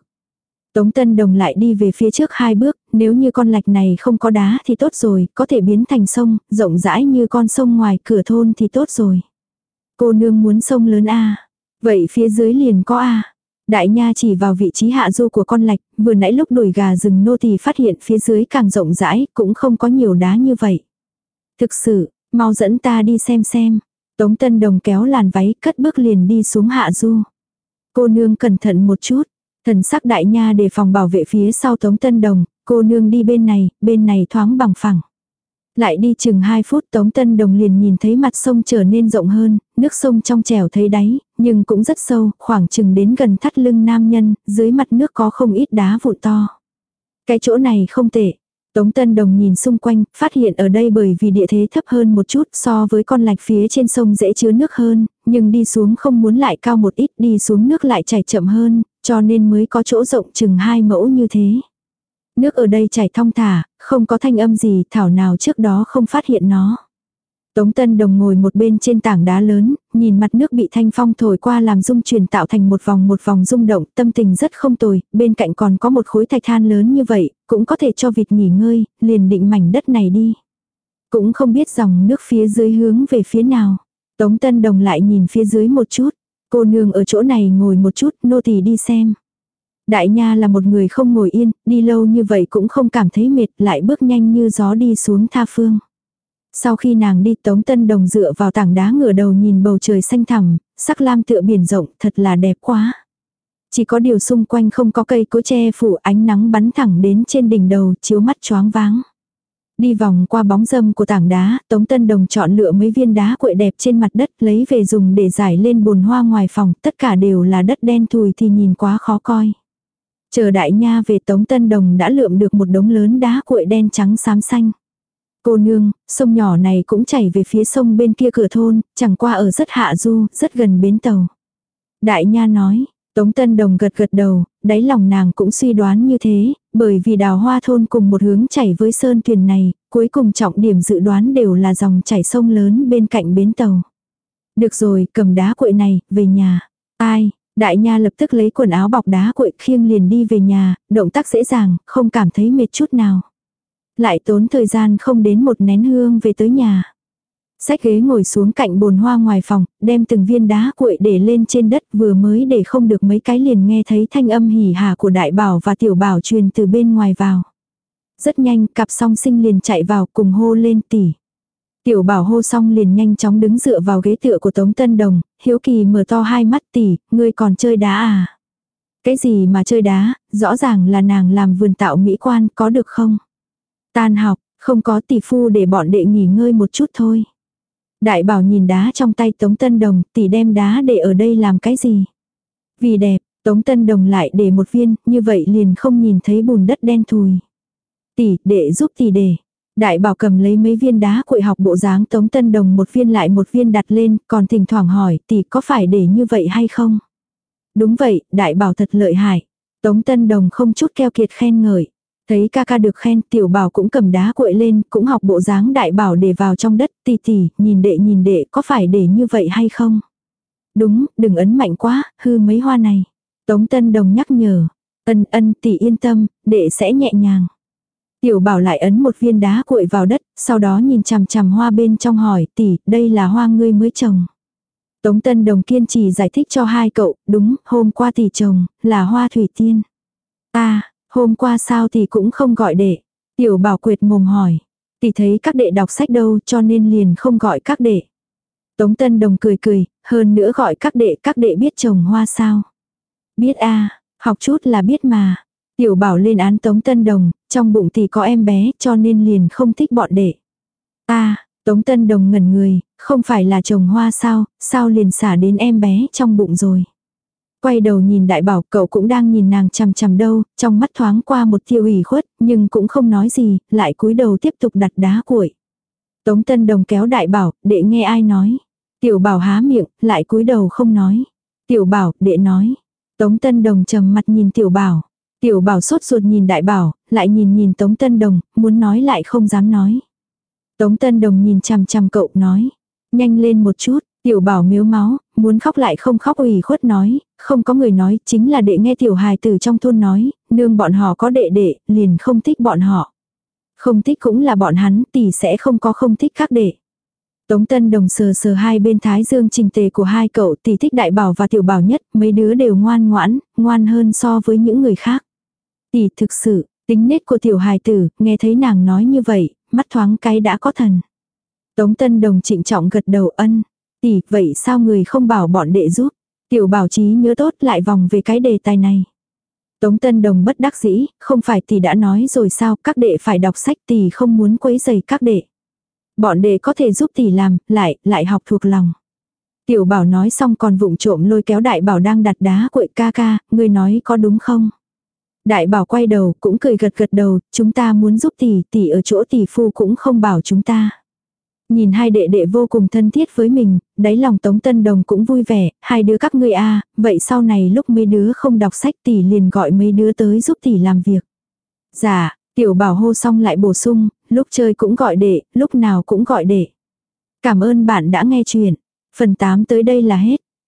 Tống Tân Đồng lại đi về phía trước hai bước, nếu như con lạch này không có đá thì tốt rồi, có thể biến thành sông, rộng rãi như con sông ngoài cửa thôn thì tốt rồi. Cô nương muốn sông lớn a Vậy phía dưới liền có a Đại nha chỉ vào vị trí hạ du của con lạch, vừa nãy lúc đuổi gà rừng nô thì phát hiện phía dưới càng rộng rãi, cũng không có nhiều đá như vậy. Thực sự, mau dẫn ta đi xem xem. Tống Tân Đồng kéo làn váy cất bước liền đi xuống hạ du. Cô nương cẩn thận một chút. Thần sắc đại nha đề phòng bảo vệ phía sau Tống Tân Đồng, cô nương đi bên này, bên này thoáng bằng phẳng. Lại đi chừng 2 phút Tống Tân Đồng liền nhìn thấy mặt sông trở nên rộng hơn, nước sông trong trèo thấy đáy, nhưng cũng rất sâu, khoảng chừng đến gần thắt lưng nam nhân, dưới mặt nước có không ít đá vụn to. Cái chỗ này không tệ, Tống Tân Đồng nhìn xung quanh, phát hiện ở đây bởi vì địa thế thấp hơn một chút so với con lạch phía trên sông dễ chứa nước hơn, nhưng đi xuống không muốn lại cao một ít đi xuống nước lại chảy chậm hơn, cho nên mới có chỗ rộng chừng hai mẫu như thế. Nước ở đây chảy thong thả, không có thanh âm gì thảo nào trước đó không phát hiện nó. Tống Tân Đồng ngồi một bên trên tảng đá lớn, nhìn mặt nước bị thanh phong thổi qua làm rung truyền tạo thành một vòng một vòng rung động, tâm tình rất không tồi, bên cạnh còn có một khối thạch than lớn như vậy, cũng có thể cho vịt nghỉ ngơi, liền định mảnh đất này đi. Cũng không biết dòng nước phía dưới hướng về phía nào. Tống Tân Đồng lại nhìn phía dưới một chút, cô nương ở chỗ này ngồi một chút, nô tỳ đi xem. Đại Nha là một người không ngồi yên, đi lâu như vậy cũng không cảm thấy mệt, lại bước nhanh như gió đi xuống tha phương. Sau khi nàng đi Tống Tân Đồng dựa vào tảng đá ngửa đầu nhìn bầu trời xanh thẳm, sắc lam tựa biển rộng thật là đẹp quá. Chỉ có điều xung quanh không có cây cối che phủ ánh nắng bắn thẳng đến trên đỉnh đầu chiếu mắt choáng váng. Đi vòng qua bóng dâm của tảng đá, Tống Tân Đồng chọn lựa mấy viên đá cuội đẹp trên mặt đất lấy về dùng để giải lên bồn hoa ngoài phòng, tất cả đều là đất đen thùi thì nhìn quá khó coi. Chờ đại nha về Tống Tân Đồng đã lượm được một đống lớn đá cuội đen trắng xám xanh. Cô nương, sông nhỏ này cũng chảy về phía sông bên kia cửa thôn, chẳng qua ở rất hạ du, rất gần bến tàu. Đại nha nói, Tống Tân Đồng gật gật đầu, đáy lòng nàng cũng suy đoán như thế, bởi vì đào hoa thôn cùng một hướng chảy với sơn thuyền này, cuối cùng trọng điểm dự đoán đều là dòng chảy sông lớn bên cạnh bến tàu. Được rồi, cầm đá cuội này, về nhà. Ai, đại nha lập tức lấy quần áo bọc đá cuội khiêng liền đi về nhà, động tác dễ dàng, không cảm thấy mệt chút nào. Lại tốn thời gian không đến một nén hương về tới nhà. Sách ghế ngồi xuống cạnh bồn hoa ngoài phòng, đem từng viên đá cuội để lên trên đất vừa mới để không được mấy cái liền nghe thấy thanh âm hỉ hà của đại bảo và tiểu bảo truyền từ bên ngoài vào. Rất nhanh, cặp song sinh liền chạy vào cùng hô lên tỉ. Tiểu bảo hô xong liền nhanh chóng đứng dựa vào ghế tựa của Tống Tân Đồng, hiếu kỳ mở to hai mắt tỉ, ngươi còn chơi đá à? Cái gì mà chơi đá, rõ ràng là nàng làm vườn tạo mỹ quan, có được không? Tan học, không có tỷ phu để bọn đệ nghỉ ngơi một chút thôi. Đại bảo nhìn đá trong tay Tống Tân Đồng, tỷ đem đá để ở đây làm cái gì? Vì đẹp, Tống Tân Đồng lại để một viên, như vậy liền không nhìn thấy bùn đất đen thùi. Tỷ, đệ giúp tỷ để. Đại bảo cầm lấy mấy viên đá cuội học bộ dáng Tống Tân Đồng một viên lại một viên đặt lên, còn thỉnh thoảng hỏi tỷ có phải để như vậy hay không? Đúng vậy, đại bảo thật lợi hại. Tống Tân Đồng không chút keo kiệt khen ngợi. Thấy ca ca được khen, tiểu bảo cũng cầm đá cuội lên, cũng học bộ dáng đại bảo để vào trong đất, tì tì, nhìn đệ nhìn đệ có phải để như vậy hay không? Đúng, đừng ấn mạnh quá, hư mấy hoa này. Tống Tân Đồng nhắc nhở. Ân ân tỷ yên tâm, đệ sẽ nhẹ nhàng. Tiểu bảo lại ấn một viên đá cuội vào đất, sau đó nhìn chằm chằm hoa bên trong hỏi tỷ, đây là hoa ngươi mới trồng. Tống Tân Đồng kiên trì giải thích cho hai cậu, đúng, hôm qua tỷ trồng, là hoa thủy tiên. À, Hôm qua sao thì cũng không gọi đệ. Tiểu bảo quyệt mồm hỏi. Tỷ thấy các đệ đọc sách đâu cho nên liền không gọi các đệ. Tống Tân Đồng cười cười, hơn nữa gọi các đệ các đệ biết trồng hoa sao. Biết a học chút là biết mà. Tiểu bảo lên án Tống Tân Đồng, trong bụng thì có em bé cho nên liền không thích bọn đệ. ta Tống Tân Đồng ngẩn người, không phải là trồng hoa sao, sao liền xả đến em bé trong bụng rồi. Quay đầu nhìn đại bảo cậu cũng đang nhìn nàng chằm chằm đâu, trong mắt thoáng qua một tiêu ủy khuất, nhưng cũng không nói gì, lại cúi đầu tiếp tục đặt đá cuội. Tống Tân Đồng kéo đại bảo, để nghe ai nói. Tiểu bảo há miệng, lại cúi đầu không nói. Tiểu bảo, đệ nói. Tống Tân Đồng trầm mặt nhìn tiểu bảo. Tiểu bảo sốt ruột nhìn đại bảo, lại nhìn nhìn Tống Tân Đồng, muốn nói lại không dám nói. Tống Tân Đồng nhìn chằm chằm cậu nói. Nhanh lên một chút, tiểu bảo miếu máu, muốn khóc lại không khóc ủy khuất nói, không có người nói, chính là đệ nghe tiểu hài từ trong thôn nói, nương bọn họ có đệ đệ, liền không thích bọn họ. Không thích cũng là bọn hắn, tỷ sẽ không có không thích khác đệ. Tống Tân Đồng sờ sờ hai bên thái dương trình tề của hai cậu tỷ thích đại bảo và tiểu bảo nhất, mấy đứa đều ngoan ngoãn, ngoan hơn so với những người khác. Tỷ thực sự, tính nết của tiểu hài tử, nghe thấy nàng nói như vậy, mắt thoáng cái đã có thần. Tống Tân Đồng trịnh trọng gật đầu ân. Tỷ, vậy sao người không bảo bọn đệ giúp? Tiểu bảo trí nhớ tốt lại vòng về cái đề tài này. Tống Tân Đồng bất đắc dĩ, không phải tỷ đã nói rồi sao, các đệ phải đọc sách tỷ không muốn quấy giày các đệ. Bọn đệ có thể giúp tỷ làm, lại, lại học thuộc lòng. Tiểu bảo nói xong còn vụng trộm lôi kéo đại bảo đang đặt đá cuội ca ca, người nói có đúng không? Đại bảo quay đầu, cũng cười gật gật đầu, chúng ta muốn giúp tỷ, tỷ ở chỗ tỷ phu cũng không bảo chúng ta. Nhìn hai đệ đệ vô cùng thân thiết với mình, đáy lòng Tống Tân Đồng cũng vui vẻ, hai đứa các ngươi a vậy sau này lúc mấy đứa không đọc sách tỷ liền gọi mấy đứa tới giúp tỷ làm việc. Dạ, tiểu bảo hô xong lại bổ sung, lúc chơi cũng gọi đệ, lúc nào cũng gọi đệ. Cảm ơn bạn đã nghe chuyện. Phần 8 tới đây là hết.